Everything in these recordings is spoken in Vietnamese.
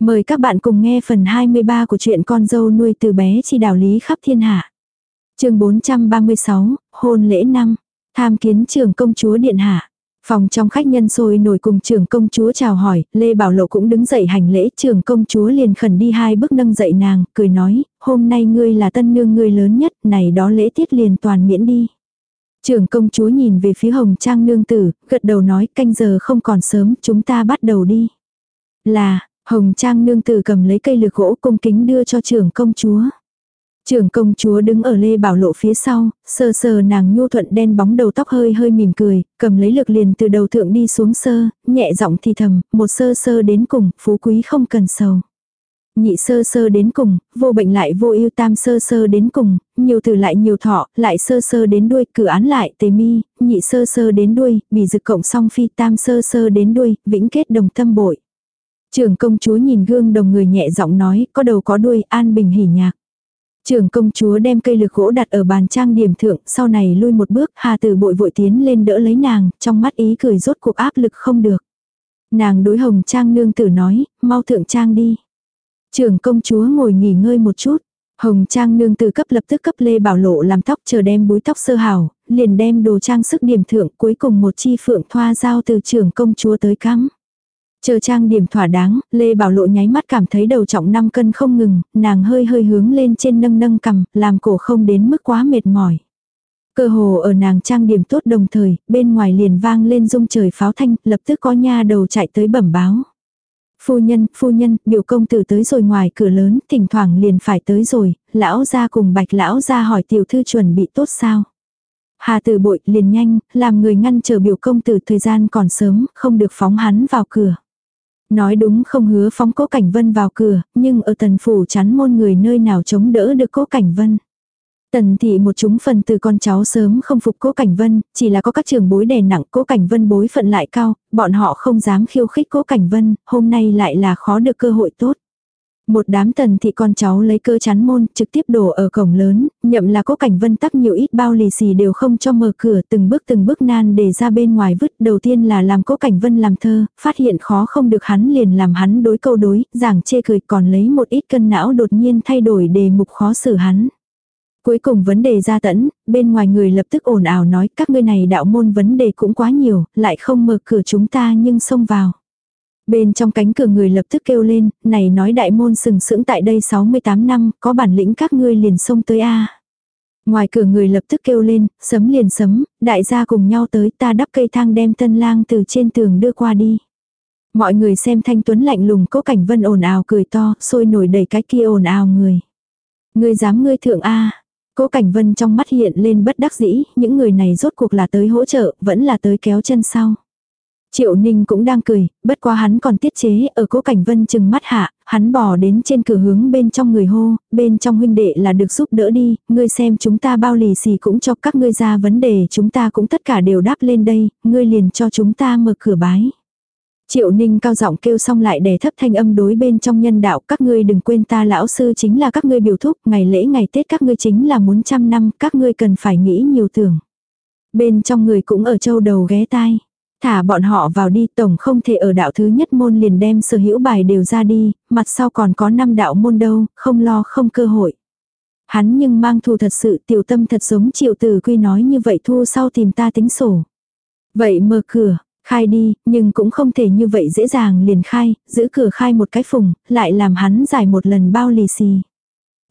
Mời các bạn cùng nghe phần 23 của truyện con dâu nuôi từ bé chi đạo lý khắp thiên hạ. chương 436, hôn lễ năm, tham kiến trưởng công chúa điện hạ. Phòng trong khách nhân sôi nổi cùng trưởng công chúa chào hỏi, Lê Bảo Lộ cũng đứng dậy hành lễ, trưởng công chúa liền khẩn đi hai bước nâng dậy nàng, cười nói, hôm nay ngươi là tân nương ngươi lớn nhất, này đó lễ tiết liền toàn miễn đi. Trưởng công chúa nhìn về phía hồng trang nương tử, gật đầu nói canh giờ không còn sớm, chúng ta bắt đầu đi. Là, hồng trang nương tử cầm lấy cây lược gỗ cung kính đưa cho trưởng công chúa. Trưởng công chúa đứng ở Lê Bảo Lộ phía sau, sờ sờ nàng nhu thuận đen bóng đầu tóc hơi hơi mỉm cười, cầm lấy lược liền từ đầu thượng đi xuống sơ, nhẹ giọng thì thầm, một sơ sơ đến cùng, phú quý không cần sầu. Nhị sơ sơ đến cùng, vô bệnh lại vô ưu tam sơ sơ đến cùng, nhiều từ lại nhiều thọ, lại sơ sơ đến đuôi, cử án lại tề mi, nhị sơ sơ đến đuôi, bị dực cộng song phi tam sơ sơ đến đuôi, vĩnh kết đồng tâm bội. Trưởng công chúa nhìn gương đồng người nhẹ giọng nói, có đầu có đuôi, an bình hỉ nhạc. Trưởng công chúa đem cây lược gỗ đặt ở bàn trang điểm thượng, sau này lui một bước, Hà Tử bội vội tiến lên đỡ lấy nàng, trong mắt ý cười rốt cuộc áp lực không được. Nàng đối hồng trang nương tử nói, mau thượng trang đi. Trưởng công chúa ngồi nghỉ ngơi một chút. Hồng trang nương tử cấp lập tức cấp Lê Bảo Lộ làm tóc chờ đem búi tóc sơ hào, liền đem đồ trang sức điểm thượng cuối cùng một chi phượng thoa giao từ trưởng công chúa tới cắm. Chờ trang điểm thỏa đáng, Lê Bảo Lộ nháy mắt cảm thấy đầu trọng 5 cân không ngừng, nàng hơi hơi hướng lên trên nâng nâng cầm, làm cổ không đến mức quá mệt mỏi. Cơ hồ ở nàng trang điểm tốt đồng thời, bên ngoài liền vang lên rung trời pháo thanh, lập tức có nha đầu chạy tới bẩm báo. Phu nhân, phu nhân, biểu công tử tới rồi ngoài cửa lớn, thỉnh thoảng liền phải tới rồi, lão ra cùng bạch lão ra hỏi tiểu thư chuẩn bị tốt sao. Hà tử bội liền nhanh, làm người ngăn chờ biểu công tử thời gian còn sớm, không được phóng hắn vào cửa. Nói đúng không hứa phóng cố cảnh vân vào cửa, nhưng ở tần phủ chắn môn người nơi nào chống đỡ được cố cảnh vân. Tần thị một chúng phần từ con cháu sớm không phục cố cảnh vân, chỉ là có các trường bối đè nặng cố cảnh vân bối phận lại cao, bọn họ không dám khiêu khích cố cảnh vân, hôm nay lại là khó được cơ hội tốt. Một đám tần thị con cháu lấy cơ chắn môn, trực tiếp đổ ở cổng lớn, nhậm là cố cảnh vân tắc nhiều ít bao lì xì đều không cho mở cửa, từng bước từng bước nan để ra bên ngoài vứt. Đầu tiên là làm cố cảnh vân làm thơ, phát hiện khó không được hắn liền làm hắn đối câu đối, giảng chê cười còn lấy một ít cân não đột nhiên thay đổi đề mục khó xử hắn. Cuối cùng vấn đề ra tẫn, bên ngoài người lập tức ồn ào nói các ngươi này đạo môn vấn đề cũng quá nhiều, lại không mở cửa chúng ta nhưng xông vào. Bên trong cánh cửa người lập tức kêu lên, này nói đại môn sừng sững tại đây 68 năm, có bản lĩnh các ngươi liền xông tới a Ngoài cửa người lập tức kêu lên, sấm liền sấm, đại gia cùng nhau tới ta đắp cây thang đem tân lang từ trên tường đưa qua đi. Mọi người xem thanh tuấn lạnh lùng cố cảnh vân ồn ào cười to, sôi nổi đầy cái kia ồn ào người. Ngươi dám ngươi thượng A. Cố cảnh vân trong mắt hiện lên bất đắc dĩ, những người này rốt cuộc là tới hỗ trợ, vẫn là tới kéo chân sau. Triệu Ninh cũng đang cười, bất quá hắn còn tiết chế, ở cố cảnh vân chừng mắt hạ, hắn bỏ đến trên cửa hướng bên trong người hô, bên trong huynh đệ là được giúp đỡ đi, ngươi xem chúng ta bao lì xì cũng cho các ngươi ra vấn đề, chúng ta cũng tất cả đều đáp lên đây, ngươi liền cho chúng ta mở cửa bái. Triệu Ninh cao giọng kêu xong lại để thấp thanh âm đối bên trong nhân đạo, các ngươi đừng quên ta lão sư chính là các ngươi biểu thúc, ngày lễ ngày Tết các ngươi chính là muốn trăm năm, các ngươi cần phải nghĩ nhiều tưởng. Bên trong người cũng ở châu đầu ghé tai. Thả bọn họ vào đi tổng không thể ở đạo thứ nhất môn liền đem sở hữu bài đều ra đi, mặt sau còn có năm đạo môn đâu, không lo không cơ hội. Hắn nhưng mang thù thật sự tiểu tâm thật giống triệu tử quy nói như vậy thu sau tìm ta tính sổ. Vậy mở cửa, khai đi, nhưng cũng không thể như vậy dễ dàng liền khai, giữ cửa khai một cái phùng, lại làm hắn giải một lần bao lì xì.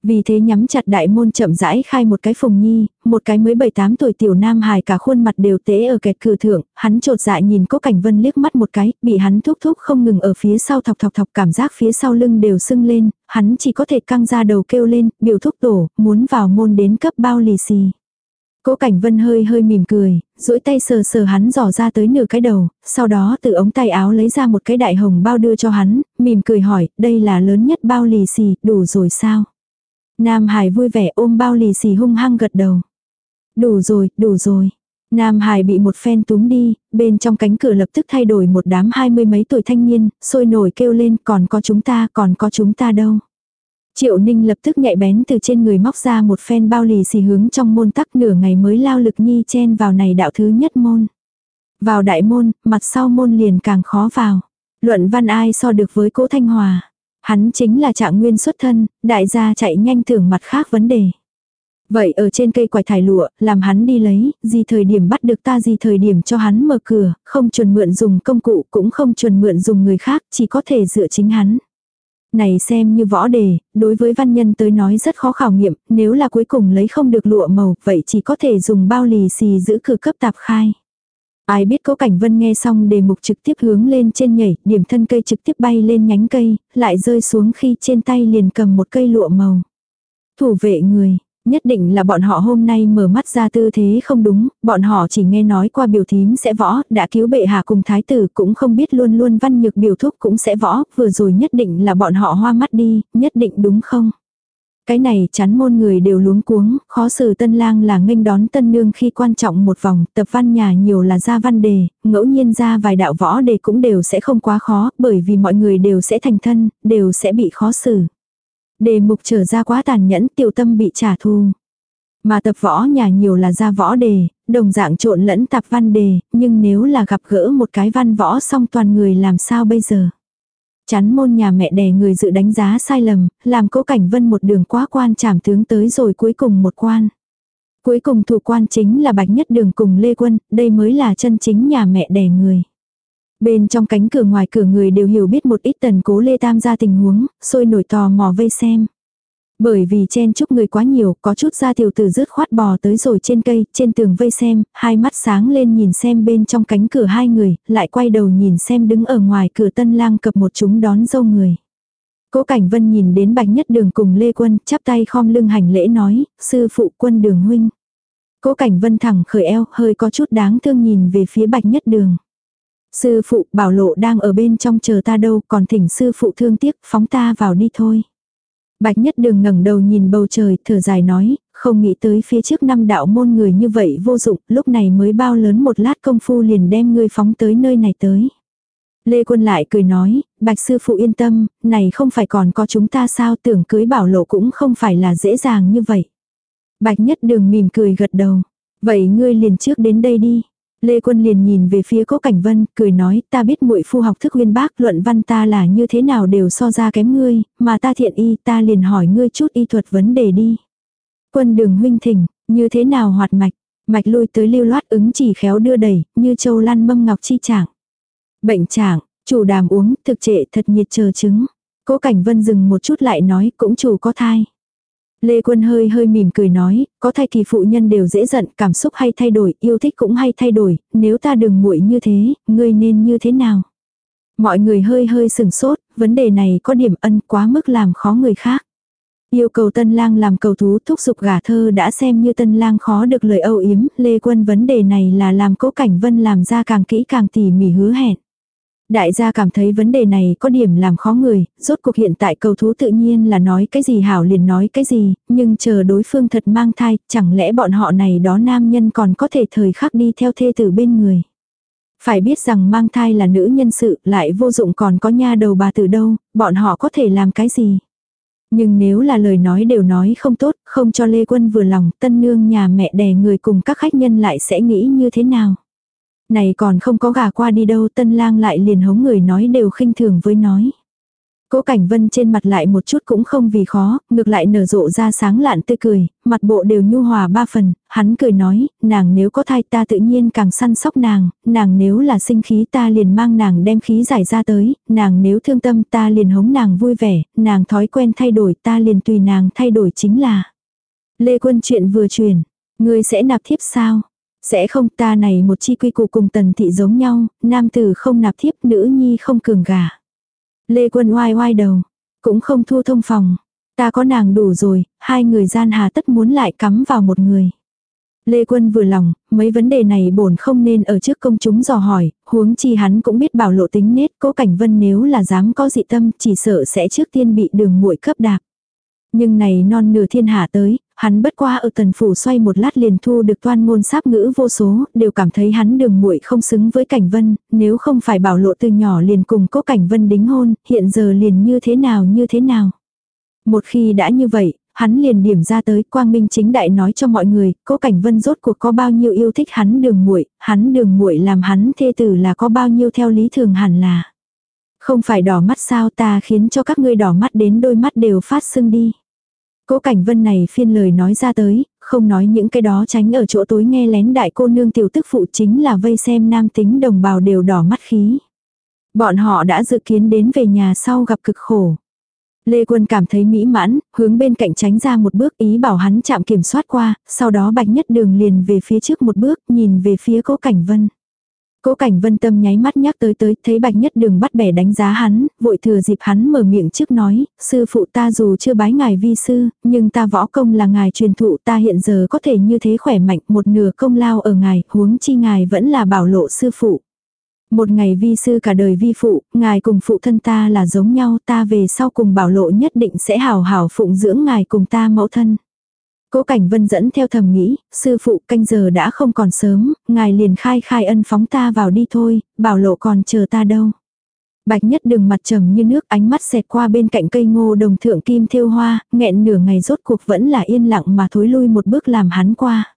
Vì thế nhắm chặt đại môn chậm rãi khai một cái phùng nhi, một cái mới 7-8 tuổi tiểu nam hài cả khuôn mặt đều tế ở kẹt cửa thượng, hắn trột dạ nhìn cố cảnh vân liếc mắt một cái, bị hắn thúc thúc không ngừng ở phía sau thọc thọc thọc cảm giác phía sau lưng đều sưng lên, hắn chỉ có thể căng ra đầu kêu lên, biểu thúc tổ, muốn vào môn đến cấp bao lì xì. Cố Cảnh Vân hơi hơi mỉm cười, duỗi tay sờ sờ hắn dò ra tới nửa cái đầu, sau đó từ ống tay áo lấy ra một cái đại hồng bao đưa cho hắn, mỉm cười hỏi, đây là lớn nhất bao lì xì, đủ rồi sao? Nam Hải vui vẻ ôm bao lì xì hung hăng gật đầu. Đủ rồi, đủ rồi. Nam Hải bị một phen túm đi, bên trong cánh cửa lập tức thay đổi một đám hai mươi mấy tuổi thanh niên, sôi nổi kêu lên còn có chúng ta, còn có chúng ta đâu. Triệu Ninh lập tức nhạy bén từ trên người móc ra một phen bao lì xì hướng trong môn tắc nửa ngày mới lao lực nhi chen vào này đạo thứ nhất môn. Vào đại môn, mặt sau môn liền càng khó vào. Luận văn ai so được với cố Thanh Hòa. Hắn chính là trạng nguyên xuất thân, đại gia chạy nhanh tưởng mặt khác vấn đề. Vậy ở trên cây quải thải lụa, làm hắn đi lấy, gì thời điểm bắt được ta gì thời điểm cho hắn mở cửa, không chuẩn mượn dùng công cụ, cũng không chuẩn mượn dùng người khác, chỉ có thể dựa chính hắn. Này xem như võ đề, đối với văn nhân tới nói rất khó khảo nghiệm, nếu là cuối cùng lấy không được lụa màu, vậy chỉ có thể dùng bao lì xì giữ cửa cấp tạp khai. Ai biết cố cảnh vân nghe xong đề mục trực tiếp hướng lên trên nhảy, điểm thân cây trực tiếp bay lên nhánh cây, lại rơi xuống khi trên tay liền cầm một cây lụa màu. Thủ vệ người, Nhất định là bọn họ hôm nay mở mắt ra tư thế không đúng, bọn họ chỉ nghe nói qua biểu thím sẽ võ, đã cứu bệ hạ cùng thái tử cũng không biết luôn luôn văn nhược biểu thúc cũng sẽ võ, vừa rồi nhất định là bọn họ hoa mắt đi, nhất định đúng không? Cái này chán môn người đều luống cuống, khó xử tân lang là nghênh đón tân nương khi quan trọng một vòng, tập văn nhà nhiều là ra văn đề, ngẫu nhiên ra vài đạo võ đề cũng đều sẽ không quá khó, bởi vì mọi người đều sẽ thành thân, đều sẽ bị khó xử. Đề mục trở ra quá tàn nhẫn tiểu tâm bị trả thù. Mà tập võ nhà nhiều là ra võ đề, đồng dạng trộn lẫn tạp văn đề, nhưng nếu là gặp gỡ một cái văn võ xong toàn người làm sao bây giờ. Chắn môn nhà mẹ đẻ người dự đánh giá sai lầm, làm cố cảnh vân một đường quá quan trảm tướng tới rồi cuối cùng một quan. Cuối cùng thủ quan chính là bạch nhất đường cùng Lê Quân, đây mới là chân chính nhà mẹ đẻ người. Bên trong cánh cửa ngoài cửa người đều hiểu biết một ít tần cố lê tam ra tình huống, sôi nổi tò mò vây xem. Bởi vì chen chúc người quá nhiều, có chút ra tiểu tử rứt khoát bò tới rồi trên cây, trên tường vây xem, hai mắt sáng lên nhìn xem bên trong cánh cửa hai người, lại quay đầu nhìn xem đứng ở ngoài cửa tân lang cập một chúng đón dâu người. Cố Cảnh Vân nhìn đến Bạch Nhất Đường cùng Lê Quân, chắp tay khom lưng hành lễ nói, sư phụ quân đường huynh. Cố Cảnh Vân thẳng khởi eo, hơi có chút đáng thương nhìn về phía Bạch Nhất Đường. Sư phụ bảo lộ đang ở bên trong chờ ta đâu còn thỉnh sư phụ thương tiếc phóng ta vào đi thôi. Bạch nhất đường ngẩng đầu nhìn bầu trời thở dài nói, không nghĩ tới phía trước năm đạo môn người như vậy vô dụng, lúc này mới bao lớn một lát công phu liền đem ngươi phóng tới nơi này tới. Lê Quân lại cười nói, Bạch sư phụ yên tâm, này không phải còn có chúng ta sao tưởng cưới bảo lộ cũng không phải là dễ dàng như vậy. Bạch nhất đường mỉm cười gật đầu, vậy ngươi liền trước đến đây đi. Lê Quân liền nhìn về phía Cố Cảnh Vân, cười nói, ta biết muội phu học thức uyên bác, luận văn ta là như thế nào đều so ra kém ngươi, mà ta thiện y, ta liền hỏi ngươi chút y thuật vấn đề đi. Quân đường huynh thỉnh, như thế nào hoạt mạch, mạch lui tới lưu loát ứng chỉ khéo đưa đẩy, như châu lan mâm ngọc chi trạng. Bệnh trạng, chủ đàm uống, thực trệ thật nhiệt chờ chứng. Cố Cảnh Vân dừng một chút lại nói, cũng chủ có thai. Lê Quân hơi hơi mỉm cười nói, có thai kỳ phụ nhân đều dễ giận, cảm xúc hay thay đổi, yêu thích cũng hay thay đổi, nếu ta đừng muội như thế, ngươi nên như thế nào? Mọi người hơi hơi sừng sốt, vấn đề này có điểm ân quá mức làm khó người khác. Yêu cầu tân lang làm cầu thú thúc giục gả thơ đã xem như tân lang khó được lời âu yếm, Lê Quân vấn đề này là làm cố cảnh vân làm ra càng kỹ càng tỉ mỉ hứa hẹn. Đại gia cảm thấy vấn đề này có điểm làm khó người, rốt cuộc hiện tại cầu thú tự nhiên là nói cái gì hảo liền nói cái gì, nhưng chờ đối phương thật mang thai, chẳng lẽ bọn họ này đó nam nhân còn có thể thời khắc đi theo thê tử bên người. Phải biết rằng mang thai là nữ nhân sự, lại vô dụng còn có nha đầu bà từ đâu, bọn họ có thể làm cái gì. Nhưng nếu là lời nói đều nói không tốt, không cho Lê Quân vừa lòng, tân nương nhà mẹ đẻ người cùng các khách nhân lại sẽ nghĩ như thế nào. Này còn không có gà qua đi đâu tân lang lại liền hống người nói đều khinh thường với nói. Cố Cảnh Vân trên mặt lại một chút cũng không vì khó, ngược lại nở rộ ra sáng lạn tươi cười, mặt bộ đều nhu hòa ba phần, hắn cười nói, nàng nếu có thai ta tự nhiên càng săn sóc nàng, nàng nếu là sinh khí ta liền mang nàng đem khí giải ra tới, nàng nếu thương tâm ta liền hống nàng vui vẻ, nàng thói quen thay đổi ta liền tùy nàng thay đổi chính là. Lê Quân chuyện vừa truyền, ngươi sẽ nạp thiếp sao? Sẽ không ta này một chi quy củ cùng tần thị giống nhau, nam tử không nạp thiếp nữ nhi không cường gà. Lê Quân oai oai đầu, cũng không thua thông phòng. Ta có nàng đủ rồi, hai người gian hà tất muốn lại cắm vào một người. Lê Quân vừa lòng, mấy vấn đề này bổn không nên ở trước công chúng dò hỏi, huống chi hắn cũng biết bảo lộ tính nết, cố cảnh vân nếu là dám có dị tâm chỉ sợ sẽ trước tiên bị đường muội cấp đạp. Nhưng này non nửa thiên hạ tới, hắn bất qua ở tần phủ xoay một lát liền thu được toan ngôn sáp ngữ vô số, đều cảm thấy hắn đường muội không xứng với cảnh vân, nếu không phải bảo lộ từ nhỏ liền cùng cố cảnh vân đính hôn, hiện giờ liền như thế nào như thế nào. Một khi đã như vậy, hắn liền điểm ra tới quang minh chính đại nói cho mọi người, cố cảnh vân rốt cuộc có bao nhiêu yêu thích hắn đường muội hắn đường muội làm hắn thê tử là có bao nhiêu theo lý thường hẳn là. Không phải đỏ mắt sao ta khiến cho các ngươi đỏ mắt đến đôi mắt đều phát sưng đi. Cố cảnh vân này phiên lời nói ra tới, không nói những cái đó tránh ở chỗ tối nghe lén đại cô nương tiểu tức phụ chính là vây xem nam tính đồng bào đều đỏ mắt khí. Bọn họ đã dự kiến đến về nhà sau gặp cực khổ. Lê Quân cảm thấy mỹ mãn, hướng bên cạnh tránh ra một bước ý bảo hắn chạm kiểm soát qua, sau đó bạch nhất đường liền về phía trước một bước, nhìn về phía cố cảnh vân. Cố cảnh vân tâm nháy mắt nhắc tới tới, thấy bạch nhất đường bắt bẻ đánh giá hắn, vội thừa dịp hắn mở miệng trước nói, sư phụ ta dù chưa bái ngài vi sư, nhưng ta võ công là ngài truyền thụ ta hiện giờ có thể như thế khỏe mạnh, một nửa công lao ở ngài, huống chi ngài vẫn là bảo lộ sư phụ. Một ngày vi sư cả đời vi phụ, ngài cùng phụ thân ta là giống nhau ta về sau cùng bảo lộ nhất định sẽ hào hào phụng dưỡng ngài cùng ta mẫu thân. Cố Cảnh Vân dẫn theo thầm nghĩ, sư phụ canh giờ đã không còn sớm, ngài liền khai khai ân phóng ta vào đi thôi, bảo lộ còn chờ ta đâu. Bạch nhất đường mặt trầm như nước ánh mắt xẹt qua bên cạnh cây ngô đồng thượng kim thêu hoa, nghẹn nửa ngày rốt cuộc vẫn là yên lặng mà thối lui một bước làm hắn qua.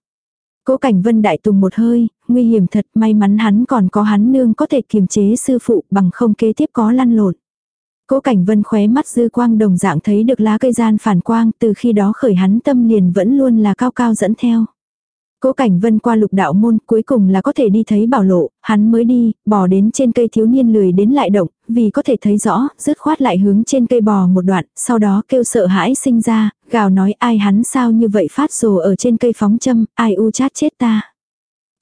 Cố cảnh vân đại tùng một hơi, nguy hiểm thật may mắn hắn còn có hắn nương có thể kiềm chế sư phụ bằng không kế tiếp có lăn lộn. Cố cảnh vân khóe mắt dư quang đồng dạng thấy được lá cây gian phản quang từ khi đó khởi hắn tâm liền vẫn luôn là cao cao dẫn theo. Cố cảnh vân qua lục đạo môn cuối cùng là có thể đi thấy bảo lộ, hắn mới đi, bò đến trên cây thiếu niên lười đến lại động, vì có thể thấy rõ, rứt khoát lại hướng trên cây bò một đoạn, sau đó kêu sợ hãi sinh ra, gào nói ai hắn sao như vậy phát rồ ở trên cây phóng châm, ai u chát chết ta.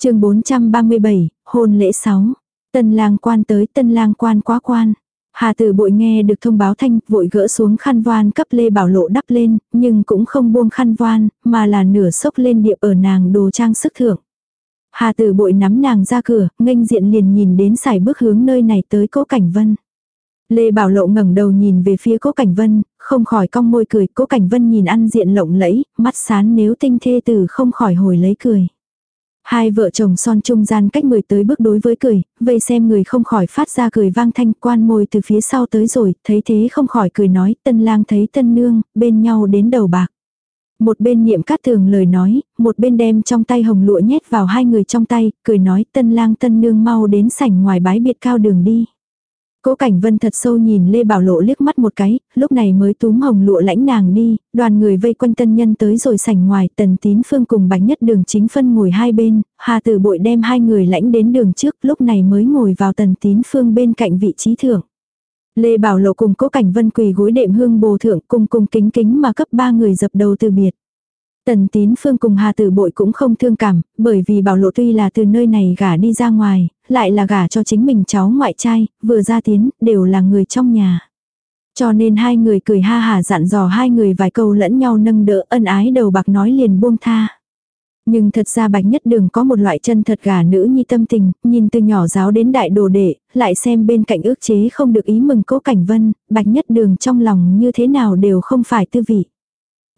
chương 437, hôn lễ 6. Tân lang quan tới tân lang quan quá quan. Hà tử bội nghe được thông báo thanh, vội gỡ xuống khăn voan cấp Lê Bảo Lộ đắp lên, nhưng cũng không buông khăn voan, mà là nửa sốc lên điệp ở nàng đồ trang sức thượng. Hà tử bội nắm nàng ra cửa, nghênh diện liền nhìn đến xài bước hướng nơi này tới cố cảnh vân. Lê Bảo Lộ ngẩng đầu nhìn về phía cố cảnh vân, không khỏi cong môi cười, cố cảnh vân nhìn ăn diện lộng lẫy, mắt sán nếu tinh thê tử không khỏi hồi lấy cười. Hai vợ chồng son trung gian cách người tới bước đối với cười, vây xem người không khỏi phát ra cười vang thanh quan môi từ phía sau tới rồi, thấy thế không khỏi cười nói, tân lang thấy tân nương, bên nhau đến đầu bạc. Một bên niệm cát tường lời nói, một bên đem trong tay hồng lụa nhét vào hai người trong tay, cười nói tân lang tân nương mau đến sảnh ngoài bái biệt cao đường đi. Cố Cảnh Vân thật sâu nhìn Lê Bảo Lộ liếc mắt một cái, lúc này mới túm hồng lụa lãnh nàng đi, đoàn người vây quanh tân nhân tới rồi sảnh ngoài, tần tín phương cùng Bạch nhất đường chính phân ngồi hai bên, hà tử bội đem hai người lãnh đến đường trước, lúc này mới ngồi vào tần tín phương bên cạnh vị trí thượng. Lê Bảo Lộ cùng Cố Cảnh Vân quỳ gối đệm hương bồ thượng cùng cùng kính kính mà cấp ba người dập đầu từ biệt. Tần tín phương cùng hà tử bội cũng không thương cảm, bởi vì bảo lộ tuy là từ nơi này gả đi ra ngoài, lại là gả cho chính mình cháu ngoại trai, vừa ra tiến, đều là người trong nhà. Cho nên hai người cười ha hà dặn dò hai người vài câu lẫn nhau nâng đỡ ân ái đầu bạc nói liền buông tha. Nhưng thật ra bạch nhất đường có một loại chân thật gà nữ nhi tâm tình, nhìn từ nhỏ giáo đến đại đồ đệ, lại xem bên cạnh ước chế không được ý mừng cố cảnh vân, bạch nhất đường trong lòng như thế nào đều không phải tư vị.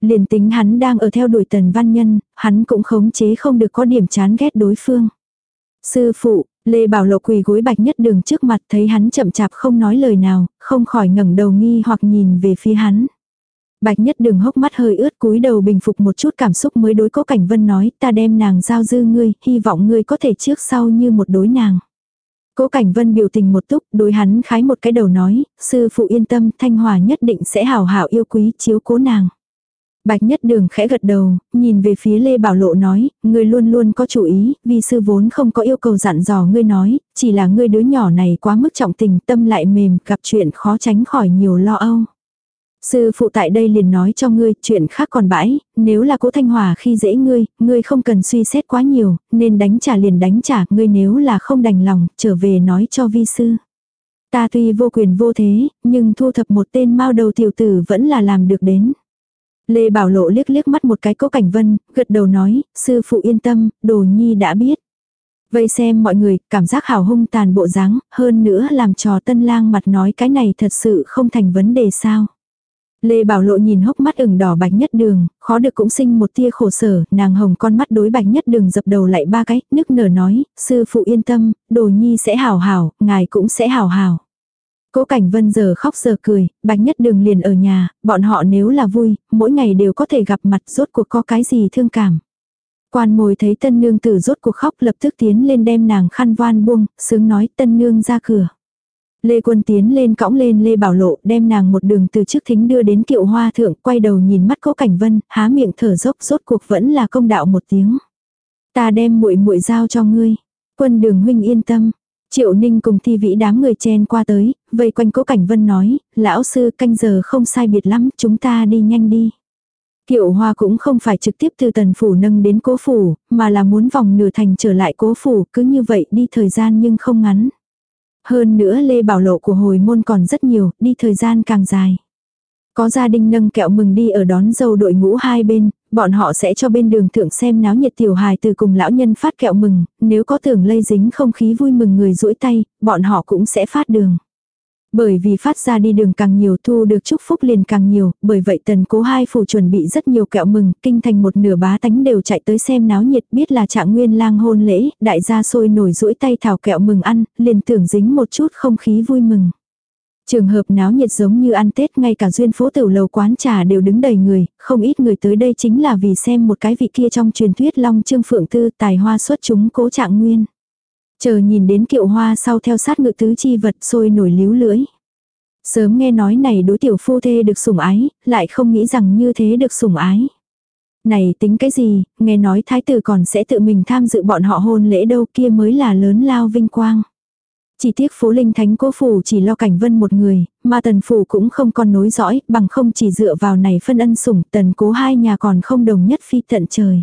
Liền tính hắn đang ở theo đuổi tần văn nhân, hắn cũng khống chế không được có điểm chán ghét đối phương. Sư phụ, Lê Bảo Lộ quỳ gối bạch nhất đường trước mặt thấy hắn chậm chạp không nói lời nào, không khỏi ngẩng đầu nghi hoặc nhìn về phía hắn. Bạch nhất đường hốc mắt hơi ướt cúi đầu bình phục một chút cảm xúc mới đối cố cảnh vân nói ta đem nàng giao dư ngươi, hy vọng ngươi có thể trước sau như một đối nàng. Cố Cảnh Vân biểu tình một túc, đối hắn khái một cái đầu nói, sư phụ yên tâm, Thanh Hòa nhất định sẽ hảo hảo yêu quý chiếu cố nàng. Bạch nhất đường khẽ gật đầu, nhìn về phía Lê Bảo Lộ nói, ngươi luôn luôn có chủ ý, vì sư vốn không có yêu cầu dặn dò ngươi nói, chỉ là ngươi đứa nhỏ này quá mức trọng tình tâm lại mềm, gặp chuyện khó tránh khỏi nhiều lo âu. Sư phụ tại đây liền nói cho ngươi, chuyện khác còn bãi, nếu là cố thanh hòa khi dễ ngươi, ngươi không cần suy xét quá nhiều, nên đánh trả liền đánh trả, ngươi nếu là không đành lòng, trở về nói cho vi sư. Ta tuy vô quyền vô thế, nhưng thu thập một tên mao đầu tiểu tử vẫn là làm được đến. Lê Bảo Lộ liếc liếc mắt một cái cố cảnh vân, gật đầu nói, sư phụ yên tâm, đồ nhi đã biết. Vây xem mọi người, cảm giác hào hung tàn bộ dáng, hơn nữa làm trò tân lang mặt nói cái này thật sự không thành vấn đề sao. Lê Bảo Lộ nhìn hốc mắt ửng đỏ bạch nhất đường, khó được cũng sinh một tia khổ sở, nàng hồng con mắt đối bạch nhất đường dập đầu lại ba cái, nức nở nói, sư phụ yên tâm, đồ nhi sẽ hào hào, ngài cũng sẽ hào hào. Cố Cảnh Vân giờ khóc giờ cười, Bạch Nhất Đường liền ở nhà, bọn họ nếu là vui, mỗi ngày đều có thể gặp mặt rốt cuộc có cái gì thương cảm. Quan mồi thấy tân nương tử rốt cuộc khóc lập tức tiến lên đem nàng khăn voan buông, sướng nói tân nương ra cửa. Lê Quân tiến lên cõng lên Lê Bảo Lộ, đem nàng một đường từ trước thính đưa đến kiệu hoa thượng, quay đầu nhìn mắt Cố Cảnh Vân, há miệng thở dốc rốt cuộc vẫn là công đạo một tiếng. Ta đem muội muội giao cho ngươi. Quân đường huynh yên tâm. Triệu Ninh cùng thi vĩ đám người chen qua tới, vây quanh Cố Cảnh Vân nói, lão sư canh giờ không sai biệt lắm, chúng ta đi nhanh đi. Kiệu hoa cũng không phải trực tiếp từ tần phủ nâng đến cố phủ, mà là muốn vòng nửa thành trở lại cố phủ, cứ như vậy đi thời gian nhưng không ngắn. Hơn nữa Lê Bảo Lộ của hồi môn còn rất nhiều, đi thời gian càng dài. Có gia đình nâng kẹo mừng đi ở đón dâu đội ngũ hai bên, bọn họ sẽ cho bên đường thượng xem náo nhiệt tiểu hài từ cùng lão nhân phát kẹo mừng, nếu có tưởng lây dính không khí vui mừng người duỗi tay, bọn họ cũng sẽ phát đường. Bởi vì phát ra đi đường càng nhiều thu được chúc phúc liền càng nhiều, bởi vậy tần cố hai phủ chuẩn bị rất nhiều kẹo mừng, kinh thành một nửa bá tánh đều chạy tới xem náo nhiệt biết là trạng nguyên lang hôn lễ, đại gia sôi nổi rũi tay thảo kẹo mừng ăn, liền tưởng dính một chút không khí vui mừng. Trường hợp náo nhiệt giống như ăn Tết ngay cả duyên phố tiểu lầu quán trà đều đứng đầy người, không ít người tới đây chính là vì xem một cái vị kia trong truyền thuyết long trương phượng tư tài hoa xuất chúng cố trạng nguyên. Chờ nhìn đến kiệu hoa sau theo sát ngự tứ chi vật sôi nổi líu lưỡi. Sớm nghe nói này đối tiểu phu thê được sủng ái, lại không nghĩ rằng như thế được sủng ái. Này tính cái gì, nghe nói thái tử còn sẽ tự mình tham dự bọn họ hôn lễ đâu kia mới là lớn lao vinh quang. Chỉ tiếc phố linh thánh cố phủ chỉ lo cảnh vân một người, mà tần phủ cũng không còn nối dõi, bằng không chỉ dựa vào này phân ân sủng, tần cố hai nhà còn không đồng nhất phi tận trời.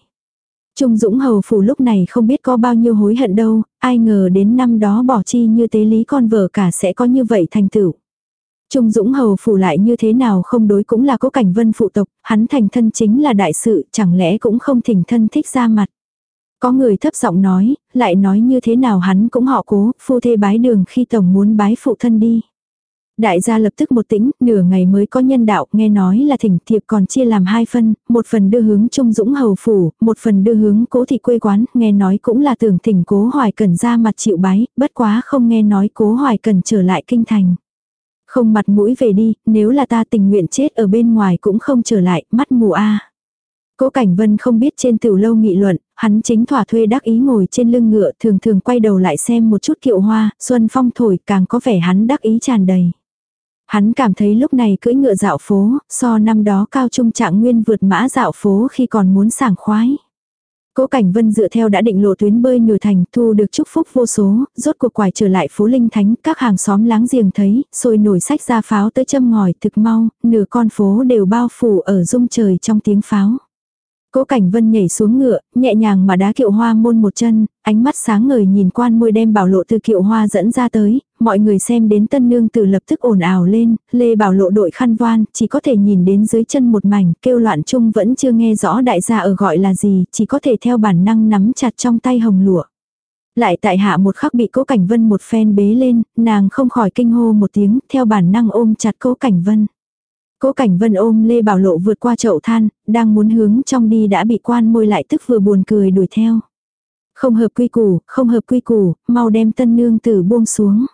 Trung Dũng hầu phủ lúc này không biết có bao nhiêu hối hận đâu, ai ngờ đến năm đó bỏ chi như tế lý con vợ cả sẽ có như vậy thành tựu. Trung Dũng hầu phủ lại như thế nào không đối cũng là cố cảnh vân phụ tộc, hắn thành thân chính là đại sự, chẳng lẽ cũng không thỉnh thân thích ra mặt. Có người thấp giọng nói, lại nói như thế nào hắn cũng họ cố, phu thê bái đường khi tổng muốn bái phụ thân đi. Đại gia lập tức một tĩnh, nửa ngày mới có nhân đạo, nghe nói là thỉnh thiệp còn chia làm hai phân, một phần đưa hướng Trung Dũng Hầu Phủ, một phần đưa hướng cố thị quê quán, nghe nói cũng là tưởng thỉnh cố hoài cần ra mặt chịu bái, bất quá không nghe nói cố hoài cần trở lại kinh thành. Không mặt mũi về đi, nếu là ta tình nguyện chết ở bên ngoài cũng không trở lại, mắt mù a Cố Cảnh Vân không biết trên tiểu lâu nghị luận, hắn chính thỏa thuê đắc ý ngồi trên lưng ngựa thường thường quay đầu lại xem một chút kiệu hoa, xuân phong thổi càng có vẻ hắn đắc ý tràn đầy. Hắn cảm thấy lúc này cưỡi ngựa dạo phố, so năm đó cao trung trạng nguyên vượt mã dạo phố khi còn muốn sảng khoái. Cố Cảnh Vân dựa theo đã định lộ tuyến bơi nửa thành, thu được chúc phúc vô số, rốt cuộc quải trở lại phố Linh Thánh, các hàng xóm láng giềng thấy, sôi nổi sách ra pháo tới châm ngòi, thực mau, nửa con phố đều bao phủ ở dung trời trong tiếng pháo. Cố Cảnh Vân nhảy xuống ngựa, nhẹ nhàng mà đá kiệu hoa môn một chân, ánh mắt sáng ngời nhìn quan môi đem bảo lộ từ kiệu hoa dẫn ra tới, mọi người xem đến tân nương tử lập tức ồn ào lên, lê bảo lộ đội khăn voan, chỉ có thể nhìn đến dưới chân một mảnh, kêu loạn chung vẫn chưa nghe rõ đại gia ở gọi là gì, chỉ có thể theo bản năng nắm chặt trong tay hồng lụa. Lại tại hạ một khắc bị cố cảnh vân một phen bế lên, nàng không khỏi kinh hô một tiếng, theo bản năng ôm chặt cố cảnh vân. Cố Cảnh Vân ôm Lê Bảo Lộ vượt qua chậu than, đang muốn hướng trong đi đã bị quan môi lại tức vừa buồn cười đuổi theo. Không hợp quy củ, không hợp quy củ, mau đem tân nương tử buông xuống.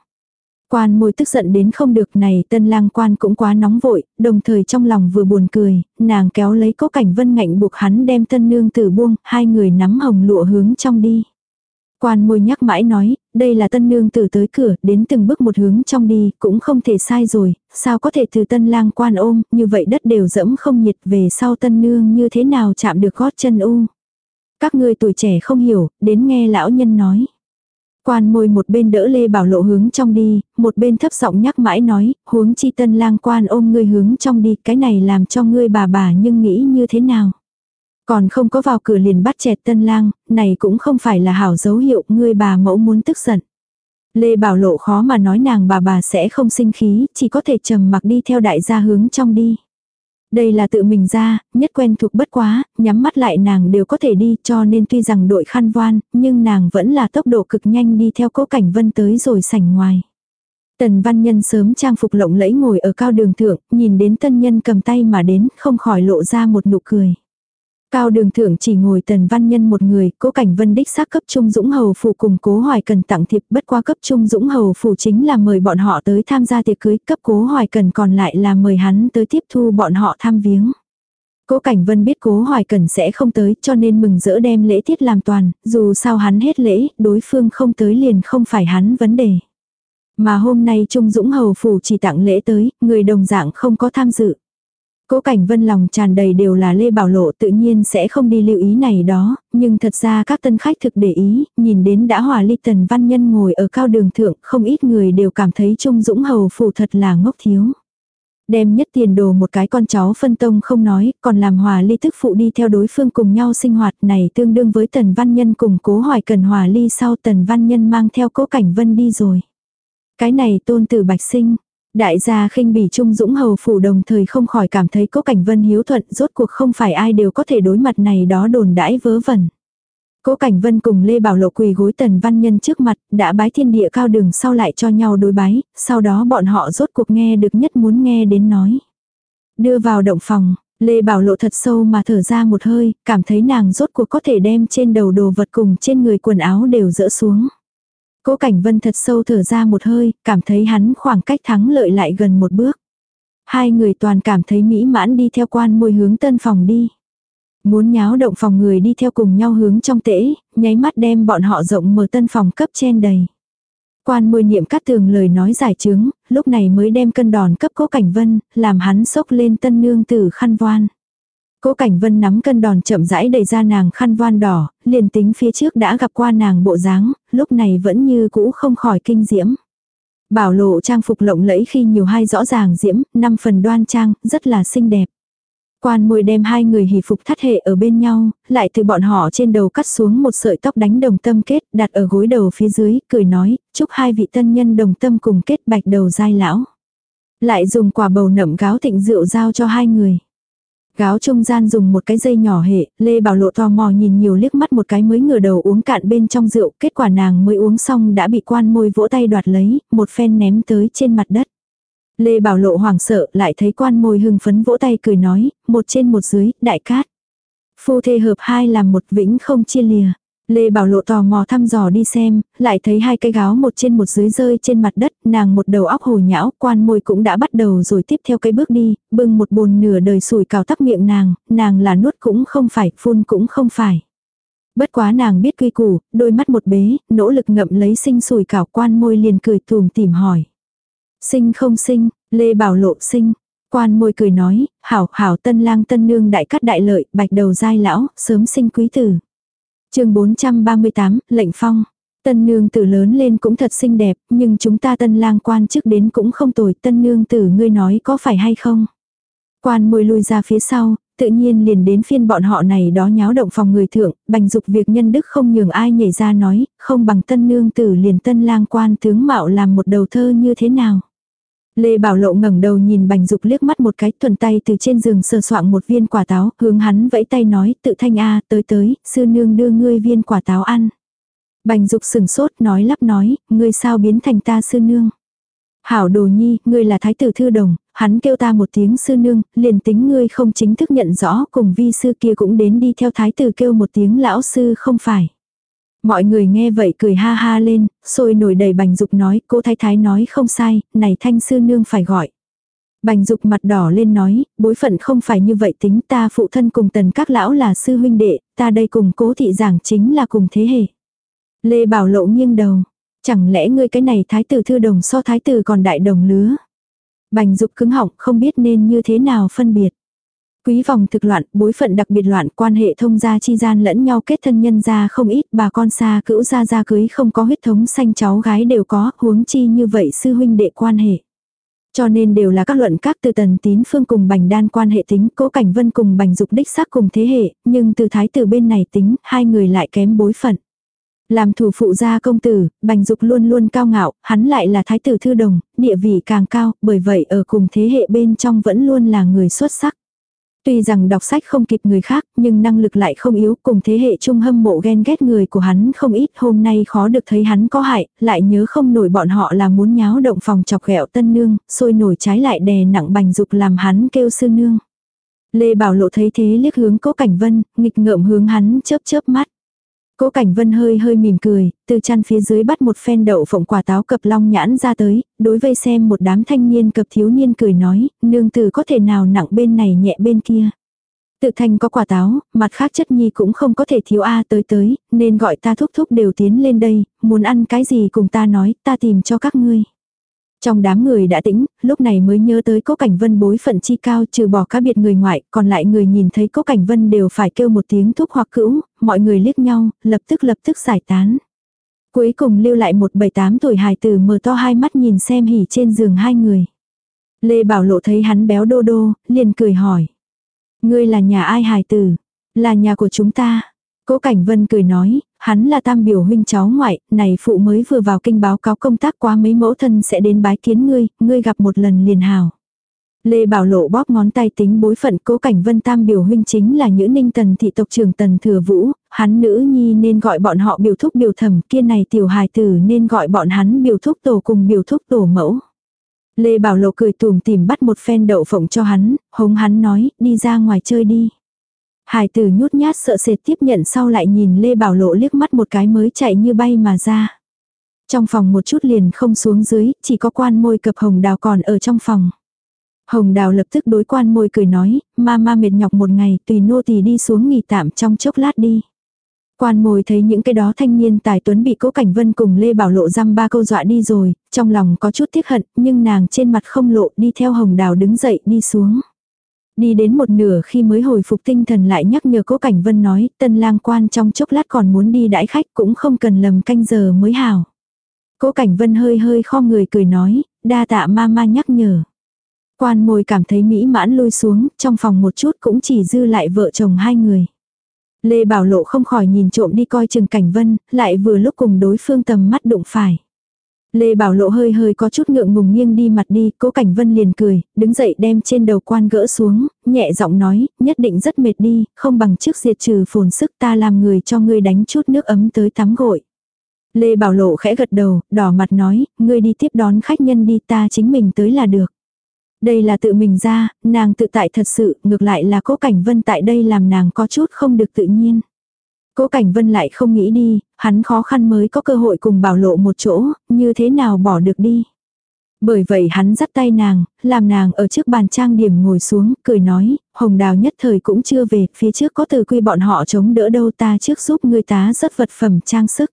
Quan môi tức giận đến không được này tân lang quan cũng quá nóng vội, đồng thời trong lòng vừa buồn cười, nàng kéo lấy cố cảnh vân ngạnh buộc hắn đem tân nương tử buông, hai người nắm hồng lụa hướng trong đi. Quan môi nhắc mãi nói, đây là tân nương tử tới cửa, đến từng bước một hướng trong đi, cũng không thể sai rồi, sao có thể từ tân lang quan ôm, như vậy đất đều dẫm không nhiệt về sau tân nương như thế nào chạm được gót chân u. Các ngươi tuổi trẻ không hiểu, đến nghe lão nhân nói. Quan môi một bên đỡ Lê Bảo Lộ hướng trong đi, một bên thấp giọng nhắc mãi nói, huống chi tân lang quan ôm ngươi hướng trong đi, cái này làm cho ngươi bà bà nhưng nghĩ như thế nào. Còn không có vào cửa liền bắt chẹt tân lang, này cũng không phải là hảo dấu hiệu ngươi bà mẫu muốn tức giận. Lê Bảo Lộ khó mà nói nàng bà bà sẽ không sinh khí, chỉ có thể trầm mặc đi theo đại gia hướng trong đi. Đây là tự mình ra, nhất quen thuộc bất quá, nhắm mắt lại nàng đều có thể đi cho nên tuy rằng đội khăn voan, nhưng nàng vẫn là tốc độ cực nhanh đi theo cố cảnh vân tới rồi sảnh ngoài. Tần văn nhân sớm trang phục lộng lẫy ngồi ở cao đường thượng, nhìn đến tân nhân cầm tay mà đến, không khỏi lộ ra một nụ cười. Cao đường thượng chỉ ngồi tần văn nhân một người, cố cảnh vân đích xác cấp trung dũng hầu phủ cùng cố hoài cần tặng thiệp bất qua cấp trung dũng hầu phủ chính là mời bọn họ tới tham gia tiệc cưới, cấp cố hoài cần còn lại là mời hắn tới tiếp thu bọn họ tham viếng. Cố Cảnh Vân biết Cố Hoài Cần sẽ không tới cho nên mừng rỡ đem lễ tiết làm toàn, dù sao hắn hết lễ, đối phương không tới liền không phải hắn vấn đề. Mà hôm nay Trung Dũng Hầu Phủ chỉ tặng lễ tới, người đồng dạng không có tham dự. Cố Cảnh Vân lòng tràn đầy đều là Lê Bảo Lộ tự nhiên sẽ không đi lưu ý này đó, nhưng thật ra các tân khách thực để ý, nhìn đến đã hòa ly tần văn nhân ngồi ở cao đường thượng, không ít người đều cảm thấy Trung Dũng Hầu Phủ thật là ngốc thiếu. Đem nhất tiền đồ một cái con cháu phân tông không nói, còn làm hòa ly tức phụ đi theo đối phương cùng nhau sinh hoạt này tương đương với tần văn nhân cùng cố hoài cần hòa ly sau tần văn nhân mang theo cố cảnh vân đi rồi. Cái này tôn tử bạch sinh, đại gia khinh bỉ trung dũng hầu phủ đồng thời không khỏi cảm thấy cố cảnh vân hiếu thuận rốt cuộc không phải ai đều có thể đối mặt này đó đồn đãi vớ vẩn. Cố Cảnh Vân cùng Lê Bảo Lộ quỳ gối Tần Văn Nhân trước mặt, đã bái thiên địa cao đường sau lại cho nhau đối bái, sau đó bọn họ rốt cuộc nghe được nhất muốn nghe đến nói. Đưa vào động phòng, Lê Bảo Lộ thật sâu mà thở ra một hơi, cảm thấy nàng rốt cuộc có thể đem trên đầu đồ vật cùng trên người quần áo đều dỡ xuống. Cố Cảnh Vân thật sâu thở ra một hơi, cảm thấy hắn khoảng cách thắng lợi lại gần một bước. Hai người toàn cảm thấy mỹ mãn đi theo quan môi hướng tân phòng đi. Muốn nháo động phòng người đi theo cùng nhau hướng trong tễ, nháy mắt đem bọn họ rộng mở tân phòng cấp chen đầy. Quan môi niệm cắt tường lời nói giải chứng, lúc này mới đem cân đòn cấp cố cảnh vân, làm hắn sốc lên tân nương tử khăn voan. Cố Cảnh Vân nắm cân đòn chậm rãi đẩy ra nàng khăn voan đỏ, liền tính phía trước đã gặp qua nàng bộ dáng, lúc này vẫn như cũ không khỏi kinh diễm. Bảo lộ trang phục lộng lẫy khi nhiều hai rõ ràng diễm, năm phần đoan trang, rất là xinh đẹp. Quan môi đem hai người hỷ phục thắt hệ ở bên nhau, lại từ bọn họ trên đầu cắt xuống một sợi tóc đánh đồng tâm kết, đặt ở gối đầu phía dưới, cười nói, chúc hai vị tân nhân đồng tâm cùng kết bạch đầu dai lão. Lại dùng quả bầu nậm gáo thịnh rượu giao cho hai người. Gáo trung gian dùng một cái dây nhỏ hệ, Lê Bảo Lộ tò mò nhìn nhiều liếc mắt một cái mới ngửa đầu uống cạn bên trong rượu, kết quả nàng mới uống xong đã bị quan môi vỗ tay đoạt lấy, một phen ném tới trên mặt đất. Lê Bảo Lộ hoảng sợ, lại thấy quan môi hưng phấn vỗ tay cười nói, một trên một dưới, đại cát. Phu thê hợp hai làm một vĩnh không chia lìa. Lê Bảo Lộ tò mò thăm dò đi xem, lại thấy hai cây gáo một trên một dưới rơi trên mặt đất, nàng một đầu óc hồ nhão, quan môi cũng đã bắt đầu rồi tiếp theo cái bước đi, bưng một bồn nửa đời sủi cào tắc miệng nàng, nàng là nuốt cũng không phải, phun cũng không phải. Bất quá nàng biết quy củ, đôi mắt một bế, nỗ lực ngậm lấy sinh sủi cào quan môi liền cười tùm tìm hỏi. Sinh không sinh, Lê Bảo Lộ sinh. Quan môi cười nói, hảo hảo tân lang tân nương đại cắt đại lợi, bạch đầu dai lão, sớm sinh quý tử chương 438, lệnh phong. Tân nương tử lớn lên cũng thật xinh đẹp, nhưng chúng ta tân lang quan chức đến cũng không tồi, tân nương tử ngươi nói có phải hay không? Quan môi lui ra phía sau, tự nhiên liền đến phiên bọn họ này đó nháo động phòng người thượng, bành dục việc nhân đức không nhường ai nhảy ra nói, không bằng tân nương tử liền tân lang quan tướng mạo làm một đầu thơ như thế nào. Lê Bảo Lộ ngẩng đầu nhìn Bành Dục liếc mắt một cái thuần tay từ trên giường sờ soạng một viên quả táo, hướng hắn vẫy tay nói, tự thanh a tới tới, sư nương đưa ngươi viên quả táo ăn. Bành Dục sừng sốt nói lắp nói, ngươi sao biến thành ta sư nương. Hảo đồ nhi, ngươi là thái tử thư đồng, hắn kêu ta một tiếng sư nương, liền tính ngươi không chính thức nhận rõ cùng vi sư kia cũng đến đi theo thái tử kêu một tiếng lão sư không phải. Mọi người nghe vậy cười ha ha lên, sôi nổi đầy bành dục nói, cô thái thái nói không sai, này thanh sư nương phải gọi. Bành dục mặt đỏ lên nói, bối phận không phải như vậy tính ta phụ thân cùng tần các lão là sư huynh đệ, ta đây cùng cố thị giảng chính là cùng thế hệ. Lê Bảo Lộ nghiêng đầu, chẳng lẽ ngươi cái này thái tử thư đồng so thái tử còn đại đồng lứa. Bành dục cứng họng không biết nên như thế nào phân biệt. Quý vòng thực loạn, bối phận đặc biệt loạn, quan hệ thông gia chi gian lẫn nhau kết thân nhân gia không ít, bà con xa cữu gia gia cưới không có huyết thống xanh cháu gái đều có, huống chi như vậy sư huynh đệ quan hệ. Cho nên đều là các luận các từ tần tín phương cùng bành đan quan hệ tính, cố cảnh vân cùng bành dục đích xác cùng thế hệ, nhưng từ thái tử bên này tính, hai người lại kém bối phận. Làm thủ phụ gia công tử, bành dục luôn luôn cao ngạo, hắn lại là thái tử thư đồng, địa vị càng cao, bởi vậy ở cùng thế hệ bên trong vẫn luôn là người xuất sắc. Tuy rằng đọc sách không kịp người khác, nhưng năng lực lại không yếu, cùng thế hệ trung hâm mộ ghen ghét người của hắn không ít, hôm nay khó được thấy hắn có hại, lại nhớ không nổi bọn họ là muốn nháo động phòng chọc ghẹo tân nương, sôi nổi trái lại đè nặng bành dục làm hắn kêu sư nương. Lê Bảo Lộ thấy thế liếc hướng Cố Cảnh Vân, nghịch ngợm hướng hắn chớp chớp mắt. Cố Cảnh Vân hơi hơi mỉm cười, từ chăn phía dưới bắt một phen đậu phộng quả táo cập long nhãn ra tới, đối vây xem một đám thanh niên cập thiếu niên cười nói, nương tử có thể nào nặng bên này nhẹ bên kia. Tự thành có quả táo, mặt khác chất nhi cũng không có thể thiếu a tới tới, nên gọi ta thúc thúc đều tiến lên đây, muốn ăn cái gì cùng ta nói, ta tìm cho các ngươi. Trong đám người đã tĩnh, lúc này mới nhớ tới Cố Cảnh Vân bối phận chi cao trừ bỏ cá biệt người ngoại, còn lại người nhìn thấy Cố Cảnh Vân đều phải kêu một tiếng thúc hoặc cữu, mọi người liếc nhau, lập tức lập tức giải tán. Cuối cùng lưu lại một bảy tám tuổi hài tử mở to hai mắt nhìn xem hỉ trên giường hai người. Lê Bảo Lộ thấy hắn béo đô đô, liền cười hỏi. Ngươi là nhà ai hài tử? Là nhà của chúng ta. Cố Cảnh Vân cười nói, hắn là tam biểu huynh cháu ngoại, này phụ mới vừa vào kinh báo cáo công tác qua mấy mẫu thân sẽ đến bái kiến ngươi, ngươi gặp một lần liền hào. Lê Bảo Lộ bóp ngón tay tính bối phận cố cảnh vân tam biểu huynh chính là nhữ ninh tần thị tộc trưởng tần thừa vũ, hắn nữ nhi nên gọi bọn họ biểu thúc biểu thẩm kia này tiểu hài tử nên gọi bọn hắn biểu thúc tổ cùng biểu thúc tổ mẫu. Lê Bảo Lộ cười tùm tìm bắt một phen đậu phộng cho hắn, hống hắn nói, đi ra ngoài chơi đi. Hải tử nhút nhát sợ sệt tiếp nhận sau lại nhìn Lê Bảo Lộ liếc mắt một cái mới chạy như bay mà ra. Trong phòng một chút liền không xuống dưới, chỉ có quan môi cập hồng đào còn ở trong phòng. Hồng đào lập tức đối quan môi cười nói, ma ma mệt nhọc một ngày, tùy nô tỳ đi xuống nghỉ tạm trong chốc lát đi. Quan mồi thấy những cái đó thanh niên tài tuấn bị cố cảnh vân cùng Lê Bảo Lộ răm ba câu dọa đi rồi, trong lòng có chút tiếc hận, nhưng nàng trên mặt không lộ đi theo hồng đào đứng dậy đi xuống. Đi đến một nửa khi mới hồi phục tinh thần lại nhắc nhở cố cảnh vân nói, tân lang quan trong chốc lát còn muốn đi đãi khách cũng không cần lầm canh giờ mới hảo. Cố cảnh vân hơi hơi kho người cười nói, đa tạ ma ma nhắc nhở. Quan mồi cảm thấy mỹ mãn lôi xuống, trong phòng một chút cũng chỉ dư lại vợ chồng hai người. Lê Bảo Lộ không khỏi nhìn trộm đi coi chừng cảnh vân, lại vừa lúc cùng đối phương tầm mắt đụng phải. Lê Bảo Lộ hơi hơi có chút ngượng ngùng nghiêng đi mặt đi, cố cảnh vân liền cười, đứng dậy đem trên đầu quan gỡ xuống, nhẹ giọng nói, nhất định rất mệt đi, không bằng trước diệt trừ phồn sức ta làm người cho ngươi đánh chút nước ấm tới tắm gội. Lê Bảo Lộ khẽ gật đầu, đỏ mặt nói, ngươi đi tiếp đón khách nhân đi ta chính mình tới là được. Đây là tự mình ra, nàng tự tại thật sự, ngược lại là cố cảnh vân tại đây làm nàng có chút không được tự nhiên. Cố Cảnh Vân lại không nghĩ đi, hắn khó khăn mới có cơ hội cùng bảo lộ một chỗ, như thế nào bỏ được đi. Bởi vậy hắn dắt tay nàng, làm nàng ở trước bàn trang điểm ngồi xuống, cười nói, hồng đào nhất thời cũng chưa về, phía trước có từ quy bọn họ chống đỡ đâu ta trước giúp người tá rất vật phẩm trang sức.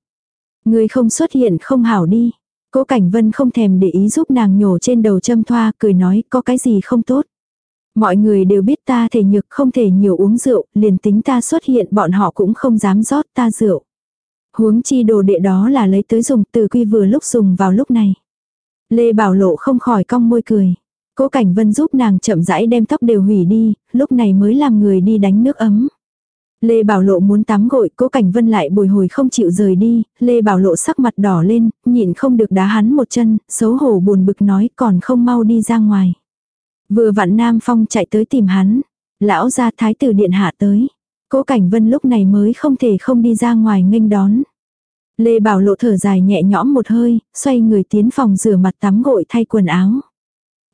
Người không xuất hiện không hảo đi. Cố Cảnh Vân không thèm để ý giúp nàng nhổ trên đầu châm thoa, cười nói có cái gì không tốt. Mọi người đều biết ta thể nhược không thể nhiều uống rượu, liền tính ta xuất hiện bọn họ cũng không dám rót ta rượu. Huống chi đồ đệ đó là lấy tới dùng từ quy vừa lúc dùng vào lúc này. Lê Bảo Lộ không khỏi cong môi cười. Cố Cảnh Vân giúp nàng chậm rãi đem tóc đều hủy đi, lúc này mới làm người đi đánh nước ấm. Lê Bảo Lộ muốn tắm gội, Cố Cảnh Vân lại bồi hồi không chịu rời đi, Lê Bảo Lộ sắc mặt đỏ lên, nhịn không được đá hắn một chân, xấu hổ buồn bực nói còn không mau đi ra ngoài. Vừa vặn Nam Phong chạy tới tìm hắn. Lão gia thái tử điện hạ tới. Cố Cảnh Vân lúc này mới không thể không đi ra ngoài nghênh đón. Lê Bảo Lộ thở dài nhẹ nhõm một hơi, xoay người tiến phòng rửa mặt tắm gội thay quần áo.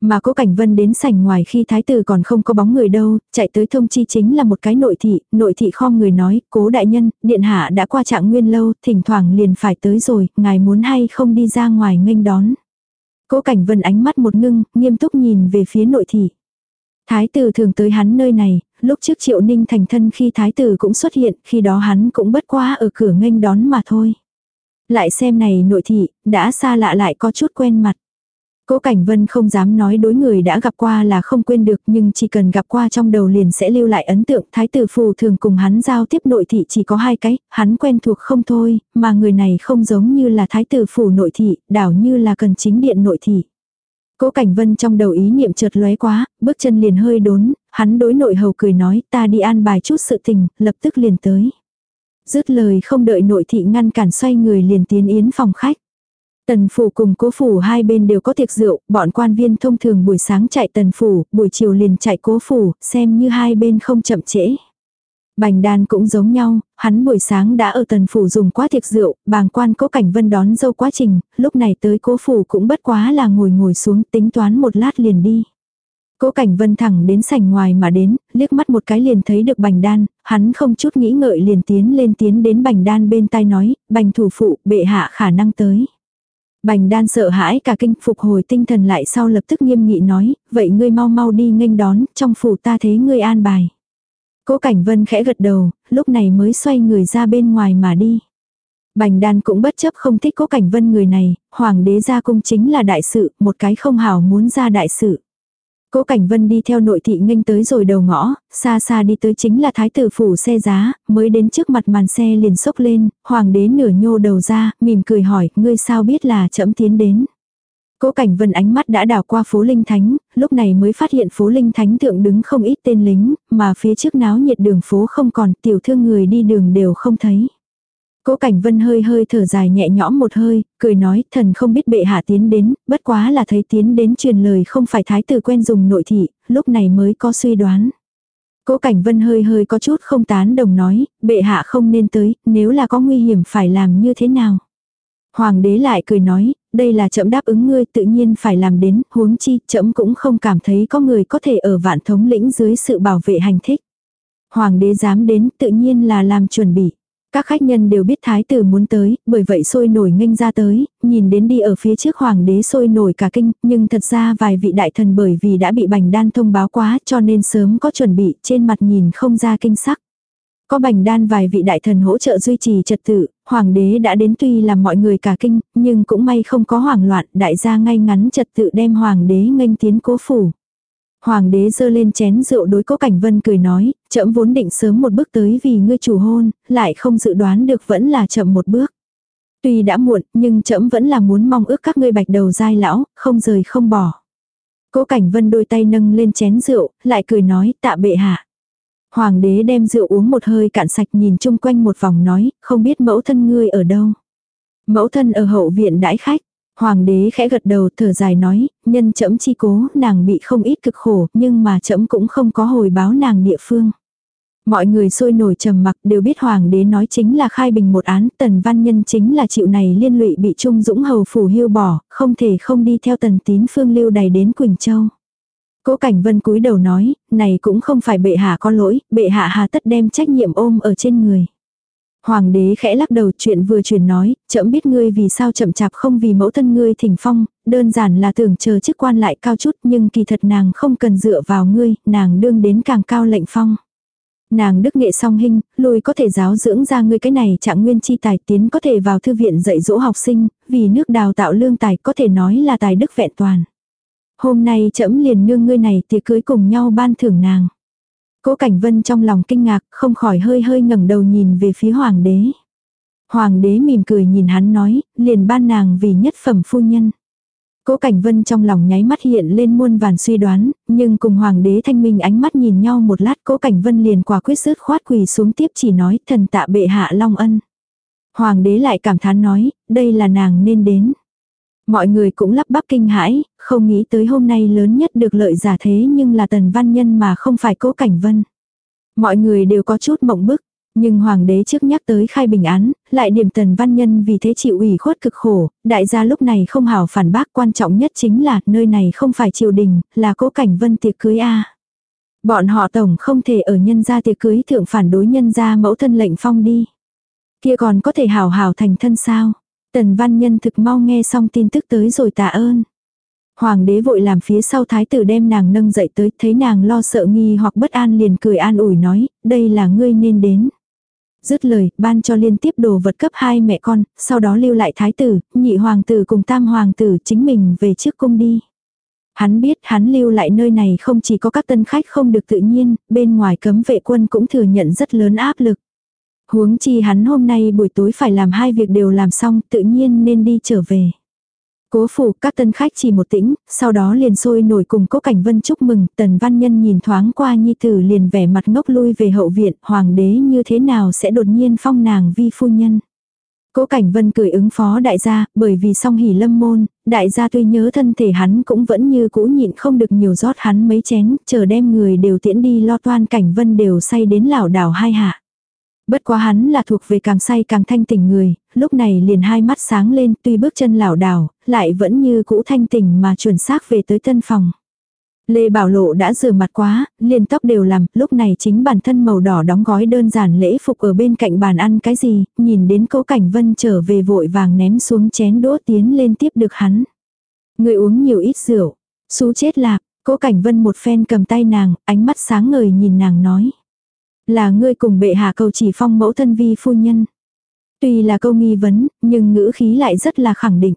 Mà cố Cảnh Vân đến sảnh ngoài khi thái tử còn không có bóng người đâu, chạy tới thông chi chính là một cái nội thị, nội thị khom người nói, cố đại nhân, điện hạ đã qua trạng nguyên lâu, thỉnh thoảng liền phải tới rồi, ngài muốn hay không đi ra ngoài nghênh đón. Cố Cảnh Vân ánh mắt một ngưng, nghiêm túc nhìn về phía nội thị. Thái tử thường tới hắn nơi này, lúc trước Triệu Ninh thành thân khi thái tử cũng xuất hiện, khi đó hắn cũng bất quá ở cửa nghênh đón mà thôi. Lại xem này nội thị, đã xa lạ lại có chút quen mặt. Cố Cảnh Vân không dám nói đối người đã gặp qua là không quên được nhưng chỉ cần gặp qua trong đầu liền sẽ lưu lại ấn tượng thái tử phù thường cùng hắn giao tiếp nội thị chỉ có hai cái, hắn quen thuộc không thôi, mà người này không giống như là thái tử phủ nội thị, đảo như là cần chính điện nội thị. Cố Cảnh Vân trong đầu ý niệm chợt lóe quá, bước chân liền hơi đốn, hắn đối nội hầu cười nói ta đi an bài chút sự tình, lập tức liền tới. Dứt lời không đợi nội thị ngăn cản xoay người liền tiến yến phòng khách. Tần phủ cùng cố phủ hai bên đều có tiệc rượu, bọn quan viên thông thường buổi sáng chạy tần phủ, buổi chiều liền chạy cố phủ, xem như hai bên không chậm trễ. Bành đàn cũng giống nhau, hắn buổi sáng đã ở tần phủ dùng quá tiệc rượu, bàng quan cố cảnh vân đón dâu quá trình, lúc này tới cố phủ cũng bất quá là ngồi ngồi xuống tính toán một lát liền đi. Cố cảnh vân thẳng đến sảnh ngoài mà đến, liếc mắt một cái liền thấy được bành đan, hắn không chút nghĩ ngợi liền tiến lên tiến đến bành đan bên tai nói, bành thủ phụ, bệ hạ khả năng tới. Bành đan sợ hãi cả kinh phục hồi tinh thần lại sau lập tức nghiêm nghị nói, vậy ngươi mau mau đi nghênh đón, trong phủ ta thế ngươi an bài. Cố Cảnh Vân khẽ gật đầu, lúc này mới xoay người ra bên ngoài mà đi. Bành đan cũng bất chấp không thích cố cảnh vân người này, hoàng đế ra cung chính là đại sự, một cái không hảo muốn ra đại sự. Cố Cảnh Vân đi theo nội thị nghênh tới rồi đầu ngõ, xa xa đi tới chính là thái tử phủ xe giá, mới đến trước mặt màn xe liền sốc lên, hoàng đế nửa nhô đầu ra, mỉm cười hỏi, ngươi sao biết là chậm tiến đến. Cố Cảnh Vân ánh mắt đã đảo qua phố Linh Thánh, lúc này mới phát hiện phố Linh Thánh thượng đứng không ít tên lính, mà phía trước náo nhiệt đường phố không còn, tiểu thương người đi đường đều không thấy. Cố Cảnh Vân hơi hơi thở dài nhẹ nhõm một hơi, cười nói, thần không biết bệ hạ tiến đến, bất quá là thấy tiến đến truyền lời không phải thái tử quen dùng nội thị, lúc này mới có suy đoán. Cố Cảnh Vân hơi hơi có chút không tán đồng nói, bệ hạ không nên tới, nếu là có nguy hiểm phải làm như thế nào. Hoàng đế lại cười nói, đây là chậm đáp ứng ngươi tự nhiên phải làm đến, huống chi, chậm cũng không cảm thấy có người có thể ở vạn thống lĩnh dưới sự bảo vệ hành thích. Hoàng đế dám đến tự nhiên là làm chuẩn bị. Các khách nhân đều biết thái tử muốn tới, bởi vậy sôi nổi nghênh ra tới, nhìn đến đi ở phía trước hoàng đế sôi nổi cả kinh, nhưng thật ra vài vị đại thần bởi vì đã bị bành đan thông báo quá cho nên sớm có chuẩn bị trên mặt nhìn không ra kinh sắc. Có bành đan vài vị đại thần hỗ trợ duy trì trật tự, hoàng đế đã đến tuy làm mọi người cả kinh, nhưng cũng may không có hoảng loạn, đại gia ngay ngắn trật tự đem hoàng đế nghênh tiến cố phủ. Hoàng đế dơ lên chén rượu đối cố cảnh vân cười nói, chậm vốn định sớm một bước tới vì ngươi chủ hôn, lại không dự đoán được vẫn là chậm một bước. Tuy đã muộn, nhưng chậm vẫn là muốn mong ước các ngươi bạch đầu dai lão, không rời không bỏ. Cố cảnh vân đôi tay nâng lên chén rượu, lại cười nói tạ bệ hạ. Hoàng đế đem rượu uống một hơi cạn sạch nhìn chung quanh một vòng nói, không biết mẫu thân ngươi ở đâu. Mẫu thân ở hậu viện đãi khách. Hoàng đế khẽ gật đầu thở dài nói, nhân chậm chi cố, nàng bị không ít cực khổ, nhưng mà chậm cũng không có hồi báo nàng địa phương. Mọi người sôi nổi trầm mặc đều biết hoàng đế nói chính là khai bình một án, tần văn nhân chính là chịu này liên lụy bị trung dũng hầu phủ hưu bỏ, không thể không đi theo tần tín phương lưu đầy đến Quỳnh Châu. Cố Cảnh Vân cúi đầu nói, này cũng không phải bệ hạ có lỗi, bệ hạ hà tất đem trách nhiệm ôm ở trên người. Hoàng đế khẽ lắc đầu chuyện vừa truyền nói, chậm biết ngươi vì sao chậm chạp không vì mẫu thân ngươi thỉnh phong, đơn giản là tưởng chờ chức quan lại cao chút nhưng kỳ thật nàng không cần dựa vào ngươi, nàng đương đến càng cao lệnh phong. Nàng đức nghệ song hình, lùi có thể giáo dưỡng ra ngươi cái này trạng nguyên chi tài tiến có thể vào thư viện dạy dỗ học sinh, vì nước đào tạo lương tài có thể nói là tài đức vẹn toàn. Hôm nay trẫm liền nương ngươi này tiệc cưới cùng nhau ban thưởng nàng. Cố Cảnh Vân trong lòng kinh ngạc, không khỏi hơi hơi ngẩng đầu nhìn về phía hoàng đế. Hoàng đế mỉm cười nhìn hắn nói, liền ban nàng vì nhất phẩm phu nhân. Cố Cảnh Vân trong lòng nháy mắt hiện lên muôn vàn suy đoán, nhưng cùng Hoàng đế thanh minh ánh mắt nhìn nhau một lát Cố Cảnh Vân liền quả quyết dứt khoát quỳ xuống tiếp chỉ nói thần tạ bệ hạ long ân. Hoàng đế lại cảm thán nói, đây là nàng nên đến. Mọi người cũng lắp bắp kinh hãi, không nghĩ tới hôm nay lớn nhất được lợi giả thế nhưng là tần văn nhân mà không phải cố cảnh vân. Mọi người đều có chút mộng bức, nhưng hoàng đế trước nhắc tới khai bình án, lại điểm tần văn nhân vì thế chịu ủy khuất cực khổ, đại gia lúc này không hảo phản bác quan trọng nhất chính là nơi này không phải triều đình, là cố cảnh vân tiệc cưới A. Bọn họ tổng không thể ở nhân gia tiệc cưới thượng phản đối nhân gia mẫu thân lệnh phong đi. Kia còn có thể hảo hảo thành thân sao? Tần văn nhân thực mau nghe xong tin tức tới rồi tạ ơn. Hoàng đế vội làm phía sau thái tử đem nàng nâng dậy tới, thấy nàng lo sợ nghi hoặc bất an liền cười an ủi nói, đây là ngươi nên đến. Dứt lời, ban cho liên tiếp đồ vật cấp hai mẹ con, sau đó lưu lại thái tử, nhị hoàng tử cùng tam hoàng tử chính mình về trước cung đi. Hắn biết hắn lưu lại nơi này không chỉ có các tân khách không được tự nhiên, bên ngoài cấm vệ quân cũng thừa nhận rất lớn áp lực. Huống chi hắn hôm nay buổi tối phải làm hai việc đều làm xong, tự nhiên nên đi trở về. Cố phủ các tân khách chỉ một tĩnh, sau đó liền sôi nổi cùng cố cảnh vân chúc mừng, tần văn nhân nhìn thoáng qua nhi tử liền vẻ mặt ngốc lui về hậu viện, hoàng đế như thế nào sẽ đột nhiên phong nàng vi phu nhân. Cố Cảnh Vân cười ứng phó đại gia, bởi vì song hỉ lâm môn, đại gia tuy nhớ thân thể hắn cũng vẫn như cũ nhịn không được nhiều rót hắn mấy chén, chờ đem người đều tiễn đi lo toan Cảnh Vân đều say đến lảo đảo hai hạ. Bất quá hắn là thuộc về càng say càng thanh tỉnh người, lúc này liền hai mắt sáng lên tuy bước chân lảo đảo, lại vẫn như cũ thanh tỉnh mà chuẩn xác về tới tân phòng. Lê Bảo Lộ đã rửa mặt quá, liền tóc đều làm, lúc này chính bản thân màu đỏ đóng gói đơn giản lễ phục ở bên cạnh bàn ăn cái gì, nhìn đến cố cảnh vân trở về vội vàng ném xuống chén đũa tiến lên tiếp được hắn. Người uống nhiều ít rượu, xú chết lạp, cố cảnh vân một phen cầm tay nàng, ánh mắt sáng ngời nhìn nàng nói. Là ngươi cùng bệ hạ cầu chỉ phong mẫu thân vi phu nhân. Tuy là câu nghi vấn, nhưng ngữ khí lại rất là khẳng định.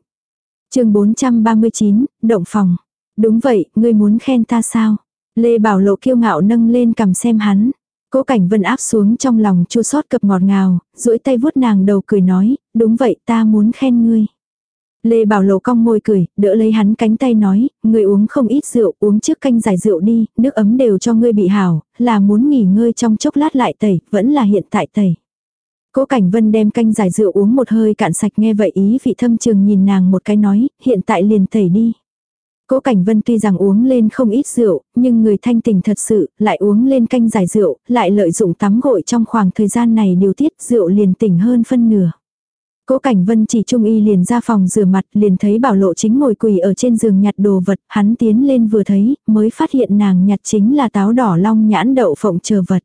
chương 439, động phòng. Đúng vậy, ngươi muốn khen ta sao? Lê Bảo Lộ kiêu ngạo nâng lên cầm xem hắn. Cố Cảnh Vân áp xuống trong lòng chua xót cập ngọt ngào, duỗi tay vuốt nàng đầu cười nói, đúng vậy ta muốn khen ngươi. Lê Bảo Lộ cong môi cười, đỡ lấy hắn cánh tay nói, ngươi uống không ít rượu, uống trước canh giải rượu đi, nước ấm đều cho ngươi bị hảo, là muốn nghỉ ngơi trong chốc lát lại tẩy, vẫn là hiện tại tẩy. Cố Cảnh Vân đem canh giải rượu uống một hơi cạn sạch nghe vậy ý vị thâm trường nhìn nàng một cái nói, hiện tại liền tẩy đi. Cố Cảnh Vân tuy rằng uống lên không ít rượu, nhưng người thanh tỉnh thật sự, lại uống lên canh giải rượu, lại lợi dụng tắm gội trong khoảng thời gian này điều tiết rượu liền tỉnh hơn phân nửa. Cố Cảnh Vân chỉ trung y liền ra phòng rửa mặt, liền thấy Bảo Lộ chính ngồi quỳ ở trên giường nhặt đồ vật, hắn tiến lên vừa thấy, mới phát hiện nàng nhặt chính là táo đỏ long nhãn đậu phộng chờ vật.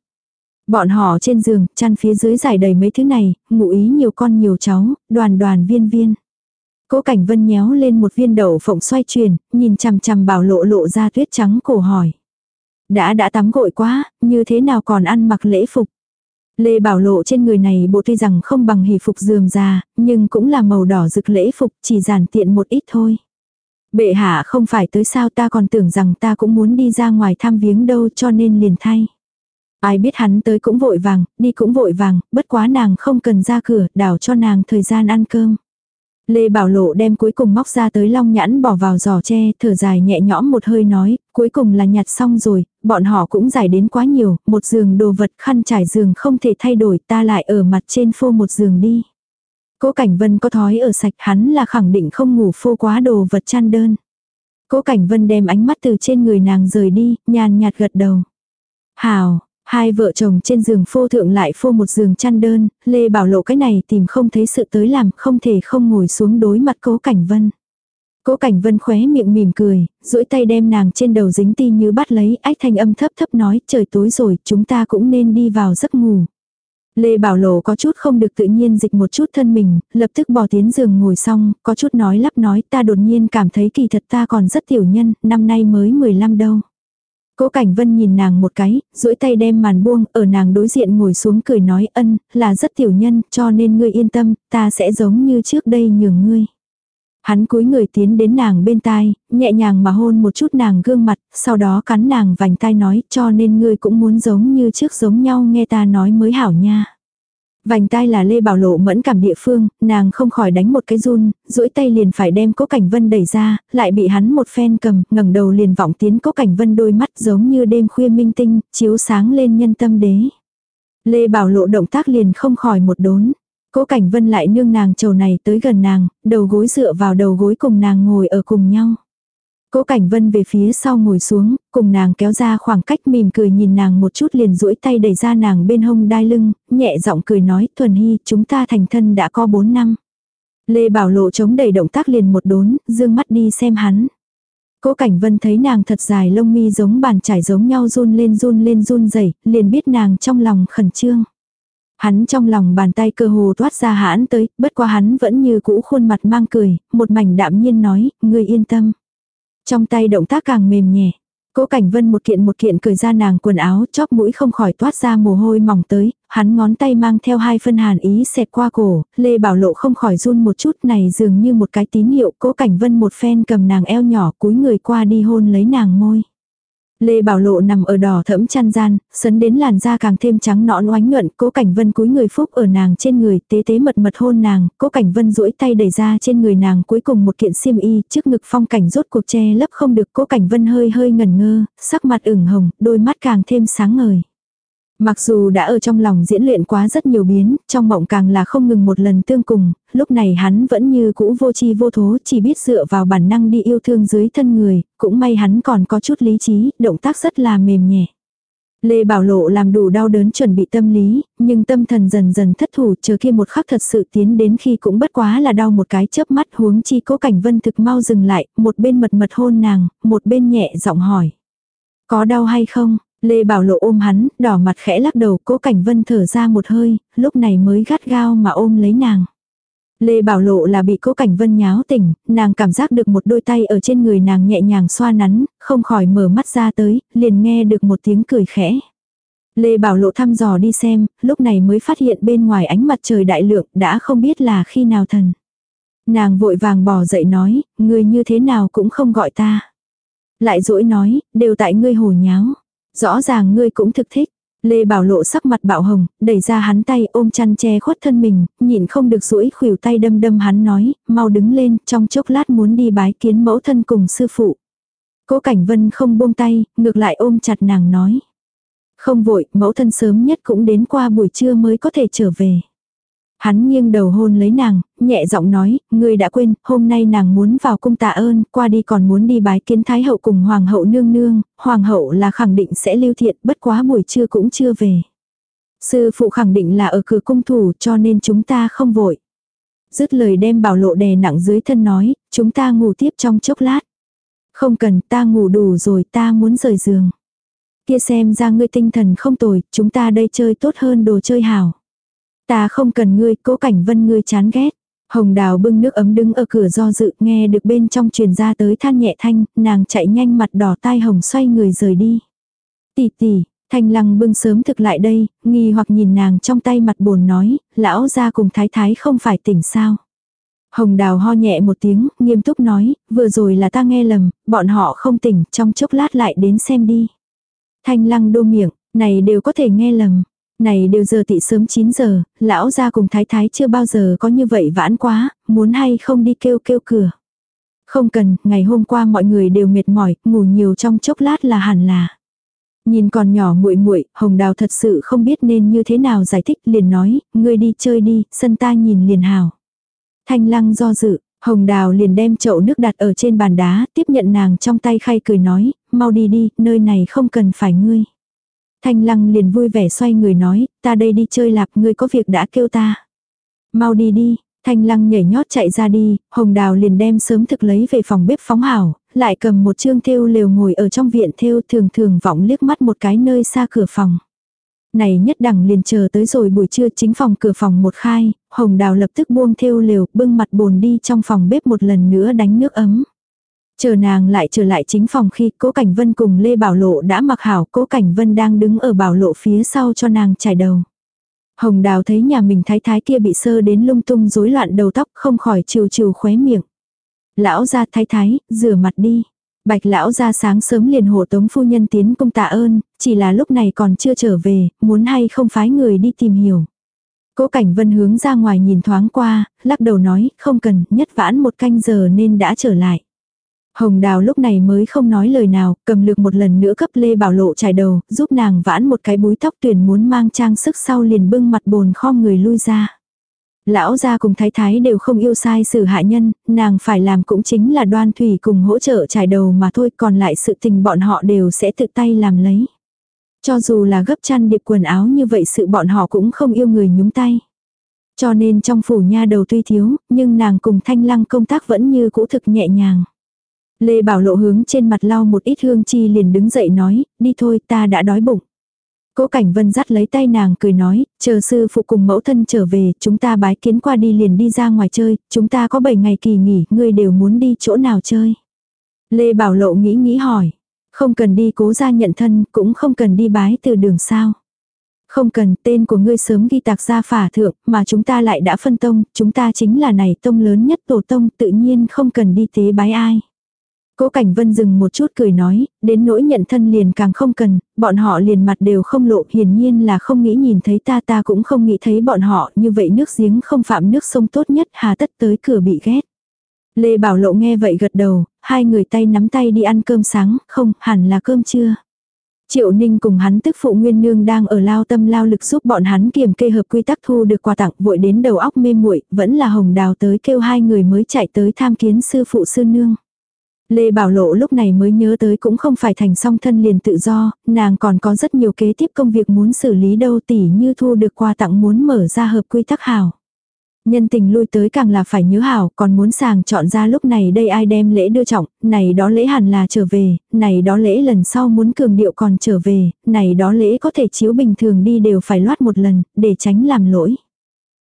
Bọn họ trên giường, chăn phía dưới giải đầy mấy thứ này, ngụ ý nhiều con nhiều cháu, đoàn đoàn viên viên. Cố Cảnh Vân nhéo lên một viên đậu phộng xoay chuyển, nhìn chằm chằm Bảo Lộ lộ ra tuyết trắng cổ hỏi. Đã đã tắm gội quá, như thế nào còn ăn mặc lễ phục? Lê Bảo Lộ trên người này bộ tuy rằng không bằng hỷ phục dườm già, nhưng cũng là màu đỏ rực lễ phục, chỉ giản tiện một ít thôi. Bệ hạ không phải tới sao ta còn tưởng rằng ta cũng muốn đi ra ngoài thăm viếng đâu cho nên liền thay. Ai biết hắn tới cũng vội vàng, đi cũng vội vàng, bất quá nàng không cần ra cửa, đảo cho nàng thời gian ăn cơm. Lê Bảo Lộ đem cuối cùng móc ra tới long nhãn bỏ vào giò tre, thở dài nhẹ nhõm một hơi nói, cuối cùng là nhặt xong rồi, bọn họ cũng giải đến quá nhiều, một giường đồ vật khăn trải giường không thể thay đổi ta lại ở mặt trên phô một giường đi. Cố Cảnh Vân có thói ở sạch hắn là khẳng định không ngủ phô quá đồ vật chăn đơn. Cố Cảnh Vân đem ánh mắt từ trên người nàng rời đi, nhàn nhạt gật đầu. Hào, Hai vợ chồng trên giường phô thượng lại phô một giường chăn đơn, Lê Bảo Lộ cái này tìm không thấy sự tới làm, không thể không ngồi xuống đối mặt Cố Cảnh Vân. Cố Cảnh Vân khóe miệng mỉm cười, duỗi tay đem nàng trên đầu dính ti như bắt lấy, ách thanh âm thấp thấp nói, trời tối rồi, chúng ta cũng nên đi vào giấc ngủ. Lê Bảo Lộ có chút không được tự nhiên dịch một chút thân mình, lập tức bỏ tiến giường ngồi xong, có chút nói lắp nói ta đột nhiên cảm thấy kỳ thật ta còn rất tiểu nhân, năm nay mới 15 đâu. Cố Cảnh Vân nhìn nàng một cái, duỗi tay đem màn buông, ở nàng đối diện ngồi xuống cười nói ân, là rất tiểu nhân, cho nên ngươi yên tâm, ta sẽ giống như trước đây nhường ngươi. Hắn cúi người tiến đến nàng bên tai, nhẹ nhàng mà hôn một chút nàng gương mặt, sau đó cắn nàng vành tai nói cho nên ngươi cũng muốn giống như trước giống nhau nghe ta nói mới hảo nha. Vành tai là Lê Bảo Lộ mẫn cảm địa phương, nàng không khỏi đánh một cái run, duỗi tay liền phải đem Cố Cảnh Vân đẩy ra, lại bị hắn một phen cầm, ngẩng đầu liền vọng tiến Cố Cảnh Vân đôi mắt giống như đêm khuya minh tinh, chiếu sáng lên nhân tâm đế. Lê Bảo Lộ động tác liền không khỏi một đốn. Cố Cảnh Vân lại nương nàng trầu này tới gần nàng, đầu gối dựa vào đầu gối cùng nàng ngồi ở cùng nhau. Cố Cảnh Vân về phía sau ngồi xuống, cùng nàng kéo ra khoảng cách mỉm cười nhìn nàng một chút liền duỗi tay đẩy ra nàng bên hông đai lưng, nhẹ giọng cười nói, Thuần Hy, chúng ta thành thân đã có 4 năm. Lê Bảo Lộ chống đầy động tác liền một đốn, dương mắt đi xem hắn. Cố Cảnh Vân thấy nàng thật dài lông mi giống bàn trải giống nhau run lên run lên run rẩy, liền biết nàng trong lòng khẩn trương. Hắn trong lòng bàn tay cơ hồ toát ra hãn tới, bất qua hắn vẫn như cũ khuôn mặt mang cười, một mảnh đạm nhiên nói, ngươi yên tâm. Trong tay động tác càng mềm nhẹ. Cố Cảnh Vân một kiện một kiện cởi ra nàng quần áo, chóp mũi không khỏi toát ra mồ hôi mỏng tới, hắn ngón tay mang theo hai phân hàn ý xẹt qua cổ, Lê Bảo Lộ không khỏi run một chút này dường như một cái tín hiệu, Cố Cảnh Vân một phen cầm nàng eo nhỏ cúi người qua đi hôn lấy nàng môi. Lê Bảo Lộ nằm ở đỏ thẫm chăn gian, sấn đến làn da càng thêm trắng nõn oánh nhuận, Cố Cảnh Vân cúi người phúc ở nàng trên người, tế tế mật mật hôn nàng, Cố Cảnh Vân duỗi tay đẩy ra trên người nàng cuối cùng một kiện xiêm y, trước ngực phong cảnh rốt cuộc che lấp không được, Cố Cảnh Vân hơi hơi ngẩn ngơ, sắc mặt ửng hồng, đôi mắt càng thêm sáng ngời. Mặc dù đã ở trong lòng diễn luyện quá rất nhiều biến, trong mộng càng là không ngừng một lần tương cùng, lúc này hắn vẫn như cũ vô chi vô thố chỉ biết dựa vào bản năng đi yêu thương dưới thân người, cũng may hắn còn có chút lý trí, động tác rất là mềm nhẹ. Lê Bảo Lộ làm đủ đau đớn chuẩn bị tâm lý, nhưng tâm thần dần dần thất thủ chờ kia một khắc thật sự tiến đến khi cũng bất quá là đau một cái chớp mắt huống chi cố cảnh vân thực mau dừng lại, một bên mật mật hôn nàng, một bên nhẹ giọng hỏi. Có đau hay không? Lê Bảo Lộ ôm hắn, đỏ mặt khẽ lắc đầu, cố cảnh vân thở ra một hơi, lúc này mới gắt gao mà ôm lấy nàng. Lê Bảo Lộ là bị cố cảnh vân nháo tỉnh, nàng cảm giác được một đôi tay ở trên người nàng nhẹ nhàng xoa nắn, không khỏi mở mắt ra tới, liền nghe được một tiếng cười khẽ. Lê Bảo Lộ thăm dò đi xem, lúc này mới phát hiện bên ngoài ánh mặt trời đại lượng đã không biết là khi nào thần. Nàng vội vàng bỏ dậy nói, người như thế nào cũng không gọi ta. Lại dỗi nói, đều tại ngươi hồ nháo. Rõ ràng ngươi cũng thực thích. Lê Bảo Lộ sắc mặt bạo hồng, đẩy ra hắn tay ôm chăn che khuất thân mình, nhìn không được duỗi khuỷu tay đâm đâm hắn nói, mau đứng lên, trong chốc lát muốn đi bái kiến mẫu thân cùng sư phụ. Cố Cảnh Vân không buông tay, ngược lại ôm chặt nàng nói. Không vội, mẫu thân sớm nhất cũng đến qua buổi trưa mới có thể trở về. Hắn nghiêng đầu hôn lấy nàng, nhẹ giọng nói, ngươi đã quên, hôm nay nàng muốn vào cung tạ ơn, qua đi còn muốn đi bái kiến thái hậu cùng hoàng hậu nương nương, hoàng hậu là khẳng định sẽ lưu thiện, bất quá buổi trưa cũng chưa về. Sư phụ khẳng định là ở cửa cung thủ cho nên chúng ta không vội. Dứt lời đem bảo lộ đè nặng dưới thân nói, chúng ta ngủ tiếp trong chốc lát. Không cần, ta ngủ đủ rồi, ta muốn rời giường. Kia xem ra ngươi tinh thần không tồi, chúng ta đây chơi tốt hơn đồ chơi hảo. Ta không cần ngươi, cố cảnh vân ngươi chán ghét. Hồng đào bưng nước ấm đứng ở cửa do dự, nghe được bên trong truyền ra tới than nhẹ thanh, nàng chạy nhanh mặt đỏ tai hồng xoay người rời đi. Tỷ tỷ, thanh lăng bưng sớm thực lại đây, nghi hoặc nhìn nàng trong tay mặt buồn nói, lão ra cùng thái thái không phải tỉnh sao. Hồng đào ho nhẹ một tiếng, nghiêm túc nói, vừa rồi là ta nghe lầm, bọn họ không tỉnh, trong chốc lát lại đến xem đi. Thanh lăng đô miệng, này đều có thể nghe lầm. Này đều giờ tị sớm 9 giờ, lão ra cùng thái thái chưa bao giờ có như vậy vãn quá, muốn hay không đi kêu kêu cửa. Không cần, ngày hôm qua mọi người đều mệt mỏi, ngủ nhiều trong chốc lát là hẳn là. Nhìn còn nhỏ muội muội, Hồng Đào thật sự không biết nên như thế nào giải thích, liền nói, ngươi đi chơi đi, sân ta nhìn liền hào. Thanh Lăng do dự, Hồng Đào liền đem chậu nước đặt ở trên bàn đá, tiếp nhận nàng trong tay khay cười nói, mau đi đi, nơi này không cần phải ngươi. Thanh lăng liền vui vẻ xoay người nói, ta đây đi chơi lạp ngươi có việc đã kêu ta. Mau đi đi, thanh lăng nhảy nhót chạy ra đi, hồng đào liền đem sớm thực lấy về phòng bếp phóng hảo, lại cầm một chương thêu lều ngồi ở trong viện thêu thường thường vọng liếc mắt một cái nơi xa cửa phòng. Này nhất đẳng liền chờ tới rồi buổi trưa chính phòng cửa phòng một khai, hồng đào lập tức buông thêu lều bưng mặt bồn đi trong phòng bếp một lần nữa đánh nước ấm. Chờ nàng lại trở lại chính phòng khi cố Cảnh Vân cùng Lê Bảo Lộ đã mặc hảo, cố Cảnh Vân đang đứng ở Bảo Lộ phía sau cho nàng trải đầu. Hồng Đào thấy nhà mình thái thái kia bị sơ đến lung tung rối loạn đầu tóc không khỏi trừ trừ khóe miệng. Lão ra thái thái, rửa mặt đi. Bạch lão ra sáng sớm liền hộ tống phu nhân tiến công tạ ơn, chỉ là lúc này còn chưa trở về, muốn hay không phái người đi tìm hiểu. Cố Cảnh Vân hướng ra ngoài nhìn thoáng qua, lắc đầu nói, không cần, nhất vãn một canh giờ nên đã trở lại. Hồng Đào lúc này mới không nói lời nào, cầm lược một lần nữa cấp Lê Bảo Lộ trải đầu, giúp nàng vãn một cái búi tóc tuyển muốn mang trang sức sau liền bưng mặt bồn khom người lui ra. Lão gia cùng thái thái đều không yêu sai sự hạ nhân, nàng phải làm cũng chính là đoan thủy cùng hỗ trợ trải đầu mà thôi còn lại sự tình bọn họ đều sẽ tự tay làm lấy. Cho dù là gấp chăn điệp quần áo như vậy sự bọn họ cũng không yêu người nhúng tay. Cho nên trong phủ nha đầu tuy thiếu, nhưng nàng cùng thanh lăng công tác vẫn như cũ thực nhẹ nhàng. Lê Bảo Lộ hướng trên mặt lau một ít hương chi liền đứng dậy nói, đi thôi ta đã đói bụng. Cố Cảnh Vân dắt lấy tay nàng cười nói, chờ sư phụ cùng mẫu thân trở về, chúng ta bái kiến qua đi liền đi ra ngoài chơi, chúng ta có 7 ngày kỳ nghỉ, ngươi đều muốn đi chỗ nào chơi. Lê Bảo Lộ nghĩ nghĩ hỏi, không cần đi cố ra nhận thân, cũng không cần đi bái từ đường sao. Không cần, tên của ngươi sớm ghi tạc ra phả thượng, mà chúng ta lại đã phân tông, chúng ta chính là này tông lớn nhất tổ tông, tự nhiên không cần đi tế bái ai. Cố Cảnh Vân dừng một chút cười nói, đến nỗi nhận thân liền càng không cần, bọn họ liền mặt đều không lộ, hiển nhiên là không nghĩ nhìn thấy ta ta cũng không nghĩ thấy bọn họ, như vậy nước giếng không phạm nước sông tốt nhất, hà tất tới cửa bị ghét. Lê Bảo Lộ nghe vậy gật đầu, hai người tay nắm tay đi ăn cơm sáng, không, hẳn là cơm trưa. Triệu Ninh cùng hắn tức phụ Nguyên Nương đang ở lao tâm lao lực giúp bọn hắn kiềm kê hợp quy tắc thu được quà tặng vội đến đầu óc mê muội vẫn là hồng đào tới kêu hai người mới chạy tới tham kiến sư phụ sư nương. Lê Bảo Lộ lúc này mới nhớ tới cũng không phải thành song thân liền tự do, nàng còn có rất nhiều kế tiếp công việc muốn xử lý đâu tỉ như thu được quà tặng muốn mở ra hợp quy tắc hảo. Nhân tình lui tới càng là phải nhớ hảo, còn muốn sàng chọn ra lúc này đây ai đem lễ đưa trọng, này đó lễ hẳn là trở về, này đó lễ lần sau muốn cường điệu còn trở về, này đó lễ có thể chiếu bình thường đi đều phải loát một lần, để tránh làm lỗi.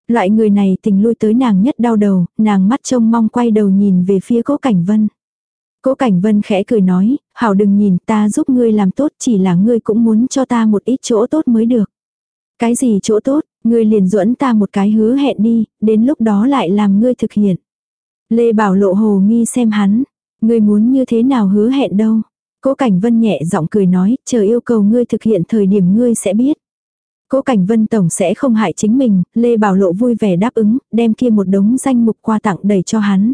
Loại người này tình lui tới nàng nhất đau đầu, nàng mắt trông mong quay đầu nhìn về phía cố cảnh vân. Cố Cảnh Vân khẽ cười nói, hảo đừng nhìn ta giúp ngươi làm tốt chỉ là ngươi cũng muốn cho ta một ít chỗ tốt mới được. Cái gì chỗ tốt, ngươi liền duẫn ta một cái hứa hẹn đi, đến lúc đó lại làm ngươi thực hiện. Lê Bảo lộ hồ nghi xem hắn, ngươi muốn như thế nào hứa hẹn đâu. Cố Cảnh Vân nhẹ giọng cười nói, chờ yêu cầu ngươi thực hiện thời điểm ngươi sẽ biết. Cố Cảnh Vân Tổng sẽ không hại chính mình, Lê Bảo Lộ vui vẻ đáp ứng, đem kia một đống danh mục quà tặng đầy cho hắn.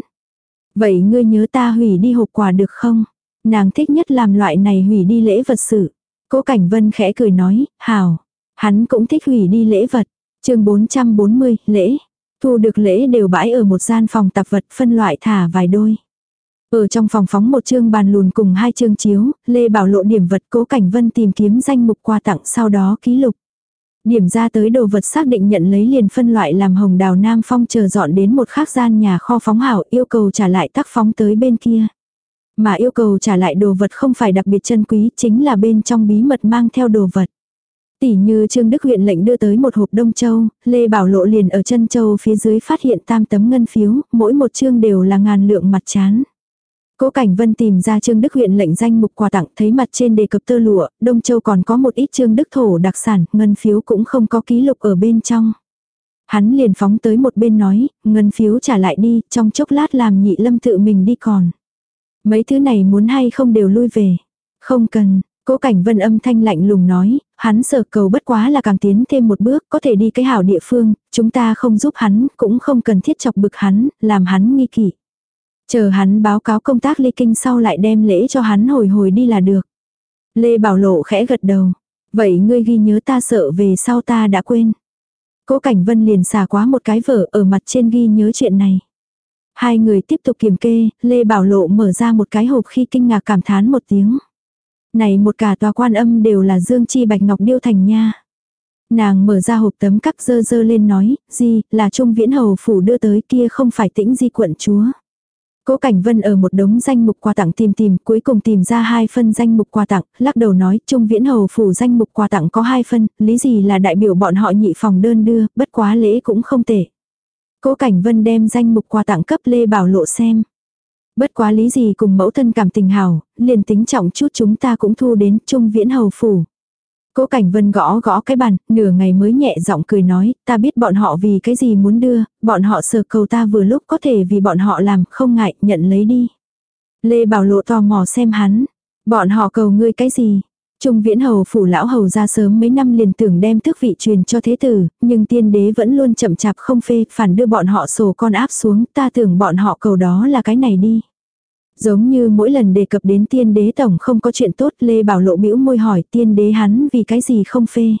Vậy ngươi nhớ ta hủy đi hộp quà được không? Nàng thích nhất làm loại này hủy đi lễ vật sự. Cố Cảnh Vân khẽ cười nói, hào. Hắn cũng thích hủy đi lễ vật. chương 440, lễ. Thu được lễ đều bãi ở một gian phòng tạp vật phân loại thả vài đôi. Ở trong phòng phóng một chương bàn lùn cùng hai chương chiếu, Lê Bảo lộ điểm vật cố cảnh vân tìm kiếm danh mục quà tặng sau đó ký lục. Điểm ra tới đồ vật xác định nhận lấy liền phân loại làm hồng đào Nam Phong chờ dọn đến một khác gian nhà kho phóng hảo yêu cầu trả lại tác phóng tới bên kia. Mà yêu cầu trả lại đồ vật không phải đặc biệt chân quý chính là bên trong bí mật mang theo đồ vật. Tỷ như Trương Đức huyện lệnh đưa tới một hộp đông châu, Lê Bảo Lộ liền ở chân châu phía dưới phát hiện tam tấm ngân phiếu, mỗi một chương đều là ngàn lượng mặt chán. Cố Cảnh Vân tìm ra Trương Đức huyện lệnh danh mục quà tặng thấy mặt trên đề cập tơ lụa, Đông Châu còn có một ít Trương Đức thổ đặc sản, ngân phiếu cũng không có ký lục ở bên trong. Hắn liền phóng tới một bên nói, ngân phiếu trả lại đi, trong chốc lát làm nhị lâm tự mình đi còn. Mấy thứ này muốn hay không đều lui về. Không cần, Cố Cảnh Vân âm thanh lạnh lùng nói, hắn sở cầu bất quá là càng tiến thêm một bước, có thể đi cái hảo địa phương, chúng ta không giúp hắn, cũng không cần thiết chọc bực hắn, làm hắn nghi kỵ. Chờ hắn báo cáo công tác ly kinh sau lại đem lễ cho hắn hồi hồi đi là được. Lê Bảo Lộ khẽ gật đầu. Vậy ngươi ghi nhớ ta sợ về sau ta đã quên. Cố Cảnh Vân liền xả quá một cái vở ở mặt trên ghi nhớ chuyện này. Hai người tiếp tục kiểm kê, Lê Bảo Lộ mở ra một cái hộp khi kinh ngạc cảm thán một tiếng. Này một cả tòa quan âm đều là dương chi bạch ngọc điêu thành nha. Nàng mở ra hộp tấm cắt dơ dơ lên nói, gì, là Trung Viễn Hầu Phủ đưa tới kia không phải tĩnh di quận chúa. Cố Cảnh Vân ở một đống danh mục quà tặng tìm tìm, cuối cùng tìm ra hai phân danh mục quà tặng, lắc đầu nói, Trung Viễn Hầu phủ danh mục quà tặng có hai phân, lý gì là đại biểu bọn họ nhị phòng đơn đưa, bất quá lễ cũng không tệ. Cố Cảnh Vân đem danh mục quà tặng cấp Lê Bảo Lộ xem. Bất quá lý gì cùng mẫu thân cảm tình hào, liền tính trọng chút chúng ta cũng thu đến Trung Viễn Hầu phủ. Cố Cảnh Vân gõ gõ cái bàn, nửa ngày mới nhẹ giọng cười nói, ta biết bọn họ vì cái gì muốn đưa, bọn họ sờ cầu ta vừa lúc có thể vì bọn họ làm, không ngại, nhận lấy đi. Lê Bảo Lộ tò mò xem hắn, bọn họ cầu ngươi cái gì, Trung viễn hầu phủ lão hầu ra sớm mấy năm liền tưởng đem tước vị truyền cho thế tử, nhưng tiên đế vẫn luôn chậm chạp không phê, phản đưa bọn họ sổ con áp xuống, ta tưởng bọn họ cầu đó là cái này đi. Giống như mỗi lần đề cập đến tiên đế tổng không có chuyện tốt, Lê Bảo Lộ bĩu môi hỏi tiên đế hắn vì cái gì không phê.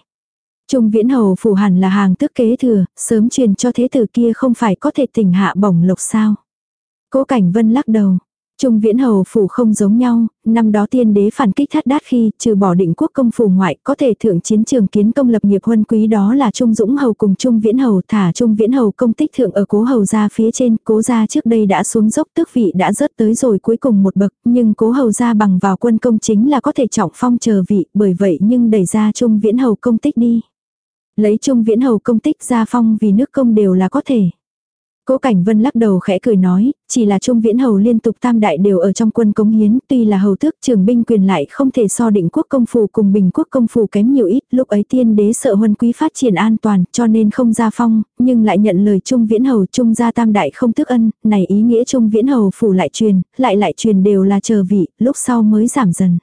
Trung viễn hầu phủ hẳn là hàng tước kế thừa, sớm truyền cho thế tử kia không phải có thể tỉnh hạ bổng lộc sao. Cố Cảnh Vân lắc đầu, Trung viễn hầu phủ không giống nhau, năm đó tiên đế phản kích thắt đát khi trừ bỏ định quốc công phủ ngoại có thể thượng chiến trường kiến công lập nghiệp huân quý đó là Trung dũng hầu cùng Trung viễn hầu thả Trung viễn hầu công tích thượng ở cố hầu ra phía trên, cố gia trước đây đã xuống dốc tước vị đã rớt tới rồi cuối cùng một bậc, nhưng cố hầu ra bằng vào quân công chính là có thể trọng phong chờ vị, bởi vậy nhưng đẩy ra Trung viễn hầu công tích đi. Lấy Trung viễn hầu công tích ra phong vì nước công đều là có thể. Cố Cảnh Vân lắc đầu khẽ cười nói, chỉ là Trung Viễn Hầu liên tục tam đại đều ở trong quân cống hiến, tuy là hầu tước trường binh quyền lại không thể so định quốc công phủ cùng bình quốc công phủ kém nhiều ít, lúc ấy tiên đế sợ huân quý phát triển an toàn, cho nên không ra phong, nhưng lại nhận lời Trung Viễn Hầu Trung gia tam đại không tước ân, này ý nghĩa Trung Viễn Hầu phủ lại truyền, lại lại truyền đều là chờ vị, lúc sau mới giảm dần.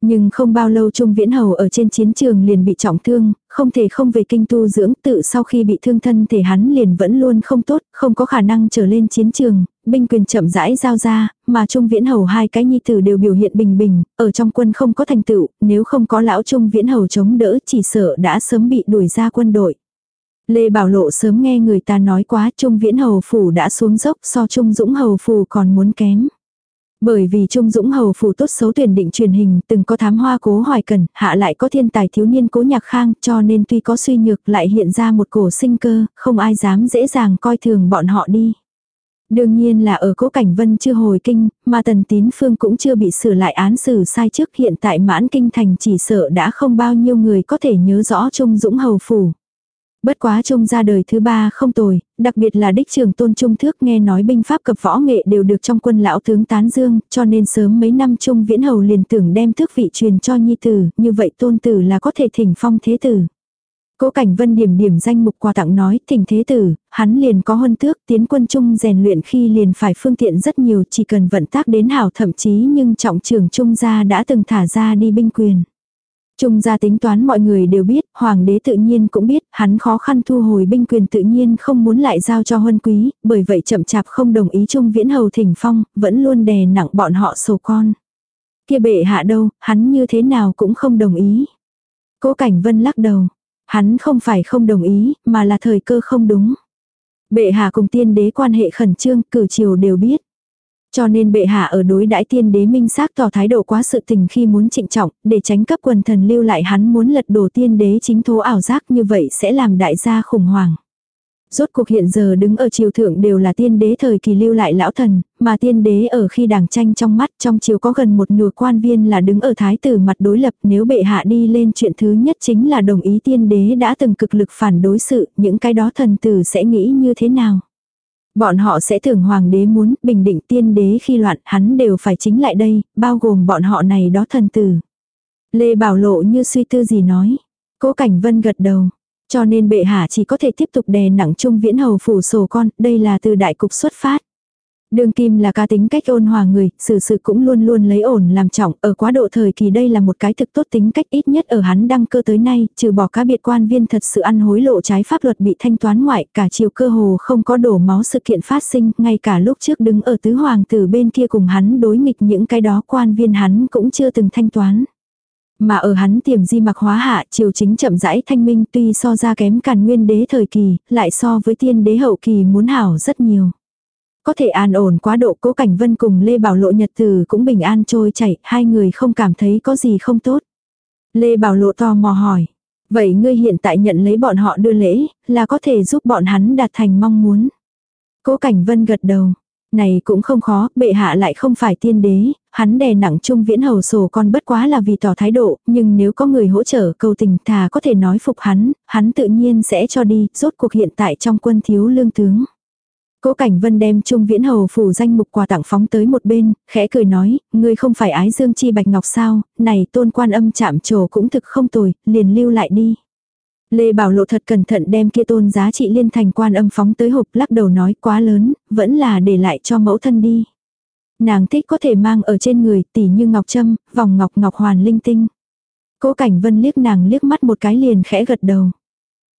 Nhưng không bao lâu Trung Viễn Hầu ở trên chiến trường liền bị trọng thương, không thể không về kinh tu dưỡng tự sau khi bị thương thân thể hắn liền vẫn luôn không tốt, không có khả năng trở lên chiến trường, binh quyền chậm rãi giao ra, mà Trung Viễn Hầu hai cái nhi tử đều biểu hiện bình bình, ở trong quân không có thành tựu, nếu không có lão Trung Viễn Hầu chống đỡ chỉ sợ đã sớm bị đuổi ra quân đội. Lê Bảo Lộ sớm nghe người ta nói quá Trung Viễn Hầu Phủ đã xuống dốc so Trung Dũng Hầu Phủ còn muốn kém. Bởi vì Trung Dũng Hầu phủ tốt xấu tuyển định truyền hình từng có thám hoa cố hoài cần, hạ lại có thiên tài thiếu niên cố nhạc khang cho nên tuy có suy nhược lại hiện ra một cổ sinh cơ, không ai dám dễ dàng coi thường bọn họ đi. Đương nhiên là ở cố cảnh vân chưa hồi kinh, mà tần tín phương cũng chưa bị sửa lại án xử sai trước hiện tại mãn kinh thành chỉ sợ đã không bao nhiêu người có thể nhớ rõ Trung Dũng Hầu phủ. Bất quá trung ra đời thứ ba không tồi, đặc biệt là đích trưởng tôn trung thước nghe nói binh pháp cập võ nghệ đều được trong quân lão tướng tán dương, cho nên sớm mấy năm trung viễn hầu liền tưởng đem thước vị truyền cho nhi tử, như vậy tôn tử là có thể thỉnh phong thế tử. Cố Cảnh Vân điểm điểm danh mục quà tặng nói, thỉnh thế tử, hắn liền có huân tước, tiến quân trung rèn luyện khi liền phải phương tiện rất nhiều, chỉ cần vận tác đến hảo thậm chí nhưng trọng trưởng trung gia đã từng thả ra đi binh quyền. Trung gia tính toán mọi người đều biết, hoàng đế tự nhiên cũng biết, hắn khó khăn thu hồi binh quyền tự nhiên không muốn lại giao cho huân quý, bởi vậy chậm chạp không đồng ý Trung viễn hầu thỉnh phong, vẫn luôn đè nặng bọn họ sổ con. Kia bệ hạ đâu, hắn như thế nào cũng không đồng ý. Cố Cảnh Vân lắc đầu. Hắn không phải không đồng ý, mà là thời cơ không đúng. Bệ hạ cùng tiên đế quan hệ khẩn trương, cử triều đều biết. Cho nên bệ hạ ở đối đãi tiên đế minh xác tỏ thái độ quá sự tình khi muốn trịnh trọng, để tránh cấp quần thần lưu lại hắn muốn lật đổ tiên đế chính thố ảo giác như vậy sẽ làm đại gia khủng hoảng. Rốt cuộc hiện giờ đứng ở triều thượng đều là tiên đế thời kỳ lưu lại lão thần, mà tiên đế ở khi đảng tranh trong mắt trong triều có gần một nửa quan viên là đứng ở thái tử mặt đối lập nếu bệ hạ đi lên chuyện thứ nhất chính là đồng ý tiên đế đã từng cực lực phản đối sự, những cái đó thần tử sẽ nghĩ như thế nào. Bọn họ sẽ tưởng hoàng đế muốn bình định tiên đế khi loạn hắn đều phải chính lại đây, bao gồm bọn họ này đó thần tử. Lê Bảo Lộ như suy tư gì nói. Cố Cảnh Vân gật đầu. Cho nên bệ hạ chỉ có thể tiếp tục đè nặng trung viễn hầu phủ sổ con, đây là từ đại cục xuất phát. Đường kim là cá tính cách ôn hòa người, xử sự cũng luôn luôn lấy ổn làm trọng, ở quá độ thời kỳ đây là một cái thực tốt tính cách ít nhất ở hắn đăng cơ tới nay, trừ bỏ cá biệt quan viên thật sự ăn hối lộ trái pháp luật bị thanh toán ngoại, cả chiều cơ hồ không có đổ máu sự kiện phát sinh, ngay cả lúc trước đứng ở tứ hoàng tử bên kia cùng hắn đối nghịch những cái đó quan viên hắn cũng chưa từng thanh toán. Mà ở hắn tiềm di mặc hóa hạ triều chính chậm rãi thanh minh tuy so ra kém càn nguyên đế thời kỳ, lại so với tiên đế hậu kỳ muốn hảo rất nhiều. Có thể an ổn quá độ cố cảnh vân cùng Lê Bảo Lộ nhật từ cũng bình an trôi chảy, hai người không cảm thấy có gì không tốt. Lê Bảo Lộ to mò hỏi. Vậy ngươi hiện tại nhận lấy bọn họ đưa lễ, là có thể giúp bọn hắn đạt thành mong muốn. Cố Cảnh Vân gật đầu. Này cũng không khó, bệ hạ lại không phải tiên đế, hắn đè nặng trung viễn hầu sổ con bất quá là vì tỏ thái độ, nhưng nếu có người hỗ trợ cầu tình thà có thể nói phục hắn, hắn tự nhiên sẽ cho đi, rốt cuộc hiện tại trong quân thiếu lương tướng. Cố Cảnh Vân đem Trung Viễn Hầu phủ danh mục quà tặng phóng tới một bên, khẽ cười nói, ngươi không phải ái dương chi bạch ngọc sao, này tôn quan âm chạm trổ cũng thực không tồi, liền lưu lại đi. Lê Bảo Lộ thật cẩn thận đem kia tôn giá trị liên thành quan âm phóng tới hộp lắc đầu nói quá lớn, vẫn là để lại cho mẫu thân đi. Nàng thích có thể mang ở trên người tỉ như ngọc trâm, vòng ngọc ngọc hoàn linh tinh. Cố Cảnh Vân liếc nàng liếc mắt một cái liền khẽ gật đầu.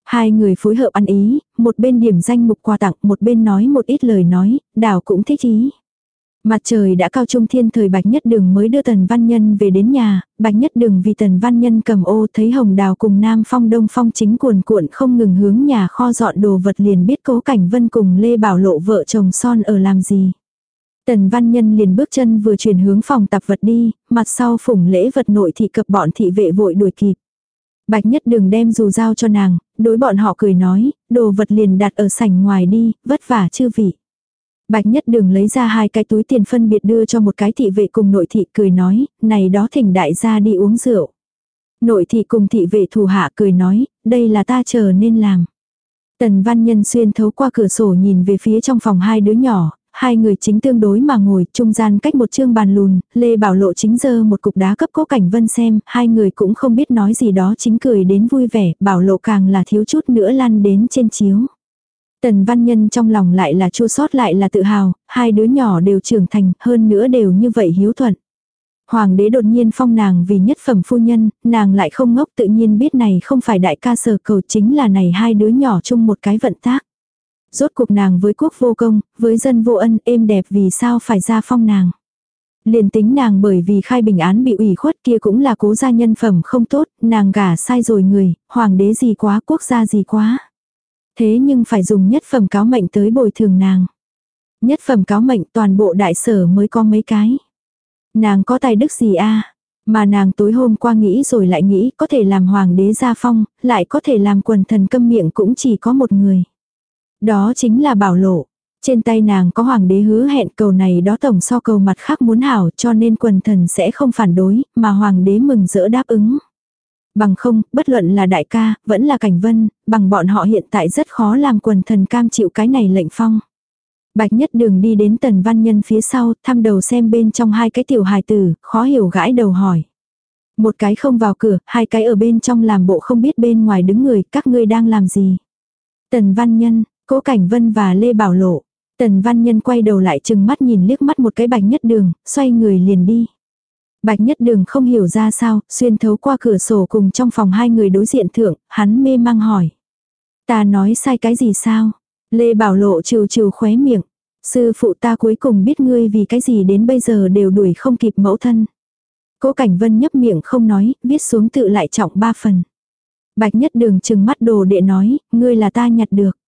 Hai người phối hợp ăn ý, một bên điểm danh mục quà tặng, một bên nói một ít lời nói, đào cũng thích ý. Mặt trời đã cao trung thiên thời Bạch Nhất Đường mới đưa Tần Văn Nhân về đến nhà, Bạch Nhất Đường vì Tần Văn Nhân cầm ô thấy Hồng Đào cùng Nam Phong Đông Phong chính cuồn cuộn không ngừng hướng nhà kho dọn đồ vật liền biết cố cảnh vân cùng Lê Bảo Lộ vợ chồng son ở làm gì. Tần Văn Nhân liền bước chân vừa chuyển hướng phòng tập vật đi, mặt sau phủng lễ vật nội thị cập bọn thị vệ vội đuổi kịp. Bạch Nhất Đường đem dù giao cho nàng, đối bọn họ cười nói, đồ vật liền đặt ở sảnh ngoài đi, vất vả chư vị. Bạch Nhất Đường lấy ra hai cái túi tiền phân biệt đưa cho một cái thị vệ cùng nội thị cười nói, này đó thỉnh đại gia đi uống rượu. Nội thị cùng thị vệ thủ hạ cười nói, đây là ta chờ nên làm. Tần Văn Nhân xuyên thấu qua cửa sổ nhìn về phía trong phòng hai đứa nhỏ, hai người chính tương đối mà ngồi, trung gian cách một chương bàn lùn, Lê Bảo Lộ chính giơ một cục đá cấp cố cảnh vân xem, hai người cũng không biết nói gì đó chính cười đến vui vẻ, Bảo Lộ càng là thiếu chút nữa lăn đến trên chiếu. Tần văn nhân trong lòng lại là chua sót lại là tự hào, hai đứa nhỏ đều trưởng thành, hơn nữa đều như vậy hiếu thuận. Hoàng đế đột nhiên phong nàng vì nhất phẩm phu nhân, nàng lại không ngốc tự nhiên biết này không phải đại ca sở cầu chính là này hai đứa nhỏ chung một cái vận tác. Rốt cuộc nàng với quốc vô công, với dân vô ân êm đẹp vì sao phải ra phong nàng. Liền tính nàng bởi vì khai bình án bị ủy khuất kia cũng là cố gia nhân phẩm không tốt, nàng gả sai rồi người, hoàng đế gì quá quốc gia gì quá. Thế nhưng phải dùng nhất phẩm cáo mệnh tới bồi thường nàng. Nhất phẩm cáo mệnh toàn bộ đại sở mới có mấy cái. Nàng có tài đức gì a Mà nàng tối hôm qua nghĩ rồi lại nghĩ có thể làm hoàng đế gia phong, lại có thể làm quần thần câm miệng cũng chỉ có một người. Đó chính là bảo lộ. Trên tay nàng có hoàng đế hứa hẹn cầu này đó tổng so cầu mặt khác muốn hảo cho nên quần thần sẽ không phản đối, mà hoàng đế mừng rỡ đáp ứng. Bằng không, bất luận là đại ca, vẫn là cảnh vân, bằng bọn họ hiện tại rất khó làm quần thần cam chịu cái này lệnh phong. Bạch nhất đường đi đến tần văn nhân phía sau, thăm đầu xem bên trong hai cái tiểu hài tử, khó hiểu gãi đầu hỏi. Một cái không vào cửa, hai cái ở bên trong làm bộ không biết bên ngoài đứng người, các ngươi đang làm gì. Tần văn nhân, cố cảnh vân và Lê Bảo Lộ. Tần văn nhân quay đầu lại chừng mắt nhìn liếc mắt một cái bạch nhất đường, xoay người liền đi. Bạch nhất đường không hiểu ra sao, xuyên thấu qua cửa sổ cùng trong phòng hai người đối diện thượng, hắn mê mang hỏi. Ta nói sai cái gì sao? Lê Bảo Lộ trừ trừ khóe miệng. Sư phụ ta cuối cùng biết ngươi vì cái gì đến bây giờ đều đuổi không kịp mẫu thân. Cố Cảnh Vân nhấp miệng không nói, viết xuống tự lại trọng ba phần. Bạch nhất đường chừng mắt đồ đệ nói, ngươi là ta nhặt được.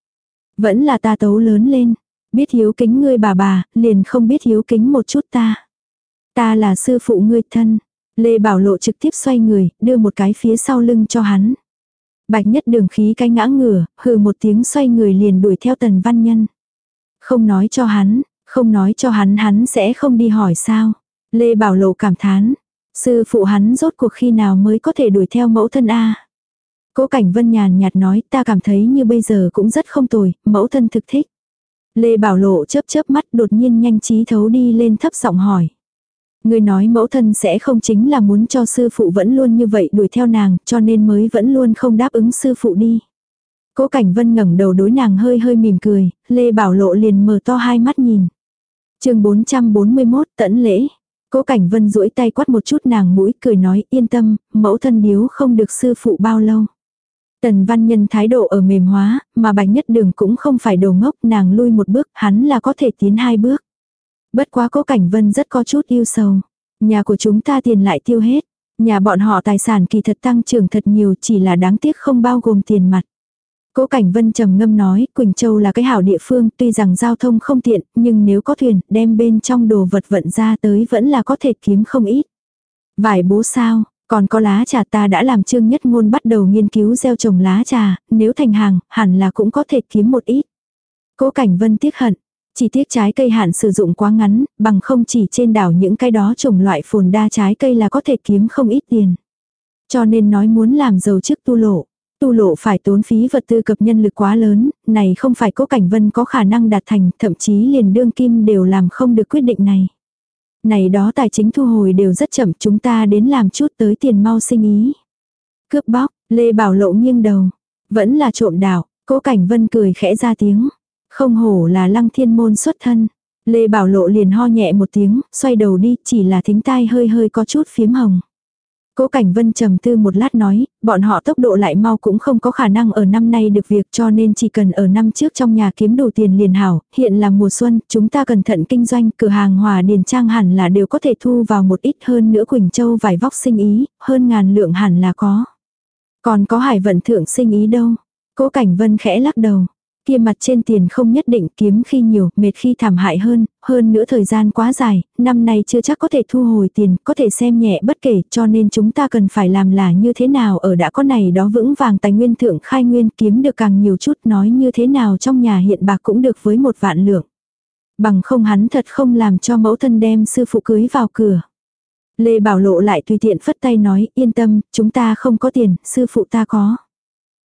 Vẫn là ta tấu lớn lên. Biết hiếu kính ngươi bà bà, liền không biết hiếu kính một chút ta. Ta là sư phụ ngươi thân. Lê Bảo Lộ trực tiếp xoay người, đưa một cái phía sau lưng cho hắn. Bạch nhất đường khí cái ngã ngửa, hừ một tiếng xoay người liền đuổi theo tần văn nhân. Không nói cho hắn, không nói cho hắn hắn sẽ không đi hỏi sao. Lê Bảo Lộ cảm thán. Sư phụ hắn rốt cuộc khi nào mới có thể đuổi theo mẫu thân A. Cố cảnh vân nhàn nhạt nói ta cảm thấy như bây giờ cũng rất không tồi, mẫu thân thực thích. Lê Bảo Lộ chớp chớp mắt đột nhiên nhanh trí thấu đi lên thấp giọng hỏi. Người nói mẫu thân sẽ không chính là muốn cho sư phụ vẫn luôn như vậy đuổi theo nàng cho nên mới vẫn luôn không đáp ứng sư phụ đi. Cố Cảnh Vân ngẩng đầu đối nàng hơi hơi mỉm cười, Lê Bảo Lộ liền mở to hai mắt nhìn. chương 441 tẫn lễ. Cố Cảnh Vân duỗi tay quát một chút nàng mũi cười nói yên tâm, mẫu thân điếu không được sư phụ bao lâu. Tần văn nhân thái độ ở mềm hóa, mà bạch nhất đường cũng không phải đồ ngốc nàng lui một bước, hắn là có thể tiến hai bước. Bất quá cố cảnh vân rất có chút yêu sầu. Nhà của chúng ta tiền lại tiêu hết. Nhà bọn họ tài sản kỳ thật tăng trưởng thật nhiều chỉ là đáng tiếc không bao gồm tiền mặt. Cố Cảnh Vân trầm ngâm nói, Quỳnh Châu là cái hảo địa phương, tuy rằng giao thông không tiện, nhưng nếu có thuyền, đem bên trong đồ vật vận ra tới vẫn là có thể kiếm không ít. Vải bố sao, còn có lá trà ta đã làm trương nhất ngôn bắt đầu nghiên cứu gieo trồng lá trà, nếu thành hàng, hẳn là cũng có thể kiếm một ít. Cố Cảnh Vân tiếc hận, chỉ tiếc trái cây hạn sử dụng quá ngắn, bằng không chỉ trên đảo những cái đó trồng loại phồn đa trái cây là có thể kiếm không ít tiền. Cho nên nói muốn làm giàu trước tu lộ. Tu lộ phải tốn phí vật tư cập nhân lực quá lớn, này không phải cố cảnh vân có khả năng đạt thành, thậm chí liền đương kim đều làm không được quyết định này. Này đó tài chính thu hồi đều rất chậm chúng ta đến làm chút tới tiền mau sinh ý. Cướp bóc, Lê Bảo Lộ nghiêng đầu. Vẫn là trộm đảo, cố cảnh vân cười khẽ ra tiếng. Không hổ là lăng thiên môn xuất thân. Lê Bảo Lộ liền ho nhẹ một tiếng, xoay đầu đi, chỉ là thính tai hơi hơi có chút phiếm hồng. Cố Cảnh Vân trầm tư một lát nói, bọn họ tốc độ lại mau cũng không có khả năng ở năm nay được việc cho nên chỉ cần ở năm trước trong nhà kiếm đủ tiền liền hảo, hiện là mùa xuân, chúng ta cẩn thận kinh doanh, cửa hàng hòa điền trang hẳn là đều có thể thu vào một ít hơn nữa Quỳnh Châu vải vóc sinh ý, hơn ngàn lượng hẳn là có. Còn có hải vận thượng sinh ý đâu? Cố Cảnh Vân khẽ lắc đầu. Kia mặt trên tiền không nhất định kiếm khi nhiều, mệt khi thảm hại hơn, hơn nữa thời gian quá dài, năm nay chưa chắc có thể thu hồi tiền, có thể xem nhẹ bất kể, cho nên chúng ta cần phải làm là như thế nào ở đã có này đó vững vàng tài nguyên thượng khai nguyên kiếm được càng nhiều chút nói như thế nào trong nhà hiện bạc cũng được với một vạn lượng. Bằng không hắn thật không làm cho mẫu thân đem sư phụ cưới vào cửa. Lê Bảo Lộ lại tùy tiện phất tay nói, yên tâm, chúng ta không có tiền, sư phụ ta có.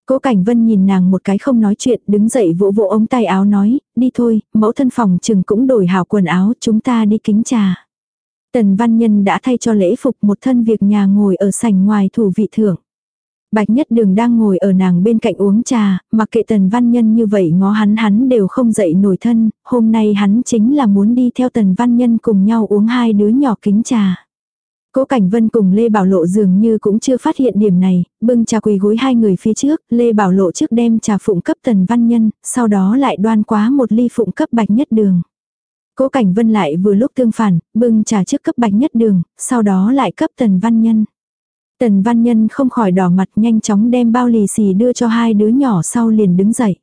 Cố Cảnh Vân nhìn nàng một cái không nói chuyện, đứng dậy vỗ vỗ ống tay áo nói, đi thôi, mẫu thân phòng chừng cũng đổi hảo quần áo, chúng ta đi kính trà. Tần Văn Nhân đã thay cho lễ phục một thân việc nhà ngồi ở sảnh ngoài thủ vị thưởng. Bạch Nhất Đường đang ngồi ở nàng bên cạnh uống trà, mặc kệ Tần Văn Nhân như vậy ngó hắn hắn đều không dậy nổi thân, hôm nay hắn chính là muốn đi theo Tần Văn Nhân cùng nhau uống hai đứa nhỏ kính trà. Cố Cảnh Vân cùng Lê Bảo Lộ dường như cũng chưa phát hiện điểm này, bưng trà quỳ gối hai người phía trước, Lê Bảo Lộ trước đem trà phụng cấp Tần Văn Nhân, sau đó lại đoan quá một ly phụng cấp Bạch Nhất Đường. Cố Cảnh Vân lại vừa lúc tương phản, bưng trà trước cấp Bạch Nhất Đường, sau đó lại cấp Tần Văn Nhân. Tần Văn Nhân không khỏi đỏ mặt nhanh chóng đem bao lì xì đưa cho hai đứa nhỏ sau liền đứng dậy.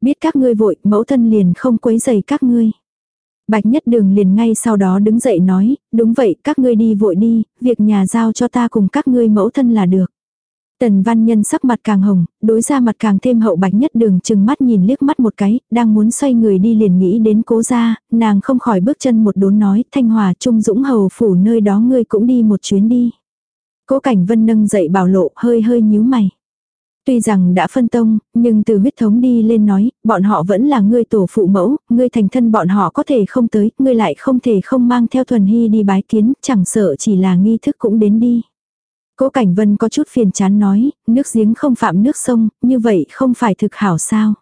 Biết các ngươi vội, mẫu thân liền không quấy giày các ngươi. Bạch nhất đường liền ngay sau đó đứng dậy nói, đúng vậy, các ngươi đi vội đi, việc nhà giao cho ta cùng các ngươi mẫu thân là được. Tần văn nhân sắc mặt càng hồng, đối ra mặt càng thêm hậu bạch nhất đường chừng mắt nhìn liếc mắt một cái, đang muốn xoay người đi liền nghĩ đến cố gia, nàng không khỏi bước chân một đốn nói, thanh hòa trung dũng hầu phủ nơi đó ngươi cũng đi một chuyến đi. Cố Cảnh Vân nâng dậy bảo lộ hơi hơi nhíu mày. Tuy rằng đã phân tông, nhưng từ huyết thống đi lên nói, bọn họ vẫn là ngươi tổ phụ mẫu, ngươi thành thân bọn họ có thể không tới, ngươi lại không thể không mang theo thuần hy đi bái kiến, chẳng sợ chỉ là nghi thức cũng đến đi. Cố Cảnh Vân có chút phiền chán nói, nước giếng không phạm nước sông, như vậy không phải thực hảo sao.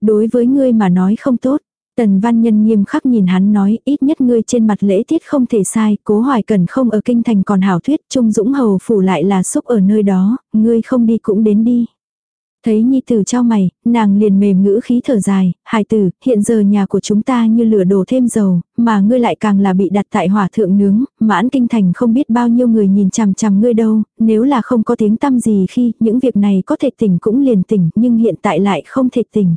Đối với ngươi mà nói không tốt, Tần Văn Nhân nghiêm khắc nhìn hắn nói, ít nhất ngươi trên mặt lễ tiết không thể sai, cố hoài cần không ở kinh thành còn hảo thuyết, Trung Dũng Hầu phủ lại là xúc ở nơi đó, ngươi không đi cũng đến đi. Thấy nhi tử trao mày, nàng liền mềm ngữ khí thở dài, hài tử, hiện giờ nhà của chúng ta như lửa đổ thêm dầu, mà ngươi lại càng là bị đặt tại hỏa thượng nướng, mãn kinh thành không biết bao nhiêu người nhìn chằm chằm ngươi đâu, nếu là không có tiếng tâm gì khi những việc này có thể tỉnh cũng liền tỉnh nhưng hiện tại lại không thể tỉnh.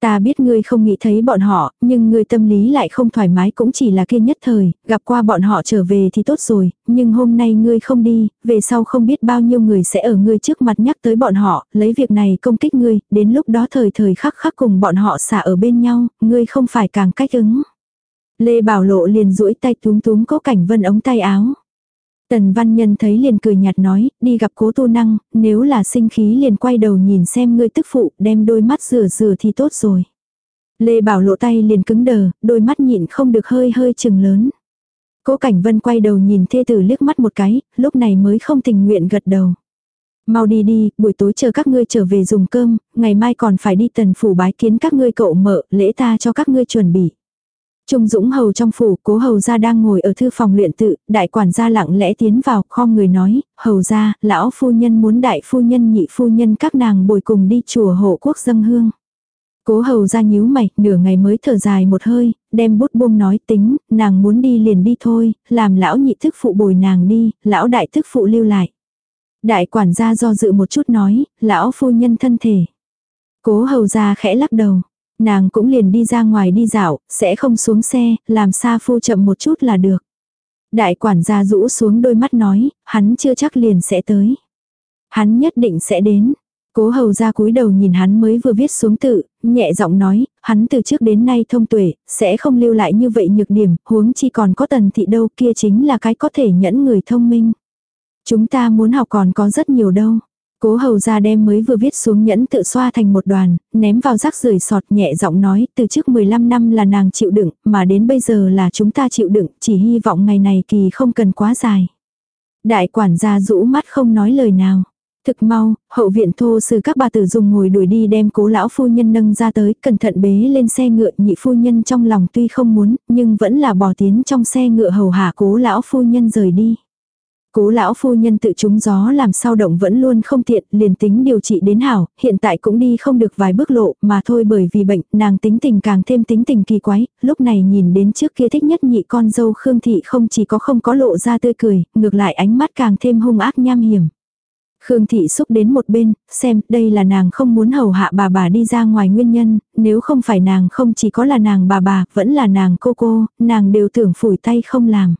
Ta biết ngươi không nghĩ thấy bọn họ, nhưng ngươi tâm lý lại không thoải mái cũng chỉ là kia nhất thời, gặp qua bọn họ trở về thì tốt rồi, nhưng hôm nay ngươi không đi, về sau không biết bao nhiêu người sẽ ở ngươi trước mặt nhắc tới bọn họ, lấy việc này công kích ngươi, đến lúc đó thời thời khắc khắc cùng bọn họ xả ở bên nhau, ngươi không phải càng cách ứng. Lê Bảo Lộ liền duỗi tay túm túm cố cảnh vân ống tay áo. Tần văn nhân thấy liền cười nhạt nói, đi gặp cố tu năng, nếu là sinh khí liền quay đầu nhìn xem ngươi tức phụ, đem đôi mắt rửa rửa thì tốt rồi. Lê Bảo lộ tay liền cứng đờ, đôi mắt nhịn không được hơi hơi chừng lớn. Cố Cảnh Vân quay đầu nhìn thê tử liếc mắt một cái, lúc này mới không tình nguyện gật đầu. Mau đi đi, buổi tối chờ các ngươi trở về dùng cơm, ngày mai còn phải đi tần phủ bái kiến các ngươi cậu mợ, lễ ta cho các ngươi chuẩn bị. Trung Dũng Hầu trong phủ, cố Hầu gia đang ngồi ở thư phòng luyện tự, đại quản gia lặng lẽ tiến vào, khom người nói, Hầu gia, lão phu nhân muốn đại phu nhân nhị phu nhân các nàng bồi cùng đi chùa hộ quốc dâng hương. Cố Hầu gia nhíu mày, nửa ngày mới thở dài một hơi, đem bút buông nói tính, nàng muốn đi liền đi thôi, làm lão nhị thức phụ bồi nàng đi, lão đại thức phụ lưu lại. Đại quản gia do dự một chút nói, lão phu nhân thân thể. Cố Hầu gia khẽ lắc đầu. Nàng cũng liền đi ra ngoài đi dạo, sẽ không xuống xe, làm xa phu chậm một chút là được. Đại quản gia rũ xuống đôi mắt nói, hắn chưa chắc liền sẽ tới. Hắn nhất định sẽ đến. Cố hầu ra cúi đầu nhìn hắn mới vừa viết xuống tự, nhẹ giọng nói, hắn từ trước đến nay thông tuệ, sẽ không lưu lại như vậy nhược điểm, huống chi còn có tần thị đâu kia chính là cái có thể nhẫn người thông minh. Chúng ta muốn học còn có rất nhiều đâu. Cố hầu ra đem mới vừa viết xuống nhẫn tự xoa thành một đoàn, ném vào rác rưởi sọt nhẹ giọng nói, từ trước 15 năm là nàng chịu đựng, mà đến bây giờ là chúng ta chịu đựng, chỉ hy vọng ngày này kỳ không cần quá dài. Đại quản gia rũ mắt không nói lời nào. Thực mau, hậu viện thô sư các bà tử dùng ngồi đuổi đi đem cố lão phu nhân nâng ra tới, cẩn thận bế lên xe ngựa nhị phu nhân trong lòng tuy không muốn, nhưng vẫn là bỏ tiến trong xe ngựa hầu hạ cố lão phu nhân rời đi. Cố lão phu nhân tự trúng gió làm sao động vẫn luôn không tiện, liền tính điều trị đến hảo, hiện tại cũng đi không được vài bước lộ, mà thôi bởi vì bệnh, nàng tính tình càng thêm tính tình kỳ quái, lúc này nhìn đến trước kia thích nhất nhị con dâu Khương Thị không chỉ có không có lộ ra tươi cười, ngược lại ánh mắt càng thêm hung ác nham hiểm. Khương Thị xúc đến một bên, xem, đây là nàng không muốn hầu hạ bà bà đi ra ngoài nguyên nhân, nếu không phải nàng không chỉ có là nàng bà bà, vẫn là nàng cô cô, nàng đều tưởng phủi tay không làm.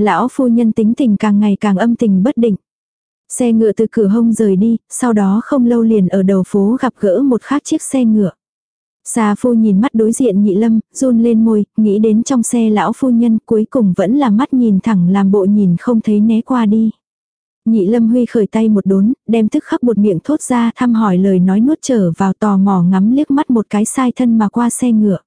Lão phu nhân tính tình càng ngày càng âm tình bất định. Xe ngựa từ cửa hông rời đi, sau đó không lâu liền ở đầu phố gặp gỡ một khác chiếc xe ngựa. Xà phu nhìn mắt đối diện nhị lâm, run lên môi, nghĩ đến trong xe lão phu nhân cuối cùng vẫn là mắt nhìn thẳng làm bộ nhìn không thấy né qua đi. Nhị lâm huy khởi tay một đốn, đem thức khắc một miệng thốt ra thăm hỏi lời nói nuốt trở vào tò mò ngắm liếc mắt một cái sai thân mà qua xe ngựa.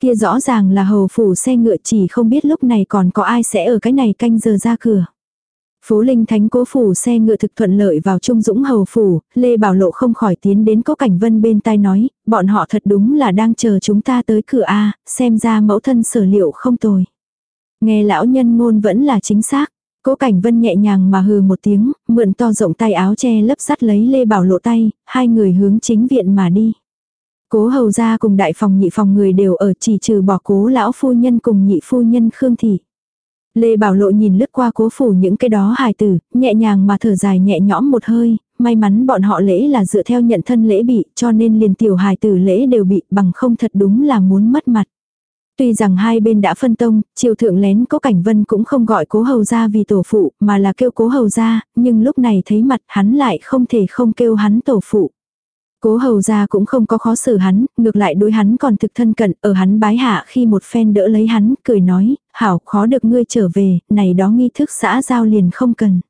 Kia rõ ràng là hầu phủ xe ngựa chỉ không biết lúc này còn có ai sẽ ở cái này canh giờ ra cửa. Phố Linh Thánh cố phủ xe ngựa thực thuận lợi vào Trung Dũng hầu phủ, Lê Bảo Lộ không khỏi tiến đến cố cảnh vân bên tai nói, bọn họ thật đúng là đang chờ chúng ta tới cửa A, xem ra mẫu thân sở liệu không tồi. Nghe lão nhân ngôn vẫn là chính xác. Cố Cảnh Vân nhẹ nhàng mà hừ một tiếng, mượn to rộng tay áo che lấp sắt lấy Lê Bảo Lộ tay, hai người hướng chính viện mà đi. Cố hầu gia cùng đại phòng nhị phòng người đều ở chỉ trừ bỏ cố lão phu nhân cùng nhị phu nhân Khương Thị. Lê Bảo Lộ nhìn lướt qua cố phủ những cái đó hài tử, nhẹ nhàng mà thở dài nhẹ nhõm một hơi, may mắn bọn họ lễ là dựa theo nhận thân lễ bị cho nên liền tiểu hài tử lễ đều bị bằng không thật đúng là muốn mất mặt. Tuy rằng hai bên đã phân tông, triều thượng lén có cảnh vân cũng không gọi cố hầu ra vì tổ phụ mà là kêu cố hầu ra, nhưng lúc này thấy mặt hắn lại không thể không kêu hắn tổ phụ. Cố hầu ra cũng không có khó xử hắn, ngược lại đối hắn còn thực thân cận, ở hắn bái hạ khi một phen đỡ lấy hắn, cười nói, hảo khó được ngươi trở về, này đó nghi thức xã giao liền không cần.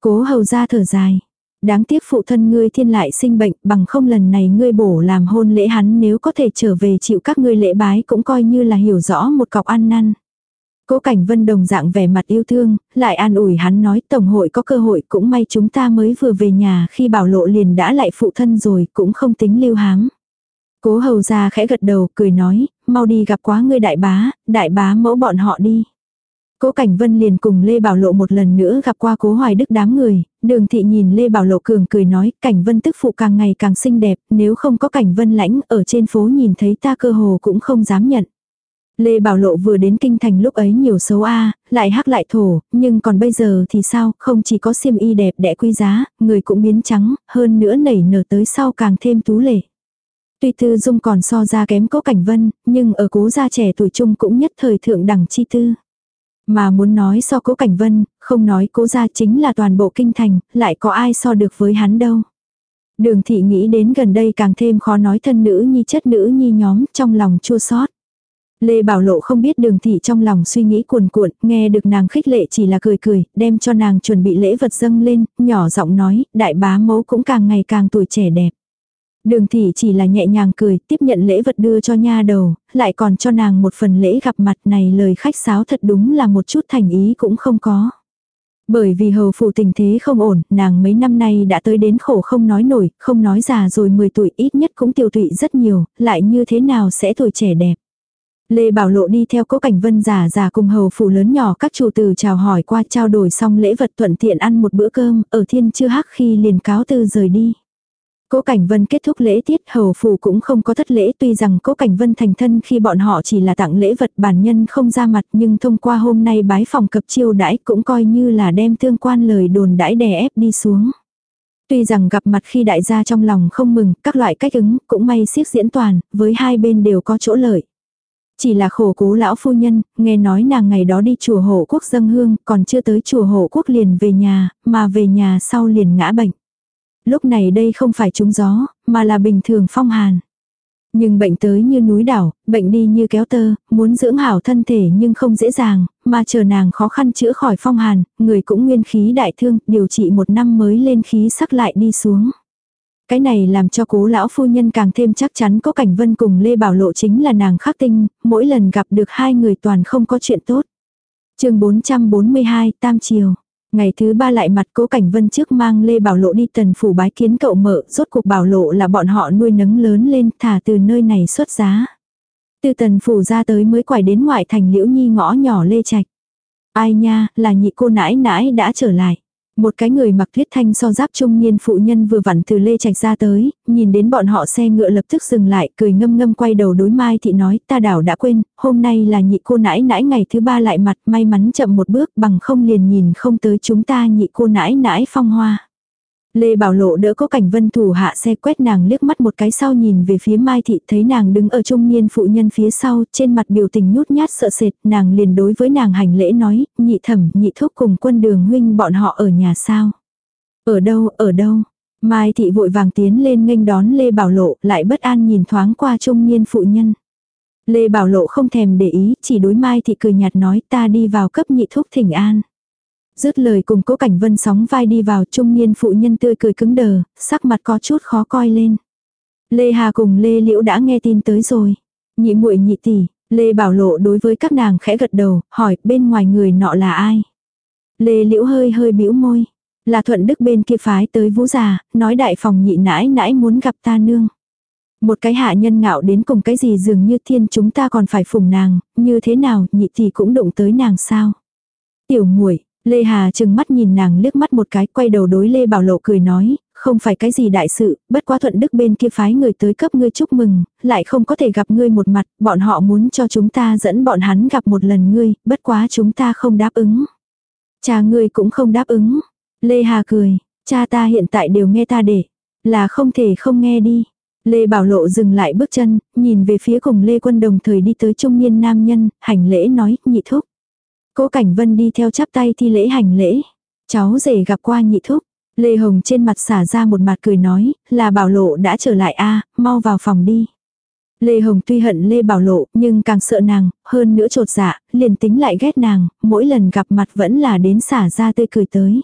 Cố hầu ra thở dài. Đáng tiếc phụ thân ngươi thiên lại sinh bệnh bằng không lần này ngươi bổ làm hôn lễ hắn nếu có thể trở về chịu các ngươi lễ bái cũng coi như là hiểu rõ một cọc ăn năn. Cố Cảnh Vân đồng dạng vẻ mặt yêu thương, lại an ủi hắn nói tổng hội có cơ hội cũng may chúng ta mới vừa về nhà khi bảo lộ liền đã lại phụ thân rồi cũng không tính lưu háng. Cố hầu ra khẽ gật đầu cười nói, mau đi gặp quá ngươi đại bá, đại bá mẫu bọn họ đi. Cố Cảnh Vân liền cùng Lê Bảo Lộ một lần nữa gặp qua Cố Hoài Đức đám người, đường thị nhìn Lê Bảo Lộ cường cười nói, Cảnh Vân tức phụ càng ngày càng xinh đẹp, nếu không có Cảnh Vân lãnh ở trên phố nhìn thấy ta cơ hồ cũng không dám nhận. Lê Bảo Lộ vừa đến kinh thành lúc ấy nhiều xấu a, lại hắc lại thổ, nhưng còn bây giờ thì sao, không chỉ có xiêm y đẹp đẽ quý giá, người cũng biến trắng, hơn nữa nảy nở tới sau càng thêm tú lệ. Tuy tư dung còn so ra kém cố cảnh vân, nhưng ở cố gia trẻ tuổi trung cũng nhất thời thượng đẳng chi tư. Mà muốn nói so cố cảnh vân, không nói cố gia chính là toàn bộ kinh thành, lại có ai so được với hắn đâu. Đường thị nghĩ đến gần đây càng thêm khó nói thân nữ nhi chất nữ nhi nhóm trong lòng chua xót Lê Bảo Lộ không biết đường thị trong lòng suy nghĩ cuồn cuộn, nghe được nàng khích lệ chỉ là cười cười, đem cho nàng chuẩn bị lễ vật dâng lên, nhỏ giọng nói, đại bá mẫu cũng càng ngày càng tuổi trẻ đẹp. Đường thị chỉ là nhẹ nhàng cười, tiếp nhận lễ vật đưa cho nha đầu, lại còn cho nàng một phần lễ gặp mặt này lời khách sáo thật đúng là một chút thành ý cũng không có. Bởi vì hầu phụ tình thế không ổn, nàng mấy năm nay đã tới đến khổ không nói nổi, không nói già rồi 10 tuổi ít nhất cũng tiêu tụy rất nhiều, lại như thế nào sẽ tuổi trẻ đẹp. Lê Bảo Lộ đi theo cố cảnh vân giả giả cùng hầu phủ lớn nhỏ các chủ tử chào hỏi qua trao đổi xong lễ vật thuận tiện ăn một bữa cơm, ở thiên chưa hắc khi liền cáo từ rời đi. Cố Cảnh Vân kết thúc lễ tiết hầu phủ cũng không có thất lễ tuy rằng Cố Cảnh Vân thành thân khi bọn họ chỉ là tặng lễ vật bản nhân không ra mặt nhưng thông qua hôm nay bái phòng cập chiêu đãi cũng coi như là đem tương quan lời đồn đãi đè ép đi xuống. Tuy rằng gặp mặt khi đại gia trong lòng không mừng, các loại cách ứng cũng may siết diễn toàn, với hai bên đều có chỗ lợi. Chỉ là khổ cố lão phu nhân, nghe nói nàng ngày đó đi chùa hộ quốc dâng hương, còn chưa tới chùa hộ quốc liền về nhà, mà về nhà sau liền ngã bệnh. Lúc này đây không phải trúng gió, mà là bình thường phong hàn. Nhưng bệnh tới như núi đảo, bệnh đi như kéo tơ, muốn dưỡng hảo thân thể nhưng không dễ dàng, mà chờ nàng khó khăn chữa khỏi phong hàn, người cũng nguyên khí đại thương, điều trị một năm mới lên khí sắc lại đi xuống. Cái này làm cho cố lão phu nhân càng thêm chắc chắn có cảnh vân cùng Lê Bảo Lộ chính là nàng khắc tinh, mỗi lần gặp được hai người toàn không có chuyện tốt. chương 442 Tam Triều Ngày thứ ba lại mặt cố cảnh vân trước mang Lê Bảo Lộ đi tần phủ bái kiến cậu mợ, rốt cuộc Bảo Lộ là bọn họ nuôi nấng lớn lên thả từ nơi này xuất giá. Từ tần phủ ra tới mới quải đến ngoại thành liễu nhi ngõ nhỏ Lê Trạch. Ai nha, là nhị cô nãi nãi đã trở lại. Một cái người mặc thuyết thanh so giáp trung niên phụ nhân vừa vặn từ lê trạch ra tới, nhìn đến bọn họ xe ngựa lập tức dừng lại, cười ngâm ngâm quay đầu đối Mai Thị nói, ta đảo đã quên, hôm nay là nhị cô nãi nãi ngày thứ ba lại mặt, may mắn chậm một bước bằng không liền nhìn không tới chúng ta nhị cô nãi nãi phong hoa. Lê Bảo Lộ đỡ có cảnh vân thủ hạ xe quét nàng liếc mắt một cái sau nhìn về phía Mai Thị, thấy nàng đứng ở trung niên phụ nhân phía sau, trên mặt biểu tình nhút nhát sợ sệt, nàng liền đối với nàng hành lễ nói, nhị thẩm, nhị thúc cùng quân đường huynh bọn họ ở nhà sao. Ở đâu ở đâu. Mai Thị vội vàng tiến lên nghênh đón Lê Bảo Lộ, lại bất an nhìn thoáng qua trung niên phụ nhân. Lê Bảo Lộ không thèm để ý, chỉ đối Mai Thị cười nhạt nói, ta đi vào cấp nhị thúc thỉnh an. Dứt lời cùng cố cảnh vân sóng vai đi vào trung niên phụ nhân tươi cười cứng đờ, sắc mặt có chút khó coi lên. Lê Hà cùng Lê Liễu đã nghe tin tới rồi. Nhị muội nhị tỷ, Lê Bảo Lộ đối với các nàng khẽ gật đầu, hỏi bên ngoài người nọ là ai. Lê Liễu hơi hơi bĩu môi. Là thuận đức bên kia phái tới vũ già, nói đại phòng nhị nãi nãi muốn gặp ta nương. Một cái hạ nhân ngạo đến cùng cái gì dường như thiên chúng ta còn phải phụng nàng, như thế nào nhị tỷ cũng đụng tới nàng sao. Tiểu muội Lê Hà chừng mắt nhìn nàng liếc mắt một cái, quay đầu đối Lê Bảo Lộ cười nói, không phải cái gì đại sự, bất quá thuận đức bên kia phái người tới cấp ngươi chúc mừng, lại không có thể gặp ngươi một mặt, bọn họ muốn cho chúng ta dẫn bọn hắn gặp một lần ngươi, bất quá chúng ta không đáp ứng. Cha ngươi cũng không đáp ứng. Lê Hà cười, cha ta hiện tại đều nghe ta để, là không thể không nghe đi. Lê Bảo Lộ dừng lại bước chân, nhìn về phía cùng Lê Quân đồng thời đi tới trung niên nam nhân, hành lễ nói, nhị thúc. Cố Cảnh Vân đi theo chắp tay thi lễ hành lễ. Cháu rể gặp qua nhị thúc. Lê Hồng trên mặt xả ra một mặt cười nói, là bảo lộ đã trở lại a mau vào phòng đi. Lê Hồng tuy hận Lê Bảo Lộ, nhưng càng sợ nàng, hơn nữa trột dạ, liền tính lại ghét nàng, mỗi lần gặp mặt vẫn là đến xả ra tươi cười tới.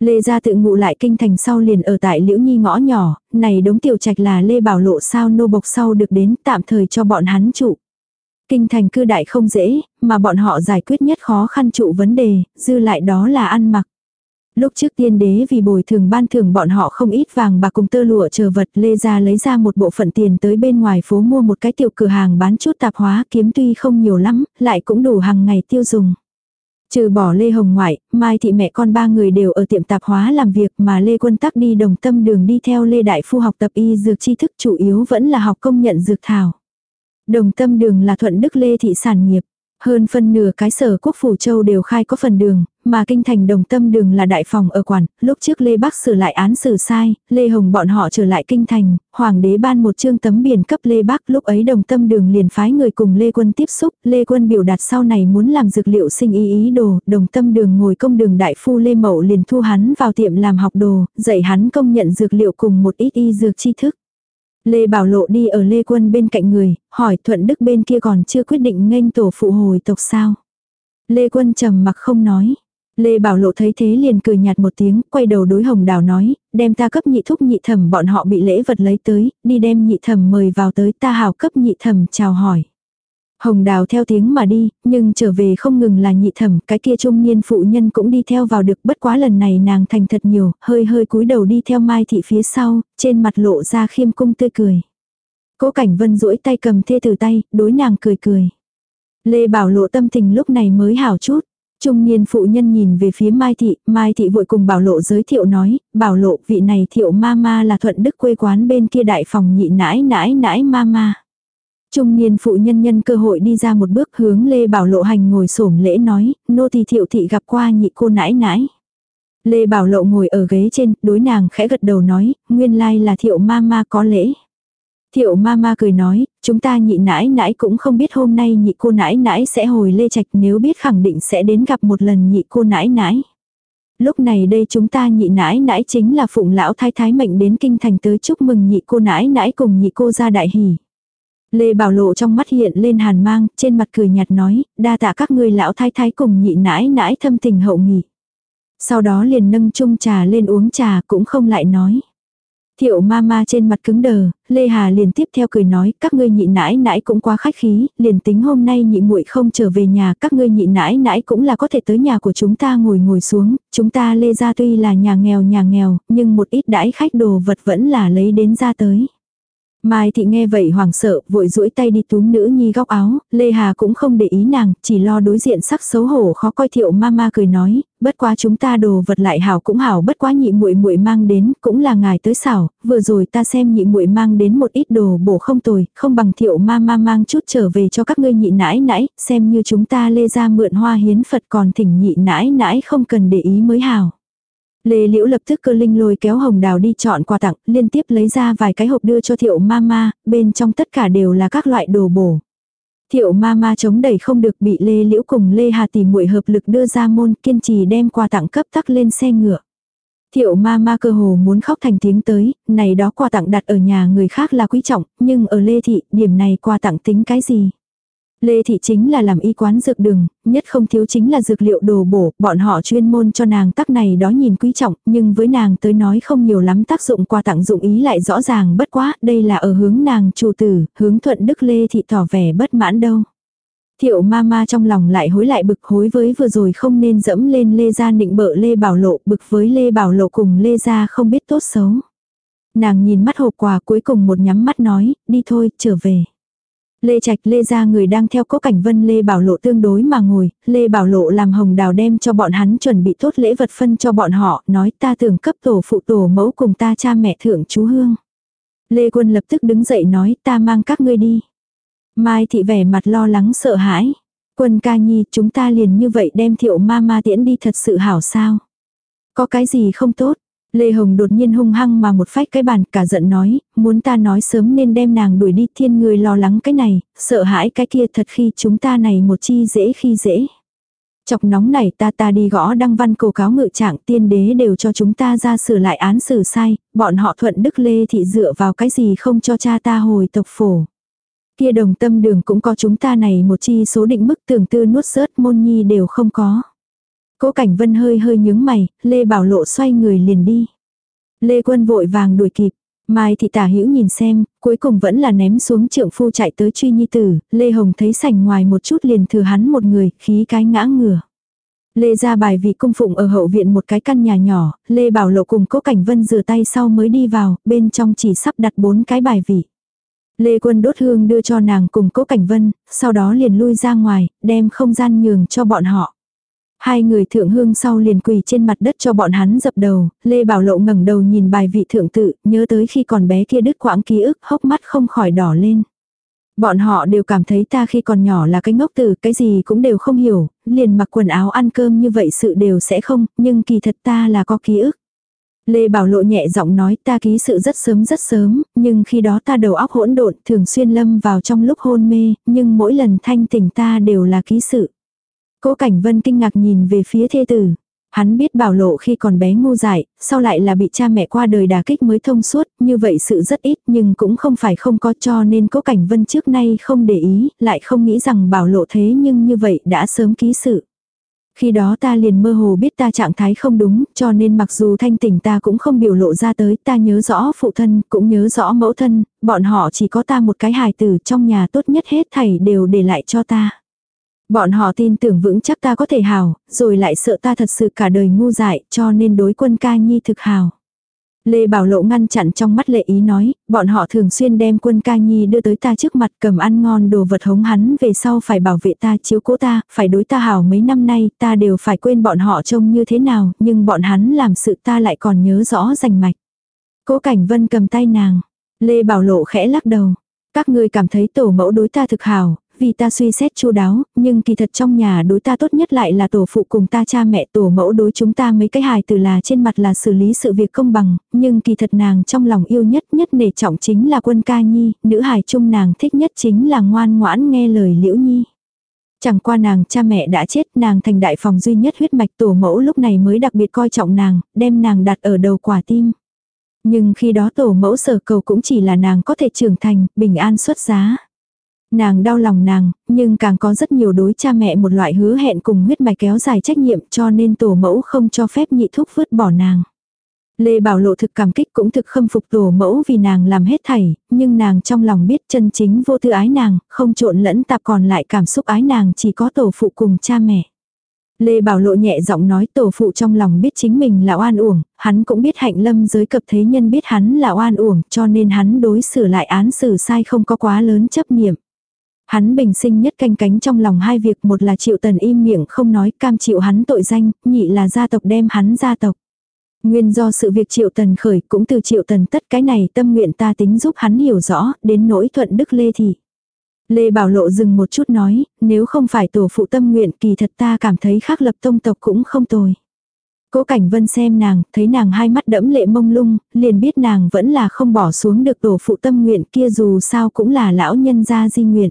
Lê gia tự ngụ lại kinh thành sau liền ở tại Liễu Nhi ngõ nhỏ, này đống tiểu trạch là Lê Bảo Lộ sao nô bộc sau được đến tạm thời cho bọn hắn trụ. Kinh thành cư đại không dễ, mà bọn họ giải quyết nhất khó khăn trụ vấn đề, dư lại đó là ăn mặc. Lúc trước tiên đế vì bồi thường ban thưởng bọn họ không ít vàng bạc cùng tơ lụa chờ vật lê ra lấy ra một bộ phận tiền tới bên ngoài phố mua một cái tiểu cửa hàng bán chút tạp hóa kiếm tuy không nhiều lắm, lại cũng đủ hàng ngày tiêu dùng. Trừ bỏ Lê Hồng ngoại, Mai thị mẹ con ba người đều ở tiệm tạp hóa làm việc mà Lê Quân Tắc đi đồng tâm đường đi theo Lê Đại Phu học tập y dược tri thức chủ yếu vẫn là học công nhận dược thảo. Đồng tâm đường là thuận đức Lê thị sản nghiệp. Hơn phân nửa cái sở quốc phủ châu đều khai có phần đường, mà kinh thành đồng tâm đường là đại phòng ở quản, lúc trước Lê Bắc sửa lại án xử sai, Lê Hồng bọn họ trở lại kinh thành, hoàng đế ban một chương tấm biển cấp Lê Bắc, lúc ấy đồng tâm đường liền phái người cùng Lê Quân tiếp xúc, Lê Quân biểu đạt sau này muốn làm dược liệu sinh ý ý đồ, đồng tâm đường ngồi công đường đại phu Lê Mậu liền thu hắn vào tiệm làm học đồ, dạy hắn công nhận dược liệu cùng một ít y dược tri thức. Lê Bảo Lộ đi ở Lê Quân bên cạnh người, hỏi Thuận Đức bên kia còn chưa quyết định nghênh tổ phụ hồi tộc sao. Lê Quân trầm mặc không nói. Lê Bảo Lộ thấy thế liền cười nhạt một tiếng, quay đầu đối Hồng Đào nói, đem ta cấp nhị thúc nhị thẩm bọn họ bị lễ vật lấy tới, đi đem nhị thẩm mời vào tới ta hào cấp nhị thẩm chào hỏi. Hồng Đào theo tiếng mà đi, nhưng trở về không ngừng là nhị thẩm, cái kia trung niên phụ nhân cũng đi theo vào được, bất quá lần này nàng thành thật nhiều, hơi hơi cúi đầu đi theo Mai thị phía sau, trên mặt lộ ra khiêm cung tươi cười. Cố Cảnh Vân duỗi tay cầm thê từ tay, đối nàng cười cười. Lê Bảo Lộ tâm tình lúc này mới hảo chút. Trung niên phụ nhân nhìn về phía Mai Thị, Mai Thị vội cùng Bảo Lộ giới thiệu nói, Bảo Lộ vị này thiệu ma ma là thuận đức quê quán bên kia đại phòng nhị nãi nãi nãi ma ma. Trung niên phụ nhân nhân cơ hội đi ra một bước hướng Lê Bảo Lộ hành ngồi xổm lễ nói, nô tỳ thiệu thị gặp qua nhị cô nãi nãi. Lê Bảo Lộ ngồi ở ghế trên, đối nàng khẽ gật đầu nói, nguyên lai là thiệu ma ma có lễ. Thiệu ma ma cười nói, chúng ta nhị nãi nãi cũng không biết hôm nay nhị cô nãi nãi sẽ hồi lê trạch nếu biết khẳng định sẽ đến gặp một lần nhị cô nãi nãi. Lúc này đây chúng ta nhị nãi nãi chính là phụng lão thái thái mệnh đến kinh thành tới chúc mừng nhị cô nãi nãi cùng nhị cô ra đại hỷ. Lê Bảo Lộ trong mắt hiện lên hàn mang, trên mặt cười nhạt nói, đa tạ các ngươi lão thái thái cùng nhị nãi nãi thâm tình hậu nghị. Sau đó liền nâng chung trà lên uống trà cũng không lại nói. Thiệu ma ma trên mặt cứng đờ, Lê Hà liền tiếp theo cười nói, các ngươi nhị nãi nãi cũng quá khách khí, liền tính hôm nay nhị muội không trở về nhà, các ngươi nhị nãi nãi cũng là có thể tới nhà của chúng ta ngồi ngồi xuống, chúng ta Lê gia tuy là nhà nghèo nhà nghèo, nhưng một ít đãi khách đồ vật vẫn là lấy đến ra tới. Mai thị nghe vậy hoảng sợ, vội duỗi tay đi túm nữ nhi góc áo, Lê Hà cũng không để ý nàng, chỉ lo đối diện sắc xấu hổ khó coi thiệu mama cười nói, bất quá chúng ta đồ vật lại hảo cũng hảo bất quá nhị muội muội mang đến, cũng là ngài tới xảo, vừa rồi ta xem nhị muội mang đến một ít đồ bổ không tồi, không bằng thiệu mama mang chút trở về cho các ngươi nhị nãi nãi, xem như chúng ta lê ra mượn hoa hiến Phật còn thỉnh nhị nãi nãi không cần để ý mới hảo. Lê Liễu lập tức cơ linh lôi kéo hồng đào đi chọn quà tặng, liên tiếp lấy ra vài cái hộp đưa cho thiệu mama, bên trong tất cả đều là các loại đồ bổ. Thiệu mama chống đẩy không được bị Lê Liễu cùng Lê Hà tìm muội hợp lực đưa ra môn kiên trì đem quà tặng cấp tắc lên xe ngựa. Thiệu ma ma cơ hồ muốn khóc thành tiếng tới, này đó quà tặng đặt ở nhà người khác là quý trọng, nhưng ở Lê Thị, điểm này quà tặng tính cái gì? Lê Thị chính là làm y quán dược đường, nhất không thiếu chính là dược liệu đồ bổ, bọn họ chuyên môn cho nàng tắc này đó nhìn quý trọng, nhưng với nàng tới nói không nhiều lắm tác dụng qua tặng dụng ý lại rõ ràng bất quá, đây là ở hướng nàng chủ tử, hướng thuận đức Lê Thị tỏ vẻ bất mãn đâu. Thiệu ma ma trong lòng lại hối lại bực hối với vừa rồi không nên dẫm lên Lê Gia nịnh bợ Lê Bảo Lộ, bực với Lê Bảo Lộ cùng Lê Gia không biết tốt xấu. Nàng nhìn mắt hộp quà cuối cùng một nhắm mắt nói, đi thôi, trở về. Lê Trạch Lê ra người đang theo cố cảnh vân Lê Bảo Lộ tương đối mà ngồi, Lê Bảo Lộ làm hồng đào đem cho bọn hắn chuẩn bị tốt lễ vật phân cho bọn họ, nói ta tưởng cấp tổ phụ tổ mẫu cùng ta cha mẹ thượng chú hương. Lê Quân lập tức đứng dậy nói ta mang các ngươi đi. Mai thị vẻ mặt lo lắng sợ hãi. Quân ca nhi chúng ta liền như vậy đem thiệu ma ma tiễn đi thật sự hảo sao. Có cái gì không tốt, Lê Hồng đột nhiên hung hăng mà một phách cái bàn cả giận nói, muốn ta nói sớm nên đem nàng đuổi đi thiên người lo lắng cái này, sợ hãi cái kia thật khi chúng ta này một chi dễ khi dễ. Chọc nóng này ta ta đi gõ đăng văn cầu cáo ngự trạng tiên đế đều cho chúng ta ra sửa lại án xử sai, bọn họ thuận đức lê thị dựa vào cái gì không cho cha ta hồi tộc phổ. Kia đồng tâm đường cũng có chúng ta này một chi số định mức tưởng tư nuốt rớt môn nhi đều không có. Cố Cảnh Vân hơi hơi nhướng mày, Lê Bảo Lộ xoay người liền đi. Lê Quân vội vàng đuổi kịp. Mai thị tả hữu nhìn xem, cuối cùng vẫn là ném xuống trượng phu chạy tới truy nhi tử, Lê Hồng thấy sảnh ngoài một chút liền thừa hắn một người, khí cái ngã ngửa. Lê ra bài vị cung phụng ở hậu viện một cái căn nhà nhỏ, Lê Bảo Lộ cùng Cố Cảnh Vân rửa tay sau mới đi vào, bên trong chỉ sắp đặt bốn cái bài vị. Lê Quân đốt hương đưa cho nàng cùng Cố Cảnh Vân, sau đó liền lui ra ngoài, đem không gian nhường cho bọn họ. Hai người thượng hương sau liền quỳ trên mặt đất cho bọn hắn dập đầu, Lê Bảo Lộ ngẩng đầu nhìn bài vị thượng tự, nhớ tới khi còn bé kia đứt quãng ký ức, hốc mắt không khỏi đỏ lên. Bọn họ đều cảm thấy ta khi còn nhỏ là cái ngốc tử, cái gì cũng đều không hiểu, liền mặc quần áo ăn cơm như vậy sự đều sẽ không, nhưng kỳ thật ta là có ký ức. Lê Bảo Lộ nhẹ giọng nói ta ký sự rất sớm rất sớm, nhưng khi đó ta đầu óc hỗn độn thường xuyên lâm vào trong lúc hôn mê, nhưng mỗi lần thanh tỉnh ta đều là ký sự. Cố Cảnh Vân kinh ngạc nhìn về phía thê tử. Hắn biết bảo lộ khi còn bé ngu dại, sau lại là bị cha mẹ qua đời đả kích mới thông suốt, như vậy sự rất ít nhưng cũng không phải không có cho nên cố cảnh vân trước nay không để ý, lại không nghĩ rằng bảo lộ thế nhưng như vậy đã sớm ký sự. Khi đó ta liền mơ hồ biết ta trạng thái không đúng, cho nên mặc dù thanh tỉnh ta cũng không biểu lộ ra tới, ta nhớ rõ phụ thân, cũng nhớ rõ mẫu thân, bọn họ chỉ có ta một cái hài tử trong nhà tốt nhất hết thảy đều để lại cho ta. Bọn họ tin tưởng vững chắc ta có thể hào, rồi lại sợ ta thật sự cả đời ngu dại, cho nên đối quân ca nhi thực hào. Lê Bảo Lộ ngăn chặn trong mắt lệ ý nói, bọn họ thường xuyên đem quân ca nhi đưa tới ta trước mặt cầm ăn ngon đồ vật hống hắn về sau phải bảo vệ ta chiếu cố ta, phải đối ta hào mấy năm nay ta đều phải quên bọn họ trông như thế nào, nhưng bọn hắn làm sự ta lại còn nhớ rõ rành mạch. Cố Cảnh Vân cầm tay nàng, Lê Bảo Lộ khẽ lắc đầu. Các ngươi cảm thấy tổ mẫu đối ta thực hào, vì ta suy xét chu đáo, nhưng kỳ thật trong nhà đối ta tốt nhất lại là tổ phụ cùng ta cha mẹ tổ mẫu đối chúng ta mấy cái hài từ là trên mặt là xử lý sự việc công bằng, nhưng kỳ thật nàng trong lòng yêu nhất nhất nể trọng chính là quân ca nhi, nữ hài chung nàng thích nhất chính là ngoan ngoãn nghe lời liễu nhi. Chẳng qua nàng cha mẹ đã chết nàng thành đại phòng duy nhất huyết mạch tổ mẫu lúc này mới đặc biệt coi trọng nàng, đem nàng đặt ở đầu quả tim. Nhưng khi đó tổ mẫu sở cầu cũng chỉ là nàng có thể trưởng thành, bình an xuất giá. Nàng đau lòng nàng, nhưng càng có rất nhiều đối cha mẹ một loại hứa hẹn cùng huyết mạch kéo dài trách nhiệm cho nên tổ mẫu không cho phép nhị thúc vứt bỏ nàng. Lê Bảo Lộ thực cảm kích cũng thực khâm phục tổ mẫu vì nàng làm hết thảy, nhưng nàng trong lòng biết chân chính vô tư ái nàng, không trộn lẫn tạp còn lại cảm xúc ái nàng chỉ có tổ phụ cùng cha mẹ. Lê Bảo Lộ nhẹ giọng nói tổ phụ trong lòng biết chính mình là oan uổng, hắn cũng biết hạnh lâm giới cập thế nhân biết hắn là oan uổng cho nên hắn đối xử lại án xử sai không có quá lớn chấp niệm. Hắn bình sinh nhất canh cánh trong lòng hai việc một là triệu tần im miệng không nói cam chịu hắn tội danh, nhị là gia tộc đem hắn gia tộc. Nguyên do sự việc triệu tần khởi cũng từ triệu tần tất cái này tâm nguyện ta tính giúp hắn hiểu rõ, đến nỗi thuận đức lê thị. Lê Bảo Lộ dừng một chút nói, nếu không phải tổ phụ tâm nguyện kỳ thật ta cảm thấy khác lập tông tộc cũng không tồi. Cố Cảnh Vân xem nàng, thấy nàng hai mắt đẫm lệ mông lung, liền biết nàng vẫn là không bỏ xuống được tổ phụ tâm nguyện kia dù sao cũng là lão nhân gia di nguyện.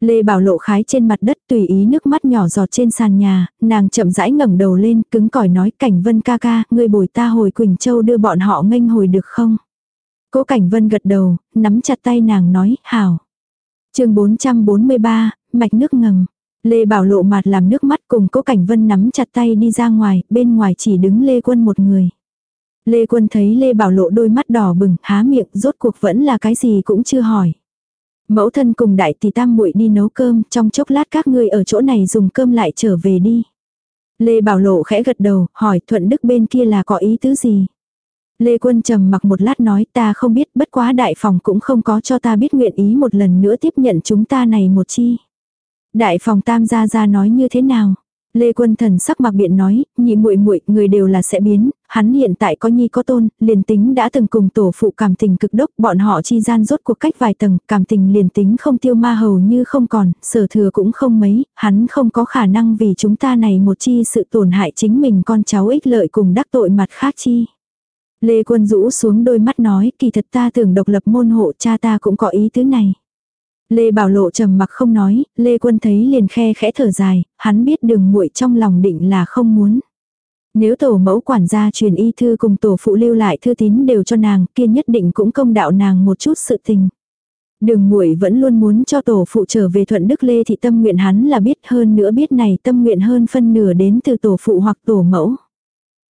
Lê Bảo Lộ khái trên mặt đất tùy ý nước mắt nhỏ giọt trên sàn nhà, nàng chậm rãi ngẩng đầu lên, cứng cỏi nói Cảnh Vân ca ca, ngươi bồi ta hồi Quỳnh Châu đưa bọn họ nghênh hồi được không? Cố Cảnh Vân gật đầu, nắm chặt tay nàng nói, hảo. chương 443, mạch nước ngầm. Lê Bảo Lộ mặt làm nước mắt cùng Cố Cảnh Vân nắm chặt tay đi ra ngoài, bên ngoài chỉ đứng Lê Quân một người. Lê Quân thấy Lê Bảo Lộ đôi mắt đỏ bừng, há miệng, rốt cuộc vẫn là cái gì cũng chưa hỏi. Mẫu thân cùng đại tỷ tam muội đi nấu cơm, trong chốc lát các ngươi ở chỗ này dùng cơm lại trở về đi. Lê Bảo Lộ khẽ gật đầu, hỏi Thuận Đức bên kia là có ý tứ gì? Lê Quân trầm mặc một lát nói ta không biết bất quá đại phòng cũng không có cho ta biết nguyện ý một lần nữa tiếp nhận chúng ta này một chi. Đại phòng tam gia gia nói như thế nào? Lê Quân Thần sắc mặc biện nói, nhị muội muội, người đều là sẽ biến, hắn hiện tại có nhi có tôn, liền tính đã từng cùng tổ phụ cảm tình cực đốc, bọn họ chi gian rốt cuộc cách vài tầng, cảm tình liền tính không tiêu ma hầu như không còn, sở thừa cũng không mấy, hắn không có khả năng vì chúng ta này một chi sự tổn hại chính mình con cháu ích lợi cùng đắc tội mặt khác chi. Lê Quân rũ xuống đôi mắt nói, kỳ thật ta tưởng độc lập môn hộ cha ta cũng có ý tứ này. Lê Bảo Lộ trầm mặc không nói, Lê Quân thấy liền khe khẽ thở dài, hắn biết đường muội trong lòng định là không muốn. Nếu tổ mẫu quản gia truyền y thư cùng tổ phụ lưu lại thư tín đều cho nàng, kia nhất định cũng công đạo nàng một chút sự tình. Đường muội vẫn luôn muốn cho tổ phụ trở về thuận đức lê thị tâm nguyện hắn là biết hơn nữa biết này tâm nguyện hơn phân nửa đến từ tổ phụ hoặc tổ mẫu.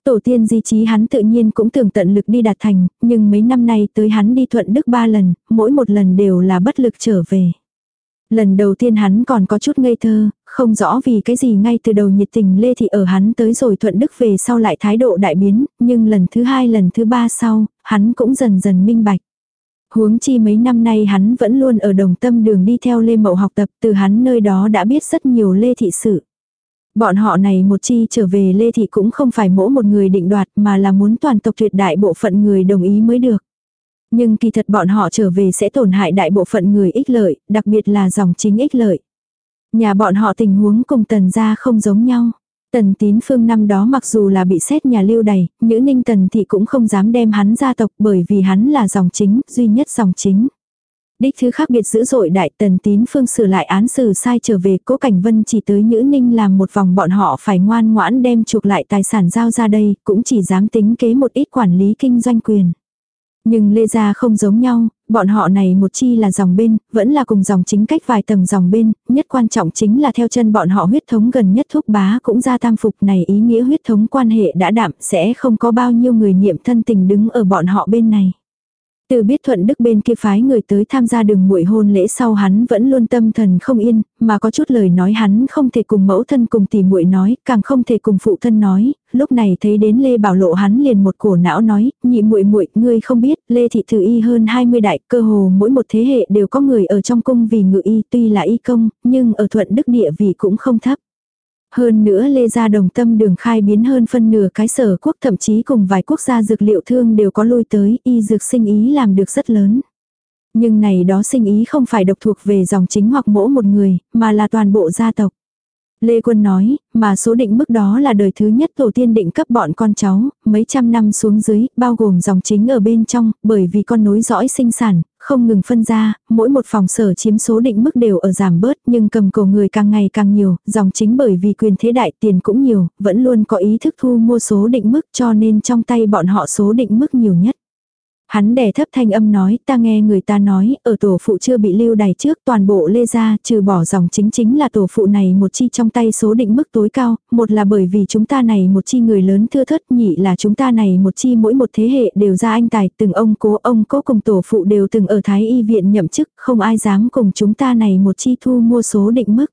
Tổ tiên di trí hắn tự nhiên cũng tưởng tận lực đi đạt thành, nhưng mấy năm nay tới hắn đi thuận đức ba lần, mỗi một lần đều là bất lực trở về. Lần đầu tiên hắn còn có chút ngây thơ, không rõ vì cái gì ngay từ đầu nhiệt tình Lê Thị ở hắn tới rồi thuận đức về sau lại thái độ đại biến, nhưng lần thứ hai lần thứ ba sau, hắn cũng dần dần minh bạch. Huống chi mấy năm nay hắn vẫn luôn ở đồng tâm đường đi theo Lê Mậu học tập từ hắn nơi đó đã biết rất nhiều Lê Thị sự. Bọn họ này một chi trở về Lê Thị cũng không phải mỗi một người định đoạt mà là muốn toàn tộc tuyệt đại bộ phận người đồng ý mới được. Nhưng kỳ thật bọn họ trở về sẽ tổn hại đại bộ phận người ích lợi, đặc biệt là dòng chính ích lợi. Nhà bọn họ tình huống cùng tần gia không giống nhau. Tần tín phương năm đó mặc dù là bị xét nhà lưu đầy, nữ ninh tần thì cũng không dám đem hắn gia tộc bởi vì hắn là dòng chính, duy nhất dòng chính. Đích thứ khác biệt dữ dội đại tần tín phương sửa lại án xử sai trở về cố cảnh vân chỉ tới nhữ ninh làm một vòng bọn họ phải ngoan ngoãn đem chuộc lại tài sản giao ra đây, cũng chỉ dám tính kế một ít quản lý kinh doanh quyền. Nhưng Lê Gia không giống nhau, bọn họ này một chi là dòng bên, vẫn là cùng dòng chính cách vài tầng dòng bên, nhất quan trọng chính là theo chân bọn họ huyết thống gần nhất thúc bá cũng ra tam phục này ý nghĩa huyết thống quan hệ đã đạm sẽ không có bao nhiêu người niệm thân tình đứng ở bọn họ bên này. Từ biết thuận đức bên kia phái người tới tham gia đường muội hôn lễ sau hắn vẫn luôn tâm thần không yên, mà có chút lời nói hắn không thể cùng mẫu thân cùng tỷ muội nói, càng không thể cùng phụ thân nói, lúc này thấy đến Lê Bảo Lộ hắn liền một cổ não nói, nhị muội muội, ngươi không biết, Lê thị thử y hơn 20 đại, cơ hồ mỗi một thế hệ đều có người ở trong cung vì ngự y, tuy là y công, nhưng ở thuận đức địa vị cũng không thấp. Hơn nữa Lê Gia Đồng Tâm đường khai biến hơn phân nửa cái sở quốc thậm chí cùng vài quốc gia dược liệu thương đều có lui tới, y dược sinh ý làm được rất lớn. Nhưng này đó sinh ý không phải độc thuộc về dòng chính hoặc mỗi một người, mà là toàn bộ gia tộc. Lê Quân nói, mà số định mức đó là đời thứ nhất tổ tiên định cấp bọn con cháu, mấy trăm năm xuống dưới, bao gồm dòng chính ở bên trong, bởi vì con nối dõi sinh sản, không ngừng phân ra, mỗi một phòng sở chiếm số định mức đều ở giảm bớt, nhưng cầm cổ người càng ngày càng nhiều, dòng chính bởi vì quyền thế đại tiền cũng nhiều, vẫn luôn có ý thức thu mua số định mức cho nên trong tay bọn họ số định mức nhiều nhất. Hắn đè thấp thanh âm nói, ta nghe người ta nói, ở tổ phụ chưa bị lưu đày trước toàn bộ lê gia, trừ bỏ dòng chính chính là tổ phụ này một chi trong tay số định mức tối cao, một là bởi vì chúng ta này một chi người lớn thưa thất, nhị là chúng ta này một chi mỗi một thế hệ đều ra anh tài, từng ông cố ông cố cùng tổ phụ đều từng ở Thái Y viện nhậm chức, không ai dám cùng chúng ta này một chi thu mua số định mức.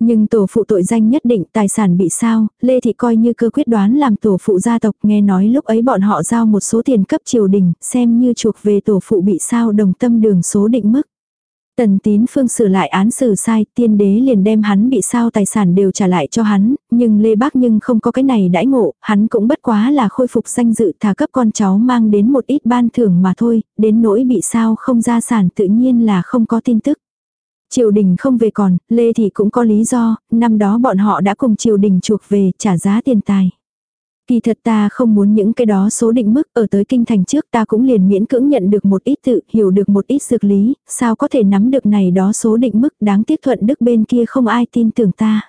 Nhưng tổ phụ tội danh nhất định tài sản bị sao, Lê Thị coi như cơ quyết đoán làm tổ phụ gia tộc nghe nói lúc ấy bọn họ giao một số tiền cấp triều đình, xem như chuộc về tổ phụ bị sao đồng tâm đường số định mức. Tần tín phương sửa lại án xử sai, tiên đế liền đem hắn bị sao tài sản đều trả lại cho hắn, nhưng Lê Bác nhưng không có cái này đãi ngộ, hắn cũng bất quá là khôi phục danh dự thả cấp con cháu mang đến một ít ban thưởng mà thôi, đến nỗi bị sao không ra sản tự nhiên là không có tin tức. Triều đình không về còn, Lê Thị cũng có lý do, năm đó bọn họ đã cùng triều đình chuộc về, trả giá tiền tài. Kỳ thật ta không muốn những cái đó số định mức ở tới kinh thành trước ta cũng liền miễn cưỡng nhận được một ít tự, hiểu được một ít dược lý, sao có thể nắm được này đó số định mức đáng tiếc thuận đức bên kia không ai tin tưởng ta.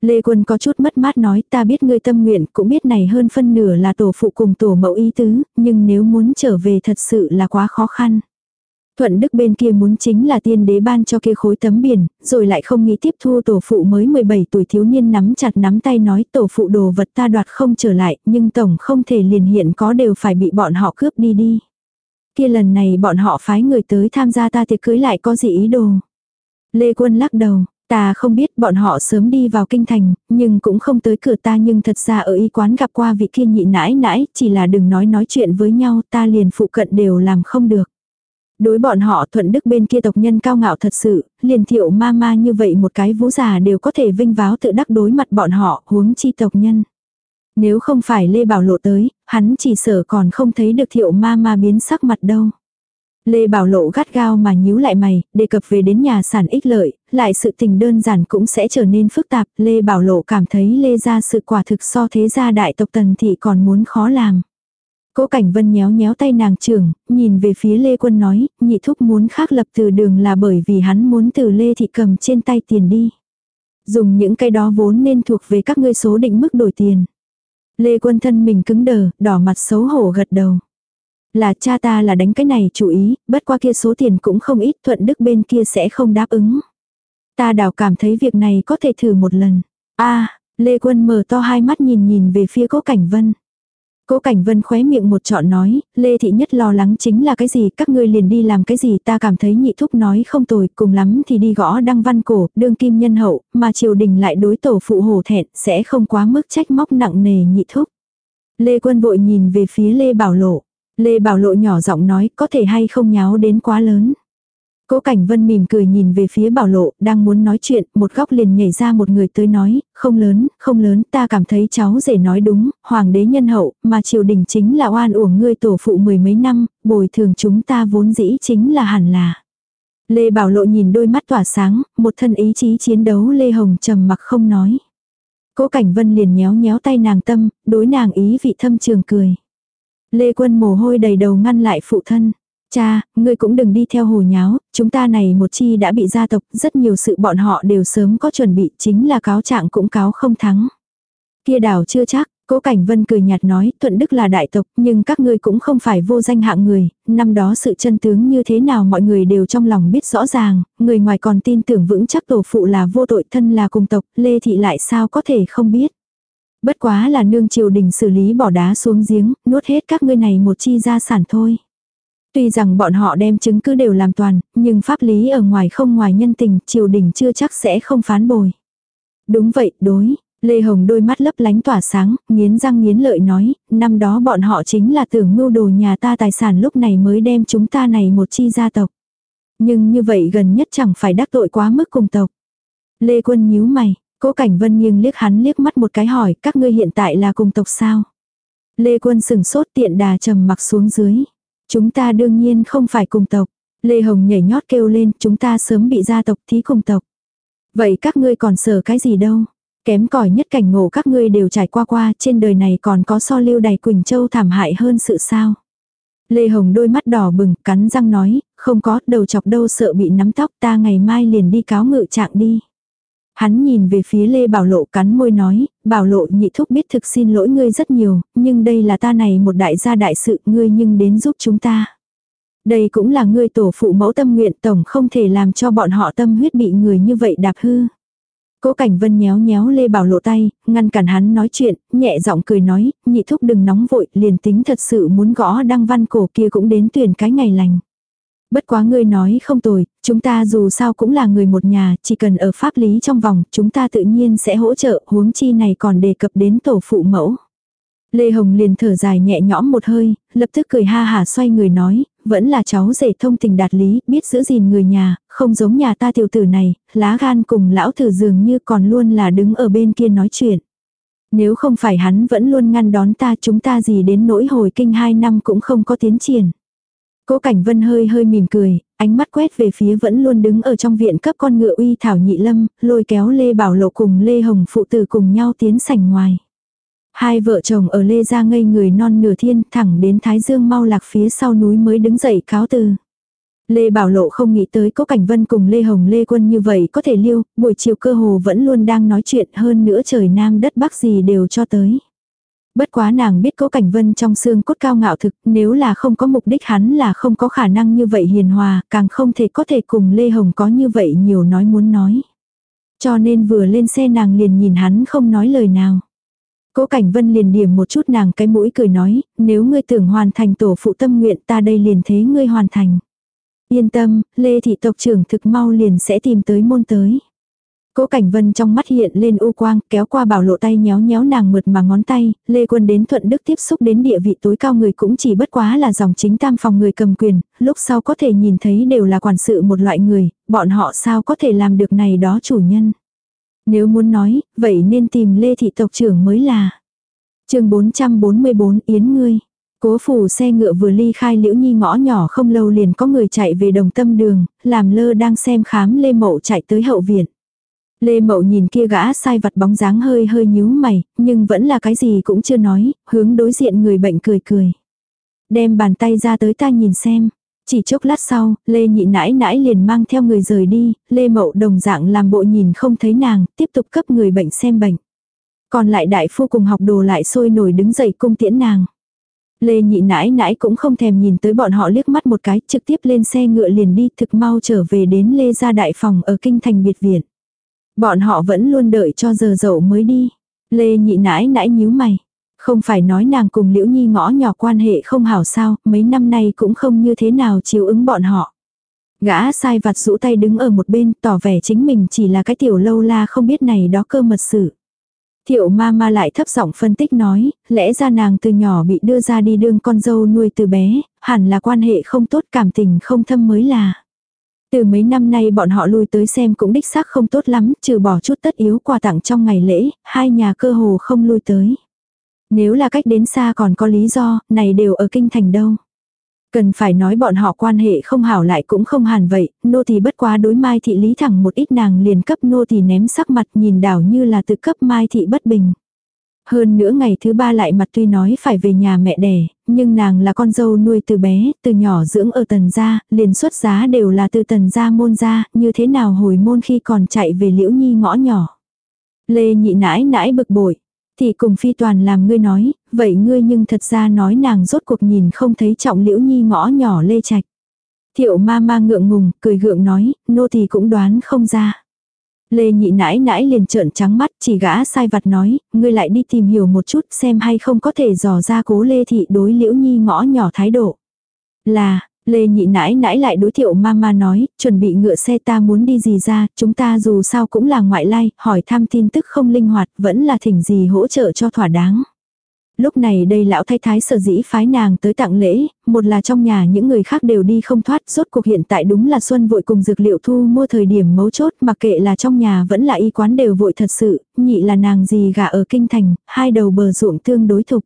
Lê Quân có chút mất mát nói ta biết ngươi tâm nguyện cũng biết này hơn phân nửa là tổ phụ cùng tổ mẫu ý tứ, nhưng nếu muốn trở về thật sự là quá khó khăn. Thuận Đức bên kia muốn chính là tiên đế ban cho kia khối tấm biển, rồi lại không nghĩ tiếp thu tổ phụ mới 17 tuổi thiếu niên nắm chặt nắm tay nói tổ phụ đồ vật ta đoạt không trở lại, nhưng tổng không thể liền hiện có đều phải bị bọn họ cướp đi đi. Kia lần này bọn họ phái người tới tham gia ta tiệc cưới lại có gì ý đồ. Lê Quân lắc đầu, Ta không biết bọn họ sớm đi vào kinh thành, nhưng cũng không tới cửa ta nhưng thật ra ở y quán gặp qua vị kia nhị nãi nãi, chỉ là đừng nói nói chuyện với nhau ta liền phụ cận đều làm không được. Đối bọn họ thuận đức bên kia tộc nhân cao ngạo thật sự, liền thiệu ma ma như vậy một cái vũ già đều có thể vinh váo tự đắc đối mặt bọn họ huống chi tộc nhân. Nếu không phải Lê Bảo Lộ tới, hắn chỉ sợ còn không thấy được thiệu ma ma biến sắc mặt đâu. Lê Bảo Lộ gắt gao mà nhíu lại mày, đề cập về đến nhà sản ích lợi, lại sự tình đơn giản cũng sẽ trở nên phức tạp. Lê Bảo Lộ cảm thấy Lê ra sự quả thực so thế gia đại tộc tần thị còn muốn khó làm. Cố Cảnh Vân nhéo nhéo tay nàng trưởng, nhìn về phía Lê Quân nói, nhị thúc muốn khác lập từ đường là bởi vì hắn muốn từ Lê Thị cầm trên tay tiền đi. Dùng những cái đó vốn nên thuộc về các ngươi số định mức đổi tiền. Lê Quân thân mình cứng đờ, đỏ mặt xấu hổ gật đầu. Là cha ta là đánh cái này chú ý, bất qua kia số tiền cũng không ít thuận đức bên kia sẽ không đáp ứng. Ta đảo cảm thấy việc này có thể thử một lần. a Lê Quân mở to hai mắt nhìn nhìn về phía cố Cảnh Vân. Cố Cảnh Vân khóe miệng một trọn nói, Lê Thị nhất lo lắng chính là cái gì, các ngươi liền đi làm cái gì ta cảm thấy nhị thúc nói không tồi, cùng lắm thì đi gõ đăng văn cổ, đương kim nhân hậu, mà triều đình lại đối tổ phụ hổ thẹn, sẽ không quá mức trách móc nặng nề nhị thúc. Lê Quân vội nhìn về phía Lê Bảo Lộ. Lê Bảo Lộ nhỏ giọng nói, có thể hay không nháo đến quá lớn. Cố Cảnh Vân mỉm cười nhìn về phía bảo lộ, đang muốn nói chuyện, một góc liền nhảy ra một người tới nói, không lớn, không lớn, ta cảm thấy cháu rể nói đúng, hoàng đế nhân hậu, mà triều đình chính là oan uổng ngươi tổ phụ mười mấy năm, bồi thường chúng ta vốn dĩ chính là hẳn là. Lê Bảo Lộ nhìn đôi mắt tỏa sáng, một thân ý chí chiến đấu Lê Hồng trầm mặc không nói. Cố Cảnh Vân liền nhéo nhéo tay nàng tâm, đối nàng ý vị thâm trường cười. Lê Quân mồ hôi đầy đầu ngăn lại phụ thân. Cha, ngươi cũng đừng đi theo hồ nháo, chúng ta này một chi đã bị gia tộc, rất nhiều sự bọn họ đều sớm có chuẩn bị, chính là cáo trạng cũng cáo không thắng. Kia đảo chưa chắc, Cố Cảnh Vân cười nhạt nói, Thuận Đức là đại tộc, nhưng các ngươi cũng không phải vô danh hạng người, năm đó sự chân tướng như thế nào mọi người đều trong lòng biết rõ ràng, người ngoài còn tin tưởng vững chắc tổ phụ là vô tội thân là cùng tộc, Lê Thị lại sao có thể không biết. Bất quá là nương triều đình xử lý bỏ đá xuống giếng, nuốt hết các ngươi này một chi gia sản thôi. Tuy rằng bọn họ đem chứng cứ đều làm toàn, nhưng pháp lý ở ngoài không ngoài nhân tình, triều đình chưa chắc sẽ không phán bồi. Đúng vậy, đối. Lê Hồng đôi mắt lấp lánh tỏa sáng, nghiến răng nghiến lợi nói, năm đó bọn họ chính là tưởng mưu đồ nhà ta tài sản lúc này mới đem chúng ta này một chi gia tộc. Nhưng như vậy gần nhất chẳng phải đắc tội quá mức cùng tộc. Lê Quân nhíu mày, cố cảnh vân nghiêng liếc hắn liếc mắt một cái hỏi, các ngươi hiện tại là cùng tộc sao? Lê Quân sừng sốt tiện đà trầm mặc xuống dưới. Chúng ta đương nhiên không phải cùng tộc. Lê Hồng nhảy nhót kêu lên, chúng ta sớm bị gia tộc thí cùng tộc. Vậy các ngươi còn sợ cái gì đâu? Kém cỏi nhất cảnh ngộ các ngươi đều trải qua qua, trên đời này còn có so lưu đầy Quỳnh Châu thảm hại hơn sự sao. Lê Hồng đôi mắt đỏ bừng, cắn răng nói, không có, đầu chọc đâu sợ bị nắm tóc ta ngày mai liền đi cáo ngự trạng đi. Hắn nhìn về phía Lê Bảo Lộ cắn môi nói, Bảo Lộ nhị thúc biết thực xin lỗi ngươi rất nhiều, nhưng đây là ta này một đại gia đại sự ngươi nhưng đến giúp chúng ta. Đây cũng là ngươi tổ phụ mẫu tâm nguyện tổng không thể làm cho bọn họ tâm huyết bị người như vậy đạp hư. Cố Cảnh Vân nhéo nhéo Lê Bảo Lộ tay, ngăn cản hắn nói chuyện, nhẹ giọng cười nói, nhị thúc đừng nóng vội, liền tính thật sự muốn gõ đăng văn cổ kia cũng đến tuyển cái ngày lành. Bất quá ngươi nói không tồi, chúng ta dù sao cũng là người một nhà, chỉ cần ở pháp lý trong vòng, chúng ta tự nhiên sẽ hỗ trợ, huống chi này còn đề cập đến tổ phụ mẫu. Lê Hồng liền thở dài nhẹ nhõm một hơi, lập tức cười ha hả xoay người nói, vẫn là cháu rể thông tình đạt lý, biết giữ gìn người nhà, không giống nhà ta tiểu tử này, lá gan cùng lão thử dường như còn luôn là đứng ở bên kia nói chuyện. Nếu không phải hắn vẫn luôn ngăn đón ta chúng ta gì đến nỗi hồi kinh hai năm cũng không có tiến triển. Cố Cảnh Vân hơi hơi mỉm cười, ánh mắt quét về phía vẫn luôn đứng ở trong viện cấp con ngựa uy thảo nhị lâm, lôi kéo Lê Bảo Lộ cùng Lê Hồng phụ tử cùng nhau tiến sảnh ngoài. Hai vợ chồng ở Lê gia ngây người non nửa thiên thẳng đến Thái Dương mau lạc phía sau núi mới đứng dậy cáo từ. Lê Bảo Lộ không nghĩ tới có cảnh vân cùng Lê Hồng Lê Quân như vậy có thể lưu, buổi chiều cơ hồ vẫn luôn đang nói chuyện hơn nữa trời nam đất bắc gì đều cho tới. Bất quá nàng biết cố cảnh vân trong xương cốt cao ngạo thực, nếu là không có mục đích hắn là không có khả năng như vậy hiền hòa, càng không thể có thể cùng Lê Hồng có như vậy nhiều nói muốn nói. Cho nên vừa lên xe nàng liền nhìn hắn không nói lời nào. Cố Cảnh Vân liền điểm một chút nàng cái mũi cười nói, nếu ngươi tưởng hoàn thành tổ phụ tâm nguyện ta đây liền thế ngươi hoàn thành. Yên tâm, Lê Thị tộc trưởng thực mau liền sẽ tìm tới môn tới. Cố Cảnh Vân trong mắt hiện lên u quang, kéo qua bảo lộ tay nhéo nhéo nàng mượt mà ngón tay, Lê Quân đến Thuận Đức tiếp xúc đến địa vị tối cao người cũng chỉ bất quá là dòng chính tam phòng người cầm quyền, lúc sau có thể nhìn thấy đều là quản sự một loại người, bọn họ sao có thể làm được này đó chủ nhân. Nếu muốn nói, vậy nên tìm Lê Thị tộc trưởng mới là. chương 444 Yến Ngươi Cố phủ xe ngựa vừa ly khai liễu nhi ngõ nhỏ không lâu liền có người chạy về đồng tâm đường, làm lơ đang xem khám Lê Mậu chạy tới hậu viện. Lê Mậu nhìn kia gã sai vặt bóng dáng hơi hơi nhíu mày, nhưng vẫn là cái gì cũng chưa nói, hướng đối diện người bệnh cười cười. Đem bàn tay ra tới ta nhìn xem. Chỉ chốc lát sau, Lê nhị nãi nãi liền mang theo người rời đi, Lê Mậu đồng dạng làm bộ nhìn không thấy nàng, tiếp tục cấp người bệnh xem bệnh. Còn lại đại phu cùng học đồ lại sôi nổi đứng dậy cung tiễn nàng. Lê nhị nãi nãi cũng không thèm nhìn tới bọn họ liếc mắt một cái, trực tiếp lên xe ngựa liền đi thực mau trở về đến Lê gia đại phòng ở kinh thành biệt viện. Bọn họ vẫn luôn đợi cho giờ dậu mới đi. Lê nhị nãi nãi nhíu mày. Không phải nói nàng cùng Liễu Nhi ngõ nhỏ quan hệ không hảo sao, mấy năm nay cũng không như thế nào chiếu ứng bọn họ. Gã sai vặt rũ tay đứng ở một bên tỏ vẻ chính mình chỉ là cái tiểu lâu la không biết này đó cơ mật sự. Thiệu ma ma lại thấp giọng phân tích nói, lẽ ra nàng từ nhỏ bị đưa ra đi đương con dâu nuôi từ bé, hẳn là quan hệ không tốt cảm tình không thâm mới là. Từ mấy năm nay bọn họ lui tới xem cũng đích xác không tốt lắm, trừ bỏ chút tất yếu quà tặng trong ngày lễ, hai nhà cơ hồ không lui tới. Nếu là cách đến xa còn có lý do, này đều ở kinh thành đâu. Cần phải nói bọn họ quan hệ không hảo lại cũng không hẳn vậy, nô tỳ bất quá đối mai thị lý thẳng một ít nàng liền cấp nô tỳ ném sắc mặt nhìn đảo như là tự cấp mai thị bất bình. Hơn nữa ngày thứ ba lại mặt tuy nói phải về nhà mẹ đẻ, nhưng nàng là con dâu nuôi từ bé, từ nhỏ dưỡng ở tần gia, liền xuất giá đều là từ tần gia môn gia, như thế nào hồi môn khi còn chạy về liễu nhi ngõ nhỏ. Lê nhị nãi nãi bực bội, thì cùng phi toàn làm ngươi nói, vậy ngươi nhưng thật ra nói nàng rốt cuộc nhìn không thấy trọng liễu nhi ngõ nhỏ lê trạch. Thiệu ma ma ngượng ngùng, cười gượng nói, nô thì cũng đoán không ra. Lê nhị nãi nãi liền trợn trắng mắt, chỉ gã sai vặt nói, ngươi lại đi tìm hiểu một chút xem hay không có thể dò ra cố lê thị đối liễu nhi ngõ nhỏ thái độ. Là, Lê nhị nãi nãi lại đối thiệu mama nói, chuẩn bị ngựa xe ta muốn đi gì ra, chúng ta dù sao cũng là ngoại lai, hỏi thăm tin tức không linh hoạt, vẫn là thỉnh gì hỗ trợ cho thỏa đáng. Lúc này đây lão thái thái sở dĩ phái nàng tới tặng lễ, một là trong nhà những người khác đều đi không thoát, rốt cuộc hiện tại đúng là xuân vội cùng dược liệu thu mua thời điểm mấu chốt mặc kệ là trong nhà vẫn là y quán đều vội thật sự, nhị là nàng gì gà ở kinh thành, hai đầu bờ ruộng tương đối thục.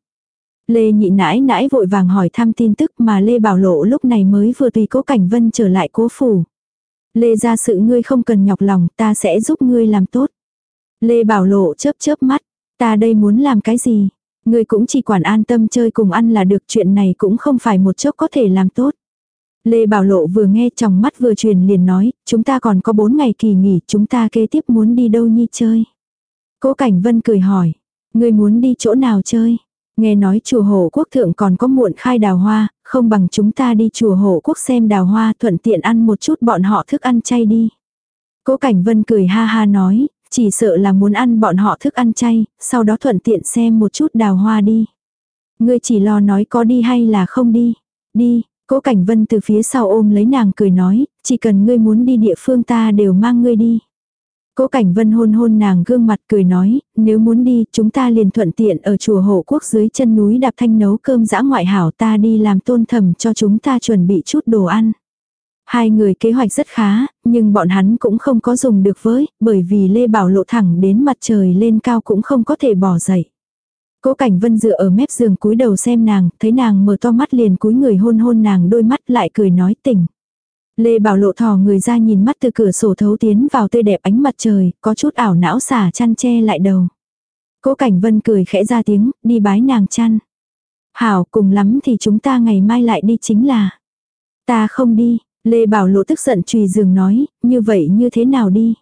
Lê nhị nãi nãi vội vàng hỏi thăm tin tức mà Lê Bảo Lộ lúc này mới vừa tùy cố cảnh vân trở lại cố phủ. Lê ra sự ngươi không cần nhọc lòng ta sẽ giúp ngươi làm tốt. Lê Bảo Lộ chớp chớp mắt, ta đây muốn làm cái gì? Người cũng chỉ quản an tâm chơi cùng ăn là được chuyện này cũng không phải một chốc có thể làm tốt. Lê Bảo Lộ vừa nghe trong mắt vừa truyền liền nói, chúng ta còn có bốn ngày kỳ nghỉ, chúng ta kế tiếp muốn đi đâu nhi chơi. Cố Cảnh Vân cười hỏi, người muốn đi chỗ nào chơi? Nghe nói chùa hộ quốc thượng còn có muộn khai đào hoa, không bằng chúng ta đi chùa hộ quốc xem đào hoa thuận tiện ăn một chút bọn họ thức ăn chay đi. Cố Cảnh Vân cười ha ha nói, chỉ sợ là muốn ăn bọn họ thức ăn chay, sau đó thuận tiện xem một chút đào hoa đi. Ngươi chỉ lo nói có đi hay là không đi. Đi, Cố Cảnh Vân từ phía sau ôm lấy nàng cười nói, chỉ cần ngươi muốn đi địa phương ta đều mang ngươi đi. Cố Cảnh Vân hôn hôn nàng gương mặt cười nói, nếu muốn đi, chúng ta liền thuận tiện ở chùa hộ quốc dưới chân núi đạp thanh nấu cơm dã ngoại hảo ta đi làm tôn thầm cho chúng ta chuẩn bị chút đồ ăn. Hai người kế hoạch rất khá, nhưng bọn hắn cũng không có dùng được với, bởi vì Lê Bảo lộ thẳng đến mặt trời lên cao cũng không có thể bỏ dậy. Cố Cảnh Vân dựa ở mép giường cúi đầu xem nàng, thấy nàng mở to mắt liền cúi người hôn hôn nàng đôi mắt lại cười nói tỉnh. Lê Bảo Lộ thò người ra nhìn mắt từ cửa sổ thấu tiến vào tươi đẹp ánh mặt trời, có chút ảo não xả chăn che lại đầu. Cố Cảnh Vân cười khẽ ra tiếng, đi bái nàng chăn. Hảo cùng lắm thì chúng ta ngày mai lại đi chính là. Ta không đi, Lê Bảo Lộ tức giận trùy giường nói, như vậy như thế nào đi.